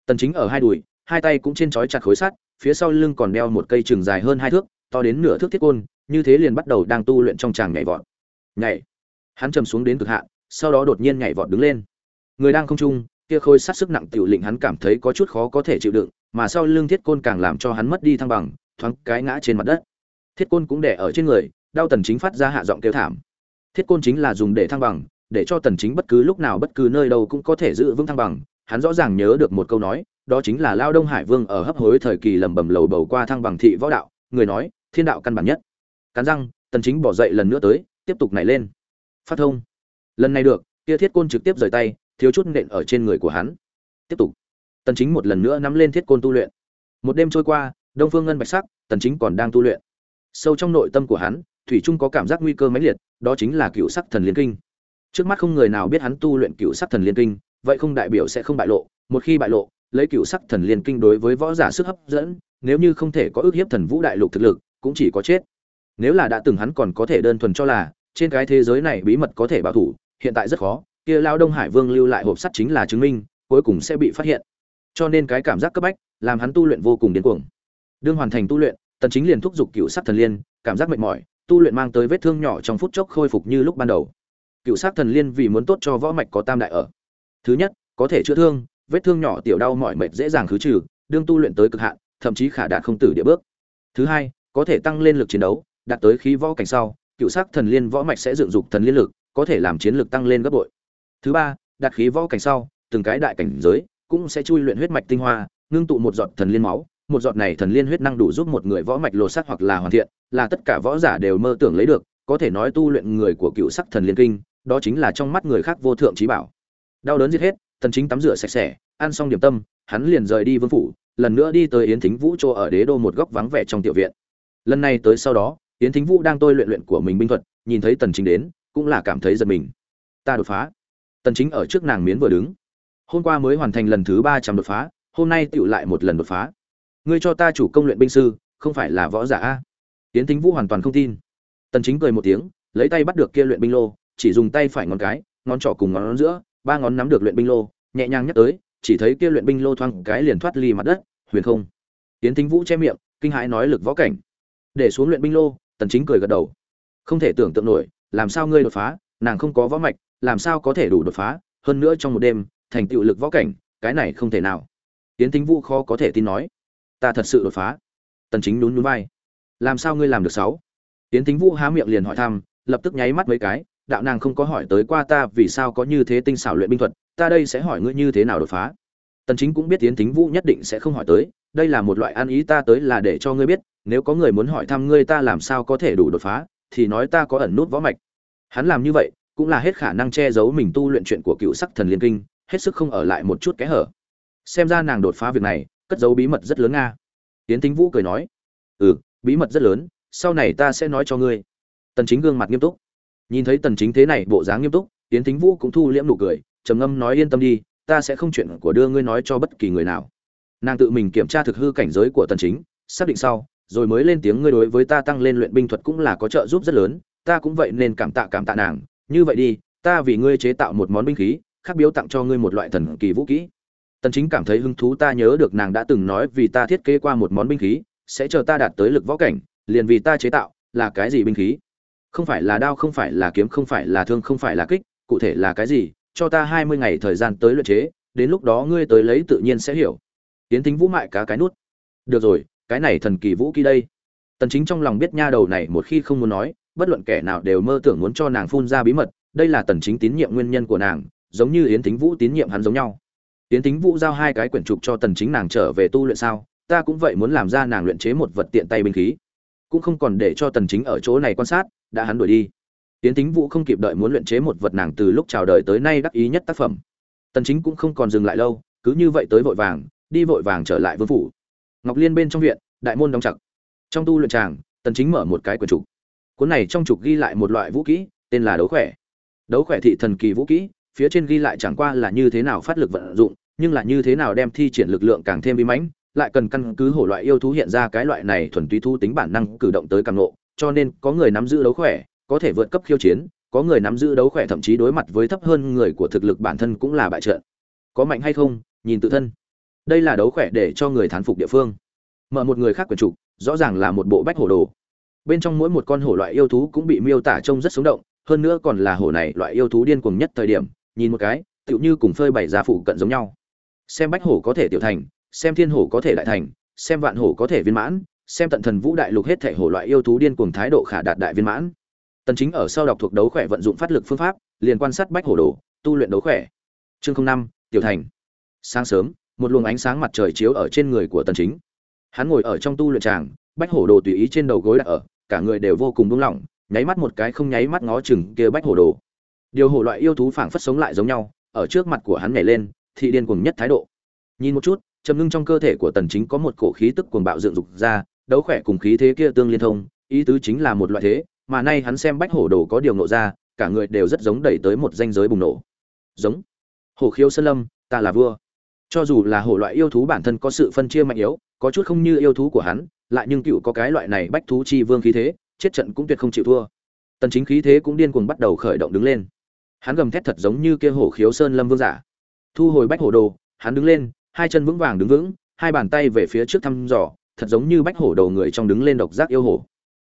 Tần chính ở hai đùi, hai tay cũng trên chói chặt khối sắt, phía sau lưng còn đeo một cây trường dài hơn hai thước, to đến nửa thước thiết côn, như thế liền bắt đầu đang tu luyện trong tràng nhảy vọt. Nhảy hắn trầm xuống đến cực hạn, sau đó đột nhiên nhảy vọt đứng lên. Người đang không trung, kia khôi sát sức nặng tiểu lĩnh hắn cảm thấy có chút khó có thể chịu đựng, mà sau lưng thiết côn càng làm cho hắn mất đi thăng bằng, thoáng cái ngã trên mặt đất. Thiết côn cũng đè ở trên người, đau tần chính phát ra hạ giọng kêu thảm. Thiết côn chính là dùng để thăng bằng, để cho tần chính bất cứ lúc nào bất cứ nơi đâu cũng có thể giữ vững thăng bằng. Hắn rõ ràng nhớ được một câu nói, đó chính là lao đông hải vương ở hấp hối thời kỳ lầm bầm lầu bầu qua thăng bằng thị võ đạo, người nói, thiên đạo căn bản nhất. Cắn răng, tần chính bỏ dậy lần nữa tới, tiếp tục nảy lên phát thông. Lần này được, kia thiết côn trực tiếp rời tay, thiếu chút nện ở trên người của hắn. Tiếp tục. Tần chính một lần nữa nắm lên thiết côn tu luyện. Một đêm trôi qua, đông phương ngân bạch sắc, tần chính còn đang tu luyện. Sâu trong nội tâm của hắn, thủy trung có cảm giác nguy cơ mãnh liệt, đó chính là cựu sắc thần liên kinh. Trước mắt không người nào biết hắn tu luyện cựu sắc thần liên kinh, vậy không đại biểu sẽ không bại lộ. Một khi bại lộ, lấy cựu sắc thần liên kinh đối với võ giả sức hấp dẫn, nếu như không thể có ước hiếp thần vũ đại lục thực lực, cũng chỉ có chết. Nếu là đã từng hắn còn có thể đơn thuần cho là trên cái thế giới này bí mật có thể bảo thủ, hiện tại rất khó, kia lao đông hải vương lưu lại hộp sắt chính là chứng minh, cuối cùng sẽ bị phát hiện. Cho nên cái cảm giác cấp bách, làm hắn tu luyện vô cùng điên cuồng. Đương hoàn thành tu luyện, tần chính liền thúc giục cựu sắc thần liên, cảm giác mệt mỏi, tu luyện mang tới vết thương nhỏ trong phút chốc khôi phục như lúc ban đầu. Cựu sát thần liên vì muốn tốt cho võ mạch có tam đại ở. Thứ nhất, có thể chữa thương, vết thương nhỏ tiểu đau mỏi mệt dễ dàng khứ trừ, đương tu luyện tới cực hạn, thậm chí khả đạt không tử địa bước. Thứ hai, có thể tăng lên lực chiến đấu, đạt tới khí võ cảnh sau cựu sắc thần liên võ mạch sẽ dựng dục thần liên lực, có thể làm chiến lực tăng lên gấp bội. Thứ ba, đạt khí võ cảnh sau, từng cái đại cảnh giới cũng sẽ chui luyện huyết mạch tinh hoa, ngưng tụ một giọt thần liên máu. Một giọt này thần liên huyết năng đủ giúp một người võ mạch lột xác hoặc là hoàn thiện, là tất cả võ giả đều mơ tưởng lấy được, có thể nói tu luyện người của cựu sắc thần liên kinh, đó chính là trong mắt người khác vô thượng trí bảo. Đau đớn giết hết tần chính tắm rửa sạch sẽ, ăn xong điểm tâm, hắn liền rời đi vương phủ, lần nữa đi tới yến thính vũ chỗ ở đế đô một góc vắng vẻ trong tiểu viện. Lần này tới sau đó yến thính vũ đang tôi luyện luyện của mình binh thuật, nhìn thấy tần chính đến, cũng là cảm thấy giật mình. Ta đột phá. Tần chính ở trước nàng miến vừa đứng. Hôm qua mới hoàn thành lần thứ 300 đột phá, hôm nay tựu lại một lần đột phá. Ngươi cho ta chủ công luyện binh sư, không phải là võ giả a? Yến thính vũ hoàn toàn không tin. Tần chính cười một tiếng, lấy tay bắt được kia luyện binh lô, chỉ dùng tay phải ngón cái, ngón trỏ cùng ngón giữa, ba ngón nắm được luyện binh lô, nhẹ nhàng nhắc tới, chỉ thấy kia luyện binh lô thoáng cái liền thoát ly mặt đất, huyền không. Yến thính vũ che miệng, kinh hãi nói lực võ cảnh. Để xuống luyện binh lô tần chính cười gật đầu. Không thể tưởng tượng nổi, làm sao ngươi đột phá, nàng không có võ mạch, làm sao có thể đủ đột phá, hơn nữa trong một đêm, thành tựu lực võ cảnh, cái này không thể nào. Tiến thính vũ khó có thể tin nói, ta thật sự đột phá. Tần chính nhún nhún vai, làm sao ngươi làm được sáu? Tiến thính vũ há miệng liền hỏi thăm, lập tức nháy mắt mấy cái, đạo nàng không có hỏi tới qua ta vì sao có như thế tinh xảo luyện binh thuật, ta đây sẽ hỏi ngươi như thế nào đột phá. Tần chính cũng biết tiến tính vũ nhất định sẽ không hỏi tới đây là một loại ăn ý ta tới là để cho ngươi biết, nếu có người muốn hỏi thăm ngươi ta làm sao có thể đủ đột phá, thì nói ta có ẩn nút võ mạch. Hắn làm như vậy, cũng là hết khả năng che giấu mình tu luyện chuyện của cựu sắc thần liên kinh, hết sức không ở lại một chút kẽ hở. Xem ra nàng đột phá việc này, cất giấu bí mật rất lớn nga. Tiến tính vũ cười nói ừ bí mật rất lớn, sau này ta sẽ nói cho ngươi. Tần chính gương mặt nghiêm túc. Nhìn thấy tần chính thế này bộ dáng nghiêm túc tiến tính vũ cũng thu liễm nụ cười, trầm ngâm nói, yên tâm đi, ta sẽ không chuyện của đưa ngươi nói cho bất kỳ người nào nàng tự mình kiểm tra thực hư cảnh giới của tần chính, xác định sau, rồi mới lên tiếng, ngươi đối với ta tăng lên luyện binh thuật cũng là có trợ giúp rất lớn, ta cũng vậy nên cảm tạ cảm tạ nàng. Như vậy đi, ta vì ngươi chế tạo một món binh khí khác biếu tặng cho ngươi một loại thần kỳ vũ kỹ. Tần chính cảm thấy hứng thú, ta nhớ được nàng đã từng nói, vì ta thiết kế qua một món binh khí, sẽ chờ ta đạt tới lực võ cảnh, liền vì ta chế tạo, là cái gì binh khí? Không phải là đao, không phải là kiếm, không phải là thương, không phải là kích, cụ thể là cái gì, cho ta hai mươi ngày thời gian tới luyện chế, đến lúc đó ngươi tới lấy tự nhiên sẽ hiểu tiến Thính vũ mại cá cái nút. Được rồi, cái này thần kỳ vũ kỹ đây. Tần chính trong lòng biết nha đầu này một khi không muốn nói, bất luận kẻ nào đều mơ tưởng muốn cho nàng phun ra bí mật, đây là tần chính tín nhiệm nguyên nhân của nàng, giống như yến Thính vũ tín nhiệm hắn giống nhau. Yến Thính vũ giao hai cái quyển trục cho tần chính nàng trở về tu luyện sao, ta cũng vậy muốn làm ra nàng luyện chế một vật tiện tay binh khí. Cũng không còn để cho tần chính ở chỗ này quan sát, đã hắn đuổi đi. Yến thính vũ không kịp đợi muốn luyện chế một vật nàng từ lúc chào đời tới nay đắc ý nhất tác phẩm. Tần chính cũng không còn dừng lại lâu, cứ như vậy tới vội vàng đi vội vàng trở lại vương phủ. Ngọc liên bên trong viện, đại môn đóng chặt. Trong tu luyện tràng, tần chính mở một cái quyển trục. Cuốn này trong trục ghi lại một loại vũ kỹ, tên là đấu khỏe. Đấu khỏe thị thần kỳ vũ kỹ, phía trên ghi lại chẳng qua là như thế nào phát lực vận dụng, nhưng là như thế nào đem thi triển lực lượng càng thêm bí mãnh, lại cần căn cứ hổ loại yêu thú hiện ra cái loại này thuần túy thu tính bản năng cử động tới càng nộ cho nên có người nắm giữ đấu khỏe, có thể vượt cấp khiêu chiến, có người nắm giữ đấu khỏe thậm chí đối mặt với thấp hơn người của thực lực bản thân cũng là bại trận. Có mạnh hay không, nhìn tự thân đây là đấu khỏe để cho người thán phục địa phương. Mở một người khác quyền trục rõ ràng là một bộ bách hổ đồ. Bên trong mỗi một con hổ loại yêu thú cũng bị miêu tả trông rất sống động, hơn nữa còn là hổ này loại yêu thú điên cuồng nhất thời điểm, nhìn một cái, tựu như cùng phơi bày ra phụ cận giống nhau. Xem bách hổ có thể tiểu thành, xem thiên hổ có thể đại thành, xem vạn hổ có thể viên mãn, xem tận thần vũ đại lục hết thể hổ loại yêu thú điên cuồng thái độ khả đạt đại viên mãn. Tần chính ở sau đọc thuộc đấu khỏe vận dụng phát lực phương pháp, liền quan sát bách hổ đồ, tu luyện đấu khỏe. Chương năm, tiểu thành. Sáng sớm một luồng ánh sáng mặt trời chiếu ở trên người của tần chính. Hắn ngồi ở trong tu luyện tràng, bách hổ đồ tùy ý trên đầu gối đặt ở, cả người đều vô cùng buông lỏng, nháy mắt một cái không nháy mắt ngó chừng kia bách hổ đồ. Điều hổ loại yêu thú phảng phất sống lại giống nhau, ở trước mặt của hắn nhảy lên, thị điên cuồng nhất thái độ. Nhìn một chút trầm ngưng trong cơ thể của tần chính có một cổ khí tức cuồng bạo dựng dục ra, đấu khỏe cùng khí thế kia tương liên thông, ý tứ chính là một loại thế, mà nay hắn xem bách hổ đồ có điều nộ ra, cả người đều rất giống đẩy tới một danh giới bùng nổ. Giống. Hổ khiếu sơn lâm, ta là vua cho dù là hổ loại yêu thú bản thân có sự phân chia mạnh yếu, có chút không như yêu thú của hắn, lại nhưng cựu có cái loại này bách thú chi vương khí thế, chết trận cũng tuyệt không chịu thua. Tần chính khí thế cũng điên cuồng bắt đầu khởi động đứng lên. Hắn gầm thét thật giống như kia hổ khiếu sơn lâm vương giả. Thu hồi bách hổ đồ, hắn đứng lên, hai chân vững vàng đứng vững, hai bàn tay về phía trước thăm dò, thật giống như bách hổ đầu người trong đứng lên độc giác yêu hổ.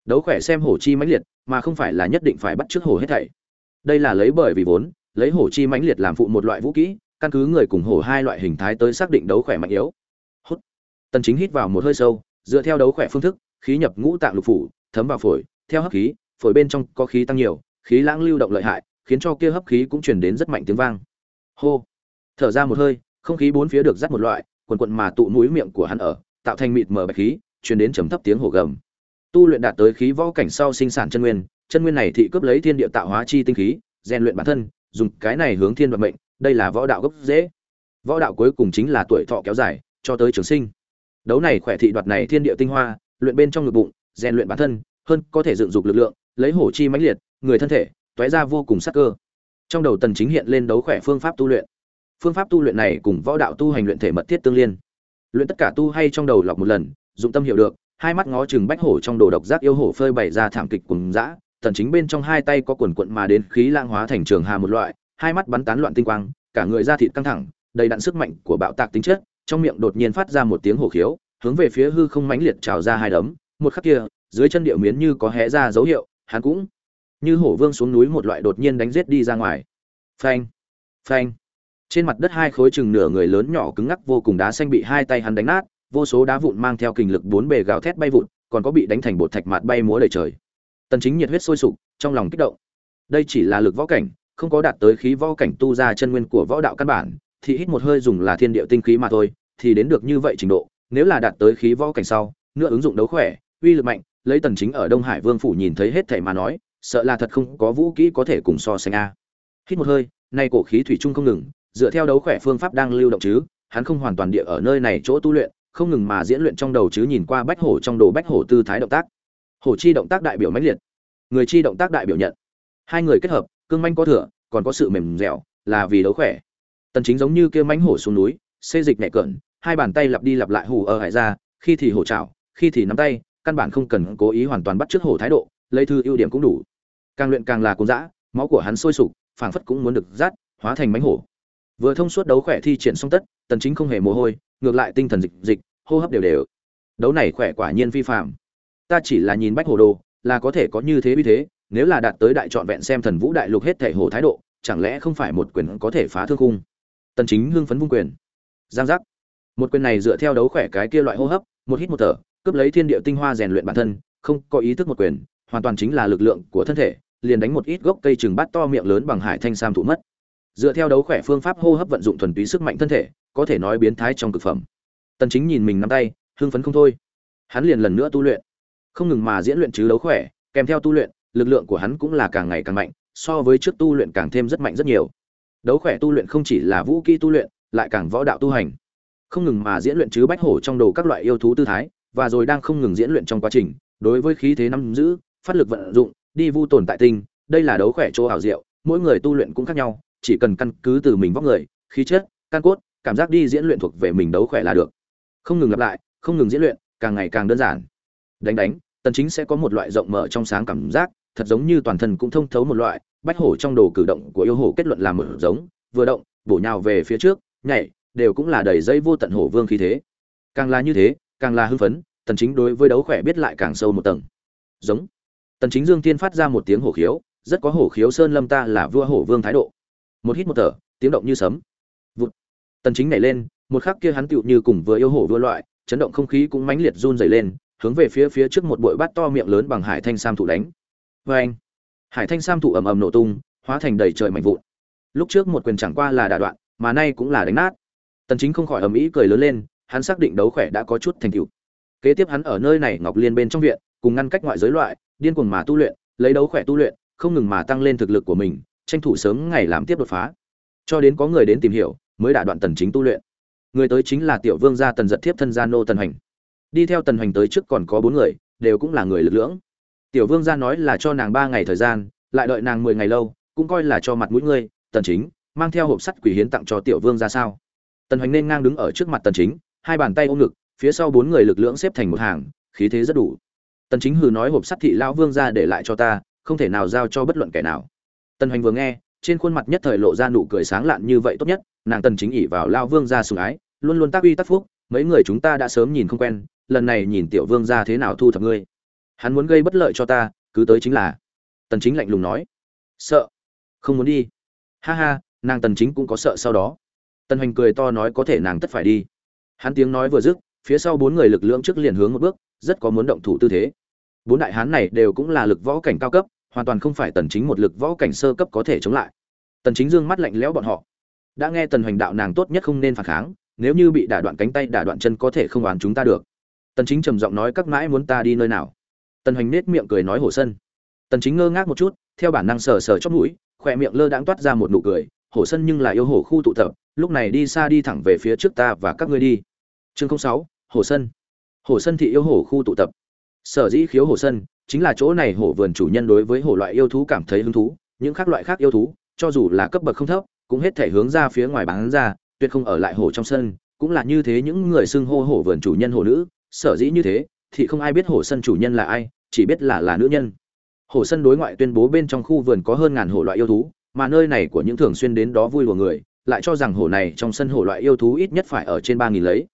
Đấu khỏe xem hổ chi mãnh liệt, mà không phải là nhất định phải bắt trước hổ hết thảy. Đây là lấy bởi vì vốn, lấy hổ chi mãnh liệt làm phụ một loại vũ kỹ căn cứ người cùng hổ hai loại hình thái tới xác định đấu khỏe mạnh yếu. Hút. Tần chính hít vào một hơi sâu, dựa theo đấu khỏe phương thức, khí nhập ngũ tạng lục phủ, thấm vào phổi, theo hấp khí, phổi bên trong có khí tăng nhiều, khí lãng lưu động lợi hại, khiến cho kia hấp khí cũng truyền đến rất mạnh tiếng vang. Hô. Thở ra một hơi, không khí bốn phía được dắt một loại, quần quần mà tụ mũi miệng của hắn ở, tạo thành mịt mờ bạch khí, truyền đến trầm thấp tiếng hổ gầm. Tu luyện đạt tới khí võ cảnh sau sinh sản chân nguyên chân nguyên này thị cướp lấy thiên địa tạo hóa chi tinh khí, rèn luyện bản thân, dùng cái này hướng thiên vận mệnh đây là võ đạo gốc dễ. Võ đạo cuối cùng chính là tuổi thọ kéo dài, cho tới trường sinh. Đấu này khỏe thị đoạt này thiên địa tinh hoa, luyện bên trong ngực bụng, rèn luyện bản thân, hơn có thể dựng dục lực lượng, lấy hổ chi mãnh liệt, người thân thể tóe ra vô cùng sắc cơ. Trong đầu tần chính hiện lên đấu khỏe phương pháp tu luyện. Phương pháp tu luyện này cùng võ đạo tu hành luyện thể mật thiết tương liên. Luyện tất cả tu hay trong đầu lọc một lần, dụng tâm hiểu được, hai mắt ngó chừng bách hổ trong đồ độc giác yêu hổ phơi bày ra thảm kịch cùng dã, tần chính bên trong hai tay có quần quận mà đến khí lang hóa thành trường hà một loại hai mắt bắn tán loạn tinh quang, cả người da thịt căng thẳng, đầy đặn sức mạnh của bạo tạc tính chất, trong miệng đột nhiên phát ra một tiếng hổ khiếu, hướng về phía hư không mãnh liệt trào ra hai đấm. Một khắc kia, dưới chân địa miến như có hé ra dấu hiệu, hắn cũng như hổ vương xuống núi một loại đột nhiên đánh giết đi ra ngoài. Phanh phanh. Trên mặt đất hai khối chừng nửa người lớn nhỏ cứng ngắc vô cùng đá xanh bị hai tay hắn đánh nát, vô số đá vụn mang theo kình lực bốn bề gào thét bay vụn, còn có bị đánh thành bột thạch mạt bay múa đầy trời. Tần chính nhiệt huyết sôi sục, trong lòng kích động. Đây chỉ là lực võ cảnh không có đạt tới khí võ cảnh tu ra chân nguyên của võ đạo căn bản, thì hít một hơi dùng là thiên địa tinh khí mà thôi, thì đến được như vậy trình độ, nếu là đạt tới khí võ cảnh sau, nữa ứng dụng đấu khỏe, uy lực mạnh, lấy tần chính ở đông hải vương phủ nhìn thấy hết thảy mà nói, sợ là thật không có vũ kỹ có thể cùng so sánh a. Hít một hơi, nay cổ khí thủy trung không ngừng, dựa theo đấu khỏe phương pháp đang lưu động chứ, hắn không hoàn toàn địa ở nơi này chỗ tu luyện, không ngừng mà diễn luyện trong đầu chứ nhìn qua bách hổ trong đồ bách hổ tư thái động tác. Hổ chi động tác đại biểu mãnh liệt, người chi động tác đại biểu nhận. Hai người kết hợp cương manh có thừa còn có sự mềm dẻo là vì đấu khỏe. Tần chính giống như kia mãnh hổ xuống núi xê dịch nhẹ cận, hai bàn tay lặp đi lặp lại hù ở hải ra khi thì hổ chảo khi thì nắm tay căn bản không cần cố ý hoàn toàn bắt trước hổ thái độ lấy thư ưu điểm cũng đủ. Càng luyện càng là cuồng dã máu của hắn sôi sục phảng phất cũng muốn được rát hóa thành mãnh hổ. Vừa thông suốt đấu khỏe thi triển xong tất tần chính không hề mồ hôi ngược lại tinh thần dịch dịch hô hấp đều đều. Đấu này khỏe quả nhiên vi phạm, ta chỉ là nhìn bách hồ đồ là có thể có như thế uy thế nếu là đạt tới đại trọn vẹn xem thần vũ đại lục hết thể hồ thái độ, chẳng lẽ không phải một quyền có thể phá thương khung? Tần chính hưng phấn vung quyền. Giang giác. Một quyền này dựa theo đấu khỏe cái kia loại hô hấp, một hít một thở, cướp lấy thiên địa tinh hoa rèn luyện bản thân, không có ý thức một quyền, hoàn toàn chính là lực lượng của thân thể, liền đánh một ít gốc cây chừng bát to miệng lớn bằng hải thanh sam thủ mất. Dựa theo đấu khỏe phương pháp hô hấp vận dụng thuần túy sức mạnh thân thể, có thể nói biến thái trong cực phẩm. Tần chính nhìn mình nắm tay, hưng phấn không thôi. Hắn liền lần nữa tu luyện. Không ngừng mà diễn luyện chứ đấu khỏe, kèm theo tu luyện lực lượng của hắn cũng là càng ngày càng mạnh, so với trước tu luyện càng thêm rất mạnh rất nhiều. Đấu khỏe tu luyện không chỉ là vũ khí tu luyện, lại càng võ đạo tu hành. Không ngừng mà diễn luyện chứ bách hổ trong đồ các loại yêu thú tư thái, và rồi đang không ngừng diễn luyện trong quá trình, đối với khí thế nắm giữ, phát lực vận dụng, đi vu tồn tại tinh, đây là đấu khỏe chỗ hảo diệu, mỗi người tu luyện cũng khác nhau, chỉ cần căn cứ từ mình vóc người, khí chất, căn cốt, cảm giác đi diễn luyện thuộc về mình đấu khỏe là được. Không ngừng lặp lại, không ngừng diễn luyện, càng ngày càng đơn giản. Đánh đánh, tần chính sẽ có một loại rộng mở trong sáng cảm giác thật giống như toàn thân cũng thông thấu một loại, bách hổ trong đồ cử động của yêu hổ kết luận là một giống, vừa động, bổ nhào về phía trước, nhảy, đều cũng là đầy dây vô tận hổ vương khí thế. Càng là như thế, càng là hưng phấn, tần chính đối với đấu khỏe biết lại càng sâu một tầng. Giống. Tần chính dương tiên phát ra một tiếng hổ khiếu, rất có hổ khiếu sơn lâm ta là vua hổ vương thái độ. Một hít một thở, tiếng động như sấm. Vụt. Tần chính nảy lên, một khắc kia hắn tựu như cùng vừa yêu hổ vua loại, chấn động không khí cũng mãnh liệt run rẩy lên, hướng về phía phía trước một bụi bát to miệng lớn bằng hải thanh sam thủ đánh vê anh, hải thanh sam thụ ầm ầm nổ tung, hóa thành đầy trời mảnh vụn. Lúc trước một quyền chẳng qua là đả đoạn, mà nay cũng là đánh nát. Tần chính không khỏi ầm ĩ cười lớn lên, hắn xác định đấu khỏe đã có chút thành tựu. Kế tiếp hắn ở nơi này ngọc liên bên trong viện, cùng ngăn cách ngoại giới loại, điên cuồng mà tu luyện, lấy đấu khỏe tu luyện, không ngừng mà tăng lên thực lực của mình, tranh thủ sớm ngày làm tiếp đột phá. Cho đến có người đến tìm hiểu, mới đả đoạn tần chính tu luyện. Người tới chính là tiểu vương gia tần giật thiếp thân gia nô tần hành. Đi theo tần hành tới trước còn có bốn người, đều cũng là người lực lưỡng tiểu vương gia nói là cho nàng ba ngày thời gian, lại đợi nàng mười ngày lâu, cũng coi là cho mặt mũi ngươi, tần chính, mang theo hộp sắt quỷ hiến tặng cho tiểu vương gia sao? Tần Hoành nên ngang đứng ở trước mặt tần chính, hai bàn tay ôm ngực, phía sau bốn người lực lượng xếp thành một hàng, khí thế rất đủ. Tần chính hừ nói hộp sắt thị lão vương gia để lại cho ta, không thể nào giao cho bất luận kẻ nào. Tần Hoành vừa nghe, trên khuôn mặt nhất thời lộ ra nụ cười sáng lạn như vậy tốt nhất, nàng tần chính ỉ vào Lão vương gia sủng ái, luôn luôn tác uy tác phúc, mấy người chúng ta đã sớm nhìn không quen, lần này nhìn tiểu vương gia thế nào thu thập ngươi? Hắn muốn gây bất lợi cho ta, cứ tới chính là. Tần chính lạnh lùng nói. Sợ. Không muốn đi. Ha ha, nàng tần chính cũng có sợ sau đó. Tần hoành cười to nói có thể nàng tất phải đi. Hắn tiếng nói vừa dứt, phía sau bốn người lực lượng trước liền hướng một bước, rất có muốn động thủ tư thế. Bốn đại hán này đều cũng là lực võ cảnh cao cấp, hoàn toàn không phải tần chính một lực võ cảnh sơ cấp có thể chống lại. Tần chính dương mắt lạnh lẽo bọn họ. Đã nghe tần hoành đạo nàng tốt nhất không nên phản kháng, nếu như bị đả đoạn cánh tay, đả đoạn chân có thể không oán chúng ta được. Tần chính trầm giọng nói các mãi muốn ta đi nơi nào? Tần hoành nết miệng cười nói hổ sân. Tần chính ngơ ngác một chút theo bản năng sờ sờ chóp mũi khỏe miệng lơ đãng toát ra một nụ cười hổ sân nhưng là yêu hổ khu tụ tập lúc này đi xa đi thẳng về phía trước ta và các ngươi đi. Chương 06, hổ sân. Hổ sân thị yêu hổ khu tụ tập. Sở dĩ khiếu hổ sân chính là chỗ này hổ vườn chủ nhân đối với hổ loại yêu thú cảm thấy hứng thú những khác loại khác yêu thú cho dù là cấp bậc không thấp cũng hết thể hướng ra phía ngoài bán ra tuyệt không ở lại hổ trong sân cũng là như thế những người xưng hô hổ vườn chủ nhân hổ nữ sở dĩ như thế thì không ai biết hồ sân chủ nhân là ai, chỉ biết là là nữ nhân. Hồ sân đối ngoại tuyên bố bên trong khu vườn có hơn ngàn hồ loại yêu thú, mà nơi này của những thường xuyên đến đó vui của người, lại cho rằng hồ này trong sân hồ loại yêu thú ít nhất phải ở trên ba nghìn lấy.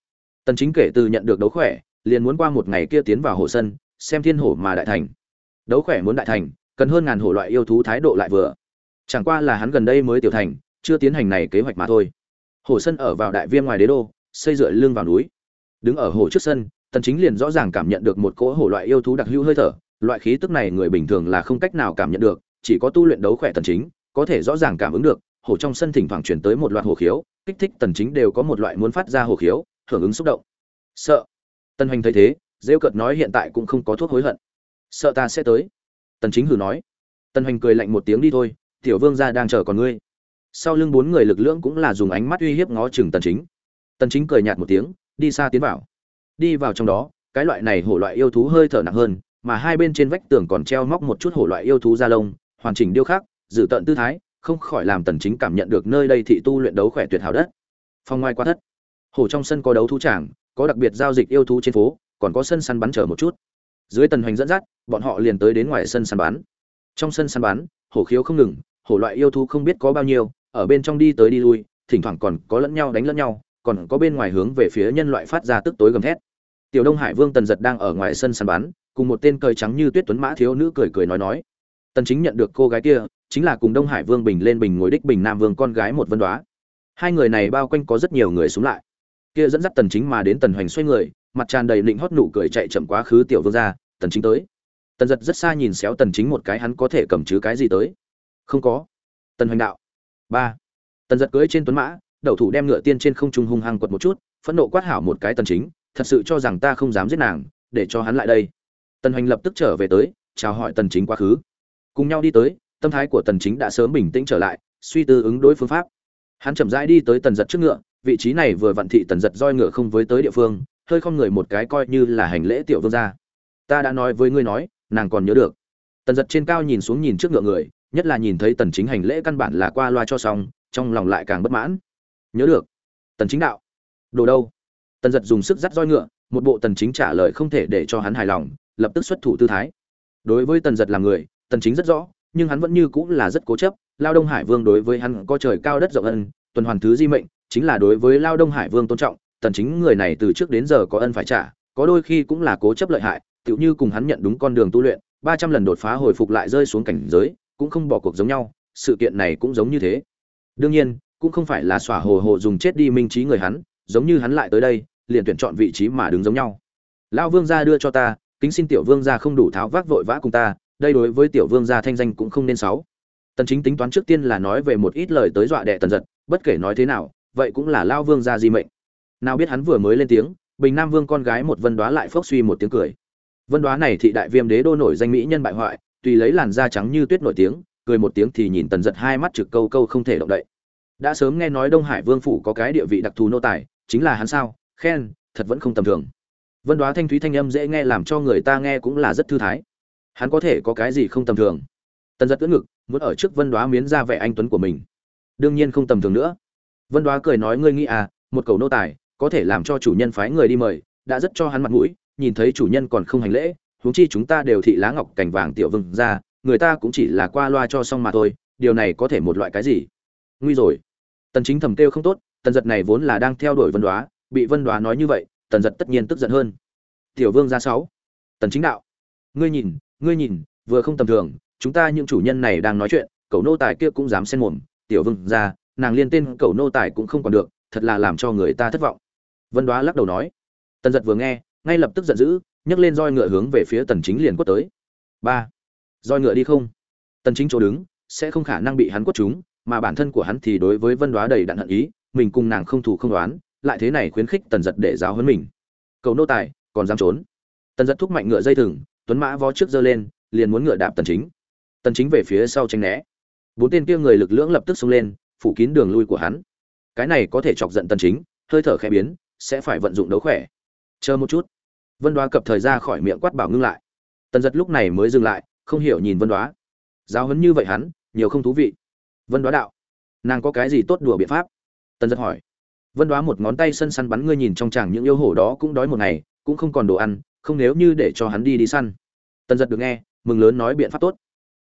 Tần chính kể từ nhận được đấu khỏe, liền muốn qua một ngày kia tiến vào hồ sân, xem thiên hồ mà đại thành. Đấu khỏe muốn đại thành, cần hơn ngàn hồ loại yêu thú thái độ lại vừa. Chẳng qua là hắn gần đây mới tiểu thành, chưa tiến hành này kế hoạch mà thôi. Hồ sân ở vào đại viêm ngoài đế đô, xây dựa lưng vào núi. Đứng ở hồ trước sân tần chính liền rõ ràng cảm nhận được một cỗ hổ loại yêu thú đặc hữu hơi thở, loại khí tức này người bình thường là không cách nào cảm nhận được, chỉ có tu luyện đấu khỏe tần chính, có thể rõ ràng cảm ứng được, hổ trong sân thỉnh thoảng truyền tới một loạt hổ khiếu, kích thích tần chính đều có một loại muốn phát ra hổ khiếu, hưởng ứng xúc động. Sợ. Tần hoành thấy thế, rêu cợt nói hiện tại cũng không có thuốc hối hận. Sợ ta sẽ tới. Tần chính hử nói. Tần hoành cười lạnh một tiếng đi thôi, tiểu vương gia đang chờ còn ngươi. Sau lưng bốn người lực lượng cũng là dùng ánh mắt uy hiếp ngó chừng tần chính. Tần chính cười nhạt một tiếng, đi xa tiến vào đi vào trong đó, cái loại này hổ loại yêu thú hơi thở nặng hơn, mà hai bên trên vách tường còn treo móc một chút hổ loại yêu thú da lông, hoàn chỉnh điêu khắc, dự tận tư thái, không khỏi làm tần chính cảm nhận được nơi đây thị tu luyện đấu khỏe tuyệt hảo đất. Phong ngoài quá thất. Hổ trong sân có đấu thú tràng, có đặc biệt giao dịch yêu thú trên phố, còn có sân săn bắn chờ một chút. Dưới tần hoành dẫn dắt, bọn họ liền tới đến ngoài sân săn bắn. Trong sân săn bắn, hổ khiếu không ngừng, hổ loại yêu thú không biết có bao nhiêu, ở bên trong đi tới đi lui, thỉnh thoảng còn có lẫn nhau đánh lẫn nhau, còn có bên ngoài hướng về phía nhân loại phát ra tức tối gầm thét tiểu đông hải vương tần giật đang ở ngoài sân săn bắn, cùng một tên cơi trắng như tuyết tuấn mã thiếu nữ cười cười nói nói. Tần chính nhận được cô gái kia, chính là cùng đông hải vương bình lên bình ngồi đích bình nam vương con gái một vân đoá. Hai người này bao quanh có rất nhiều người xuống lại. Kia dẫn dắt tần chính mà đến tần hoành xoay người, mặt tràn đầy lịnh hót nụ cười chạy chậm quá khứ tiểu vương ra tần chính tới. Tần giật rất xa nhìn xéo tần chính một cái hắn có thể cầm chứ cái gì tới. Không có. Tần hoành đạo. Ba. Tần giật cưỡi trên tuấn mã, đầu thủ đem ngựa tiên trên không trung hung hăng quật một chút, phẫn nộ quát hảo một cái tần chính thật sự cho rằng ta không dám giết nàng, để cho hắn lại đây. Tần hoành lập tức trở về tới, chào hỏi tần chính quá khứ. Cùng nhau đi tới, tâm thái của tần chính đã sớm bình tĩnh trở lại, suy tư ứng đối phương pháp. Hắn chậm rãi đi tới tần giật trước ngựa, vị trí này vừa vận thị tần giật roi ngựa không với tới địa phương, hơi không người một cái coi như là hành lễ tiểu vương gia. Ta đã nói với ngươi nói, nàng còn nhớ được. Tần giật trên cao nhìn xuống nhìn trước ngựa người, nhất là nhìn thấy tần chính hành lễ căn bản là qua loa cho xong, trong lòng lại càng bất mãn. Nhớ được. Tần chính đạo. Đồ đâu? Tần giật dùng sức dắt roi ngựa, một bộ tần chính trả lời không thể để cho hắn hài lòng, lập tức xuất thủ tư thái. Đối với tần giật là người, tần chính rất rõ, nhưng hắn vẫn như cũng là rất cố chấp, lao đông hải vương đối với hắn có trời cao đất rộng ân, tuần hoàn thứ di mệnh, chính là đối với lao đông hải vương tôn trọng, tần chính người này từ trước đến giờ có ân phải trả, có đôi khi cũng là cố chấp lợi hại, tựu như cùng hắn nhận đúng con đường tu luyện 300 lần đột phá hồi phục lại rơi xuống cảnh giới, cũng không bỏ cuộc giống nhau, sự kiện này cũng giống như thế. Đương nhiên, cũng không phải là xỏa hồ hồ dùng chết đi minh trí người hắn, giống như hắn lại tới đây liền tuyển chọn vị trí mà đứng giống nhau. Lão vương gia đưa cho ta, kính xin tiểu vương gia không đủ tháo vác vội vã cùng ta, đây đối với tiểu vương gia thanh danh cũng không nên xấu. Tần chính tính toán trước tiên là nói về một ít lời tới dọa đẻ tần giật, bất kể nói thế nào, vậy cũng là lão vương gia di mệnh. Nào biết hắn vừa mới lên tiếng, bình nam vương con gái một vân đoá lại phốc suy một tiếng cười. Vân đoá này thị đại viêm đế đô nổi danh mỹ nhân bại hoại, tùy lấy làn da trắng như tuyết nổi tiếng, cười một tiếng thì nhìn tần giật hai mắt trực câu câu không thể động đậy. Đã sớm nghe nói đông hải vương phủ có cái địa vị đặc thù nô tài, chính là hắn sao? Khen, thật vẫn không tầm thường. Vân đoá thanh thúy thanh âm dễ nghe làm cho người ta nghe cũng là rất thư thái. Hắn có thể có cái gì không tầm thường? Tần giật ưỡn ngực, muốn ở trước vân đoá miến ra vẻ anh tuấn của mình. Đương nhiên không tầm thường nữa. Vân đoá cười nói, ngươi nghĩ à một cầu nô tài, có thể làm cho chủ nhân phái người đi mời, đã rất cho hắn mặt mũi, nhìn thấy chủ nhân còn không hành lễ, huống chi chúng ta đều thị lá ngọc cảnh vàng tiểu vừng ra, người ta cũng chỉ là qua loa cho xong mà thôi, điều này có thể một loại cái gì? Nguy rồi. Tần chính thầm kêu không tốt, tần giật này vốn là đang theo đuổi vân đoá bị vân đoá nói như vậy tần giật tất nhiên tức giận hơn. Tiểu vương ra sáu tần chính đạo ngươi nhìn ngươi nhìn vừa không tầm thường chúng ta những chủ nhân này đang nói chuyện cậu nô tài kia cũng dám xen mồm. Tiểu vương ra nàng liên tên cậu nô tài cũng không còn được thật là làm cho người ta thất vọng. Vân đoá lắc đầu nói. Tần giật vừa nghe ngay lập tức giận dữ nhấc lên roi ngựa hướng về phía tần chính liền quất tới. Ba roi ngựa đi không? Tần chính chỗ đứng sẽ không khả năng bị hắn quất chúng, mà bản thân của hắn thì đối với vân đoá đầy đặn hận ý mình cùng nàng không thủ không đoán lại thế này khuyến khích tần giật để giáo huấn mình. Cầu nô tài, còn dám trốn. Tần giật thúc mạnh ngựa dây thừng, tuấn mã vó trước giơ lên, liền muốn ngựa đạp tần chính. Tần chính về phía sau tránh né. Bốn tên kia người lực lưỡng lập tức xông lên, phủ kín đường lui của hắn. Cái này có thể chọc giận tần chính, hơi thở khẽ biến, sẽ phải vận dụng đấu khỏe. Chờ một chút. Vân đoá cập thời ra khỏi miệng quát bảo ngưng lại. Tần giật lúc này mới dừng lại, không hiểu nhìn vân đoá. Giáo huấn như vậy hắn, nhiều không thú vị. Vân đoá đạo, nàng có cái gì tốt đùa biện pháp? Tần giật hỏi vân đoá một ngón tay sân săn bắn ngươi nhìn trong chàng những yêu hổ đó cũng đói một ngày, cũng không còn đồ ăn, không nếu như để cho hắn đi đi săn. Tần giật được nghe, mừng lớn nói biện pháp tốt.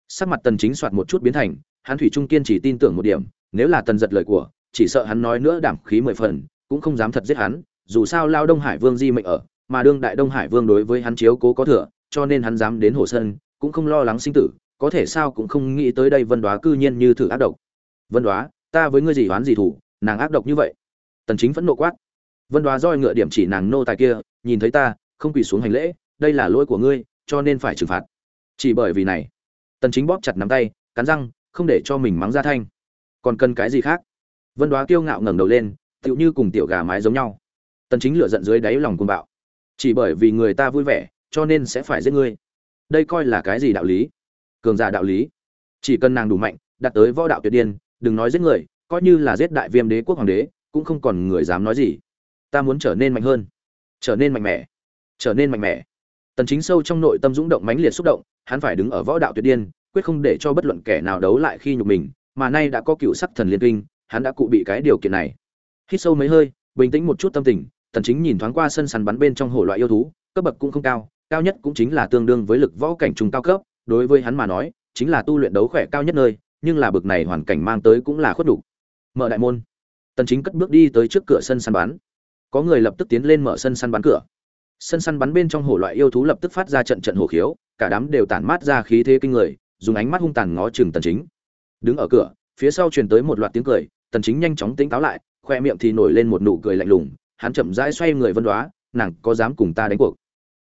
Sắc mặt tần chính soạt một chút biến thành, hắn thủy trung kiên chỉ tin tưởng một điểm, nếu là tần giật lời của, chỉ sợ hắn nói nữa đảm khí mười phần, cũng không dám thật giết hắn, dù sao lao đông hải vương di mệnh ở, mà đương đại đông hải vương đối với hắn chiếu cố có thừa, cho nên hắn dám đến hồ sơn cũng không lo lắng sinh tử, có thể sao cũng không nghĩ tới đây vân đoá cư nhiên như thử ác độc. Vân đoá, ta với ngươi gì oán gì thủ, nàng ác độc như vậy tần chính vẫn nộ quát. Vân đoá roi ngựa điểm chỉ nàng nô tài kia, nhìn thấy ta, không quỳ xuống hành lễ, đây là lỗi của ngươi, cho nên phải trừng phạt. Chỉ bởi vì này, tần chính bóp chặt nắm tay, cắn răng, không để cho mình mắng ra thanh. Còn cần cái gì khác? Vân đoá kiêu ngạo ngẩng đầu lên, tựu như cùng tiểu gà mái giống nhau. Tần chính lửa giận dưới đáy lòng cuồng bạo. Chỉ bởi vì người ta vui vẻ, cho nên sẽ phải giết ngươi. Đây coi là cái gì đạo lý? Cường giả đạo lý. Chỉ cần nàng đủ mạnh, đạt tới võ đạo tuyệt điên, đừng nói giết người, coi như là giết đại viêm đế quốc hoàng đế cũng không còn người dám nói gì. Ta muốn trở nên mạnh hơn. Trở nên mạnh mẽ. Trở nên mạnh mẽ. Tần chính sâu trong nội tâm dũng động mãnh liệt xúc động, hắn phải đứng ở võ đạo tuyệt điên, quyết không để cho bất luận kẻ nào đấu lại khi nhục mình, mà nay đã có cựu sắc thần liên kinh, hắn đã cụ bị cái điều kiện này. Hít sâu mấy hơi, bình tĩnh một chút tâm tình, tần chính nhìn thoáng qua sân săn bắn bên trong hồ loại yêu thú, cấp bậc cũng không cao cao nhất cũng chính là tương đương với lực võ cảnh trung cao cấp, đối với hắn mà nói, chính là tu luyện đấu khỏe cao nhất nơi, nhưng là bậc này hoàn cảnh mang tới cũng là khuất đủ. Mở đại môn tần chính cất bước đi tới trước cửa sân săn bắn. Có người lập tức tiến lên mở sân săn bắn cửa. Sân săn bắn bên trong hồ loại yêu thú lập tức phát ra trận trận hổ khiếu, cả đám đều tản mát ra khí thế kinh người, dùng ánh mắt hung tàn ngó chừng tần chính. Đứng ở cửa, phía sau truyền tới một loạt tiếng cười, tần chính nhanh chóng tỉnh táo lại, khoe miệng thì nổi lên một nụ cười lạnh lùng, hắn chậm rãi xoay người vân đoá, nàng có dám cùng ta đánh cuộc?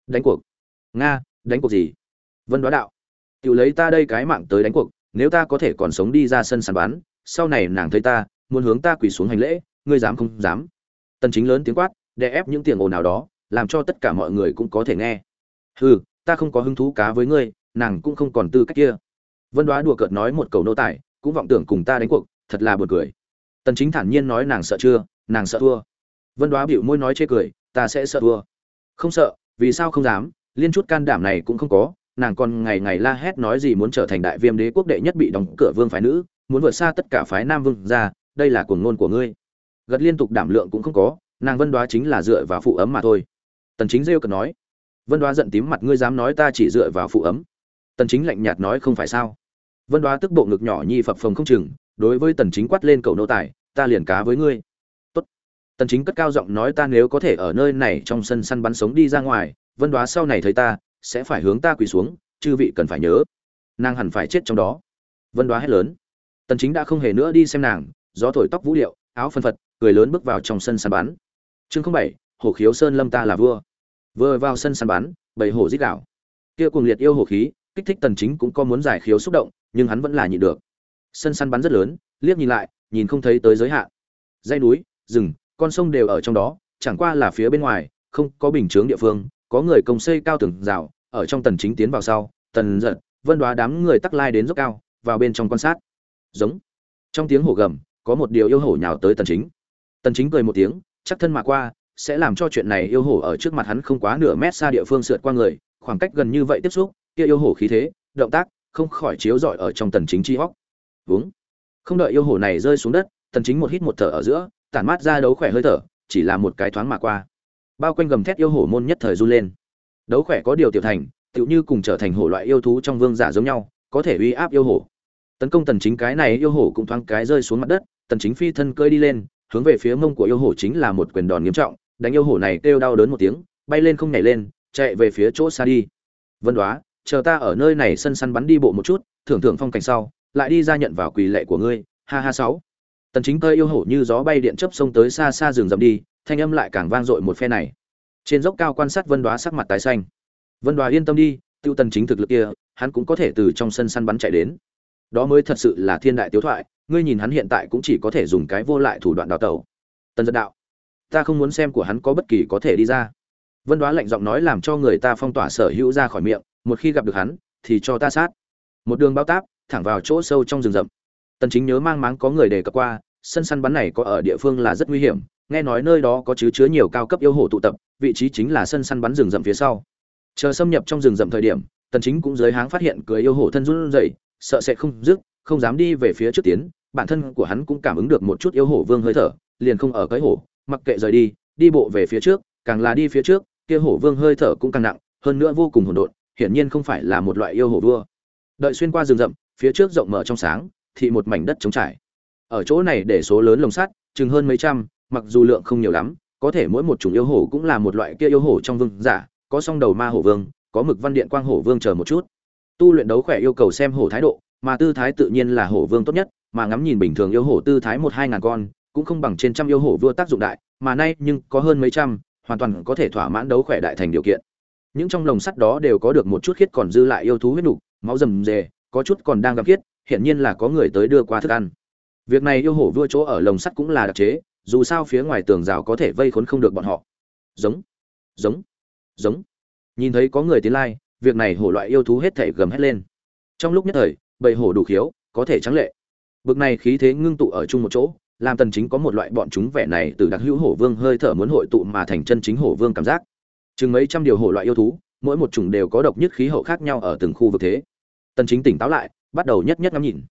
Đánh cuộc? Nga, đánh cuộc gì? Vân đoá đạo, tự lấy ta đây cái mạng tới đánh cuộc, nếu ta có thể còn sống đi ra sân sàn bán sau này nàng thấy ta muốn hướng ta quỳ xuống hành lễ, ngươi dám không dám? Tần chính lớn tiếng quát, đè ép những tiếng ồn nào đó, làm cho tất cả mọi người cũng có thể nghe. Hừ, ta không có hứng thú cá với ngươi, nàng cũng không còn tư cách kia. Vân đoá đùa cợt nói một cầu nô tài, cũng vọng tưởng cùng ta đánh cuộc, thật là buồn cười. Tần chính thản nhiên nói nàng sợ chưa, nàng sợ thua. Vân đoá bĩu môi nói chê cười, ta sẽ sợ thua. Không sợ, vì sao không dám? Liên chút can đảm này cũng không có, nàng còn ngày ngày la hét nói gì muốn trở thành đại viêm đế quốc đệ nhất bị đóng cửa vương phái nữ, muốn vượt xa tất cả phái nam vương ra đây là cuồng ngôn của ngươi. Gật liên tục đảm lượng cũng không có, nàng vân đoá chính là dựa vào phụ ấm mà thôi. Tần chính rêu cợt nói, vân đoá giận tím mặt ngươi dám nói ta chỉ dựa vào phụ ấm. Tần chính lạnh nhạt nói, không phải sao? Vân đoá tức bộ ngực nhỏ nhi phập phồng không chừng, đối với tần chính quát lên cầu nô tài, ta liền cá với ngươi. Tốt. Tần chính cất cao giọng nói, ta nếu có thể ở nơi này trong sân săn bắn sống đi ra ngoài, vân đoá sau này thấy ta, sẽ phải hướng ta quỳ xuống, chư vị cần phải nhớ. Nàng hẳn phải chết trong đó. Vân đoá hét lớn. Tần chính đã không hề nữa đi xem nàng gió thổi tóc vũ điệu, áo phân phật, cười lớn bước vào trong sân săn bắn. Chương không bảy, hổ khiếu sơn lâm ta là vua. Vừa vào sân săn bắn bầy hổ rít đảo kia cuồng liệt yêu hổ khí, kích thích tần chính cũng có muốn giải khiếu xúc động, nhưng hắn vẫn là nhịn được. Sân săn bắn rất lớn, liếc nhìn lại, nhìn không thấy tới giới hạn. Dãy núi, rừng, con sông đều ở trong đó, chẳng qua là phía bên ngoài, không có bình chướng địa phương, có người công xây cao tường rào, ở trong tần chính tiến vào sau, tần giật, vân đoá đám người tắc lai đến dốc cao, vào bên trong quan sát. Giống. Trong tiếng hổ gầm có một điều yêu hổ nhào tới tần chính. Tần chính cười một tiếng, chắc thân mà qua, sẽ làm cho chuyện này yêu hổ ở trước mặt hắn không quá nửa mét xa địa phương sượt qua người, khoảng cách gần như vậy tiếp xúc, kia yêu hổ khí thế, động tác, không khỏi chiếu rọi ở trong tần chính chi hốc. Vướng không đợi yêu hổ này rơi xuống đất, tần chính một hít một thở ở giữa, tản mát ra đấu khỏe hơi thở, chỉ là một cái thoáng mà qua. Bao quanh gầm thét yêu hổ môn nhất thời run lên. Đấu khỏe có điều tiểu thành, tựu như cùng trở thành hổ loại yêu thú trong vương giả giống nhau, có thể uy áp yêu hổ tấn công tần chính cái này yêu hổ cũng thoáng cái rơi xuống mặt đất, tần chính phi thân cơi đi lên, hướng về phía mông của yêu hổ chính là một quyền đòn nghiêm trọng, đánh yêu hổ này kêu đau đớn một tiếng, bay lên không nhảy lên, chạy về phía chỗ xa đi. Vân đoá, chờ ta ở nơi này sân săn bắn đi bộ một chút, thưởng thưởng phong cảnh sau, lại đi ra nhận vào quỳ lệ của ngươi, ha ha sáu. Tần chính cơi yêu hổ như gió bay điện chớp sông tới xa xa rừng rậm đi, thanh âm lại càng vang dội một phe này. Trên dốc cao quan sát vân đoá sắc mặt tái xanh. Vân đoá yên tâm đi, tiêu tần chính thực lực kia, hắn cũng có thể từ trong sân săn bắn chạy đến đó mới thật sự là thiên đại tiếu thoại, ngươi nhìn hắn hiện tại cũng chỉ có thể dùng cái vô lại thủ đoạn đào tẩu. Tần giật đạo, ta không muốn xem của hắn có bất kỳ có thể đi ra. Vân đoá lạnh giọng nói làm cho người ta phong tỏa sở hữu ra khỏi miệng, một khi gặp được hắn, thì cho ta sát. Một đường bao táp, thẳng vào chỗ sâu trong rừng rậm. Tần chính nhớ mang máng có người đề cập qua, sân săn bắn này có ở địa phương là rất nguy hiểm, nghe nói nơi đó có chứa chứa nhiều cao cấp yêu hổ tụ tập, vị trí chính là sân săn bắn rừng rậm phía sau. Chờ xâm nhập trong rừng rậm thời điểm, tần chính cũng dưới háng phát hiện cười yêu hổ thân run rẩy sợ sẽ không dứt, không dám đi về phía trước tiến, bản thân của hắn cũng cảm ứng được một chút yêu hổ vương hơi thở, liền không ở cái hổ, mặc kệ rời đi đi bộ về phía trước, càng là đi phía trước, kia hổ vương hơi thở cũng càng nặng, hơn nữa vô cùng hỗn độn, hiển nhiên không phải là một loại yêu hổ vua. Đợi xuyên qua rừng rậm, phía trước rộng mở trong sáng, thì một mảnh đất trống trải. Ở chỗ này để số lớn lồng sắt, chừng hơn mấy trăm, mặc dù lượng không nhiều lắm, có thể mỗi một chủng yêu hổ cũng là một loại kia yêu hổ trong vương giả, có song đầu ma hổ vương, có mực văn điện quang hổ vương chờ một chút tu luyện đấu khỏe yêu cầu xem hổ thái độ, mà tư thái tự nhiên là hổ vương tốt nhất, mà ngắm nhìn bình thường yêu hổ tư thái một hai ngàn con, cũng không bằng trên trăm yêu hổ vua tác dụng đại, mà nay nhưng có hơn mấy trăm, hoàn toàn có thể thỏa mãn đấu khỏe đại thành điều kiện. Những trong lồng sắt đó đều có được một chút khiết còn dư lại yêu thú huyết nục, máu rầm rề, có chút còn đang gặp khiết hiện nhiên là có người tới đưa qua thức ăn. Việc này yêu hổ vua chỗ ở lồng sắt cũng là đặc chế, dù sao phía ngoài tường rào có thể vây khốn không được bọn họ. Giống giống giống. Nhìn thấy có người tiến lai việc này hổ loại yêu thú hết thể gầm hết lên. Trong lúc nhất thời, bầy hổ đủ khiếu, có thể trắng lệ. Bực này khí thế ngưng tụ ở chung một chỗ, làm tần chính có một loại bọn chúng vẻ này từ đặc hữu hổ vương hơi thở muốn hội tụ mà thành chân chính hổ vương cảm giác. Chừng mấy trăm điều hổ loại yêu thú, mỗi một chủng đều có độc nhất khí hậu khác nhau ở từng khu vực thế. Tần chính tỉnh táo lại, bắt đầu nhất nhất ngắm nhìn.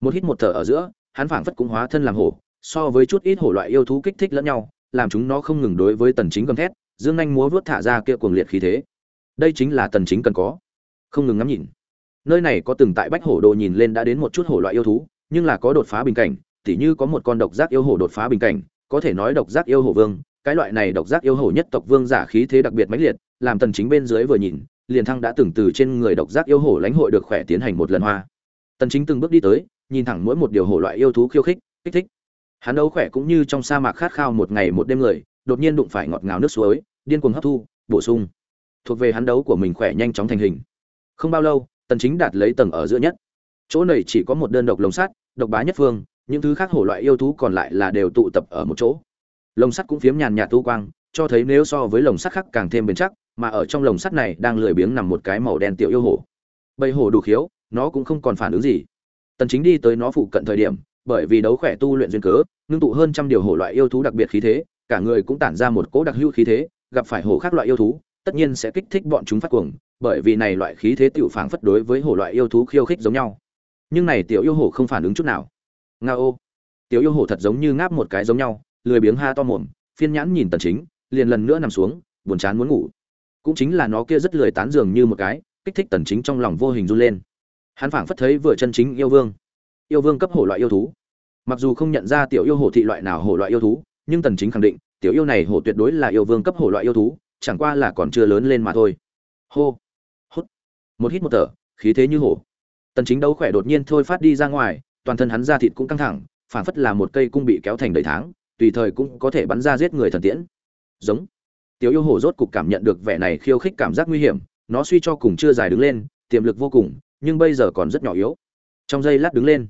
Một hít một thở ở giữa, hắn phảng phất cũng hóa thân làm hổ, so với chút ít hổ loại yêu thú kích thích lẫn nhau, làm chúng nó không ngừng đối với tần chính gầm thét, dương nhanh múa vuốt thả ra kia cuồng liệt khí thế đây chính là tần chính cần có. Không ngừng ngắm nhìn. Nơi này có từng tại bách hổ đồ nhìn lên đã đến một chút hổ loại yêu thú, nhưng là có đột phá bình cảnh, tỉ như có một con độc giác yêu hổ đột phá bình cảnh, có thể nói độc giác yêu hổ vương, cái loại này độc giác yêu hổ nhất tộc vương giả khí thế đặc biệt mãnh liệt, làm tần chính bên dưới vừa nhìn, liền thăng đã từng từ trên người độc giác yêu hổ lãnh hội được khỏe tiến hành một lần hoa. Tần chính từng bước đi tới, nhìn thẳng mỗi một điều hổ loại yêu thú khiêu khích, kích thích. Hắn đấu khỏe cũng như trong sa mạc khát khao một ngày một đêm người, đột nhiên đụng phải ngọt ngào nước suối, điên cuồng hấp thu, bổ sung thuộc về hắn đấu của mình khỏe nhanh chóng thành hình. Không bao lâu, tần chính đạt lấy tầng ở giữa nhất. Chỗ này chỉ có một đơn độc lồng sắt, độc bá nhất phương, những thứ khác hổ loại yêu thú còn lại là đều tụ tập ở một chỗ. Lồng sắt cũng phiếm nhàn nhạt tu quang, cho thấy nếu so với lồng sắt khác càng thêm bền chắc, mà ở trong lồng sắt này đang lười biếng nằm một cái màu đen tiểu yêu hổ. Bầy hổ đủ khiếu, nó cũng không còn phản ứng gì. Tần chính đi tới nó phụ cận thời điểm, bởi vì đấu khỏe tu luyện duyên cớ, ngưng tụ hơn trăm điều hổ loại yêu thú đặc biệt khí thế, cả người cũng tản ra một cỗ đặc hữu khí thế, gặp phải hổ khác loại yêu thú tất nhiên sẽ kích thích bọn chúng phát cuồng bởi vì này loại khí thế tiểu phảng phất đối với hổ loại yêu thú khiêu khích giống nhau. Nhưng này tiểu yêu hổ không phản ứng chút nào. Ngao, tiểu yêu hổ thật giống như ngáp một cái giống nhau lười biếng ha to mồm phiên nhãn nhìn tần chính liền lần nữa nằm xuống buồn chán muốn ngủ. Cũng chính là nó kia rất lười tán giường như một cái kích thích tần chính trong lòng vô hình run lên. Hắn phảng phất thấy vừa chân chính yêu vương. Yêu vương cấp hổ loại yêu thú. Mặc dù không nhận ra tiểu yêu hổ thị loại nào hổ loại yêu thú nhưng tần chính khẳng định tiểu yêu này hổ tuyệt đối là yêu vương cấp hổ loại yêu thú chẳng qua là còn chưa lớn lên mà thôi. Hô, hút, một hít một thở, khí thế như hổ. Tần chính đấu khỏe đột nhiên thôi phát đi ra ngoài, toàn thân hắn da thịt cũng căng thẳng, phảng phất là một cây cung bị kéo thành đầy tháng, tùy thời cũng có thể bắn ra giết người thần tiễn. Giống. Tiểu yêu hổ rốt cục cảm nhận được vẻ này khiêu khích cảm giác nguy hiểm, nó suy cho cùng chưa dài đứng lên, tiềm lực vô cùng, nhưng bây giờ còn rất nhỏ yếu. Trong giây lát đứng lên.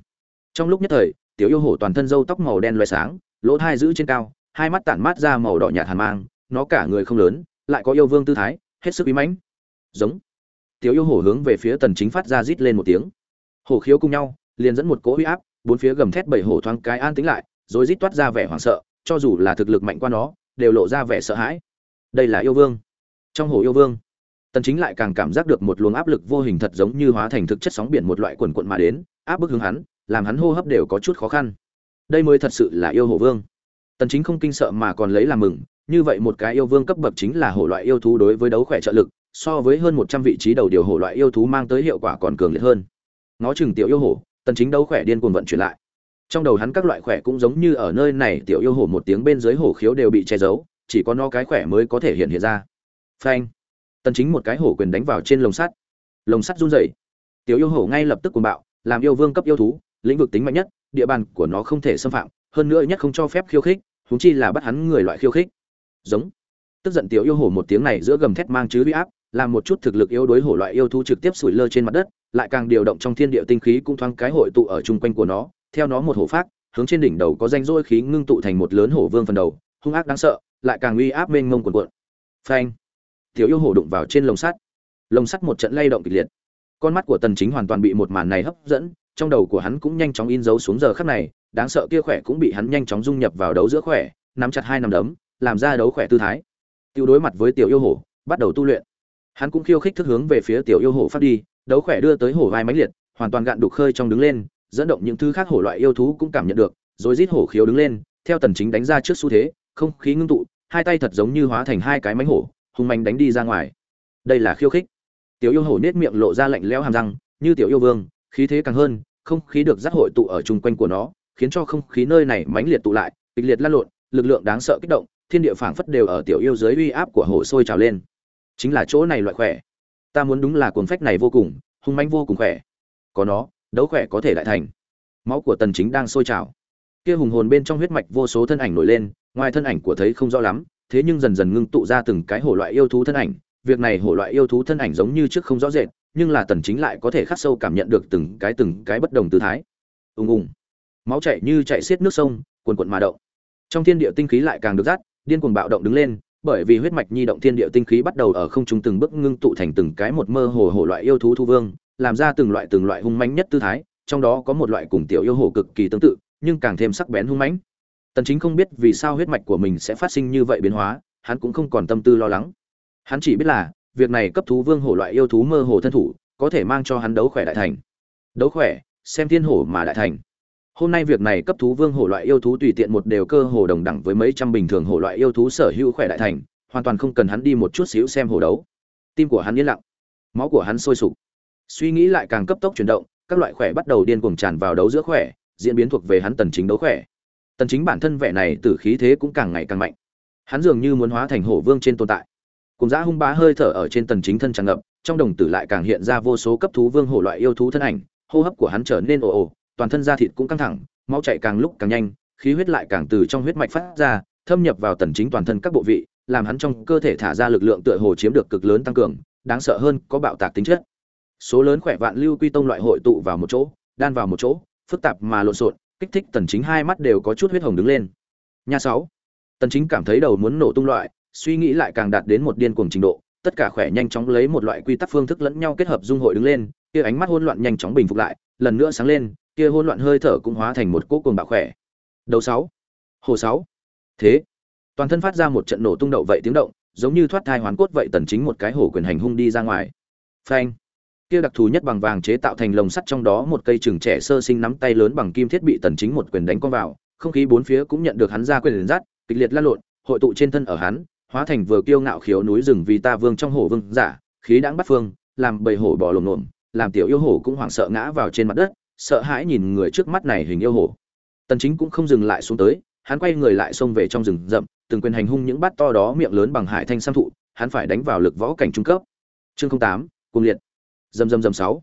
Trong lúc nhất thời, tiểu yêu hổ toàn thân râu tóc màu đen loé sáng, lỗ thai giữ trên cao, hai mắt tản mát ra màu đỏ nhạt hàn mang, nó cả người không lớn lại có yêu vương tư thái, hết sức bí mãnh. Giống. Tiểu yêu hổ hướng về phía tần chính phát ra rít lên một tiếng. Hổ khiếu cùng nhau, liền dẫn một cỗ uy áp, bốn phía gầm thét bảy hổ thoáng cái an tĩnh lại, rồi rít toát ra vẻ hoảng sợ, cho dù là thực lực mạnh qua nó, đều lộ ra vẻ sợ hãi. Đây là yêu vương. Trong hổ yêu vương, tần chính lại càng cảm giác được một luồng áp lực vô hình thật giống như hóa thành thực chất sóng biển một loại cuộn cuộn mà đến, áp bức hướng hắn, làm hắn hô hấp đều có chút khó khăn. Đây mới thật sự là yêu hổ vương. Tần chính không kinh sợ mà còn lấy làm mừng như vậy một cái yêu vương cấp bậc chính là hổ loại yêu thú đối với đấu khỏe trợ lực, so với hơn 100 vị trí đầu điều hổ loại yêu thú mang tới hiệu quả còn cường liệt hơn. Nó chừng tiểu yêu hổ, tần chính đấu khỏe điên cuồng vận chuyển lại. Trong đầu hắn các loại khỏe cũng giống như ở nơi này, tiểu yêu hổ một tiếng bên dưới hổ khiếu đều bị che giấu, chỉ có nó cái khỏe mới có thể hiện hiện ra. Phanh. Tần chính một cái hổ quyền đánh vào trên lồng sắt. Lồng sắt run rẩy. Tiểu yêu hổ ngay lập tức cuồng bạo, làm yêu vương cấp yêu thú, lĩnh vực tính mạnh nhất, địa bàn của nó không thể xâm phạm, hơn nữa nhất không cho phép khiêu khích chúng chi là bắt hắn người loại khiêu khích giống. Tức giận tiểu yêu hổ một tiếng này giữa gầm thét mang chứ uy áp, làm một chút thực lực yếu đối hổ loại yêu thú trực tiếp sủi lơ trên mặt đất, lại càng điều động trong thiên địa tinh khí cũng thoáng cái hội tụ ở chung quanh của nó, theo nó một hổ phát, hướng trên đỉnh đầu có danh rỗi khí ngưng tụ thành một lớn hổ vương phần đầu, hung ác đáng sợ, lại càng uy áp mênh mông cuồn cuộn. Phanh! Tiểu yêu hổ đụng vào trên lồng sắt. Lồng sắt một trận lay động kịch liệt. Con mắt của tần chính hoàn toàn bị một màn này hấp dẫn, trong đầu của hắn cũng nhanh chóng in dấu xuống giờ khắc này, đáng sợ kia khỏe cũng bị hắn nhanh chóng dung nhập vào đấu giữa khỏe, nắm chặt hai nắm đấm làm ra đấu khỏe tư thái. Tiêu đối mặt với tiểu yêu hổ, bắt đầu tu luyện. Hắn cũng khiêu khích thức hướng về phía tiểu yêu hổ phát đi, đấu khỏe đưa tới hổ vai mãnh liệt, hoàn toàn gạn đục khơi trong đứng lên, dẫn động những thứ khác hổ loại yêu thú cũng cảm nhận được, rồi rít hổ khiếu đứng lên, theo tần chính đánh ra trước xu thế, không khí ngưng tụ, hai tay thật giống như hóa thành hai cái mánh hổ, hung manh đánh đi ra ngoài. Đây là khiêu khích. Tiểu yêu hổ nết miệng lộ ra lạnh lẽo hàm răng, như tiểu yêu vương, khí thế càng hơn, không khí được giác hội tụ ở chung quanh của nó, khiến cho không khí nơi này mãnh liệt tụ lại, kịch liệt lan lộn, lực lượng đáng sợ kích động thiên địa phảng phất đều ở tiểu yêu dưới uy áp của hổ sôi trào lên. Chính là chỗ này loại khỏe. Ta muốn đúng là cuồng phách này vô cùng, hung manh vô cùng khỏe. Có nó, đấu khỏe có thể lại thành. Máu của tần chính đang sôi trào. Kia hùng hồn bên trong huyết mạch vô số thân ảnh nổi lên, ngoài thân ảnh của thấy không rõ lắm, thế nhưng dần dần ngưng tụ ra từng cái hổ loại yêu thú thân ảnh. Việc này hổ loại yêu thú thân ảnh giống như trước không rõ rệt, nhưng là tần chính lại có thể khắc sâu cảm nhận được từng cái từng cái bất đồng tư thái. Ung ung máu chảy như chảy xiết nước sông, cuồn cuộn mà động. Trong thiên địa tinh khí lại càng được dắt điên cuồng bạo động đứng lên, bởi vì huyết mạch nhi động thiên địa tinh khí bắt đầu ở không trung từng bước ngưng tụ thành từng cái một mơ hồ hổ loại yêu thú thu vương, làm ra từng loại từng loại hung mãnh nhất tư thái, trong đó có một loại cùng tiểu yêu hồ cực kỳ tương tự, nhưng càng thêm sắc bén hung mãnh. Tần chính không biết vì sao huyết mạch của mình sẽ phát sinh như vậy biến hóa, hắn cũng không còn tâm tư lo lắng. Hắn chỉ biết là, việc này cấp thú vương hổ loại yêu thú mơ hồ thân thủ, có thể mang cho hắn đấu khỏe đại thành. Đấu khỏe, xem thiên hổ mà đại thành hôm nay việc này cấp thú vương hổ loại yêu thú tùy tiện một đều cơ hồ đồng đẳng với mấy trăm bình thường hổ loại yêu thú sở hữu khỏe đại thành, hoàn toàn không cần hắn đi một chút xíu xem hổ đấu. Tim của hắn yên lặng, máu của hắn sôi sục. Suy nghĩ lại càng cấp tốc chuyển động, các loại khỏe bắt đầu điên cuồng tràn vào đấu giữa khỏe, diễn biến thuộc về hắn tần chính đấu khỏe. Tần chính bản thân vẻ này tử khí thế cũng càng ngày càng mạnh. Hắn dường như muốn hóa thành hổ vương trên tồn tại. Cùng dã hung bá hơi thở ở trên tần chính thân tràn ngập, trong đồng tử lại càng hiện ra vô số cấp thú vương hổ loại yêu thú thân ảnh, hô hấp của hắn trở nên ồ ồ toàn thân da thịt cũng căng thẳng, máu chảy càng lúc càng nhanh, khí huyết lại càng từ trong huyết mạch phát ra, thâm nhập vào tần chính toàn thân các bộ vị, làm hắn trong cơ thể thả ra lực lượng tựa hồ chiếm được cực lớn tăng cường, đáng sợ hơn có bạo tạc tính chất. Số lớn khỏe vạn lưu quy tông loại hội tụ vào một chỗ, đan vào một chỗ, phức tạp mà lộn xộn, kích thích tần chính hai mắt đều có chút huyết hồng đứng lên. Nha sáu, tần chính cảm thấy đầu muốn nổ tung loại, suy nghĩ lại càng đạt đến một điên cuồng trình độ, tất cả khỏe nhanh chóng lấy một loại quy tắc phương thức lẫn nhau kết hợp dung hội đứng lên, kia ánh mắt hỗn loạn nhanh chóng bình phục lại, lần nữa sáng lên kia hỗn loạn hơi thở cũng hóa thành một cỗ cuồng bạo khỏe. Đầu sáu, hồ sáu. Thế, toàn thân phát ra một trận nổ tung đậu vậy tiếng động, giống như thoát thai hoàn cốt vậy tần chính một cái hổ quyền hành hung đi ra ngoài. Phanh. Kia đặc thù nhất bằng vàng chế tạo thành lồng sắt trong đó một cây trường trẻ sơ sinh nắm tay lớn bằng kim thiết bị tần chính một quyền đánh con vào, không khí bốn phía cũng nhận được hắn ra quyền liền dắt kịch liệt lan lộn, hội tụ trên thân ở hắn, hóa thành vừa kiêu ngạo khiếu núi rừng vì ta vương trong hổ vương giả, khí đãng bắt phương, làm bầy hổ bò lồm lồm, làm tiểu yêu hổ cũng hoảng sợ ngã vào trên mặt đất sợ hãi nhìn người trước mắt này hình yêu hổ tần chính cũng không dừng lại xuống tới hắn quay người lại xông về trong rừng rậm từng quyền hành hung những bát to đó miệng lớn bằng hải thanh sam thụ hắn phải đánh vào lực võ cảnh trung cấp. Chương 08, cung liệt. Dầm dầm dầm sáu.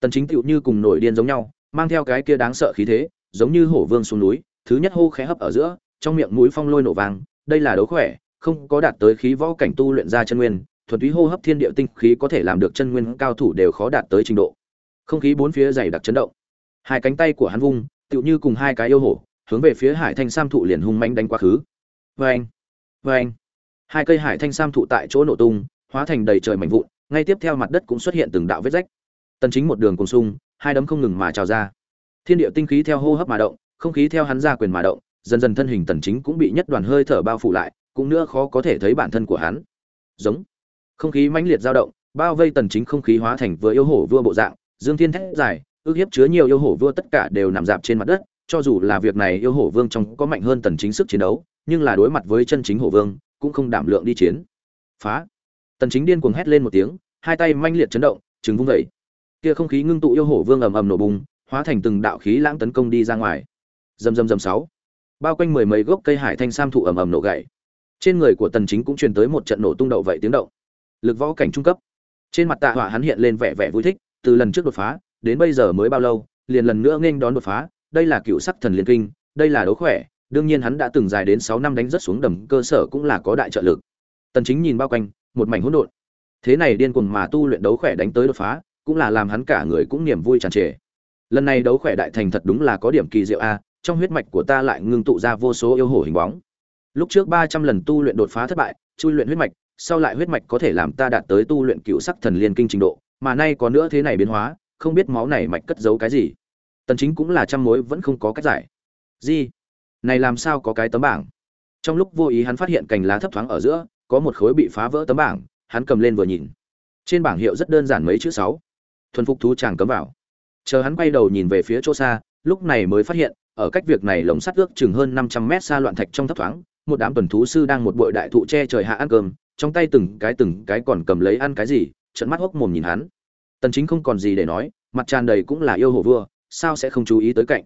Tần chính tựu như cùng nổi điên giống nhau mang theo cái kia đáng sợ khí thế giống như hổ vương xuống núi thứ nhất hô khẽ hấp ở giữa trong miệng mũi phong lôi nổ vang đây là đấu khỏe không có đạt tới khí võ cảnh tu luyện ra chân nguyên thuần túy hô hấp thiên địa tinh khí có thể làm được chân nguyên cao thủ đều khó đạt tới trình độ. Không khí bốn phía dày đặc chấn động hai cánh tay của hắn vung, tựu như cùng hai cái yêu hổ, hướng về phía hải thanh sam thụ liền hung mãnh đánh quá khứ. Vê anh vê anh hai cây hải thanh sam thụ tại chỗ nổ tung, hóa thành đầy trời mảnh vụn, ngay tiếp theo mặt đất cũng xuất hiện từng đạo vết rách. Tần chính một đường cùng sung, hai đấm không ngừng mà trào ra. Thiên địa tinh khí theo hô hấp mà động, không khí theo hắn ra quyền mà động, dần dần thân hình tần chính cũng bị nhất đoàn hơi thở bao phủ lại, cũng nữa khó có thể thấy bản thân của hắn. Giống. Không khí mãnh liệt dao động, bao vây tần chính không khí hóa thành vừa yêu hổ vừa bộ dạng, dương thiên thét dài ước hiếp chứa nhiều yêu hổ vua tất cả đều nằm dạp trên mặt đất, cho dù là việc này yêu hổ vương trong có mạnh hơn tần chính sức chiến đấu, nhưng là đối mặt với chân chính hổ vương, cũng không đảm lượng đi chiến. Phá. Tần chính điên cuồng hét lên một tiếng, hai tay manh liệt chấn động, trừng vung dậy. Kia không khí ngưng tụ yêu hổ vương ầm ầm nổ bùng, hóa thành từng đạo khí lãng tấn công đi ra ngoài. Rầm rầm rầm sáu. Bao quanh mười mấy gốc cây hải thanh sam thụ ầm ầm nổ gãy. Trên người của tần chính cũng truyền tới một trận nổ tung đậu vậy tiếng động. Lực võ cảnh trung cấp. Trên mặt tạ hỏa hắn hiện lên vẻ vẻ vui thích, từ lần trước đột phá đến bây giờ mới bao lâu, liền lần nữa nghênh đón đột phá, đây là cựu sắc thần liên kinh, đây là đấu khỏe, đương nhiên hắn đã từng dài đến sáu năm đánh rất xuống đầm, cơ sở cũng là có đại trợ lực. Tần chính nhìn bao quanh, một mảnh hỗn độn. Thế này điên cuồng mà tu luyện đấu khỏe đánh tới đột phá, cũng là làm hắn cả người cũng niềm vui tràn trề. Lần này đấu khỏe đại thành thật đúng là có điểm kỳ diệu a, trong huyết mạch của ta lại ngưng tụ ra vô số yêu hổ hình bóng. Lúc trước 300 lần tu luyện đột phá thất bại, chui luyện huyết mạch, sau lại huyết mạch có thể làm ta đạt tới tu luyện cựu sắc thần liên kinh trình độ, mà nay có nữa thế này biến hóa không biết máu này mạch cất giấu cái gì. Tần chính cũng là trăm mối vẫn không có cách giải. Gì này làm sao có cái tấm bảng? Trong lúc vô ý hắn phát hiện cành lá thấp thoáng ở giữa, có một khối bị phá vỡ tấm bảng, hắn cầm lên vừa nhìn. Trên bảng hiệu rất đơn giản mấy chữ sáu. Thuần phục thú chàng cấm vào. Chờ hắn quay đầu nhìn về phía chỗ xa, lúc này mới phát hiện, ở cách việc này lồng sắt ước chừng hơn 500 mét xa loạn thạch trong thấp thoáng, một đám tuần thú sư đang một bụi đại thụ che trời hạ ăn cơm, trong tay từng cái từng cái còn cầm lấy ăn cái gì trận mắt hốc mồm nhìn hắn tần chính không còn gì để nói, mặt tràn đầy cũng là yêu hổ vua, sao sẽ không chú ý tới cạnh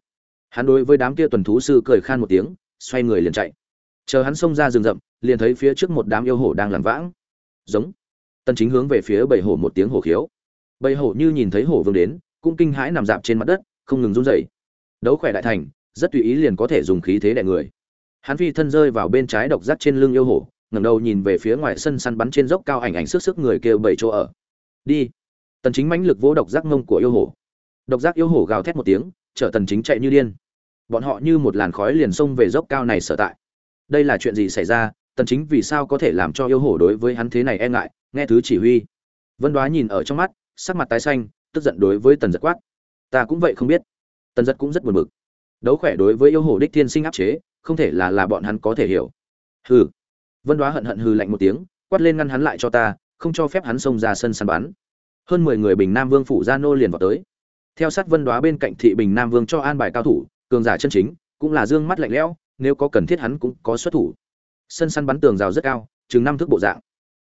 hắn đối với đám kia tuần thú sư cười khan một tiếng, xoay người liền chạy. Chờ hắn xông ra rừng rậm, liền thấy phía trước một đám yêu hổ đang lảng vãng. Giống. Tần chính hướng về phía bầy hổ một tiếng hổ khiếu. Bầy hổ như nhìn thấy hổ vương đến, cũng kinh hãi nằm dạp trên mặt đất, không ngừng run rẩy. Đấu khỏe đại thành, rất tùy ý liền có thể dùng khí thế đè người. Hắn phi thân rơi vào bên trái độc giác trên lưng yêu hổ, ngẩng đầu nhìn về phía ngoài sân săn bắn trên dốc cao ảnh ảnh sức sức người kêu bảy chỗ ở. Đi tần chính mãnh lực vỗ độc giác ngông của yêu hổ độc giác yêu hổ gào thét một tiếng, chở tần chính chạy như điên. Bọn họ như một làn khói liền xông về dốc cao này sở tại. Đây là chuyện gì xảy ra? Tần chính vì sao có thể làm cho yêu hổ đối với hắn thế này e ngại? Nghe thứ chỉ huy. Vân đoá nhìn ở trong mắt, sắc mặt tái xanh, tức giận đối với tần giật quát. Ta cũng vậy không biết. Tần giật cũng rất buồn bực. Đấu khỏe đối với yêu hổ đích thiên sinh áp chế, không thể là là bọn hắn có thể hiểu. Hừ. Vân đoá hận hận hừ lạnh một tiếng, quát lên ngăn hắn lại cho ta, không cho phép hắn xông ra sân săn bắn hơn mười người bình nam vương phủ gia nô liền vào tới. Theo sát vân đoá bên cạnh thị bình nam vương cho an bài cao thủ, cường giả chân chính, cũng là dương mắt lạnh lẽo, nếu có cần thiết hắn cũng có xuất thủ. Sân săn bắn tường rào rất cao, chừng năm thước bộ dạng.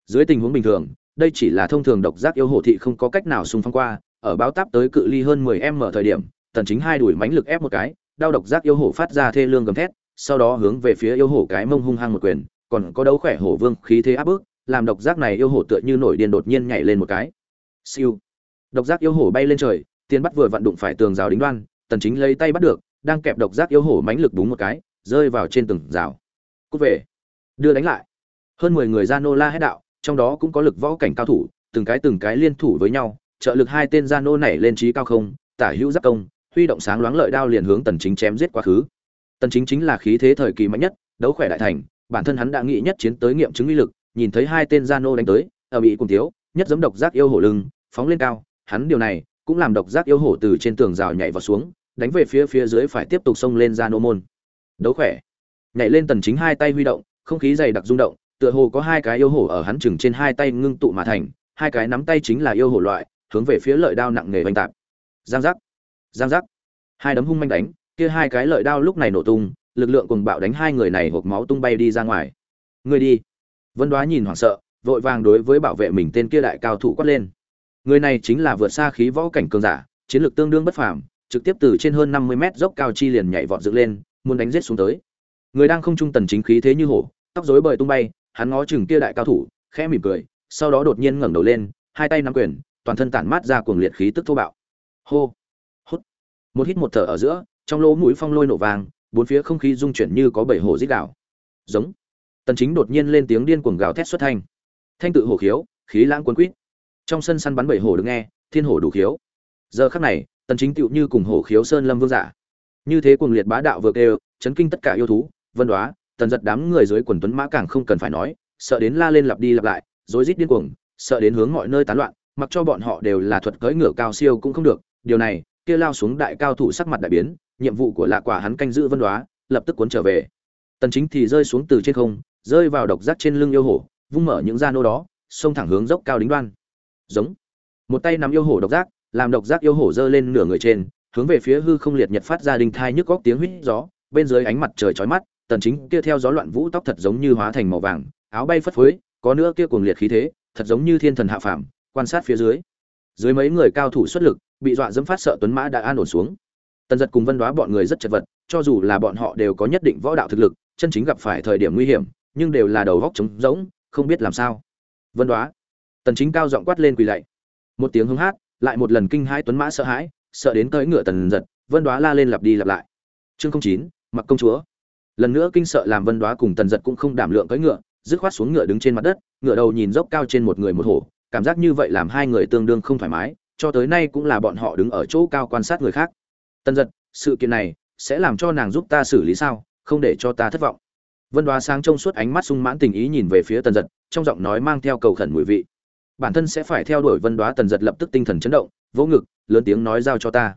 Dưới tình huống bình thường, đây chỉ là thông thường độc giác yêu hổ thị không có cách nào xung phong qua, ở báo táp tới cự ly hơn 10 m thời điểm, tần chính hai đuổi mãnh lực ép một cái, đau độc giác yêu hổ phát ra thê lương gầm thét, sau đó hướng về phía yêu hổ cái mông hung hăng một quyền, còn có đấu khỏe hổ vương khí thế áp bức, làm độc giác này yêu hổ tựa như nổi điên đột nhiên nhảy lên một cái siêu. Độc giác yêu hổ bay lên trời tiên bắt vừa vặn đụng phải tường rào đính đoan, tần chính lấy tay bắt được, đang kẹp độc giác yêu hổ mãnh lực búng một cái, rơi vào trên tường rào. Cút về. Đưa đánh lại. Hơn 10 người ra nô la hết đạo, trong đó cũng có lực võ cảnh cao thủ, từng cái từng cái liên thủ với nhau, trợ lực hai tên gia nô nảy lên trí cao không, tả hữu giáp công, huy động sáng loáng lợi đao liền hướng tần chính chém giết quá khứ. Tần chính chính là khí thế thời kỳ mạnh nhất, đấu khỏe đại thành, bản thân hắn đã nghĩ nhất chiến tới nghiệm chứng uy lực, nhìn thấy hai tên gia nô đánh tới ở bị cùng thiếu, nhất giống độc giác yêu hổ lưng phóng lên cao, hắn điều này cũng làm độc giác yêu hổ từ trên tường rào nhảy vào xuống, đánh về phía phía dưới phải tiếp tục xông lên ra nô môn. Đấu khỏe. Nhảy lên tần chính hai tay huy động, không khí dày đặc rung động, tựa hồ có hai cái yêu hổ ở hắn chừng trên hai tay ngưng tụ mà thành, hai cái nắm tay chính là yêu hổ loại, hướng về phía lợi đao nặng nề vành tạp giang giác. Giang giác. Hai đấm hung manh đánh, kia hai cái lợi đao lúc này nổ tung, lực lượng cùng bạo đánh hai người này hộp máu tung bay đi ra ngoài. Người đi. Vân đoá nhìn hoảng sợ, vội vàng đối với bảo vệ mình tên kia đại cao thủ quát lên người này chính là vượt xa khí võ cảnh cường giả, chiến lược tương đương bất phàm, trực tiếp từ trên hơn năm mươi mét dốc cao chi liền nhảy vọt dựng lên, muốn đánh giết xuống tới. Người đang không trung tần chính khí thế như hổ, tóc rối bời tung bay, hắn ngó chừng kia đại cao thủ, khẽ mỉm cười, sau đó đột nhiên ngẩng đầu lên, hai tay nắm quyền, toàn thân tản mát ra cuồng liệt khí tức thô bạo. Hô, hút. Một hít một thở ở giữa, trong lỗ mũi phong lôi nổ vàng bốn phía không khí rung chuyển như có bảy hổ rít gào. Giống. Tần chính đột nhiên lên tiếng điên cuồng gào thét xuất thanh. Thanh tự hổ khiếu, khí lãng cuốn quýt trong sân săn bắn bảy hổ được nghe, thiên hổ đủ khiếu. Giờ khắc này, tần chính tựu như cùng hổ khiếu sơn lâm vương giả. Như thế cuồng liệt bá đạo vượt đều chấn kinh tất cả yêu thú, vân đoá, tần giật đám người dưới quần tuấn mã càng không cần phải nói, sợ đến la lên lặp đi lặp lại, rối rít điên cuồng, sợ đến hướng mọi nơi tán loạn, mặc cho bọn họ đều là thuật cưỡi ngựa cao siêu cũng không được. Điều này, kia lao xuống đại cao thủ sắc mặt đại biến, nhiệm vụ của lạ quả hắn canh giữ vân đoá, lập tức cuốn trở về. Tần chính thì rơi xuống từ trên không, rơi vào độc giác trên lưng yêu hổ, vung mở những da nô đó, xông thẳng hướng dốc cao đính đoan giống. Một tay nắm yêu hổ độc giác, làm độc giác yêu hổ dơ lên nửa người trên, hướng về phía hư không liệt nhật phát ra đình thai nhức góc tiếng huýt gió, bên dưới ánh mặt trời chói mắt, tần chính kia theo gió loạn vũ tóc thật giống như hóa thành màu vàng, áo bay phất phới, có nữa kia cuồng liệt khí thế, thật giống như thiên thần hạ phàm, quan sát phía dưới. Dưới mấy người cao thủ xuất lực, bị dọa dẫm phát sợ tuấn mã đã an ổn xuống. Tần giật cùng vân đoá bọn người rất chật vật, cho dù là bọn họ đều có nhất định võ đạo thực lực, chân chính gặp phải thời điểm nguy hiểm, nhưng đều là đầu góc trống rỗng, không biết làm sao. Vân đoá tần chính cao giọng quát lên quỳ lạy. Một tiếng hứng hát, lại một lần kinh hãi tuấn mã sợ hãi, sợ đến tới ngựa tần giật, vân đoá la lên lặp đi lặp lại. Chương không chín, mặc công chúa. Lần nữa kinh sợ làm vân đoá cùng tần giật cũng không đảm lượng cưỡi ngựa, dứt khoát xuống ngựa đứng trên mặt đất, ngựa đầu nhìn dốc cao trên một người một hổ, cảm giác như vậy làm hai người tương đương không thoải mái, cho tới nay cũng là bọn họ đứng ở chỗ cao quan sát người khác. Tần giật, sự kiện này sẽ làm cho nàng giúp ta xử lý sao, không để cho ta thất vọng. Vân đoá sáng trông suốt ánh mắt sung mãn tình ý nhìn về phía tần giật, trong giọng nói mang theo cầu khẩn mùi vị bản thân sẽ phải theo đuổi vân đoá tần giật lập tức tinh thần chấn động, vỗ ngực, lớn tiếng nói giao cho ta.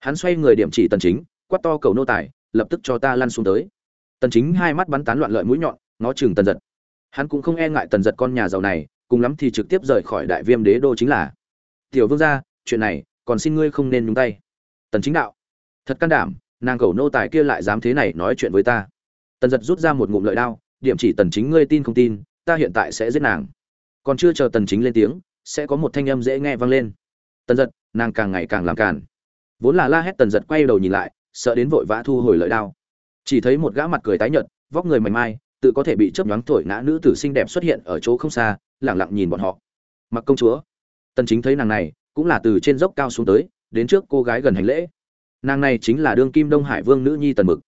Hắn xoay người điểm chỉ tần chính, quát to cầu nô tài, lập tức cho ta lăn xuống tới. Tần chính hai mắt bắn tán loạn lợi mũi nhọn nó chừng tần giật. Hắn cũng không e ngại tần giật con nhà giàu này, cùng lắm thì trực tiếp rời khỏi đại viêm đế đô chính là. Tiểu vương gia, chuyện này, còn xin ngươi không nên nhúng tay. Tần chính đạo. Thật can đảm, nàng cầu nô tài kia lại dám thế này nói chuyện với ta. Tần giật rút ra một ngụm lợi đao, điểm chỉ tần chính ngươi tin không tin, ta hiện tại sẽ giết nàng còn chưa chờ tần chính lên tiếng, sẽ có một thanh âm dễ nghe vang lên. Tần giật, nàng càng ngày càng làm càn. Vốn là la hét tần giật quay đầu nhìn lại, sợ đến vội vã thu hồi lợi đao. Chỉ thấy một gã mặt cười tái nhợt, vóc người mảnh mai, tự có thể bị chớp nhoáng thổi ngã nữ tử xinh đẹp xuất hiện ở chỗ không xa lặng lặng nhìn bọn họ. Mặc công chúa. Tần chính thấy nàng này, cũng là từ trên dốc cao xuống tới, đến trước cô gái gần hành lễ. Nàng này chính là đương kim đông hải vương nữ nhi tần mực.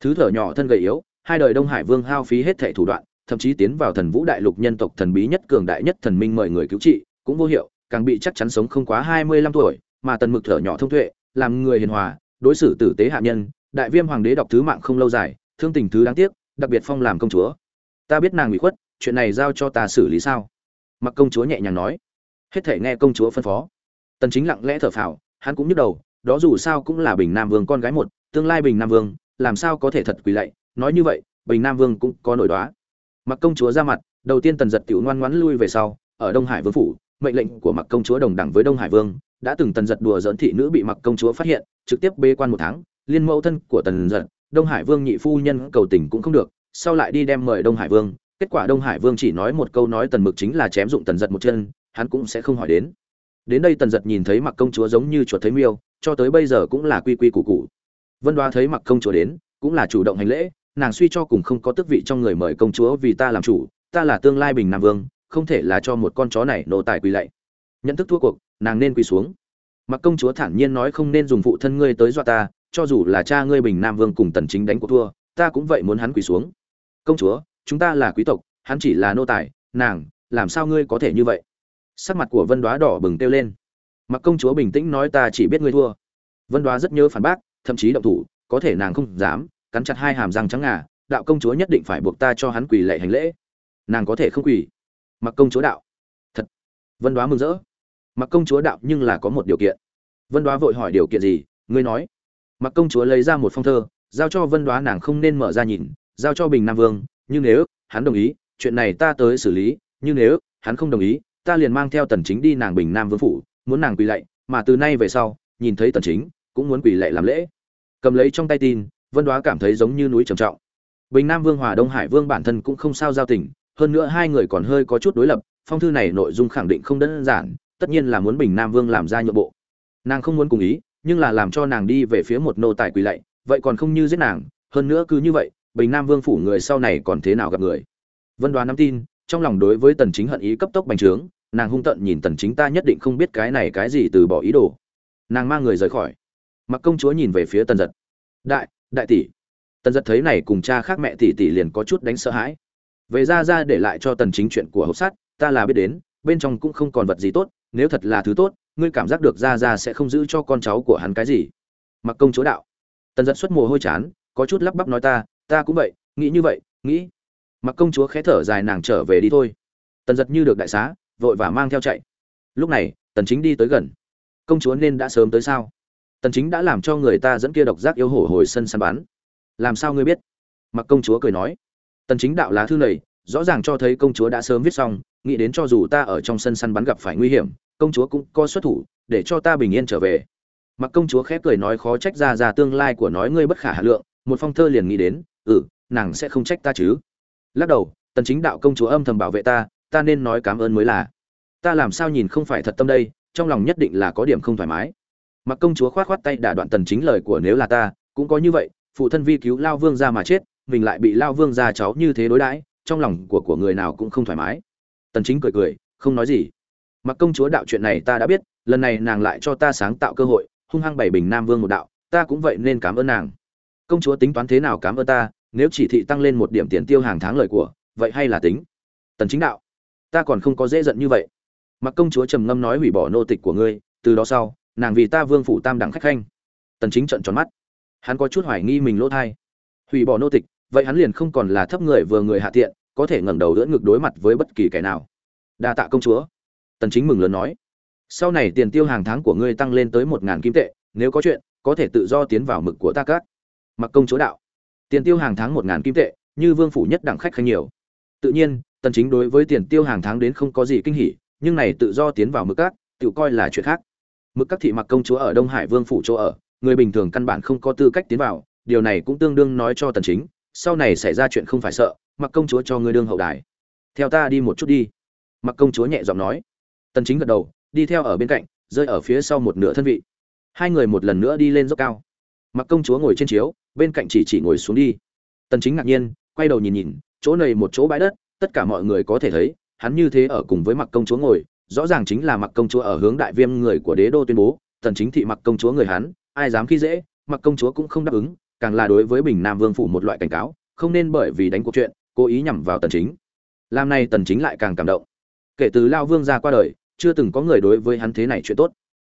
Thứ thở nhỏ thân gầy yếu, hai đời đông hải vương hao phí hết thảy thủ đoạn thậm chí tiến vào thần vũ đại lục nhân tộc thần bí nhất cường đại nhất thần minh mời người cứu trị, cũng vô hiệu, càng bị chắc chắn sống không quá 25 tuổi, mà tần mực thở nhỏ thông tuệ, làm người hiền hòa, đối xử tử tế hạ nhân, đại viêm hoàng đế đọc thứ mạng không lâu dài, thương tình thứ đáng tiếc, đặc biệt phong làm công chúa. Ta biết nàng bị khuất, chuyện này giao cho ta xử lý sao? Mặc công chúa nhẹ nhàng nói. Hết thể nghe công chúa phân phó. Tần chính lặng lẽ thở phào, hắn cũng nhức đầu, đó dù sao cũng là bình nam vương con gái một, tương lai bình nam vương, làm sao có thể thật quỳ lạy? Nói như vậy, bình nam vương cũng có nổi đoá mặc công chúa ra mặt, đầu tiên tần giật tiểu ngoan ngoãn lui về sau, ở đông hải vương phủ, mệnh lệnh của mặc công chúa đồng đẳng với đông hải vương, đã từng tần giật đùa dỡn thị nữ bị mặc công chúa phát hiện, trực tiếp bê quan một tháng, liên mẫu thân của tần giật, đông hải vương nhị phu nhân cầu tình cũng không được, sau lại đi đem mời đông hải vương, kết quả đông hải vương chỉ nói một câu nói tần mực chính là chém dụng tần giật một chân, hắn cũng sẽ không hỏi đến đến đây tần giật nhìn thấy mặc công chúa giống như chuột thấy miêu, cho tới bây giờ cũng là quy quy củ củ. vân đoá thấy mặc công chúa đến, cũng là chủ động hành lễ nàng suy cho cùng không có tước vị trong người mời công chúa vì ta làm chủ, ta là tương lai bình nam vương, không thể là cho một con chó này nô tài quỳ lạy. Nhận thức thua cuộc, nàng nên quỳ xuống. Mặc công chúa thản nhiên nói không nên dùng phụ thân ngươi tới dọa ta, cho dù là cha ngươi bình nam vương cùng tần chính đánh cuộc thua, ta cũng vậy muốn hắn quỳ xuống. Công chúa, chúng ta là quý tộc, hắn chỉ là nô tài, nàng, làm sao ngươi có thể như vậy? Sắc mặt của vân đoá đỏ bừng tiêu lên. Mặc công chúa bình tĩnh nói ta chỉ biết ngươi thua. Vân đoá rất nhớ phản bác, thậm chí động thủ, có thể nàng không dám cắn chặt hai hàm răng trắng ngà, đạo công chúa nhất định phải buộc ta cho hắn quỳ lệ hành lễ. Nàng có thể không quỳ. Mặc công chúa đạo. Thật. Vân đoá mừng rỡ. Mặc công chúa đạo, nhưng là có một điều kiện. Vân đoá vội hỏi, điều kiện gì? Ngươi nói. Mặc công chúa lấy ra một phong thơ, giao cho vân đoá nàng không nên mở ra nhìn, giao cho bình nam vương, nhưng nếu hắn đồng ý, chuyện này ta tới xử lý, nhưng nếu hắn không đồng ý, ta liền mang theo tần chính đi nàng bình nam vương phủ, muốn nàng quỳ lạy, mà từ nay về sau, nhìn thấy tần chính, cũng muốn quỳ lạy làm lễ. Cầm lấy trong tay tin vân đoá cảm thấy giống như núi trầm trọng. Bình nam vương hòa đông hải vương bản thân cũng không sao giao tình, hơn nữa hai người còn hơi có chút đối lập, phong thư này nội dung khẳng định không đơn giản, tất nhiên là muốn bình nam vương làm ra nhượng bộ. Nàng không muốn cùng ý, nhưng là làm cho nàng đi về phía một nô tài quỳ lạy, vậy còn không như giết nàng, hơn nữa cứ như vậy, bình nam vương phủ người sau này còn thế nào gặp người? Vân đoán nắm tin, trong lòng đối với tần chính hận ý cấp tốc bành trướng, nàng hung tận nhìn tần chính ta nhất định không biết cái này cái gì từ bỏ ý đồ. Nàng mang người rời khỏi. Mặc công chúa nhìn về phía tần giật. Đại đại tỷ. Tần giật thấy này cùng cha khác mẹ tỷ tỷ liền có chút đánh sợ hãi. Về ra ra để lại cho tần chính chuyện của hộp sắt, ta là biết đến, bên trong cũng không còn vật gì tốt, nếu thật là thứ tốt, ngươi cảm giác được ra ra sẽ không giữ cho con cháu của hắn cái gì. Mặc công chúa đạo. Tần giật xuất mồ hôi chán, có chút lắp bắp nói ta ta cũng vậy, nghĩ như vậy, nghĩ. Mặc công chúa khẽ thở dài nàng trở về đi thôi. Tần giật như được đại xá, vội và mang theo chạy. Lúc này, tần chính đi tới gần. Công chúa nên đã sớm tới sao? Tần chính đã làm cho người ta dẫn kia độc giác yêu hổ hồi sân săn bắn. Làm sao ngươi biết? Mặc công chúa cười nói. Tần chính đạo lá thư này rõ ràng cho thấy công chúa đã sớm viết xong, nghĩ đến cho dù ta ở trong sân săn bắn gặp phải nguy hiểm, công chúa cũng có xuất thủ, để cho ta bình yên trở về. Mặc công chúa khẽ cười nói khó trách ra ra tương lai của nói ngươi bất khả hà lượng, một phong thơ liền nghĩ đến ừ nàng sẽ không trách ta chứ. Lắc đầu, tần chính đạo công chúa âm thầm bảo vệ ta ta nên nói cảm ơn mới là. Ta làm sao nhìn không phải thật tâm đây, trong lòng nhất định là có điểm không thoải mái mặc công chúa khoát khoát tay đả đoạn tần chính lời của nếu là ta, cũng có như vậy, phụ thân vi cứu lao vương ra mà chết, mình lại bị lao vương ra cháu như thế đối đãi, trong lòng của của người nào cũng không thoải mái. Tần chính cười cười, không nói gì. Mặc công chúa, đạo chuyện này ta đã biết, lần này nàng lại cho ta sáng tạo cơ hội, hung hăng bảy bình nam vương một đạo, ta cũng vậy nên cảm ơn nàng. Công chúa tính toán thế nào cảm ơn ta, nếu chỉ thị tăng lên một điểm tiền tiêu hàng tháng lời của, vậy hay là tính? Tần chính đạo, ta còn không có dễ giận như vậy. Mặc công chúa trầm ngâm nói hủy bỏ nô tịch của ngươi, từ đó sau nàng vì ta vương phủ tam đẳng khách khanh. Tần chính trợn tròn mắt. Hắn có chút hoài nghi mình lỗ thai. Hủy bỏ nô tịch, vậy hắn liền không còn là thấp người vừa người hạ tiện, có thể ngẩng đầu đỡ ngực đối mặt với bất kỳ kẻ nào. Đa tạ công chúa. Tần chính mừng lớn nói. Sau này tiền tiêu hàng tháng của ngươi tăng lên tới một ngàn kim tệ, nếu có chuyện, có thể tự do tiến vào mực của ta các. Mặc công chúa đạo. Tiền tiêu hàng tháng một ngàn kim tệ, như vương phủ nhất đẳng khách khanh nhiều. Tự nhiên, tần chính đối với tiền tiêu hàng tháng đến không có gì kinh hỉ, nhưng này tự do tiến vào mực các, tự coi là chuyện khác mực các thị mặc công chúa ở đông hải vương phủ chỗ ở, người bình thường căn bản không có tư cách tiến vào, điều này cũng tương đương nói cho tần chính, sau này xảy ra chuyện không phải sợ, mặc công chúa cho ngươi đương hậu đài. Theo ta đi một chút đi. Mặc công chúa nhẹ giọng nói. Tần chính gật đầu, đi theo ở bên cạnh, rơi ở phía sau một nửa thân vị. Hai người một lần nữa đi lên dốc cao. Mặc công chúa ngồi trên chiếu, bên cạnh chỉ chỉ ngồi xuống đi. Tần chính ngạc nhiên, quay đầu nhìn nhìn, chỗ này một chỗ bãi đất, tất cả mọi người có thể thấy, hắn như thế ở cùng với mặc công chúa ngồi rõ ràng chính là mặc công chúa ở hướng đại viêm người của đế đô tuyên bố, tần chính thị mặc công chúa người hắn, ai dám khi dễ, mặc công chúa cũng không đáp ứng, càng là đối với bình nam vương phủ một loại cảnh cáo, không nên bởi vì đánh cuộc chuyện, cố ý nhằm vào tần chính. Làm này tần chính lại càng cảm động. Kể từ lao vương ra qua đời, chưa từng có người đối với hắn thế này chuyện tốt.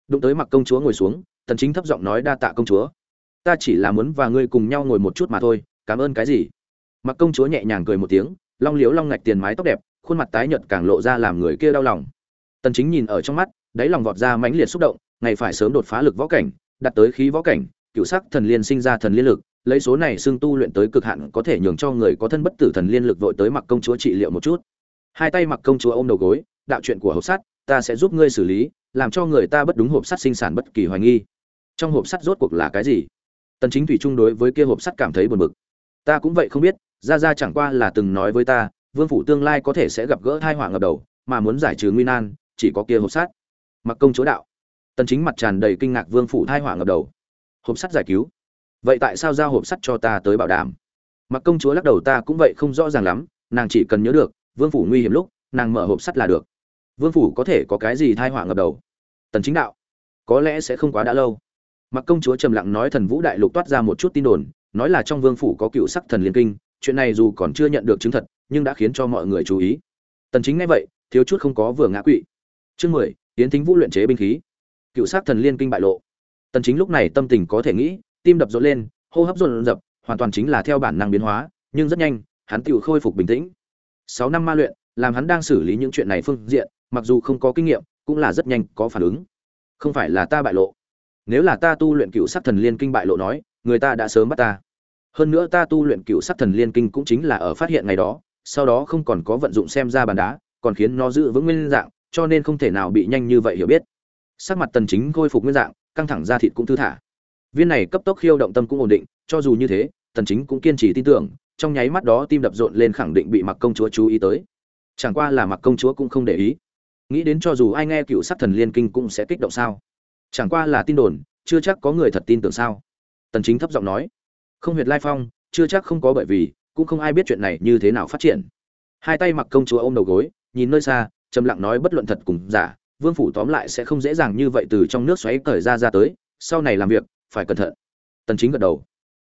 Đụng tới mặc công chúa ngồi xuống, tần chính thấp giọng nói đa tạ công chúa. Ta chỉ là muốn và ngươi cùng nhau ngồi một chút mà thôi, cảm ơn cái gì? Mặc công chúa nhẹ nhàng cười một tiếng, long liếu long ngạch tiền mái tóc đẹp, khuôn mặt tái nhợt càng lộ ra làm người kia đau lòng tần chính nhìn ở trong mắt, đáy lòng vọt ra mãnh liệt xúc động, ngày phải sớm đột phá lực võ cảnh đặt tới khí võ cảnh, cựu sắc thần liên sinh ra thần liên lực, lấy số này xương tu luyện tới cực hạn có thể nhường cho người có thân bất tử thần liên lực vội tới mặc công chúa trị liệu một chút. Hai tay mặc công chúa ôm đầu gối, đạo chuyện của hộp sắt, ta sẽ giúp ngươi xử lý, làm cho người ta bất đúng hộp sắt sinh sản bất kỳ hoài nghi. Trong hộp sắt rốt cuộc là cái gì? Tần chính thủy chung đối với kia hộp sắt cảm thấy buồn bực. Ta cũng vậy không biết gia gia chẳng qua là từng nói với ta, vương phủ tương lai có thể sẽ gặp gỡ tai họa ngập đầu, mà muốn giải trừ nguy nan chỉ có kia hộp sắt. Mặc công chúa đạo. Tần chính mặt tràn đầy kinh ngạc vương phủ thai hỏa ngập đầu. Hộp sắt giải cứu? Vậy tại sao giao hộp sắt cho ta tới bảo đảm? Mặc công chúa lắc đầu, ta cũng vậy không rõ ràng lắm, nàng chỉ cần nhớ được, vương phủ nguy hiểm lúc, nàng mở hộp sắt là được. Vương phủ có thể có cái gì thai hỏa ngập đầu? Tần chính đạo. Có lẽ sẽ không quá đã lâu. Mặc công chúa trầm lặng nói thần vũ đại lục toát ra một chút tin đồn, nói là trong vương phủ có cựu sắc thần liên kinh, chuyện này dù còn chưa nhận được chứng thật, nhưng đã khiến cho mọi người chú ý. Tần chính nghe vậy, thiếu chút không có vừa ngã quỵ chương mười tiến thính vũ luyện chế binh khí. Cựu sát thần liên kinh bại lộ. Tần chính lúc này tâm tình có thể nghĩ, tim đập rộn lên, hô hấp rộn rập, hoàn toàn chính là theo bản năng biến hóa, nhưng rất nhanh, hắn tự khôi phục bình tĩnh. 6 năm ma luyện, làm hắn đang xử lý những chuyện này phương diện, mặc dù không có kinh nghiệm, cũng là rất nhanh có phản ứng. Không phải là ta bại lộ. Nếu là ta tu luyện cựu sát thần liên kinh bại lộ nói, người ta đã sớm bắt ta. Hơn nữa ta tu luyện cựu sát thần liên kinh cũng chính là ở phát hiện ngày đó, sau đó không còn có vận dụng xem ra bàn đá, còn khiến nó giữ vững nguyên dạng cho nên không thể nào bị nhanh như vậy hiểu biết. Sắc mặt tần chính khôi phục nguyên dạng, căng thẳng ra thịt cũng thư thả. Viên này cấp tốc khiêu động tâm cũng ổn định, cho dù như thế, tần chính cũng kiên trì tin tưởng, trong nháy mắt đó tim đập rộn lên khẳng định bị mặc công chúa chú ý tới. Chẳng qua là mặc công chúa cũng không để ý. Nghĩ đến cho dù ai nghe cựu sắc thần liên kinh cũng sẽ kích động sao? Chẳng qua là tin đồn, chưa chắc có người thật tin tưởng sao? Tần chính thấp giọng nói. Không huyệt lai phong, chưa chắc không có bởi vì, cũng không ai biết chuyện này như thế nào phát triển. Hai tay mặc công chúa ôm đầu gối, nhìn nơi xa trầm lặng nói bất luận thật cùng giả, vương phủ tóm lại sẽ không dễ dàng như vậy từ trong nước xoáy cởi ra ra tới, sau này làm việc, phải cẩn thận. Tần chính gật đầu.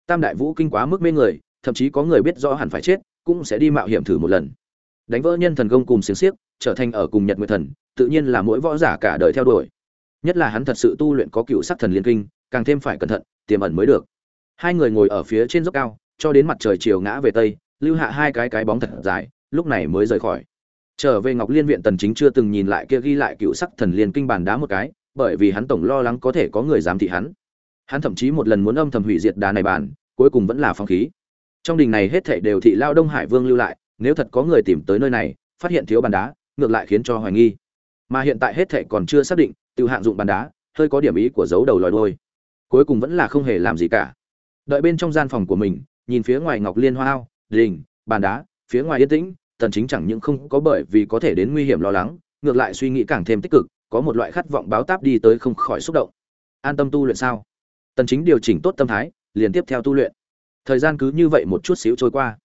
Tam đại vũ kinh quá mức mê người, thậm chí có người biết rõ hẳn phải chết, cũng sẽ đi mạo hiểm thử một lần. Đánh vỡ nhân thần công cùng xiềng xiếc, trở thành ở cùng nhật nguyệt thần, tự nhiên là mỗi võ giả cả đời theo đuổi. Nhất là hắn thật sự tu luyện có cựu sắc thần liên kinh, càng thêm phải cẩn thận, tiềm ẩn mới được. Hai người ngồi ở phía trên dốc cao, cho đến mặt trời chiều ngã về tây, lưu hạ hai cái cái bóng thật dài, lúc này mới rời khỏi trở về ngọc liên viện tần chính chưa từng nhìn lại kia ghi lại cựu sắc thần liên kinh bàn đá một cái, bởi vì hắn tổng lo lắng có thể có người dám thị hắn. Hắn thậm chí một lần muốn âm thầm hủy diệt đá này bàn, cuối cùng vẫn là phong khí. Trong đình này hết thảy đều thị lao đông hải vương lưu lại, nếu thật có người tìm tới nơi này, phát hiện thiếu bàn đá, ngược lại khiến cho hoài nghi. Mà hiện tại hết thảy còn chưa xác định tự hạng dụng bàn đá, hơi có điểm ý của dấu đầu lòi đôi cuối cùng vẫn là không hề làm gì cả. Đợi bên trong gian phòng của mình, nhìn phía ngoài ngọc liên hoa ao, đình, bàn đá, phía ngoài yên tĩnh tần chính chẳng những không có bởi vì có thể đến nguy hiểm lo lắng, ngược lại suy nghĩ càng thêm tích cực, có một loại khát vọng báo táp đi tới không khỏi xúc động. An tâm tu luyện sao? Tần chính điều chỉnh tốt tâm thái, liền tiếp theo tu luyện. Thời gian cứ như vậy một chút xíu trôi qua.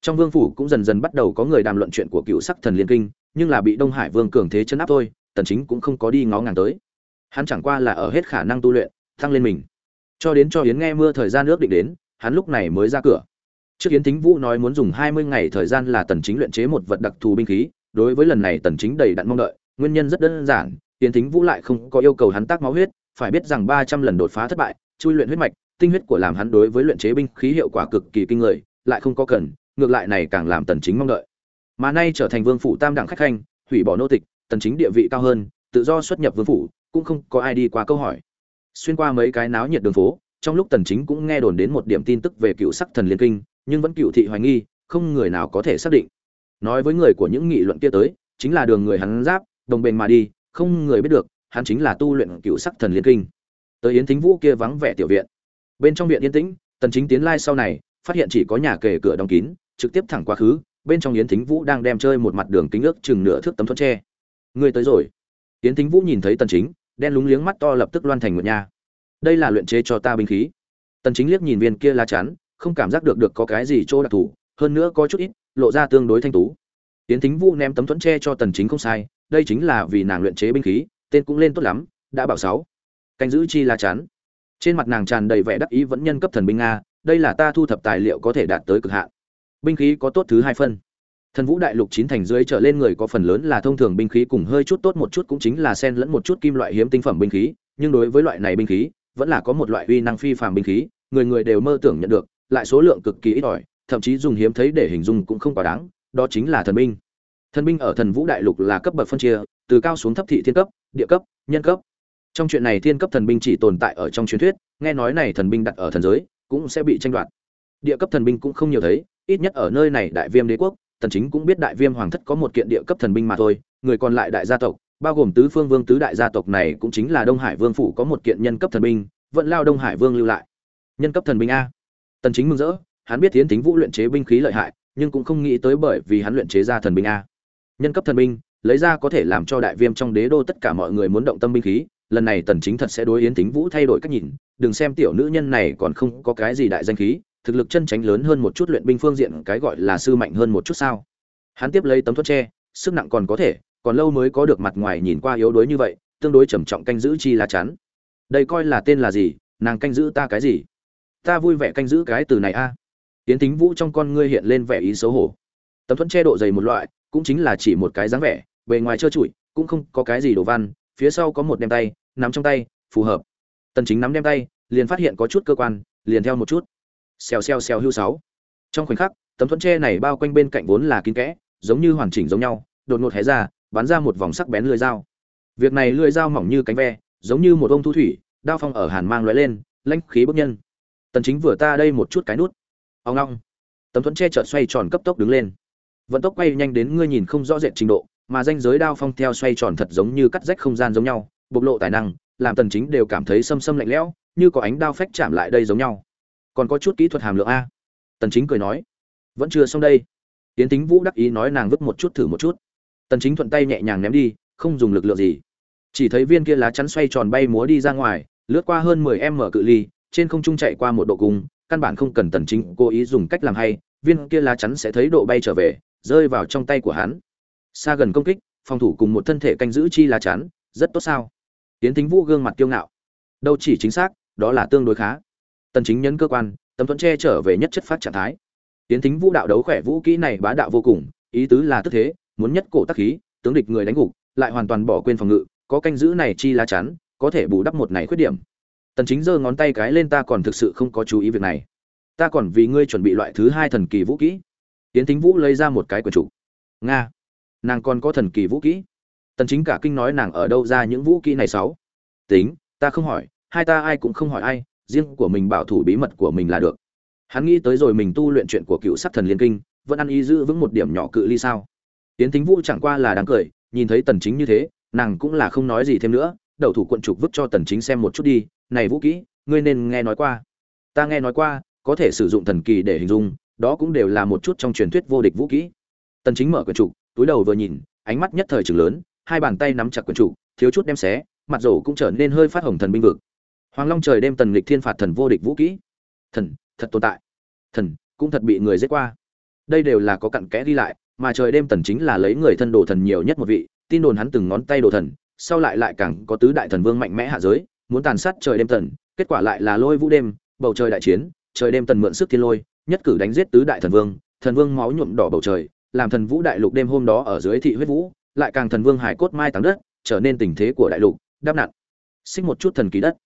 Trong vương phủ cũng dần dần bắt đầu có người đàm luận chuyện của cựu sắc thần liên kinh, nhưng là bị đông hải vương cường thế chấn áp thôi, tần chính cũng không có đi ngó ngàng tới. Hắn chẳng qua là ở hết khả năng tu luyện tăng lên mình. Cho đến cho yến nghe mưa thời gian nước định đến, hắn lúc này mới ra cửa trước yến thính vũ nói muốn dùng 20 ngày thời gian là tần chính luyện chế một vật đặc thù binh khí, đối với lần này tần chính đầy đặn mong đợi, nguyên nhân rất đơn giản, yến thính vũ lại không có yêu cầu hắn tác máu huyết, phải biết rằng 300 lần đột phá thất bại, chui luyện huyết mạch, tinh huyết của làm hắn đối với luyện chế binh khí hiệu quả cực kỳ kinh người, lại không có cần, ngược lại này càng làm tần chính mong đợi. Mà nay trở thành vương phủ tam đẳng khách khanh, hủy bỏ nô tịch, tần chính địa vị cao hơn, tự do xuất nhập vương phủ, cũng không có ai đi qua câu hỏi. Xuyên qua mấy cái náo nhiệt đường phố, trong lúc tần chính cũng nghe đồn đến một điểm tin tức về cựu sắc thần liên kinh nhưng vẫn cựu thị hoài nghi, không người nào có thể xác định. Nói với người của những nghị luận kia tới, chính là đường người hắn giáp, đồng bền mà đi, không người biết được, hắn chính là tu luyện cựu sắc thần liên kinh. Tới yến thính vũ kia vắng vẻ tiểu viện. Bên trong viện yên tĩnh, tần chính tiến lai sau này, phát hiện chỉ có nhà kề cửa đóng kín, trực tiếp thẳng quá khứ, bên trong yến thính vũ đang đem chơi một mặt đường kính ước chừng nửa thước tấm thuẫn tre. Người tới rồi. Yến thính vũ nhìn thấy tần chính, đen lúng liếng mắt to lập tức loan thành một nha. Đây là luyện chế cho ta binh khí. Tần chính liếc nhìn viên kia lá chắn không cảm giác được được có cái gì chỗ đặc thù, hơn nữa có chút ít, lộ ra tương đối thanh tú. Tiến thính vũ ném tấm thuẫn tre cho tần chính không sai, đây chính là vì nàng luyện chế binh khí, tên cũng lên tốt lắm, đã bảo sáu. Canh giữ chi là chán. trên mặt nàng tràn đầy vẻ đắc ý vẫn nhân cấp thần binh nga, đây là ta thu thập tài liệu có thể đạt tới cực hạn. Binh khí có tốt thứ hai phân. Thần vũ đại lục chín thành dưới trở lên người có phần lớn là thông thường binh khí cùng hơi chút tốt một chút cũng chính là xen lẫn một chút kim loại hiếm tinh phẩm binh khí, nhưng đối với loại này binh khí, vẫn là có một loại uy năng phi phàm binh khí, người người đều mơ tưởng nhận được lại số lượng cực kỳ ít ỏi, thậm chí dùng hiếm thấy để hình dung cũng không quá đáng, đó chính là thần binh. Thần binh ở thần vũ đại lục là cấp bậc phân chia, từ cao xuống thấp thị thiên cấp, địa cấp, nhân cấp. Trong chuyện này thiên cấp thần binh chỉ tồn tại ở trong truyền thuyết, nghe nói này thần binh đặt ở thần giới, cũng sẽ bị tranh đoạt. Địa cấp thần binh cũng không nhiều thấy, ít nhất ở nơi này đại viêm đế quốc tần chính cũng biết đại viêm hoàng thất có một kiện địa cấp thần binh mà thôi, người còn lại đại gia tộc, bao gồm tứ phương vương tứ đại gia tộc này cũng chính là đông hải vương phủ có một kiện nhân cấp thần binh, vẫn lao đông hải vương lưu lại. Nhân cấp thần binh a tần chính mừng rỡ, hắn biết tiến tính vũ luyện chế binh khí lợi hại, nhưng cũng không nghĩ tới bởi vì hắn luyện chế ra thần binh a. Nhân cấp thần binh, lấy ra có thể làm cho đại viêm trong đế đô tất cả mọi người muốn động tâm binh khí, lần này tần chính thật sẽ đối yến tính vũ thay đổi cách nhìn, đừng xem tiểu nữ nhân này còn không có cái gì đại danh khí, thực lực chân tránh lớn hơn một chút luyện binh phương diện cái gọi là sư mạnh hơn một chút sao. Hắn tiếp lấy tấm thuốc tre sức nặng còn có thể, còn lâu mới có được mặt ngoài nhìn qua yếu đuối như vậy, tương đối trầm trọng canh giữ chi là chắn đây coi là tên là gì, nàng canh giữ ta cái gì? Ta vui vẻ canh giữ cái từ này a. Tiến tính vũ trong con ngươi hiện lên vẻ ý xấu hổ. Tấm thuẫn che độ dày một loại, cũng chính là chỉ một cái dáng vẻ, bề ngoài trơ trụi, cũng không có cái gì đồ văn, phía sau có một đem tay, nắm trong tay, phù hợp. Tần chính nắm đem tay, liền phát hiện có chút cơ quan, liền theo một chút. Xèo xèo xèo hưu sáu. Trong khoảnh khắc, tấm thuẫn tre này bao quanh bên cạnh vốn là kín kẽ, giống như hoàn chỉnh giống nhau, đột ngột hé ra, bắn ra một vòng sắc bén lưỡi dao. Việc này lưỡi dao mỏng như cánh ve, giống như một ông thu thủy, đao phong ở hàn mang lóe lên, lãnh khí bức nhân tần chính vừa ta đây một chút cái nút. Ông long tấm thuẫn che chở xoay tròn cấp tốc đứng lên. Vận tốc quay nhanh đến ngươi nhìn không rõ rệt trình độ, mà danh giới đao phong theo xoay tròn thật giống như cắt rách không gian giống nhau, bộc lộ tài năng, làm tần chính đều cảm thấy xâm xâm lạnh lẽo, như có ánh đao phách chạm lại đây giống nhau. Còn có chút kỹ thuật hàm lượng a. Tần chính cười nói. Vẫn chưa xong đây. Tiến tính vũ đắc ý nói nàng vứt một chút thử một chút. Tần chính thuận tay nhẹ nhàng ném đi, không dùng lực lượng gì. Chỉ thấy viên kia lá chắn xoay tròn bay múa đi ra ngoài, lướt qua hơn 10 m cự ly trên không trung chạy qua một độ cung, căn bản không cần tần chính cố ý dùng cách làm hay, viên kia lá chắn sẽ thấy độ bay trở về, rơi vào trong tay của hắn. Xa gần công kích, phòng thủ cùng một thân thể canh giữ chi lá chắn, rất tốt sao? Tiến tính vũ gương mặt kiêu ngạo. Đâu chỉ chính xác, đó là tương đối khá. Tần chính nhấn cơ quan, tấm thuẫn che trở về nhất chất phát trạng thái. Tiến tính vũ đạo đấu khỏe vũ kỹ này bá đạo vô cùng, ý tứ là tức thế, muốn nhất cổ tác khí, tướng địch người đánh gục, lại hoàn toàn bỏ quên phòng ngự, có canh giữ này chi lá chắn, có thể bù đắp một này khuyết điểm tần chính giơ ngón tay cái lên, ta còn thực sự không có chú ý việc này. Ta còn vì ngươi chuẩn bị loại thứ hai thần kỳ vũ kỹ. Tiến thính vũ lấy ra một cái của chủ. Nga. Nàng còn có thần kỳ vũ kỹ. Tần chính cả kinh nói nàng ở đâu ra những vũ kỹ này sáu? Tính, ta không hỏi, hai ta ai cũng không hỏi ai, riêng của mình bảo thủ bí mật của mình là được. Hắn nghĩ tới rồi mình tu luyện chuyện của cựu sát thần liên kinh, vẫn ăn ý giữ vững một điểm nhỏ cự ly sao? Tiến thính vũ chẳng qua là đáng cười, nhìn thấy tần chính như thế, nàng cũng là không nói gì thêm nữa, đầu thủ quận trục vứt cho tần chính xem một chút đi này vũ kỹ, ngươi nên nghe nói qua. Ta nghe nói qua, có thể sử dụng thần kỳ để hình dung, đó cũng đều là một chút trong truyền thuyết vô địch vũ kỹ. Tần chính mở quyển trục, túi đầu vừa nhìn, ánh mắt nhất thời trừng lớn, hai bàn tay nắm chặt quyển trục, thiếu chút đem xé, mặt rổ cũng trở nên hơi phát hồng thần binh vực. Hoàng long trời đêm tần lịch thiên phạt thần vô địch vũ kỹ. Thần, thật tồn tại. Thần, cũng thật bị người giết qua. Đây đều là có cặn kẽ đi lại, mà trời đêm tần chính là lấy người thân đồ thần nhiều nhất một vị, tin đồn hắn từng ngón tay đồ thần, sau lại lại càng có tứ đại thần vương mạnh mẽ hạ giới muốn tàn sát trời đêm tần, kết quả lại là lôi vũ đêm, bầu trời đại chiến, trời đêm tần mượn sức thiên lôi, nhất cử đánh giết tứ đại thần vương thần vương máu nhuộm đỏ bầu trời, làm thần vũ đại lục đêm hôm đó ở dưới thị huyết vũ, lại càng thần vương hải cốt mai táng đất, trở nên tình thế của đại lục, đáp nặn xích một chút thần kỳ đất.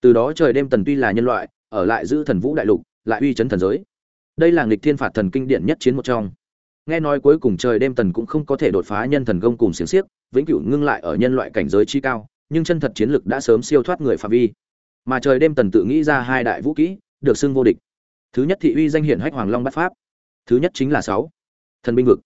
Từ đó trời đêm tần tuy là nhân loại, ở lại giữ thần vũ đại lục, lại uy chấn thần giới. Đây là nghịch thiên phạt thần kinh điển nhất chiến một trong. Nghe nói cuối cùng trời đêm tần cũng không có thể đột phá nhân thần công cùng xiềng xiếc, vĩnh cửu ngưng lại ở nhân loại cảnh giới chi cao nhưng chân thật chiến lực đã sớm siêu thoát người phạm vi. Mà trời đêm tần tự nghĩ ra hai đại vũ kỹ, được xưng vô địch. Thứ nhất thị uy danh hiển hách hoàng long bát pháp. Thứ nhất chính là sáu. Thần binh vực.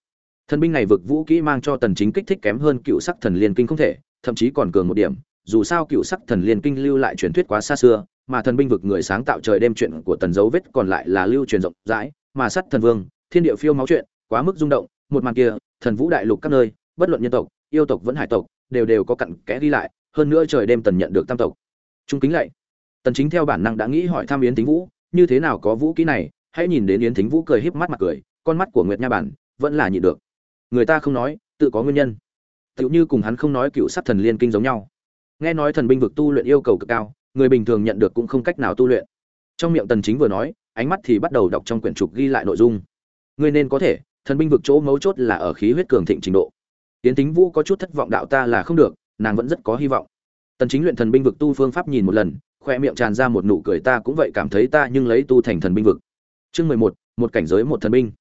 Thần binh này vực vũ kỹ mang cho tần chính kích thích kém hơn cựu sắc thần liên kinh không thể, thậm chí còn cường một điểm, dù sao cựu sắc thần liên kinh lưu lại truyền thuyết quá xa xưa, mà thần binh vực người sáng tạo trời đêm chuyện của tần dấu vết còn lại là lưu truyền rộng rãi, mà sắt thần vương, thiên địa phiêu máu chuyện, quá mức rung động, một màn kia, thần vũ đại lục các nơi, bất luận nhân tộc, yêu tộc vẫn hải tộc, đều đều có cặn kẽ đi lại hơn nữa trời đêm tần nhận được tam tộc. Trung kính lạy. Tần chính theo bản năng đã nghĩ hỏi tham yến thính vũ, như thế nào có vũ kỹ này, hãy nhìn đến yến thính vũ cười híp mắt mặt cười, con mắt của nguyệt nha bản vẫn là nhịn được. Người ta không nói, tự có nguyên nhân. Tựu như cùng hắn không nói cựu sát thần liên kinh giống nhau. Nghe nói thần binh vực tu luyện yêu cầu cực cao, người bình thường nhận được cũng không cách nào tu luyện. Trong miệng tần chính vừa nói, ánh mắt thì bắt đầu đọc trong quyển trục ghi lại nội dung. Người nên có thể, thần binh vực chỗ mấu chốt là ở khí huyết cường thịnh trình độ. Tiến tính vũ có chút thất vọng đạo ta là không được nàng vẫn rất có hy vọng. Tần chính luyện thần binh vực tu phương pháp nhìn một lần khoe miệng tràn ra một nụ cười ta cũng vậy cảm thấy ta nhưng lấy tu thành thần binh vực. Chương 11, một cảnh giới một thần binh.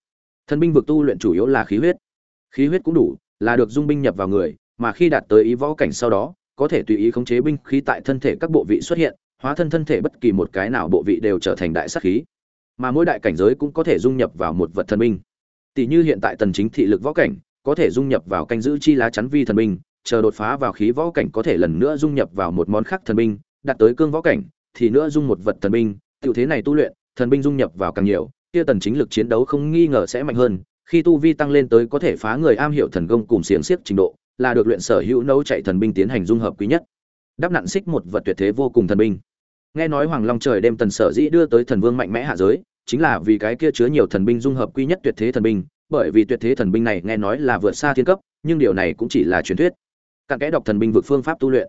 Thần binh vực tu luyện chủ yếu là khí huyết. Khí huyết cũng đủ là được dung binh nhập vào người mà khi đạt tới ý võ cảnh sau đó có thể tùy ý khống chế binh khí tại thân thể các bộ vị xuất hiện hóa thân thân thể bất kỳ một cái nào bộ vị đều trở thành đại sát khí. Mà mỗi đại cảnh giới cũng có thể dung nhập vào một vật thần binh. Tỷ như hiện tại tần chính thị lực võ cảnh có thể dung nhập vào canh giữ chi lá chắn vi thần binh chờ đột phá vào khí võ cảnh có thể lần nữa dung nhập vào một món khác thần binh, đạt tới cương võ cảnh, thì nữa dung một vật thần binh. Tiểu thế này tu luyện, thần binh dung nhập vào càng nhiều, kia tần chính lực chiến đấu không nghi ngờ sẽ mạnh hơn. Khi tu vi tăng lên tới có thể phá người am hiểu thần công cùng xiềng xiếc trình độ, là được luyện sở hữu nấu chạy thần binh tiến hành dung hợp quý nhất. Đắp nặn xích một vật tuyệt thế vô cùng thần binh. Nghe nói hoàng long trời đem tần sở dĩ đưa tới thần vương mạnh mẽ hạ giới, chính là vì cái kia chứa nhiều thần binh dung hợp quý nhất tuyệt thế thần binh, bởi vì tuyệt thế thần binh này nghe nói là vượt xa thiên cấp, nhưng điều này cũng chỉ là truyền thuyết cặn kẽ đọc thần binh vực phương pháp tu luyện.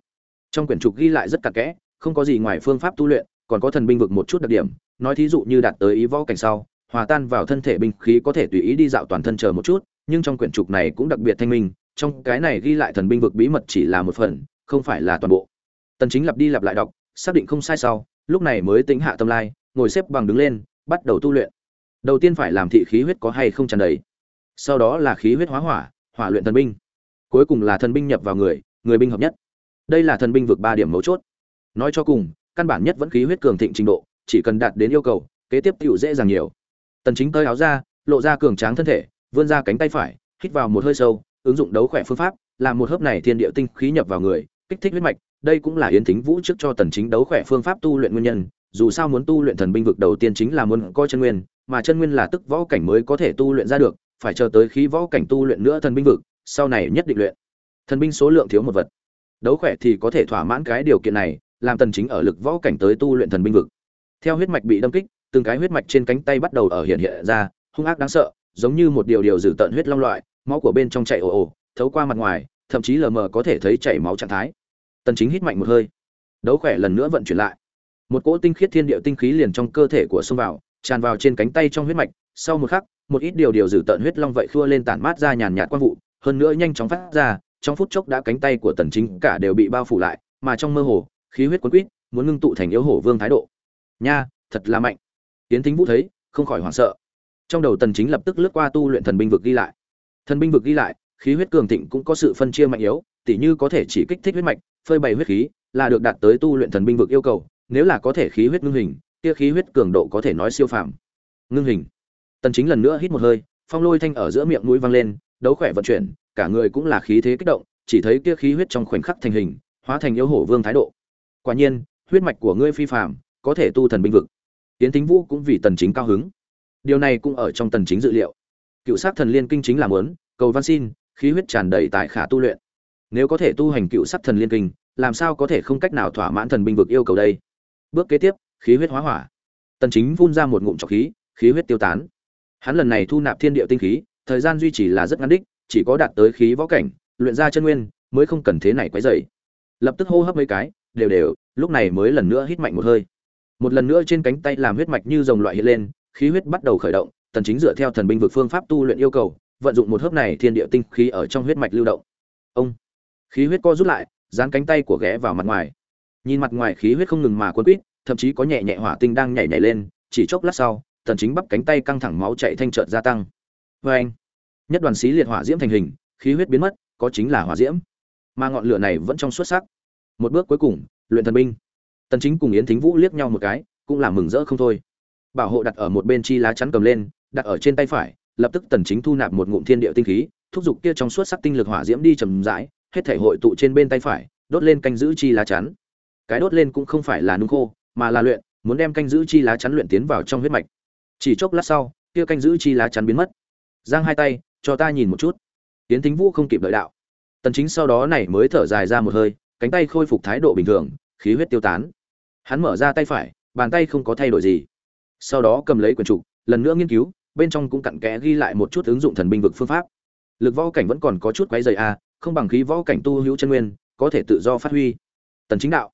Trong quyển trục ghi lại rất cặn kẽ, không có gì ngoài phương pháp tu luyện, còn có thần binh vực một chút đặc điểm, nói thí dụ như đạt tới ý võ cảnh sau, hòa tan vào thân thể binh khí có thể tùy ý đi dạo toàn thân chờ một chút, nhưng trong quyển trục này cũng đặc biệt thanh minh, trong cái này ghi lại thần binh vực bí mật chỉ là một phần, không phải là toàn bộ. Tần chính lặp đi lặp lại đọc, xác định không sai sau, lúc này mới tính hạ tâm lai, ngồi xếp bằng đứng lên, bắt đầu tu luyện. Đầu tiên phải làm thị khí huyết có hay không tràn đầy. Sau đó là khí huyết hóa hỏa hỏa luyện thần binh cuối cùng là thần binh nhập vào người người binh hợp nhất. Đây là thần binh vượt ba điểm mấu chốt. Nói cho cùng, căn bản nhất vẫn khí huyết cường thịnh trình độ, chỉ cần đạt đến yêu cầu, kế tiếp tựu dễ dàng nhiều. Tần chính tơi áo ra, lộ ra cường tráng thân thể, vươn ra cánh tay phải, hít vào một hơi sâu, ứng dụng đấu khỏe phương pháp, làm một hớp này thiên địa tinh khí nhập vào người, kích thích huyết mạch, đây cũng là yến thính vũ trước cho tần chính đấu khỏe phương pháp tu luyện nguyên nhân, dù sao muốn tu luyện thần binh vực đầu tiên chính là muốn coi chân nguyên, mà chân nguyên là tức võ cảnh mới có thể tu luyện ra được, phải chờ tới khí võ cảnh tu luyện nữa thần binh vực sau này nhất định luyện. Thần binh số lượng thiếu một vật. Đấu khỏe thì có thể thỏa mãn cái điều kiện này, làm tần chính ở lực võ cảnh tới tu luyện thần binh vực. Theo huyết mạch bị đâm kích, từng cái huyết mạch trên cánh tay bắt đầu ở hiện hiện ra, hung ác đáng sợ, giống như một điều điều dử tận huyết long loại, máu của bên trong chảy ồ ồ, thấu qua mặt ngoài, thậm chí lờ mờ có thể thấy chảy máu trạng thái. Tần chính hít mạnh một hơi. Đấu khỏe lần nữa vận chuyển lại. Một cỗ tinh khiết thiên địa tinh khí liền trong cơ thể của xông vào, tràn vào trên cánh tay trong huyết mạch. Sau một khắc, một ít điều điều dử tận huyết long vậy khua lên tản mát ra nhàn nhạt quang vụ hơn nữa nhanh chóng phát ra, trong phút chốc đã cánh tay của tần chính cả đều bị bao phủ lại, mà trong mơ hồ, khí huyết cuốn quýt muốn ngưng tụ thành yếu hổ vương thái độ. Nha, thật là mạnh. Tiến thính vũ thấy, không khỏi hoảng sợ. Trong đầu tần chính lập tức lướt qua tu luyện thần binh vực ghi lại. Thần binh vực ghi lại, khí huyết cường thịnh cũng có sự phân chia mạnh yếu, tỉ như có thể chỉ kích thích huyết mạch, phơi bày huyết khí là được đạt tới tu luyện thần binh vực yêu cầu, nếu là có thể khí huyết ngưng hình, kia khí huyết cường độ có thể nói siêu phàm. Ngưng hình. Tần chính lần nữa hít một hơi, phong lôi thanh ở giữa miệng mũi vang lên đấu khỏe vận chuyển, cả người cũng là khí thế kích động, chỉ thấy kia khí huyết trong khoảnh khắc thành hình, hóa thành yêu hổ vương thái độ. Quả nhiên, huyết mạch của ngươi phi phàm, có thể tu thần binh vực. Tiến Tính vũ cũng vì tần chính cao hứng. Điều này cũng ở trong tần chính dự liệu. Cựu sát thần liên kinh chính là muốn, cầu văn xin, khí huyết tràn đầy tại khả tu luyện. Nếu có thể tu hành cựu sát thần liên kinh, làm sao có thể không cách nào thỏa mãn thần binh vực yêu cầu đây? Bước kế tiếp, khí huyết hóa hỏa. Tần chính phun ra một ngụm trọc khí khí huyết tiêu tán. Hắn lần này thu nạp thiên địa tinh khí thời gian duy trì là rất ngắn đích, chỉ có đạt tới khí võ cảnh, luyện ra chân nguyên, mới không cần thế này quấy rầy. lập tức hô hấp mấy cái, đều đều, lúc này mới lần nữa hít mạnh một hơi. Một lần nữa trên cánh tay làm huyết mạch như dòng loại hiện lên, khí huyết bắt đầu khởi động, tần chính dựa theo thần binh vực phương pháp tu luyện yêu cầu, vận dụng một hớp này thiên địa tinh khí ở trong huyết mạch lưu động. Ông! Khí huyết co rút lại, dán cánh tay của ghé vào mặt ngoài. Nhìn mặt ngoài khí huyết không ngừng mà cuốn quýt thậm chí có nhẹ nhẹ hỏa tinh đang nhảy nhảy lên, chỉ chốc lát sau, tần chính bắp cánh tay căng thẳng máu chạy thanh trợn gia tăng. Với anh nhất đoàn xí liệt hỏa diễm thành hình, khí huyết biến mất, có chính là hỏa diễm. Mà ngọn lửa này vẫn trong xuất sắc. Một bước cuối cùng, luyện thần binh. Tần chính cùng yến thính vũ liếc nhau một cái, cũng là mừng rỡ không thôi. Bảo hộ đặt ở một bên chi lá chắn cầm lên, đặt ở trên tay phải, lập tức tần chính thu nạp một ngụm thiên địa tinh khí, thúc giục kia trong suốt sắc tinh lực hỏa diễm đi trầm rãi, hết thể hội tụ trên bên tay phải, đốt lên canh giữ chi lá chắn. Cái đốt lên cũng không phải là nung khô, mà là luyện, muốn đem canh giữ chi lá chắn luyện tiến vào trong huyết mạch. Chỉ chốc lát sau, kia canh giữ chi lá chắn biến mất. Giang hai tay cho ta nhìn một chút. Tiến thính vũ không kịp đợi đạo. Tần chính sau đó này mới thở dài ra một hơi cánh tay khôi phục thái độ bình thường khí huyết tiêu tán. Hắn mở ra tay phải bàn tay không có thay đổi gì. Sau đó cầm lấy quyển trục lần nữa nghiên cứu bên trong cũng cặn kẽ ghi lại một chút ứng dụng thần binh vực phương pháp. Lực võ cảnh vẫn còn có chút quấy dày a à, không bằng khí võ cảnh tu hữu chân nguyên có thể tự do phát huy. Tần chính đạo.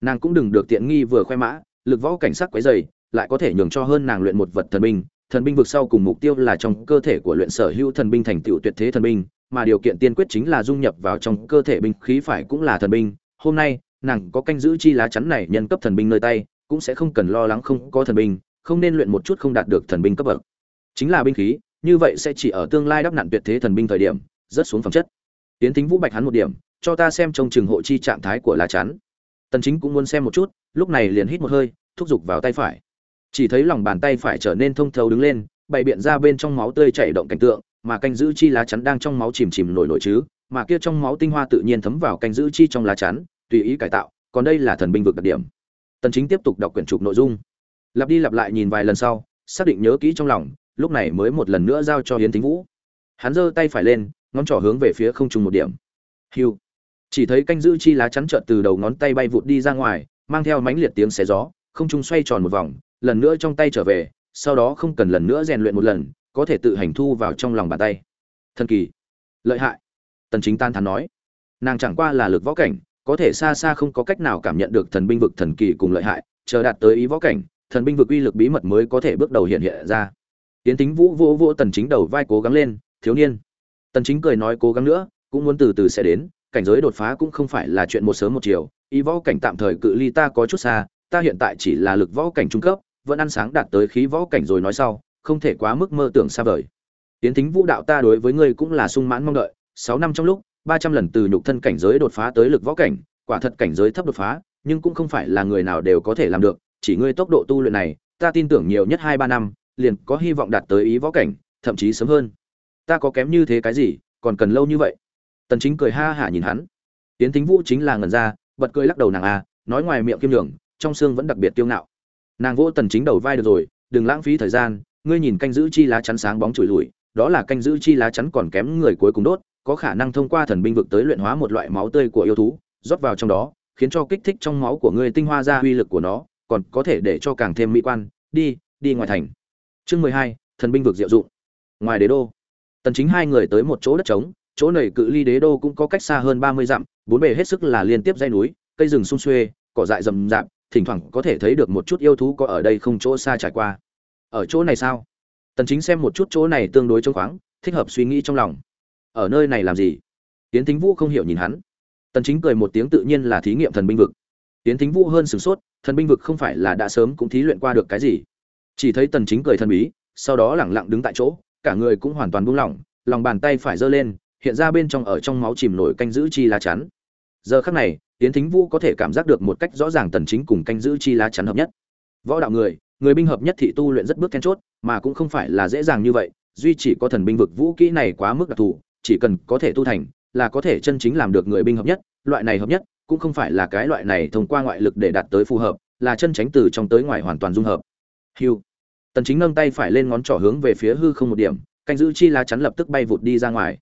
Nàng cũng đừng được tiện nghi vừa khoe mã lực võ cảnh sắc quấy dày lại có thể nhường cho hơn nàng luyện một vật thần binh thần binh vực sau cùng mục tiêu là trong cơ thể của luyện sở hữu thần binh thành tựu tuyệt thế thần binh, mà điều kiện tiên quyết chính là dung nhập vào trong cơ thể binh khí phải cũng là thần binh. Hôm nay, nàng có canh giữ chi lá chắn này nhân cấp thần binh nơi tay, cũng sẽ không cần lo lắng không có thần binh, không nên luyện một chút không đạt được thần binh cấp bậc. Chính là binh khí, như vậy sẽ chỉ ở tương lai đắp nặn tuyệt thế thần binh thời điểm rất xuống phẩm chất. Tiến tính vũ bạch hắn một điểm, cho ta xem trong trường hộ chi trạng thái của lá chắn. Tần chính cũng muốn xem một chút, lúc này liền hít một hơi, thúc giục vào tay phải chỉ thấy lòng bàn tay phải trở nên thông thấu đứng lên, bày biện ra bên trong máu tươi chảy động cảnh tượng, mà canh giữ chi lá chắn đang trong máu chìm chìm nổi nổi chứ, mà kia trong máu tinh hoa tự nhiên thấm vào canh giữ chi trong lá chắn, tùy ý cải tạo, còn đây là thần binh vực đặc điểm. Tần chính tiếp tục đọc quyển trục nội dung. Lặp đi lặp lại nhìn vài lần sau, xác định nhớ kỹ trong lòng, lúc này mới một lần nữa giao cho hiến thính vũ. Hắn giơ tay phải lên, ngón trỏ hướng về phía không trung một điểm. Hiu. Chỉ thấy canh giữ chi lá chắn trợn từ đầu ngón tay bay vụt đi ra ngoài, mang theo mãnh liệt tiếng xé gió, không trung xoay tròn một vòng lần nữa trong tay trở về, sau đó không cần lần nữa rèn luyện một lần, có thể tự hành thu vào trong lòng bàn tay. Thần kỳ. Lợi hại. Tần chính tan thán nói. Nàng chẳng qua là lực võ cảnh, có thể xa xa không có cách nào cảm nhận được thần binh vực thần kỳ cùng lợi hại, chờ đạt tới ý võ cảnh, thần binh vực uy lực bí mật mới có thể bước đầu hiện hiện ra. Tiến tính vũ vô vô tần chính đầu vai cố gắng lên, thiếu niên. Tần chính cười nói cố gắng nữa, cũng muốn từ từ sẽ đến, cảnh giới đột phá cũng không phải là chuyện một sớm một chiều, ý võ cảnh tạm thời cự ly ta có chút xa, ta hiện tại chỉ là lực võ cảnh trung cấp vẫn ăn sáng đạt tới khí võ cảnh rồi nói sau, không thể quá mức mơ tưởng xa vời. Tiến tính vũ đạo ta đối với ngươi cũng là sung mãn mong đợi 6 năm trong lúc 300 lần từ nhục thân cảnh giới đột phá tới lực võ cảnh, quả thật cảnh giới thấp đột phá, nhưng cũng không phải là người nào đều có thể làm được, chỉ ngươi tốc độ tu luyện này, ta tin tưởng nhiều nhất hai ba năm, liền có hy vọng đạt tới ý võ cảnh, thậm chí sớm hơn. Ta có kém như thế cái gì, còn cần lâu như vậy? Tần chính cười ha hả nhìn hắn. Tiến thính vũ chính là ngẩn ra, bật cười lắc đầu nàng a nói ngoài miệng kiêm đường trong xương vẫn đặc biệt kiêu ngạo nàng vỗ tần chính đầu vai được rồi, đừng lãng phí thời gian, ngươi nhìn canh giữ chi lá chắn sáng bóng chùi lùi, đó là canh giữ chi lá chắn còn kém người cuối cùng đốt, có khả năng thông qua thần binh vực tới luyện hóa một loại máu tươi của yêu thú, rót vào trong đó, khiến cho kích thích trong máu của ngươi tinh hoa ra uy lực của nó, còn có thể để cho càng thêm mỹ quan, đi đi ngoài thành. Chương mười hai, thần binh vực diệu dụng. Ngoài đế đô, tần chính hai người tới một chỗ đất trống, chỗ này cự ly đế đô cũng có cách xa hơn 30 dặm, bốn bề hết sức là liên tiếp dãy núi, cây rừng sum xuê, cỏ dại rậm rạp thỉnh thoảng có thể thấy được một chút yêu thú có ở đây không chỗ xa trải qua. Ở chỗ này sao? Tần chính xem một chút chỗ này tương đối trống khoáng, thích hợp suy nghĩ trong lòng. Ở nơi này làm gì? Tiến thính vũ không hiểu nhìn hắn. Tần chính cười một tiếng tự nhiên là thí nghiệm thần binh vực. Tiến thính vũ hơn sửng sốt, thần binh vực không phải là đã sớm cũng thí luyện qua được cái gì. Chỉ thấy tần chính cười thần bí, sau đó lẳng lặng đứng tại chỗ, cả người cũng hoàn toàn buông lỏng, lòng bàn tay phải giơ lên, hiện ra bên trong ở trong máu chìm nổi canh giữ chi lá chắn. Giờ khắc này tiến thính vũ có thể cảm giác được một cách rõ ràng tần chính cùng canh giữ chi lá chắn hợp nhất võ đạo người người binh hợp nhất thị tu luyện rất bước then chốt mà cũng không phải là dễ dàng như vậy duy chỉ có thần binh vực vũ kỹ này quá mức đặc thù chỉ cần có thể tu thành là có thể chân chính làm được người binh hợp nhất loại này hợp nhất cũng không phải là cái loại này thông qua ngoại lực để đạt tới phù hợp là chân tránh từ trong tới ngoài hoàn toàn dung hợp Hưu. Tần Chính nâng tay phải lên ngón trỏ hướng về phía hư không một điểm, canh giữ chi lá chắn lập tức bay vụt đi ra ngoài.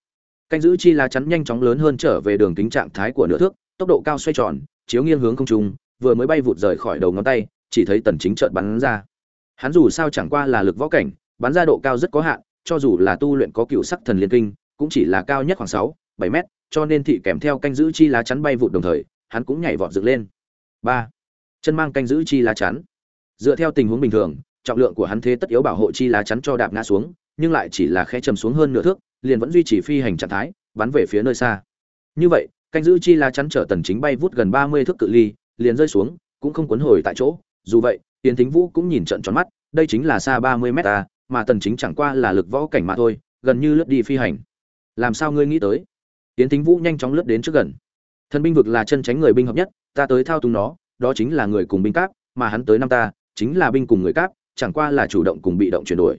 Canh giữ chi lá chắn nhanh chóng lớn hơn trở về đường kính trạng thái của nửa thước, tốc độ cao xoay tròn, chiếu nghiêng hướng không trung, vừa mới bay vụt rời khỏi đầu ngón tay, chỉ thấy Tần Chính chợt bắn ra. Hắn dù sao chẳng qua là lực võ cảnh, bắn ra độ cao rất có hạn, cho dù là tu luyện có cựu sắc thần liên kinh, cũng chỉ là cao nhất khoảng 6, 7 mét, cho nên thị kèm theo canh giữ chi lá chắn bay vụt đồng thời hắn cũng nhảy vọt dựng lên. Ba chân mang canh giữ chi lá chắn. Dựa theo tình huống bình thường trọng lượng của hắn thế tất yếu bảo hộ chi lá chắn cho đạp ngã xuống nhưng lại chỉ là khẽ trầm xuống hơn nửa thước liền vẫn duy trì phi hành trạng thái bắn về phía nơi xa. Như vậy canh giữ chi lá chắn trở tần chính bay vút gần 30 thước cự ly, liền rơi xuống, cũng không cuốn hồi tại chỗ. Dù vậy tiến thính vũ cũng nhìn trận tròn mắt, đây chính là xa 30 mét ta mà tần chính chẳng qua là lực võ cảnh mà thôi, gần như lướt đi phi hành. Làm sao ngươi nghĩ tới? Tiến thính vũ nhanh chóng lướt đến trước gần. Thần binh vực là chân tránh người binh hợp nhất, ta tới thao túng nó, đó chính là người cùng binh cáp, mà hắn tới năm ta, chính là binh cùng người cáp, chẳng qua là chủ động cùng bị động chuyển đổi.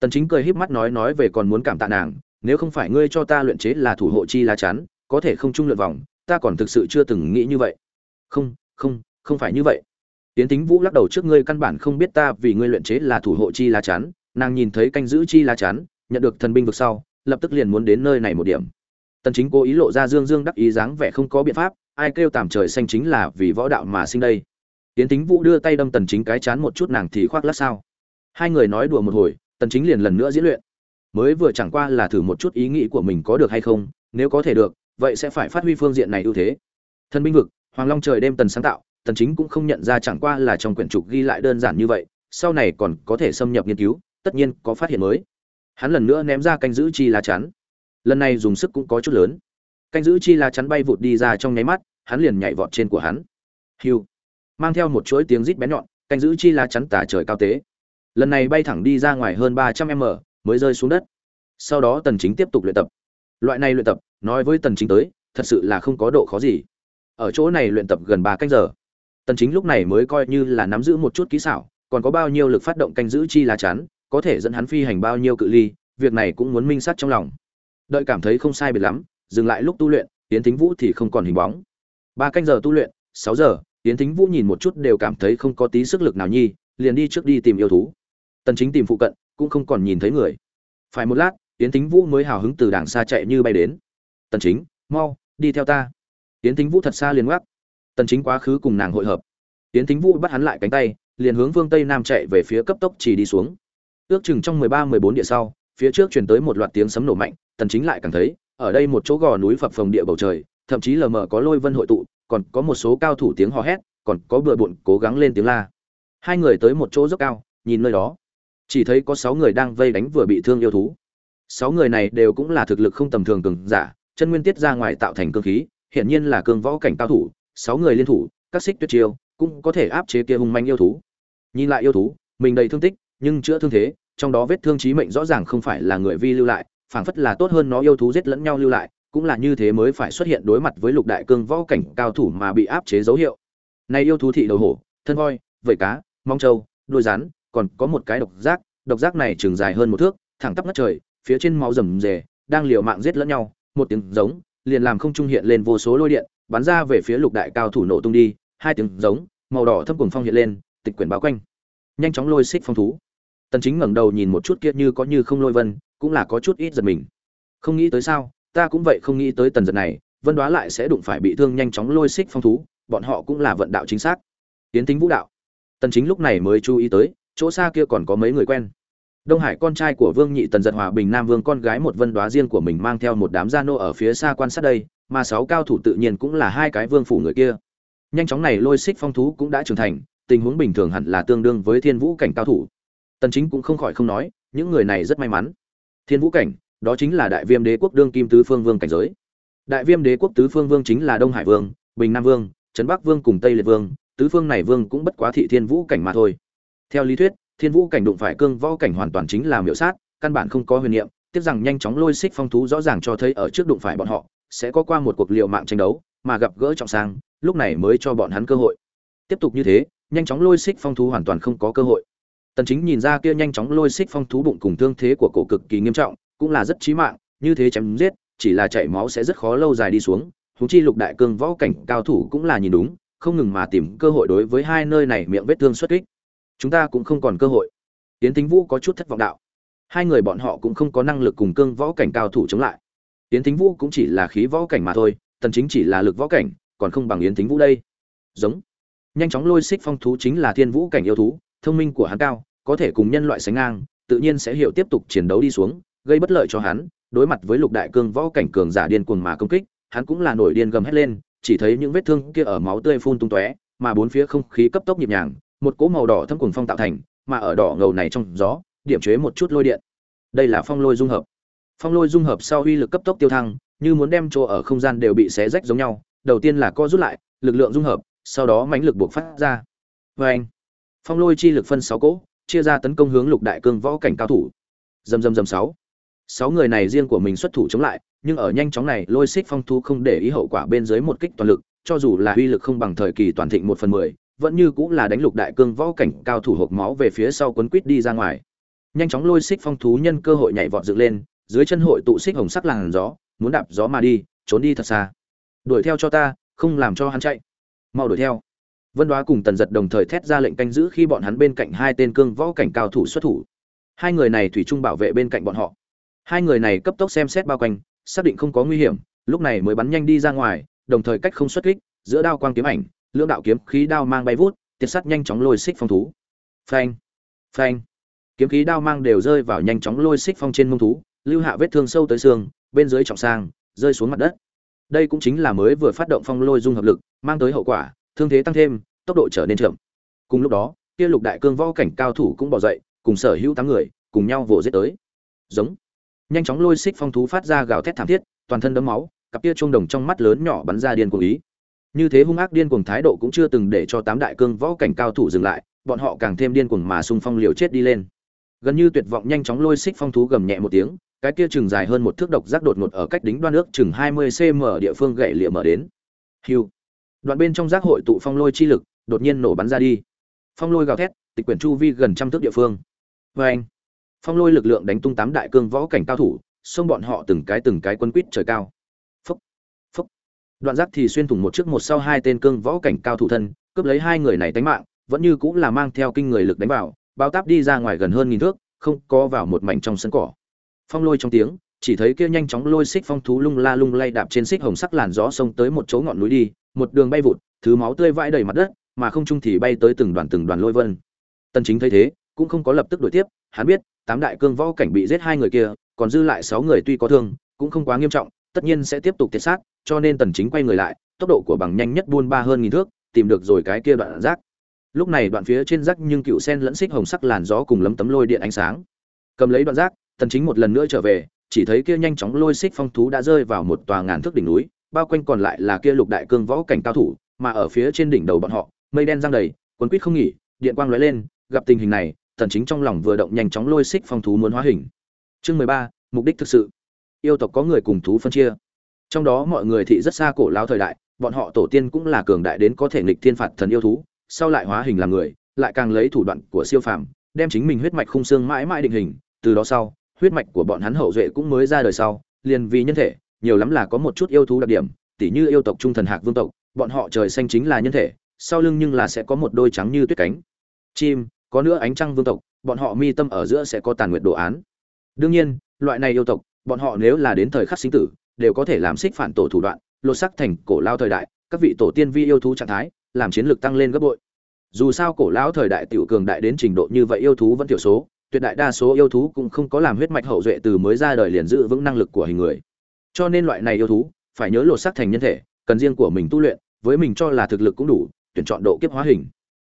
Tần chính cười híp mắt nói nói về còn muốn cảm tạ nàng, nếu không phải ngươi cho ta luyện chế là thủ hộ chi lá chắn có thể không trung lượn vòng, ta còn thực sự chưa từng nghĩ như vậy. Không không không phải như vậy. Tiến tính vũ lắc đầu trước ngươi căn bản không biết ta vì ngươi luyện chế là thủ hộ chi lá chắn, nàng nhìn thấy canh giữ chi lá chắn, nhận được thần binh vực sau, lập tức liền muốn đến nơi này một điểm. Tần chính cố ý lộ ra dương dương đắc ý dáng vẻ không có biện pháp, ai kêu tạm trời xanh chính là vì võ đạo mà sinh đây. Tiến tính vũ đưa tay đâm tần chính cái chán một chút nàng thì khoác lát sao. Hai người nói đùa một hồi, tần chính liền lần nữa diễn luyện. Mới vừa chẳng qua là thử một chút ý nghĩ của mình có được hay không, nếu có thể được vậy sẽ phải phát huy phương diện này ưu thế. Thân binh vực, hoàng long trời đêm tần sáng tạo, tần chính cũng không nhận ra chẳng qua là trong quyển trục ghi lại đơn giản như vậy, sau này còn có thể xâm nhập nghiên cứu, tất nhiên có phát hiện mới. Hắn lần nữa ném ra canh giữ chi lá chắn. Lần này dùng sức cũng có chút lớn. Canh giữ chi lá chắn bay vụt đi ra trong nháy mắt, hắn liền nhảy vọt trên của hắn. Hiu. Mang theo một chuỗi tiếng rít bé nhọn, canh giữ chi lá chắn tả trời cao tế. Lần này bay thẳng đi ra ngoài hơn 300 m, mới rơi xuống đất. Sau đó tần chính tiếp tục luyện tập. Loại này luyện tập nói với tần chính tới, thật sự là không có độ khó gì. Ở chỗ này luyện tập gần 3 canh giờ. Tần chính lúc này mới coi như là nắm giữ một chút kỹ xảo, còn có bao nhiêu lực phát động canh giữ chi lá chắn có thể dẫn hắn phi hành bao nhiêu cự ly, việc này cũng muốn minh sát trong lòng. Đợi cảm thấy không sai biệt lắm, dừng lại lúc tu luyện tiến thính vũ thì không còn hình bóng. Ba canh giờ tu luyện, sáu giờ tiến thính vũ nhìn một chút đều cảm thấy không có tí sức lực nào nhi, liền đi trước đi tìm yêu thú. Tần chính tìm phụ cận, cũng không còn nhìn thấy người. Phải một lát tiến thính vũ mới hào hứng từ đàng xa chạy như bay đến tần chính, mau, đi theo ta. Tiến thính vũ thật xa liền gác tần chính quá khứ cùng nàng hội hợp. Tiến thính vũ bắt hắn lại cánh tay, liền hướng phương tây nam chạy về phía cấp tốc chỉ đi xuống. Ước chừng trong 13-14 địa sau, phía trước truyền tới một loạt tiếng sấm nổ mạnh, tần chính lại càng thấy, ở đây một chỗ gò núi phập phồng địa bầu trời, thậm chí lờ mờ có lôi vân hội tụ, còn có một số cao thủ tiếng hò hét, còn có bừa bộn cố gắng lên tiếng la. Hai người tới một chỗ dốc cao, nhìn nơi đó. Chỉ thấy có sáu người đang vây đánh vừa bị thương yêu thú. Sáu người này đều cũng là thực lực không tầm thường cường giả chân nguyên tiết ra ngoài tạo thành cương khí, hiển nhiên là cương võ cảnh cao thủ, sáu người liên thủ, các xích tuyệt chiêu cũng có thể áp chế kia hung manh yêu thú. Nhìn lại yêu thú, mình đầy thương tích, nhưng chữa thương thế, trong đó vết thương chí mệnh rõ ràng không phải là người vi lưu lại, phảng phất là tốt hơn nó yêu thú giết lẫn nhau lưu lại, cũng là như thế mới phải xuất hiện đối mặt với lục đại cương võ cảnh cao thủ mà bị áp chế dấu hiệu. Này yêu thú thị đầu hổ, thân voi, vảy cá, mong trâu, đuôi rắn, còn có một cái độc giác độc giác này trường dài hơn một thước, thẳng tắp ngất trời, phía trên máu rầm rề, đang liều mạng giết lẫn nhau một tiếng giống, liền làm không trung hiện lên vô số lôi điện, bắn ra về phía lục đại cao thủ nổ tung đi, hai tiếng giống, màu đỏ thâm cùng phong hiện lên, tịch quyển bao quanh. Nhanh chóng lôi xích phong thú. Tần chính ngẩng đầu nhìn một chút kia như có như không lôi vân, cũng là có chút ít giật mình. Không nghĩ tới sao, ta cũng vậy không nghĩ tới tần giật này, vân đoá lại sẽ đụng phải bị thương nhanh chóng lôi xích phong thú, bọn họ cũng là vận đạo chính xác. Tiến tính vũ đạo. Tần chính lúc này mới chú ý tới, chỗ xa kia còn có mấy người quen đông hải con trai của vương nhị tần giật hòa bình nam vương con gái một vân đoá riêng của mình mang theo một đám gia nô ở phía xa quan sát đây, mà sáu cao thủ tự nhiên cũng là hai cái vương phủ người kia. Nhanh chóng này lôi xích phong thú cũng đã trưởng thành, tình huống bình thường hẳn là tương đương với thiên vũ cảnh cao thủ. Tần chính cũng không khỏi không nói, những người này rất may mắn. Thiên vũ cảnh, đó chính là đại viêm đế quốc đương kim tứ phương vương cảnh giới. Đại viêm đế quốc tứ phương vương chính là đông hải vương, bình nam vương, trấn bắc vương cùng tây liệt vương, tứ phương này vương cũng bất quá thị thiên vũ cảnh mà thôi. Theo lý thuyết thiên vũ cảnh đụng phải cương võ cảnh hoàn toàn chính là miểu sát, căn bản không có huyền niệm, tiếc rằng nhanh chóng lôi xích phong thú rõ ràng cho thấy ở trước đụng phải bọn họ, sẽ có qua một cuộc liều mạng tranh đấu, mà gặp gỡ trọng sang, lúc này mới cho bọn hắn cơ hội. Tiếp tục như thế, nhanh chóng lôi xích phong thú hoàn toàn không có cơ hội. Tần chính nhìn ra kia nhanh chóng lôi xích phong thú bụng cùng thương thế của cổ cực kỳ nghiêm trọng, cũng là rất chí mạng, như thế chém giết, chỉ là chảy máu sẽ rất khó lâu dài đi xuống, huống chi lục đại cương võ cảnh cao thủ cũng là nhìn đúng, không ngừng mà tìm cơ hội đối với hai nơi này miệng vết thương xuất kích chúng ta cũng không còn cơ hội. Yến thính vũ có chút thất vọng đạo. Hai người bọn họ cũng không có năng lực cùng cương võ cảnh cao thủ chống lại. Yến thính vũ cũng chỉ là khí võ cảnh mà thôi, tần chính chỉ là lực võ cảnh, còn không bằng yến thính vũ đây. Giống. Nhanh chóng lôi xích phong thú chính là thiên vũ cảnh yêu thú, thông minh của hắn cao, có thể cùng nhân loại sánh ngang, tự nhiên sẽ hiểu tiếp tục chiến đấu đi xuống, gây bất lợi cho hắn. Đối mặt với lục đại cương võ cảnh cường giả điên cuồng mà công kích, hắn cũng là nổi điên gầm hét lên, chỉ thấy những vết thương kia ở máu tươi phun tung tóe, mà bốn phía không khí cấp tốc nhịp nhàng một cỗ màu đỏ thâm cùng phong tạo thành, mà ở đỏ ngầu này trong gió, điểm chế một chút lôi điện. Đây là phong lôi dung hợp. Phong lôi dung hợp sau uy lực cấp tốc tiêu thăng, như muốn đem chỗ ở không gian đều bị xé rách giống nhau, đầu tiên là co rút lại, lực lượng dung hợp, sau đó mãnh lực buộc phát ra. Vê anh, phong lôi chi lực phân sáu cỗ, chia ra tấn công hướng lục đại cương võ cảnh cao thủ. Dầm dầm dầm sáu. Sáu người này riêng của mình xuất thủ chống lại, nhưng ở nhanh chóng này, lôi xích phong thu không để ý hậu quả bên dưới một kích toàn lực, cho dù là uy lực không bằng thời kỳ toàn thịnh một phần mười vẫn như cũng là đánh lục đại cương võ cảnh cao thủ hộp máu về phía sau quấn quít đi ra ngoài. Nhanh chóng lôi xích phong thú nhân cơ hội nhảy vọt dựng lên, dưới chân hội tụ xích hồng sắc làn gió, muốn đạp gió mà đi, trốn đi thật xa. Đuổi theo cho ta, không làm cho hắn chạy. Mau đuổi theo. Vân đoá cùng tần giật đồng thời thét ra lệnh canh giữ khi bọn hắn bên cạnh hai tên cương võ cảnh cao thủ xuất thủ. Hai người này thủy chung bảo vệ bên cạnh bọn họ. Hai người này cấp tốc xem xét bao quanh, xác định không có nguy hiểm, lúc này mới bắn nhanh đi ra ngoài, đồng thời cách không xuất kích, giữa đao quang kiếm ảnh lưỡng đạo kiếm khí đao mang bay vút, tiệt sắt nhanh chóng lôi xích phong thú. Phanh phanh. Kiếm khí đao mang đều rơi vào nhanh chóng lôi xích phong trên mông thú, lưu hạ vết thương sâu tới xương, bên dưới trọng sang, rơi xuống mặt đất. Đây cũng chính là mới vừa phát động phong lôi dung hợp lực, mang tới hậu quả, thương thế tăng thêm, tốc độ trở nên chậm. Cùng lúc đó, kia lục đại cương võ cảnh cao thủ cũng bỏ dậy, cùng sở hữu tám người, cùng nhau vồ giết tới. Giống. Nhanh chóng lôi xích phong thú phát ra gào thét thảm thiết, toàn thân đấm máu, cặp kia trung đồng trong mắt lớn nhỏ bắn ra điên cuồng ý như thế hung ác điên cuồng thái độ cũng chưa từng để cho tám đại cương võ cảnh cao thủ dừng lại bọn họ càng thêm điên cuồng mà xung phong liều chết đi lên gần như tuyệt vọng nhanh chóng lôi xích phong thú gầm nhẹ một tiếng cái kia chừng dài hơn một thước độc giác đột ngột ở cách đính đoan nước chừng 20 cm địa phương gậy lịa mở đến. Hiu! Đoạn bên trong giác hội tụ phong lôi chi lực, đột nhiên nổ bắn ra đi. Phong lôi gào thét, tịch quyển chu vi gần trăm thước địa phương. Oeng. Phong lôi lực lượng đánh tung tám đại cương võ cảnh cao thủ, xông bọn họ từng cái từng cái quân quýt trời cao. Đoạn giác thì xuyên thủng một trước một sau hai tên cương võ cảnh cao thủ thân, cướp lấy hai người này tánh mạng, vẫn như cũng là mang theo kinh người lực đánh vào, bao táp đi ra ngoài gần hơn nghìn thước, không có vào một mảnh trong sân cỏ. Phong lôi trong tiếng chỉ thấy kia nhanh chóng lôi xích phong thú lung la lung lay đạp trên xích hồng sắc làn gió sông tới một chỗ ngọn núi đi một đường bay vụt thứ máu tươi vãi đầy mặt đất mà không trung thì bay tới từng đoàn từng đoàn lôi vân. Tần chính thấy thế cũng không có lập tức đuổi tiếp hắn biết tám đại cương võ cảnh bị giết hai người kia còn dư lại sáu người tuy có thương cũng không quá nghiêm trọng tất nhiên sẽ tiếp tục tiệt sát cho nên tần chính quay người lại tốc độ của bằng nhanh nhất buôn ba hơn nghìn thước tìm được rồi cái kia đoạn rác. Lúc này đoạn phía trên rác nhưng cựu sen lẫn xích hồng sắc làn gió cùng lấm tấm lôi điện ánh sáng. Cầm lấy đoạn rác tần chính một lần nữa trở về chỉ thấy kia nhanh chóng lôi xích phong thú đã rơi vào một tòa ngàn thước đỉnh núi bao quanh còn lại là kia lục đại cương võ cảnh cao thủ mà ở phía trên đỉnh đầu bọn họ mây đen giăng đầy cuốn quýt không nghỉ điện quang lóe lên gặp tình hình này tần chính trong lòng vừa động nhanh chóng lôi xích phong thú muốn hóa hình. Chương 13, mục đích thực sự. Yêu tộc có người cùng thú phân chia trong đó mọi người thị rất xa cổ lão thời đại bọn họ tổ tiên cũng là cường đại đến có thể nghịch thiên phạt thần yêu thú sau lại hóa hình làm người lại càng lấy thủ đoạn của siêu phàm đem chính mình huyết mạch khung xương mãi mãi định hình từ đó sau huyết mạch của bọn hắn hậu duệ cũng mới ra đời sau, liền vì nhân thể, nhiều lắm là có một chút yêu thú đặc điểm, tỉ như yêu tộc trung thần hạc vương tộc, bọn họ trời xanh chính là nhân thể, sau lưng nhưng là sẽ có một đôi trắng như tuyết cánh. Chim, có nữa ánh trăng vương tộc, bọn họ mi tâm ở giữa sẽ có tàn nguyệt đồ án. Đương nhiên, loại này yêu tộc, bọn họ nếu là đến thời khắc sinh tử, đều có thể làm xích phản tổ thủ đoạn, lột sắc thành cổ lao thời đại, các vị tổ tiên vi yêu thú trạng thái, làm chiến lược tăng lên gấp bội. Dù sao cổ lão thời đại tiểu cường đại đến trình độ như vậy yêu thú vẫn thiểu số, tuyệt đại đa số yêu thú cũng không có làm huyết mạch hậu duệ từ mới ra đời liền giữ vững năng lực của hình người cho nên loại này yêu thú phải nhớ lột xác thành nhân thể cần riêng của mình tu luyện với mình cho là thực lực cũng đủ tuyển chọn độ kiếp hóa hình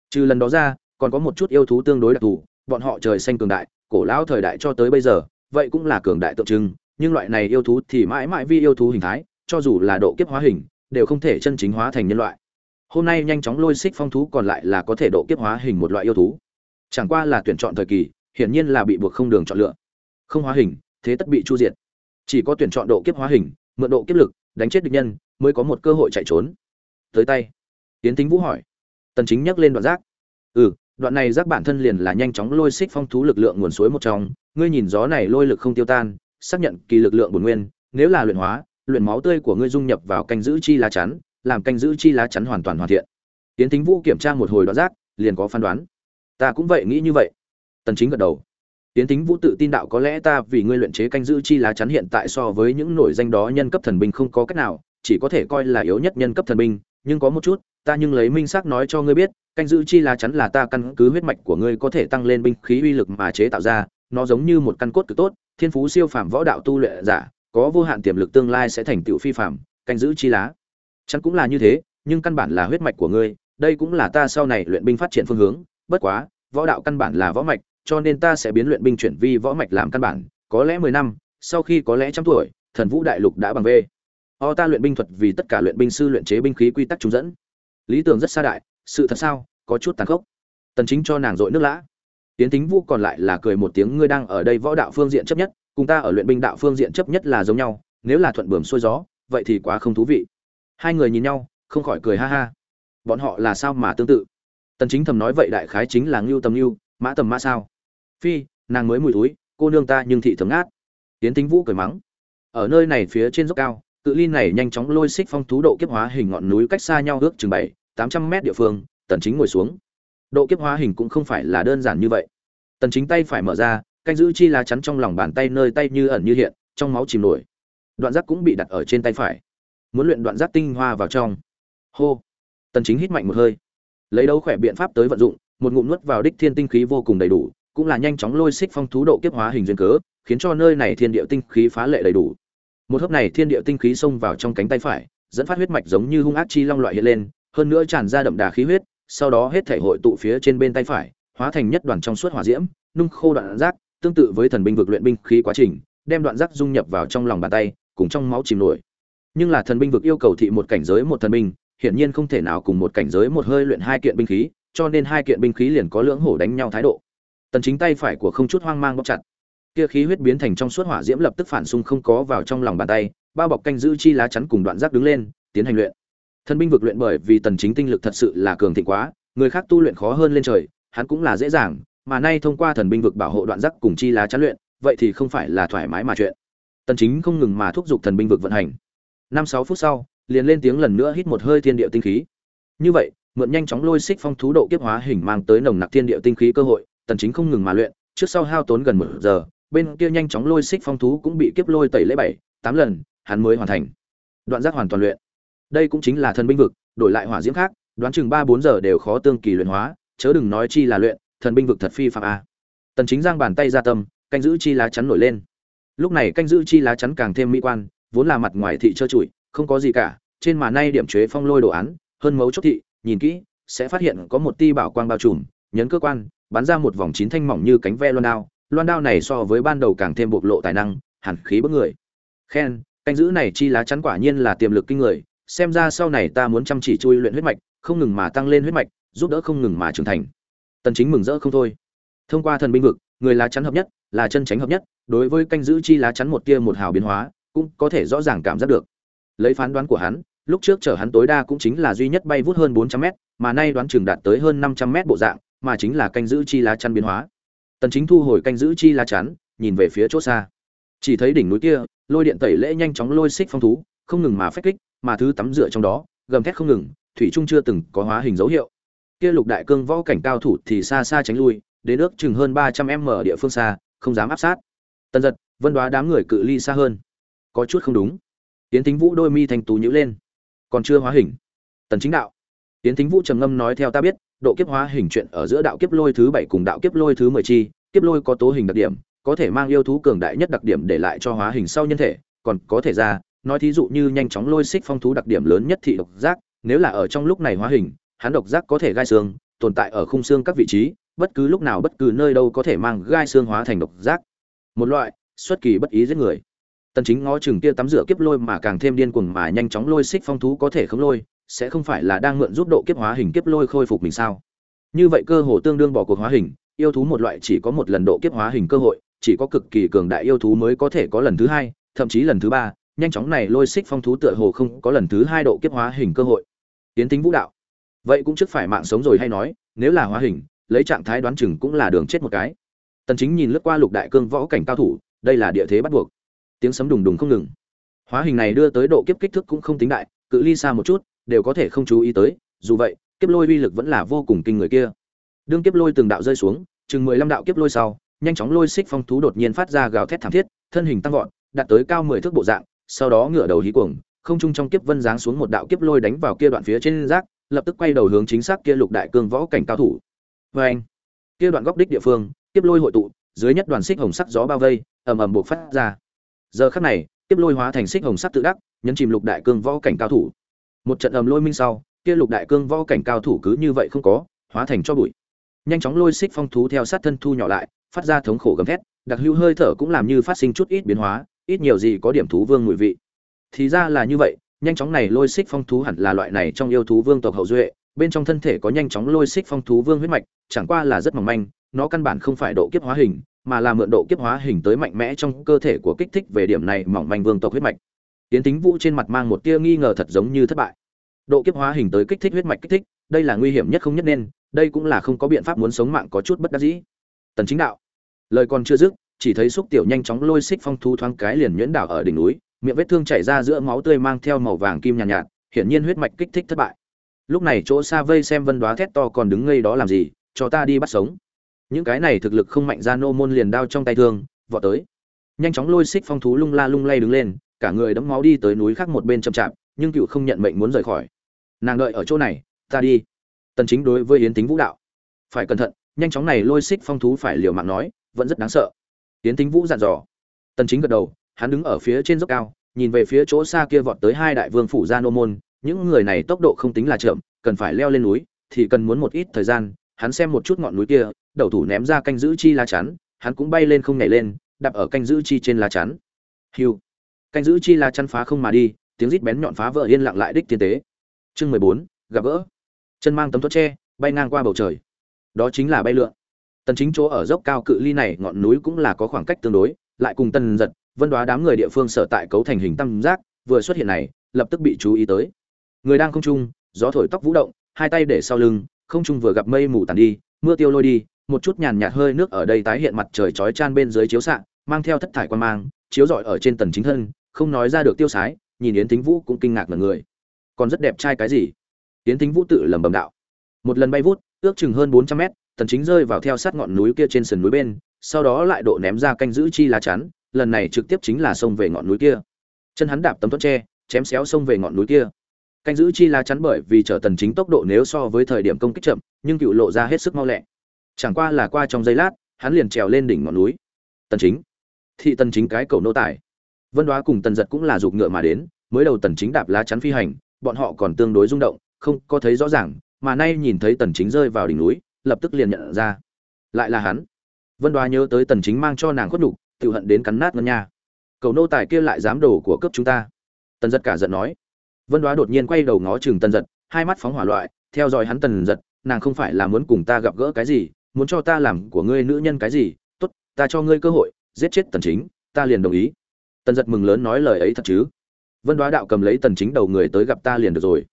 trừ lần đó ra còn có một chút yêu thú tương đối đặc thù bọn họ trời xanh cường đại cổ lão thời đại cho tới bây giờ vậy cũng là cường đại tượng trưng nhưng loại này yêu thú thì mãi mãi vi yêu thú hình thái, cho dù là độ kiếp hóa hình, đều không thể chân chính hóa thành nhân loại. Hôm nay nhanh chóng lôi xích phong thú còn lại là có thể độ kiếp hóa hình một loại yêu thú. Chẳng qua là tuyển chọn thời kỳ, hiển nhiên là bị buộc không đường chọn lựa. Không hóa hình, thế tất bị chu diệt. Chỉ có tuyển chọn độ kiếp hóa hình, mượn độ kiếp lực, đánh chết địch nhân, mới có một cơ hội chạy trốn. Tới tay. Tiến tính vũ hỏi. Tần chính nhắc lên đoạn giác. Ừ đoạn này giác bản thân liền là nhanh chóng lôi xích phong thú lực lượng nguồn suối một trong. Ngươi nhìn gió này lôi lực không tiêu tan xác nhận kỳ lực lượng bổn nguyên, nếu là luyện hóa, luyện máu tươi của ngươi dung nhập vào canh giữ chi lá chắn, làm canh giữ chi lá chắn hoàn toàn hoàn thiện. Tiến tính vũ kiểm tra một hồi đoạn giác, liền có phán đoán. Ta cũng vậy nghĩ như vậy. Tần chính gật đầu. Tiến tính vũ tự tin đạo có lẽ ta vì ngươi luyện chế canh giữ chi lá chắn hiện tại so với những nổi danh đó nhân cấp thần binh không có cách nào, chỉ có thể coi là yếu nhất nhân cấp thần binh nhưng có một chút, ta nhưng lấy minh xác nói cho ngươi biết, canh giữ chi lá chắn là ta căn cứ huyết mạch của ngươi có thể tăng lên binh khí uy lực mà chế tạo ra, nó giống như một căn cốt cực tốt, thiên phú siêu phàm võ đạo tu luyện giả, có vô hạn tiềm lực tương lai sẽ thành tựu phi phàm, canh giữ chi lá. Chắn cũng là như thế, nhưng căn bản là huyết mạch của ngươi, đây cũng là ta sau này luyện binh phát triển phương hướng, bất quá, võ đạo căn bản là võ mạch, cho nên ta sẽ biến luyện binh chuyển vi võ mạch làm căn bản, có lẽ mười năm, sau khi có lẽ trăm tuổi, thần vũ đại lục đã bằng v o ta luyện binh thuật vì tất cả luyện binh sư luyện chế binh khí quy tắc trúng dẫn. Lý tưởng rất xa đại, sự thật sao? Có chút tàn khốc. Tần chính cho nàng dội nước lã. Tiến tính vũ còn lại là cười một tiếng, ngươi đang ở đây võ đạo phương diện chấp nhất, cùng ta ở luyện binh đạo phương diện chấp nhất là giống nhau, nếu là thuận bờm xuôi gió, vậy thì quá không thú vị. Hai người nhìn nhau, không khỏi cười ha ha. Bọn họ là sao mà tương tự? Tần chính thầm nói vậy đại khái chính là ngưu tầm ngưu, mã tầm mã sao? Phi, nàng mới mùi túi, cô nương ta nhưng thị thấm ngát. Tiến tính vũ cười mắng. Ở nơi này phía trên dốc cao cự ly này nhanh chóng lôi xích phong thú độ kiếp hóa hình ngọn núi cách xa nhau ước chừng bảy, tám trăm mét địa phương, tần chính ngồi xuống. Độ kiếp hóa hình cũng không phải là đơn giản như vậy. Tần chính tay phải mở ra, canh giữ chi lá chắn trong lòng bàn tay nơi tay như ẩn như hiện, trong máu chìm nổi. Đoạn giác cũng bị đặt ở trên tay phải. Muốn luyện đoạn giác tinh hoa vào trong. Hô. Tần chính hít mạnh một hơi. Lấy đấu khỏe biện pháp tới vận dụng, một ngụm nuốt vào đích thiên tinh khí vô cùng đầy đủ, cũng là nhanh chóng lôi xích phong thú độ kiếp hóa hình duyên cớ, khiến cho nơi này thiên địa tinh khí phá lệ đầy đủ một hớp này thiên địa tinh khí xông vào trong cánh tay phải dẫn phát huyết mạch giống như hung ác chi long loại hiện lên hơn nữa tràn ra đậm đà khí huyết sau đó hết thể hội tụ phía trên bên tay phải hóa thành nhất đoàn trong suốt hỏa diễm nung khô đoạn rác, tương tự với thần binh vực luyện binh khí quá trình đem đoạn rác dung nhập vào trong lòng bàn tay cùng trong máu chìm nổi. Nhưng là thần binh vực yêu cầu thị một cảnh giới một thần binh hiển nhiên không thể nào cùng một cảnh giới một hơi luyện hai kiện binh khí cho nên hai kiện binh khí liền có lưỡng hổ đánh nhau thái độ. Tần chính tay phải của không chút hoang mang bóc chặt kia khí huyết biến thành trong suốt hỏa diễm lập tức phản xung không có vào trong lòng bàn tay, bao bọc canh giữ chi lá chắn cùng đoạn giác đứng lên, tiến hành luyện. Thần binh vực luyện bởi vì tần chính tinh lực thật sự là cường thịnh quá, người khác tu luyện khó hơn lên trời, hắn cũng là dễ dàng, mà nay thông qua thần binh vực bảo hộ đoạn giác cùng chi lá chắn luyện, vậy thì không phải là thoải mái mà chuyện. Tần chính không ngừng mà thúc giục thần binh vực vận hành. Năm sáu phút sau, liền lên tiếng lần nữa hít một hơi thiên địa tinh khí. Như vậy, mượn nhanh chóng lôi xích phong thú độ kiếp hóa hình mang tới nồng nặc thiên địa tinh khí cơ hội, tần chính không ngừng mà luyện, trước sau hao tốn gần một giờ bên kia nhanh chóng lôi xích phong thú cũng bị kiếp lôi tẩy lễ bảy, tám lần, hắn mới hoàn thành. Đoạn giác hoàn toàn luyện. Đây cũng chính là thần binh vực, đổi lại hỏa diễm khác, đoán chừng ba bốn giờ đều khó tương kỳ luyện hóa, chớ đừng nói chi là luyện, thần binh vực thật phi phạm a. Tần chính giang bàn tay ra tâm, canh giữ chi lá chắn nổi lên. Lúc này canh giữ chi lá chắn càng thêm mỹ quan, vốn là mặt ngoài thị trơ trụi, không có gì cả, trên mà nay điểm chế phong lôi đồ án, hơn mấu chốt thị, nhìn kỹ, sẽ phát hiện có một ti bảo quang bao trùm, nhấn cơ quan, bắn ra một vòng chín thanh mỏng như cánh ve loan đao loan đao này so với ban đầu càng thêm bộc lộ tài năng hẳn khí bức người. Khen, canh giữ này chi lá chắn quả nhiên là tiềm lực kinh người, xem ra sau này ta muốn chăm chỉ chui luyện huyết mạch, không ngừng mà tăng lên huyết mạch, giúp đỡ không ngừng mà trưởng thành. Tần chính mừng rỡ không thôi. Thông qua thần binh vực, người lá chắn hợp nhất, là chân tránh hợp nhất, đối với canh giữ chi lá chắn một tia một hào biến hóa, cũng có thể rõ ràng cảm giác được. Lấy phán đoán của hắn, lúc trước chở hắn tối đa cũng chính là duy nhất bay vút hơn 400 mét, mà nay đoán chừng đạt tới hơn 500 mét bộ dạng, mà chính là canh giữ chi lá chắn biến hóa tần chính thu hồi canh giữ chi lá chắn, nhìn về phía chỗ xa. Chỉ thấy đỉnh núi kia, lôi điện tẩy lễ nhanh chóng lôi xích phong thú, không ngừng mà phách kích, mà thứ tắm rửa trong đó, gầm thét không ngừng, thủy trung chưa từng có hóa hình dấu hiệu. Kia lục đại cương võ cảnh cao thủ thì xa xa tránh lui, đến ước chừng hơn 300 m địa phương xa, không dám áp sát. Tần giật, vân đoá đám người cự ly xa hơn. Có chút không đúng. Tiến thính vũ đôi mi thành tú nhữ lên. Còn chưa hóa hình. Tần chính đạo. Tiến thính vũ trầm ngâm nói theo ta biết độ kiếp hóa hình chuyện ở giữa đạo kiếp lôi thứ bảy cùng đạo kiếp lôi thứ mười chi, kiếp lôi có tố hình đặc điểm, có thể mang yêu thú cường đại nhất đặc điểm để lại cho hóa hình sau nhân thể, còn có thể ra, nói thí dụ như nhanh chóng lôi xích phong thú đặc điểm lớn nhất thị độc giác, nếu là ở trong lúc này hóa hình, hắn độc giác có thể gai xương, tồn tại ở khung xương các vị trí, bất cứ lúc nào bất cứ nơi đâu có thể mang gai xương hóa thành độc giác. Một loại, xuất kỳ bất ý giết người. Tần chính ngó chừng kia tắm rửa kiếp lôi mà càng thêm điên cuồng mà nhanh chóng lôi xích phong thú có thể không lôi sẽ không phải là đang mượn giúp độ kiếp hóa hình kiếp lôi khôi phục mình sao? Như vậy cơ hồ tương đương bỏ cuộc hóa hình, yêu thú một loại chỉ có một lần độ kiếp hóa hình cơ hội, chỉ có cực kỳ cường đại yêu thú mới có thể có lần thứ hai, thậm chí lần thứ ba, nhanh chóng này lôi xích phong thú tựa hồ không có lần thứ hai độ kiếp hóa hình cơ hội. Tiến tính vũ đạo. Vậy cũng trước phải mạng sống rồi hay nói, nếu là hóa hình, lấy trạng thái đoán chừng cũng là đường chết một cái. Tần chính nhìn lướt qua lục đại cương võ cảnh cao thủ, đây là địa thế bắt buộc. Tiếng sấm đùng đùng không ngừng. Hóa hình này đưa tới độ kiếp kích thước cũng không tính đại, cự ly xa một chút đều có thể không chú ý tới, dù vậy, kiếp lôi uy lực vẫn là vô cùng kinh người kia. Đương kiếp lôi từng đạo rơi xuống, chừng mười lăm đạo kiếp lôi sau, nhanh chóng lôi xích phong thú đột nhiên phát ra gào thét thảm thiết, thân hình tăng vọt, đạt tới cao mười thước bộ dạng, sau đó ngửa đầu hí cuồng, không trung trong kiếp vân giáng xuống một đạo kiếp lôi đánh vào kia đoạn phía trên rác, lập tức quay đầu hướng chính xác kia lục đại cương võ cảnh cao thủ. Vê anh, kia đoạn góc đích địa phương, kiếp lôi hội tụ, dưới nhất đoàn xích hồng sắc gió bao vây, ầm ầm buộc phát ra. Giờ khắc này, kiếp lôi hóa thành xích hồng sắc tự đắc, nhấn chìm lục đại cương võ cảnh cao thủ một trận ầm lôi minh sau, kia lục đại cương võ cảnh cao thủ cứ như vậy không có, hóa thành cho bụi. Nhanh chóng lôi xích phong thú theo sát thân thu nhỏ lại, phát ra thống khổ gầm thét, đặc hữu hơi thở cũng làm như phát sinh chút ít biến hóa, ít nhiều gì có điểm thú vương mùi vị. Thì ra là như vậy, nhanh chóng này lôi xích phong thú hẳn là loại này trong yêu thú vương tộc hậu duệ, bên trong thân thể có nhanh chóng lôi xích phong thú vương huyết mạch, chẳng qua là rất mỏng manh, nó căn bản không phải độ kiếp hóa hình, mà là mượn độ kiếp hóa hình tới mạnh mẽ trong cơ thể của kích thích về điểm này mỏng manh vương tộc huyết mạch. Tiến tính vũ trên mặt mang một tia nghi ngờ thật giống như thất bại độ kiếp hóa hình tới kích thích huyết mạch kích thích đây là nguy hiểm nhất không nhất nên đây cũng là không có biện pháp muốn sống mạng có chút bất đắc dĩ. Tần chính đạo. Lời còn chưa dứt chỉ thấy xúc tiểu nhanh chóng lôi xích phong thú thoáng cái liền nhuyễn đảo ở đỉnh núi miệng vết thương chảy ra giữa máu tươi mang theo màu vàng kim nhàn nhạt, nhạt hiển nhiên huyết mạch kích thích thất bại. Lúc này chỗ xa vây xem vân đoá thét to còn đứng ngây đó làm gì cho ta đi bắt sống. Những cái này thực lực không mạnh ra nô môn liền đao trong tay thương vọt tới. Nhanh chóng lôi xích phong thú lung la lung lay đứng lên cả người đấm máu đi tới núi khác một bên chậm chạp nhưng cựu không nhận mệnh muốn rời khỏi nàng đợi ở chỗ này, ta đi. Tần chính đối với yến tính vũ đạo. Phải cẩn thận, nhanh chóng này lôi xích phong thú phải liều mạng nói, vẫn rất đáng sợ. Yến tính vũ dặn dò. Tần chính gật đầu, hắn đứng ở phía trên dốc cao, nhìn về phía chỗ xa kia vọt tới hai đại vương phủ gia nô môn, những người này tốc độ không tính là chậm, cần phải leo lên núi, thì cần muốn một ít thời gian, hắn xem một chút ngọn núi kia, đầu thủ ném ra canh giữ chi lá chắn, hắn cũng bay lên không nhảy lên, đạp ở canh giữ chi trên lá chắn. Hiu. Canh giữ chi lá chắn phá không mà đi, tiếng rít bén nhọn phá vỡ yên lặng lại đích tiên tế chương mười bốn, gặp gỡ. Chân mang tấm thuẫn tre, bay ngang qua bầu trời. Đó chính là bay lượn. Tần chính chỗ ở dốc cao cự ly này, ngọn núi cũng là có khoảng cách tương đối, lại cùng tần giật, vân đoá đám người địa phương sở tại cấu thành hình tam giác, vừa xuất hiện này, lập tức bị chú ý tới. Người đang không trung, gió thổi tóc vũ động, hai tay để sau lưng, không trung vừa gặp mây mù tàn đi, mưa tiêu lôi đi, một chút nhàn nhạt hơi nước ở đây tái hiện mặt trời chói chan bên dưới chiếu xạ, mang theo thất thải quan mang, chiếu rọi ở trên tần chính thân, không nói ra được tiêu sái, nhìn yến thính vũ cũng kinh ngạc ngẩn người còn rất đẹp trai cái gì? Tiến thính vũ tự lẩm bẩm đạo. Một lần bay vút, ước chừng hơn 400 mét tần chính rơi vào theo sát ngọn núi kia trên sườn núi bên, sau đó lại độ ném ra canh giữ chi lá chắn, lần này trực tiếp chính là xông về ngọn núi kia. Chân hắn đạp tấm tuấn tre, chém xéo xông về ngọn núi kia. Canh giữ chi lá chắn bởi vì trở tần chính tốc độ nếu so với thời điểm công kích chậm, nhưng cựu lộ ra hết sức mau lẹ. Chẳng qua là qua trong giây lát, hắn liền trèo lên đỉnh ngọn núi. Tần chính. Thị tần chính cái cầu nô tài. Vân đoá cùng tần giật cũng là dục ngựa mà đến, mới đầu tần chính đạp lá chắn phi hành bọn họ còn tương đối rung động, không có thấy rõ ràng, mà nay nhìn thấy tần chính rơi vào đỉnh núi, lập tức liền nhận ra. Lại là hắn. Vân đoá nhớ tới tần chính mang cho nàng khuất nhục, tiểu hận đến cắn nát ngân nha. Cầu nô tài kia lại dám đổ của cấp chúng ta. Tần giật cả giận nói. Vân đoá đột nhiên quay đầu ngó chừng tần giật, hai mắt phóng hỏa loại, theo dõi hắn tần giật, nàng không phải là muốn cùng ta gặp gỡ cái gì, muốn cho ta làm của ngươi nữ nhân cái gì, tốt, ta cho ngươi cơ hội, giết chết tần chính, ta liền đồng ý. Tần giật mừng lớn nói lời ấy thật chứ vân đoá đạo cầm lấy tần chính đầu người tới gặp ta liền được rồi.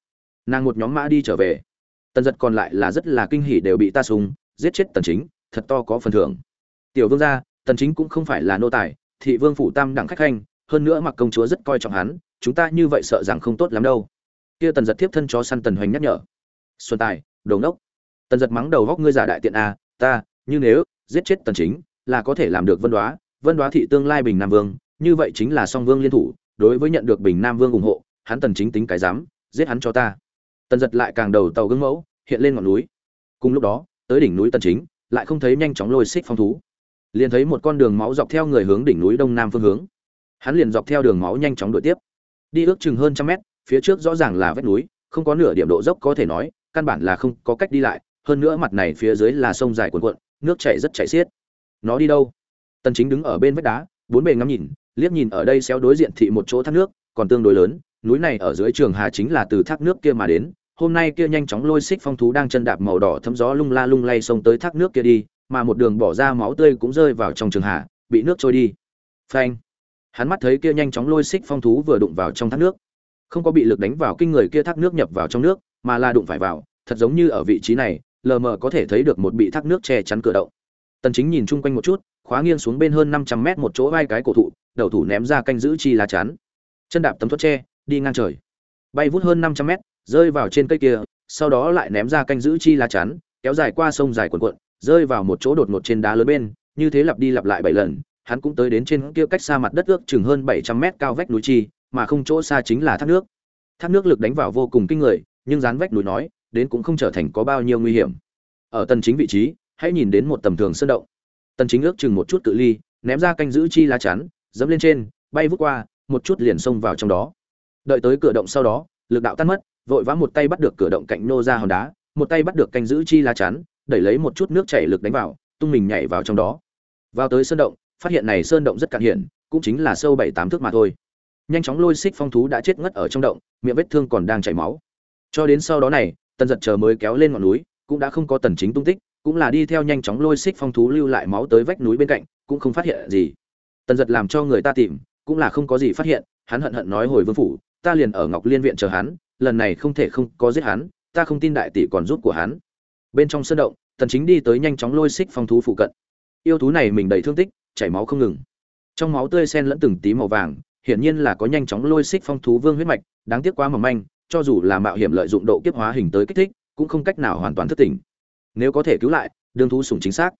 Nàng một nhóm mã đi trở về. Tần giật còn lại là rất là kinh hỉ đều bị ta súng, giết chết tần chính, thật to có phần thưởng. Tiểu vương gia, tần chính cũng không phải là nô tài, thị vương phủ tam đẳng khách khanh, hơn nữa mặc công chúa rất coi trọng hắn, chúng ta như vậy sợ rằng không tốt lắm đâu. Kia tần giật tiếp thân chó săn tần hoành nhắc nhở. Xuân tài, đồ nốc. tần giật mắng đầu góc ngươi giả đại tiện a, ta, như nếu, giết chết tần chính, là có thể làm được vân đoá. Vân đoá thị tương lai bình nam vương, như vậy chính là song vương liên thủ đối với nhận được bình nam vương ủng hộ, hắn tần chính tính cái dám giết hắn cho ta. Tần giật lại càng đầu tàu gương mẫu, hiện lên ngọn núi. Cùng lúc đó, tới đỉnh núi tần chính, lại không thấy nhanh chóng lôi xích phong thú. Liền thấy một con đường máu dọc theo người hướng đỉnh núi đông nam phương hướng. Hắn liền dọc theo đường máu nhanh chóng đuổi tiếp. Đi ước chừng hơn trăm mét, phía trước rõ ràng là vách núi, không có nửa điểm độ dốc có thể nói, căn bản là không có cách đi lại, hơn nữa mặt này phía dưới là sông dài cuồn cuộn, nước chảy rất chảy xiết. Nó đi đâu? Tần chính đứng ở bên vách đá, bốn bề ngắm nhìn liếc nhìn ở đây xéo đối diện thị một chỗ thác nước, còn tương đối lớn, núi này ở dưới trường hà chính là từ thác nước kia mà đến. Hôm nay kia nhanh chóng lôi xích phong thú đang chân đạp màu đỏ thấm gió lung la lung lay xông tới thác nước kia đi, mà một đường bỏ ra máu tươi cũng rơi vào trong trường hà, bị nước trôi đi. Phanh! Hắn mắt thấy kia nhanh chóng lôi xích phong thú vừa đụng vào trong thác nước. Không có bị lực đánh vào kinh người kia thác nước nhập vào trong nước, mà là đụng phải vào, thật giống như ở vị trí này, lờ mờ có thể thấy được một bị thác nước che chắn cửa động. Tần chính nhìn chung quanh một chút, khóa nghiêng xuống bên hơn 500 mét một chỗ vai cái cổ thụ đầu thủ ném ra canh giữ chi lá chắn. Chân đạp tấm thuất tre, đi ngang trời. Bay vút hơn 500 mét, rơi vào trên cây kia, sau đó lại ném ra canh giữ chi lá chắn, kéo dài qua sông dài quần cuộn, rơi vào một chỗ đột ngột trên đá lớn bên, như thế lặp đi lặp lại bảy lần, hắn cũng tới đến trên kia cách xa mặt đất ước chừng hơn 700 mét cao vách núi chi, mà không chỗ xa chính là thác nước. Thác nước lực đánh vào vô cùng kinh người, nhưng dán vách núi nói, đến cũng không trở thành có bao nhiêu nguy hiểm. Ở tần chính vị trí, hãy nhìn đến một tầm thường sơn động. Tần chính ước chừng một chút cự ly, ném ra canh giữ chi lá chắn dẫm lên trên, bay vút qua, một chút liền xông vào trong đó. Đợi tới cửa động sau đó, lực đạo tan mất, vội vã một tay bắt được cửa động cạnh nô ra hòn đá, một tay bắt được canh giữ chi lá chắn, đẩy lấy một chút nước chảy lực đánh vào, tung mình nhảy vào trong đó. Vào tới sơn động, phát hiện này sơn động rất cạn hiển, cũng chính là sâu bảy tám thước mà thôi. Nhanh chóng lôi xích phong thú đã chết ngất ở trong động, miệng vết thương còn đang chảy máu. Cho đến sau đó này, tần giật chờ mới kéo lên ngọn núi, cũng đã không có tần chính tung tích, cũng là đi theo nhanh chóng lôi xích phong thú lưu lại máu tới vách núi bên cạnh, cũng không phát hiện gì tần giật làm cho người ta tìm, cũng là không có gì phát hiện, hắn hận hận nói hồi vương phủ, ta liền ở ngọc liên viện chờ hắn, lần này không thể không có giết hắn, ta không tin đại tỷ còn giúp của hắn. Bên trong sân động, tần chính đi tới nhanh chóng lôi xích phong thú phụ cận. Yêu thú này mình đầy thương tích, chảy máu không ngừng. Trong máu tươi xen lẫn từng tí màu vàng, hiển nhiên là có nhanh chóng lôi xích phong thú vương huyết mạch, đáng tiếc quá mỏng manh, cho dù là mạo hiểm lợi dụng độ kiếp hóa hình tới kích thích, cũng không cách nào hoàn toàn thức tỉnh. Nếu có thể cứu lại đương thú sủng chính xác.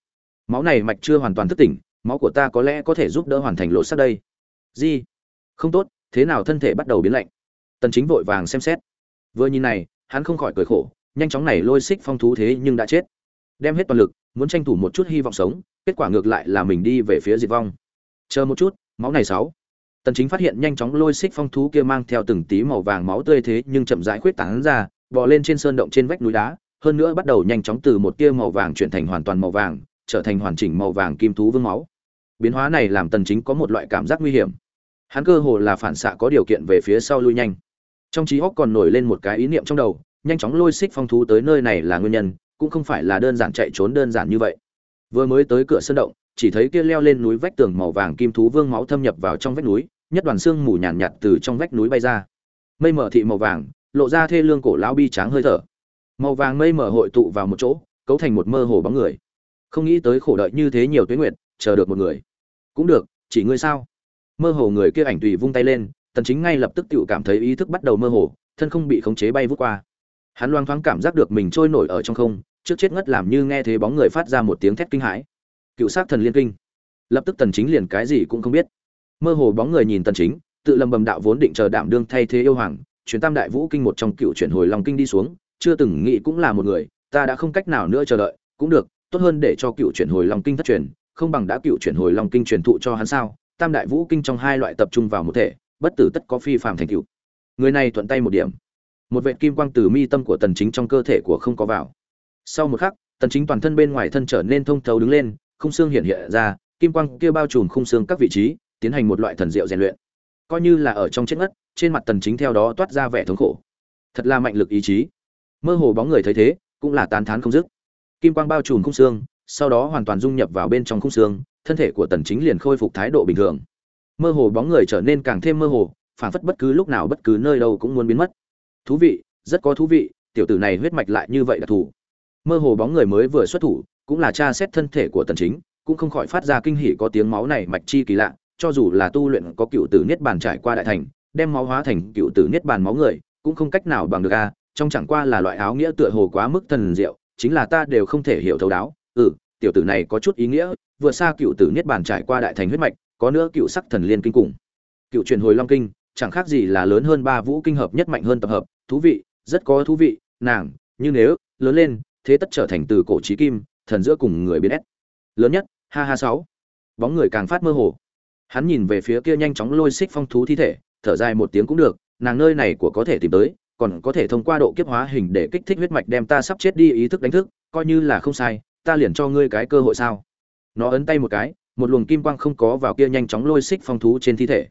Máu này mạch chưa hoàn toàn thức tỉnh máu của ta có lẽ có thể giúp đỡ hoàn thành lộ sắc đây. Gì không tốt, thế nào thân thể bắt đầu biến lạnh? Tần chính vội vàng xem xét. Vừa nhìn này, hắn không khỏi cười khổ, nhanh chóng này lôi xích phong thú thế nhưng đã chết. Đem hết toàn lực, muốn tranh thủ một chút hy vọng sống, kết quả ngược lại là mình đi về phía diệt vong. Chờ một chút, máu này sáu. Tần chính phát hiện nhanh chóng lôi xích phong thú kia mang theo từng tí màu vàng máu tươi thế nhưng chậm rãi khuyết tán ra, bò lên trên sơn động trên vách núi đá, hơn nữa bắt đầu nhanh chóng từ một tia màu vàng chuyển thành hoàn toàn màu vàng, trở thành hoàn chỉnh màu vàng kim thú vương máu biến hóa này làm tần chính có một loại cảm giác nguy hiểm. Hắn cơ hồ là phản xạ có điều kiện về phía sau lui nhanh. Trong trí óc còn nổi lên một cái ý niệm trong đầu nhanh chóng lôi xích phong thú tới nơi này là nguyên nhân cũng không phải là đơn giản chạy trốn đơn giản như vậy. Vừa mới tới cửa sơn động chỉ thấy kia leo lên núi vách tường màu vàng kim thú vương máu thâm nhập vào trong vách núi nhất đoàn xương mù nhàn nhạt, nhạt từ trong vách núi bay ra. Mây mở thị màu vàng lộ ra thê lương cổ lão bi tráng hơi thở. Màu vàng mây mở hội tụ vào một chỗ cấu thành một mơ hồ bóng người. Không nghĩ tới khổ đợi như thế nhiều tuyến nguyệt chờ được một người. Cũng được, chỉ ngươi sao? Mơ hồ người kia ảnh tùy vung tay lên, tần chính ngay lập tức tự cảm thấy ý thức bắt đầu mơ hồ, thân không bị khống chế bay vút qua. Hắn loang thoáng cảm giác được mình trôi nổi ở trong không, trước chết ngất làm như nghe thấy bóng người phát ra một tiếng thét kinh hãi. Cựu sát thần liên kinh. Lập tức tần chính liền cái gì cũng không biết. Mơ hồ bóng người nhìn tần chính, tự lầm bầm đạo vốn định chờ đảm đương thay thế yêu hoàng truyền tam đại vũ kinh một trong cựu chuyển hồi long kinh đi xuống, chưa từng nghĩ cũng là một người, ta đã không cách nào nữa chờ đợi, cũng được, tốt hơn để cho cựu chuyển hồi long kinh thất truyền không bằng đã cựu chuyển hồi long kinh truyền thụ cho hắn sao? Tam đại vũ kinh trong hai loại tập trung vào một thể, bất tử tất có phi phàm thành cựu người này thuận tay một điểm. Một vệt kim quang từ mi tâm của tần chính trong cơ thể của không có vào. Sau một khắc, tần chính toàn thân bên ngoài thân trở nên thông thấu đứng lên khung xương hiện hiện ra, kim quang kia bao trùm khung xương các vị trí, tiến hành một loại thần diệu rèn luyện. Coi như là ở trong chết ngất, trên mặt tần chính theo đó toát ra vẻ thống khổ. Thật là mạnh lực ý chí. Mơ hồ bóng người thấy thế, cũng là tán thán không dứt. Kim quang bao trùm khung xương sau đó hoàn toàn dung nhập vào bên trong khung xương, thân thể của tần chính liền khôi phục thái độ bình thường. Mơ hồ bóng người trở nên càng thêm mơ hồ phản phất bất cứ lúc nào bất cứ nơi đâu cũng muốn biến mất. Thú vị, rất có thú vị, tiểu tử này huyết mạch lại như vậy đặc thù. Mơ hồ bóng người mới vừa xuất thủ, cũng là tra xét thân thể của tần chính, cũng không khỏi phát ra kinh hỉ có tiếng máu này mạch chi kỳ lạ, cho dù là tu luyện có cựu tử niết bàn trải qua đại thành, đem máu hóa thành cựu tử niết bàn máu người, cũng không cách nào bằng được a, trong chẳng qua là loại áo nghĩa tựa hồ quá mức thần diệu, chính là ta đều không thể hiểu thấu đáo ừ tiểu tử này có chút ý nghĩa, vừa xa cựu tử niết bàn trải qua đại thành huyết mạch, có nữa cựu sắc thần liên kinh cùng. Cựu truyền hồi long kinh, chẳng khác gì là lớn hơn ba vũ kinh hợp nhất mạnh hơn tập hợp, thú vị, rất có thú vị, nàng như nếu, lớn lên, thế tất trở thành từ cổ trí kim, thần giữa cùng người biến ép lớn nhất, ha ha sáu. Bóng người càng phát mơ hồ. Hắn nhìn về phía kia nhanh chóng lôi xích phong thú thi thể, thở dài một tiếng cũng được, nàng nơi này của có thể tìm tới, còn có thể thông qua độ kiếp hóa hình để kích thích huyết mạch đem ta sắp chết đi ý thức đánh thức, coi như là không sai ta liền cho ngươi cái cơ hội sao? Nó ấn tay một cái, một luồng kim quang không có vào kia nhanh chóng lôi xích phong thú trên thi thể.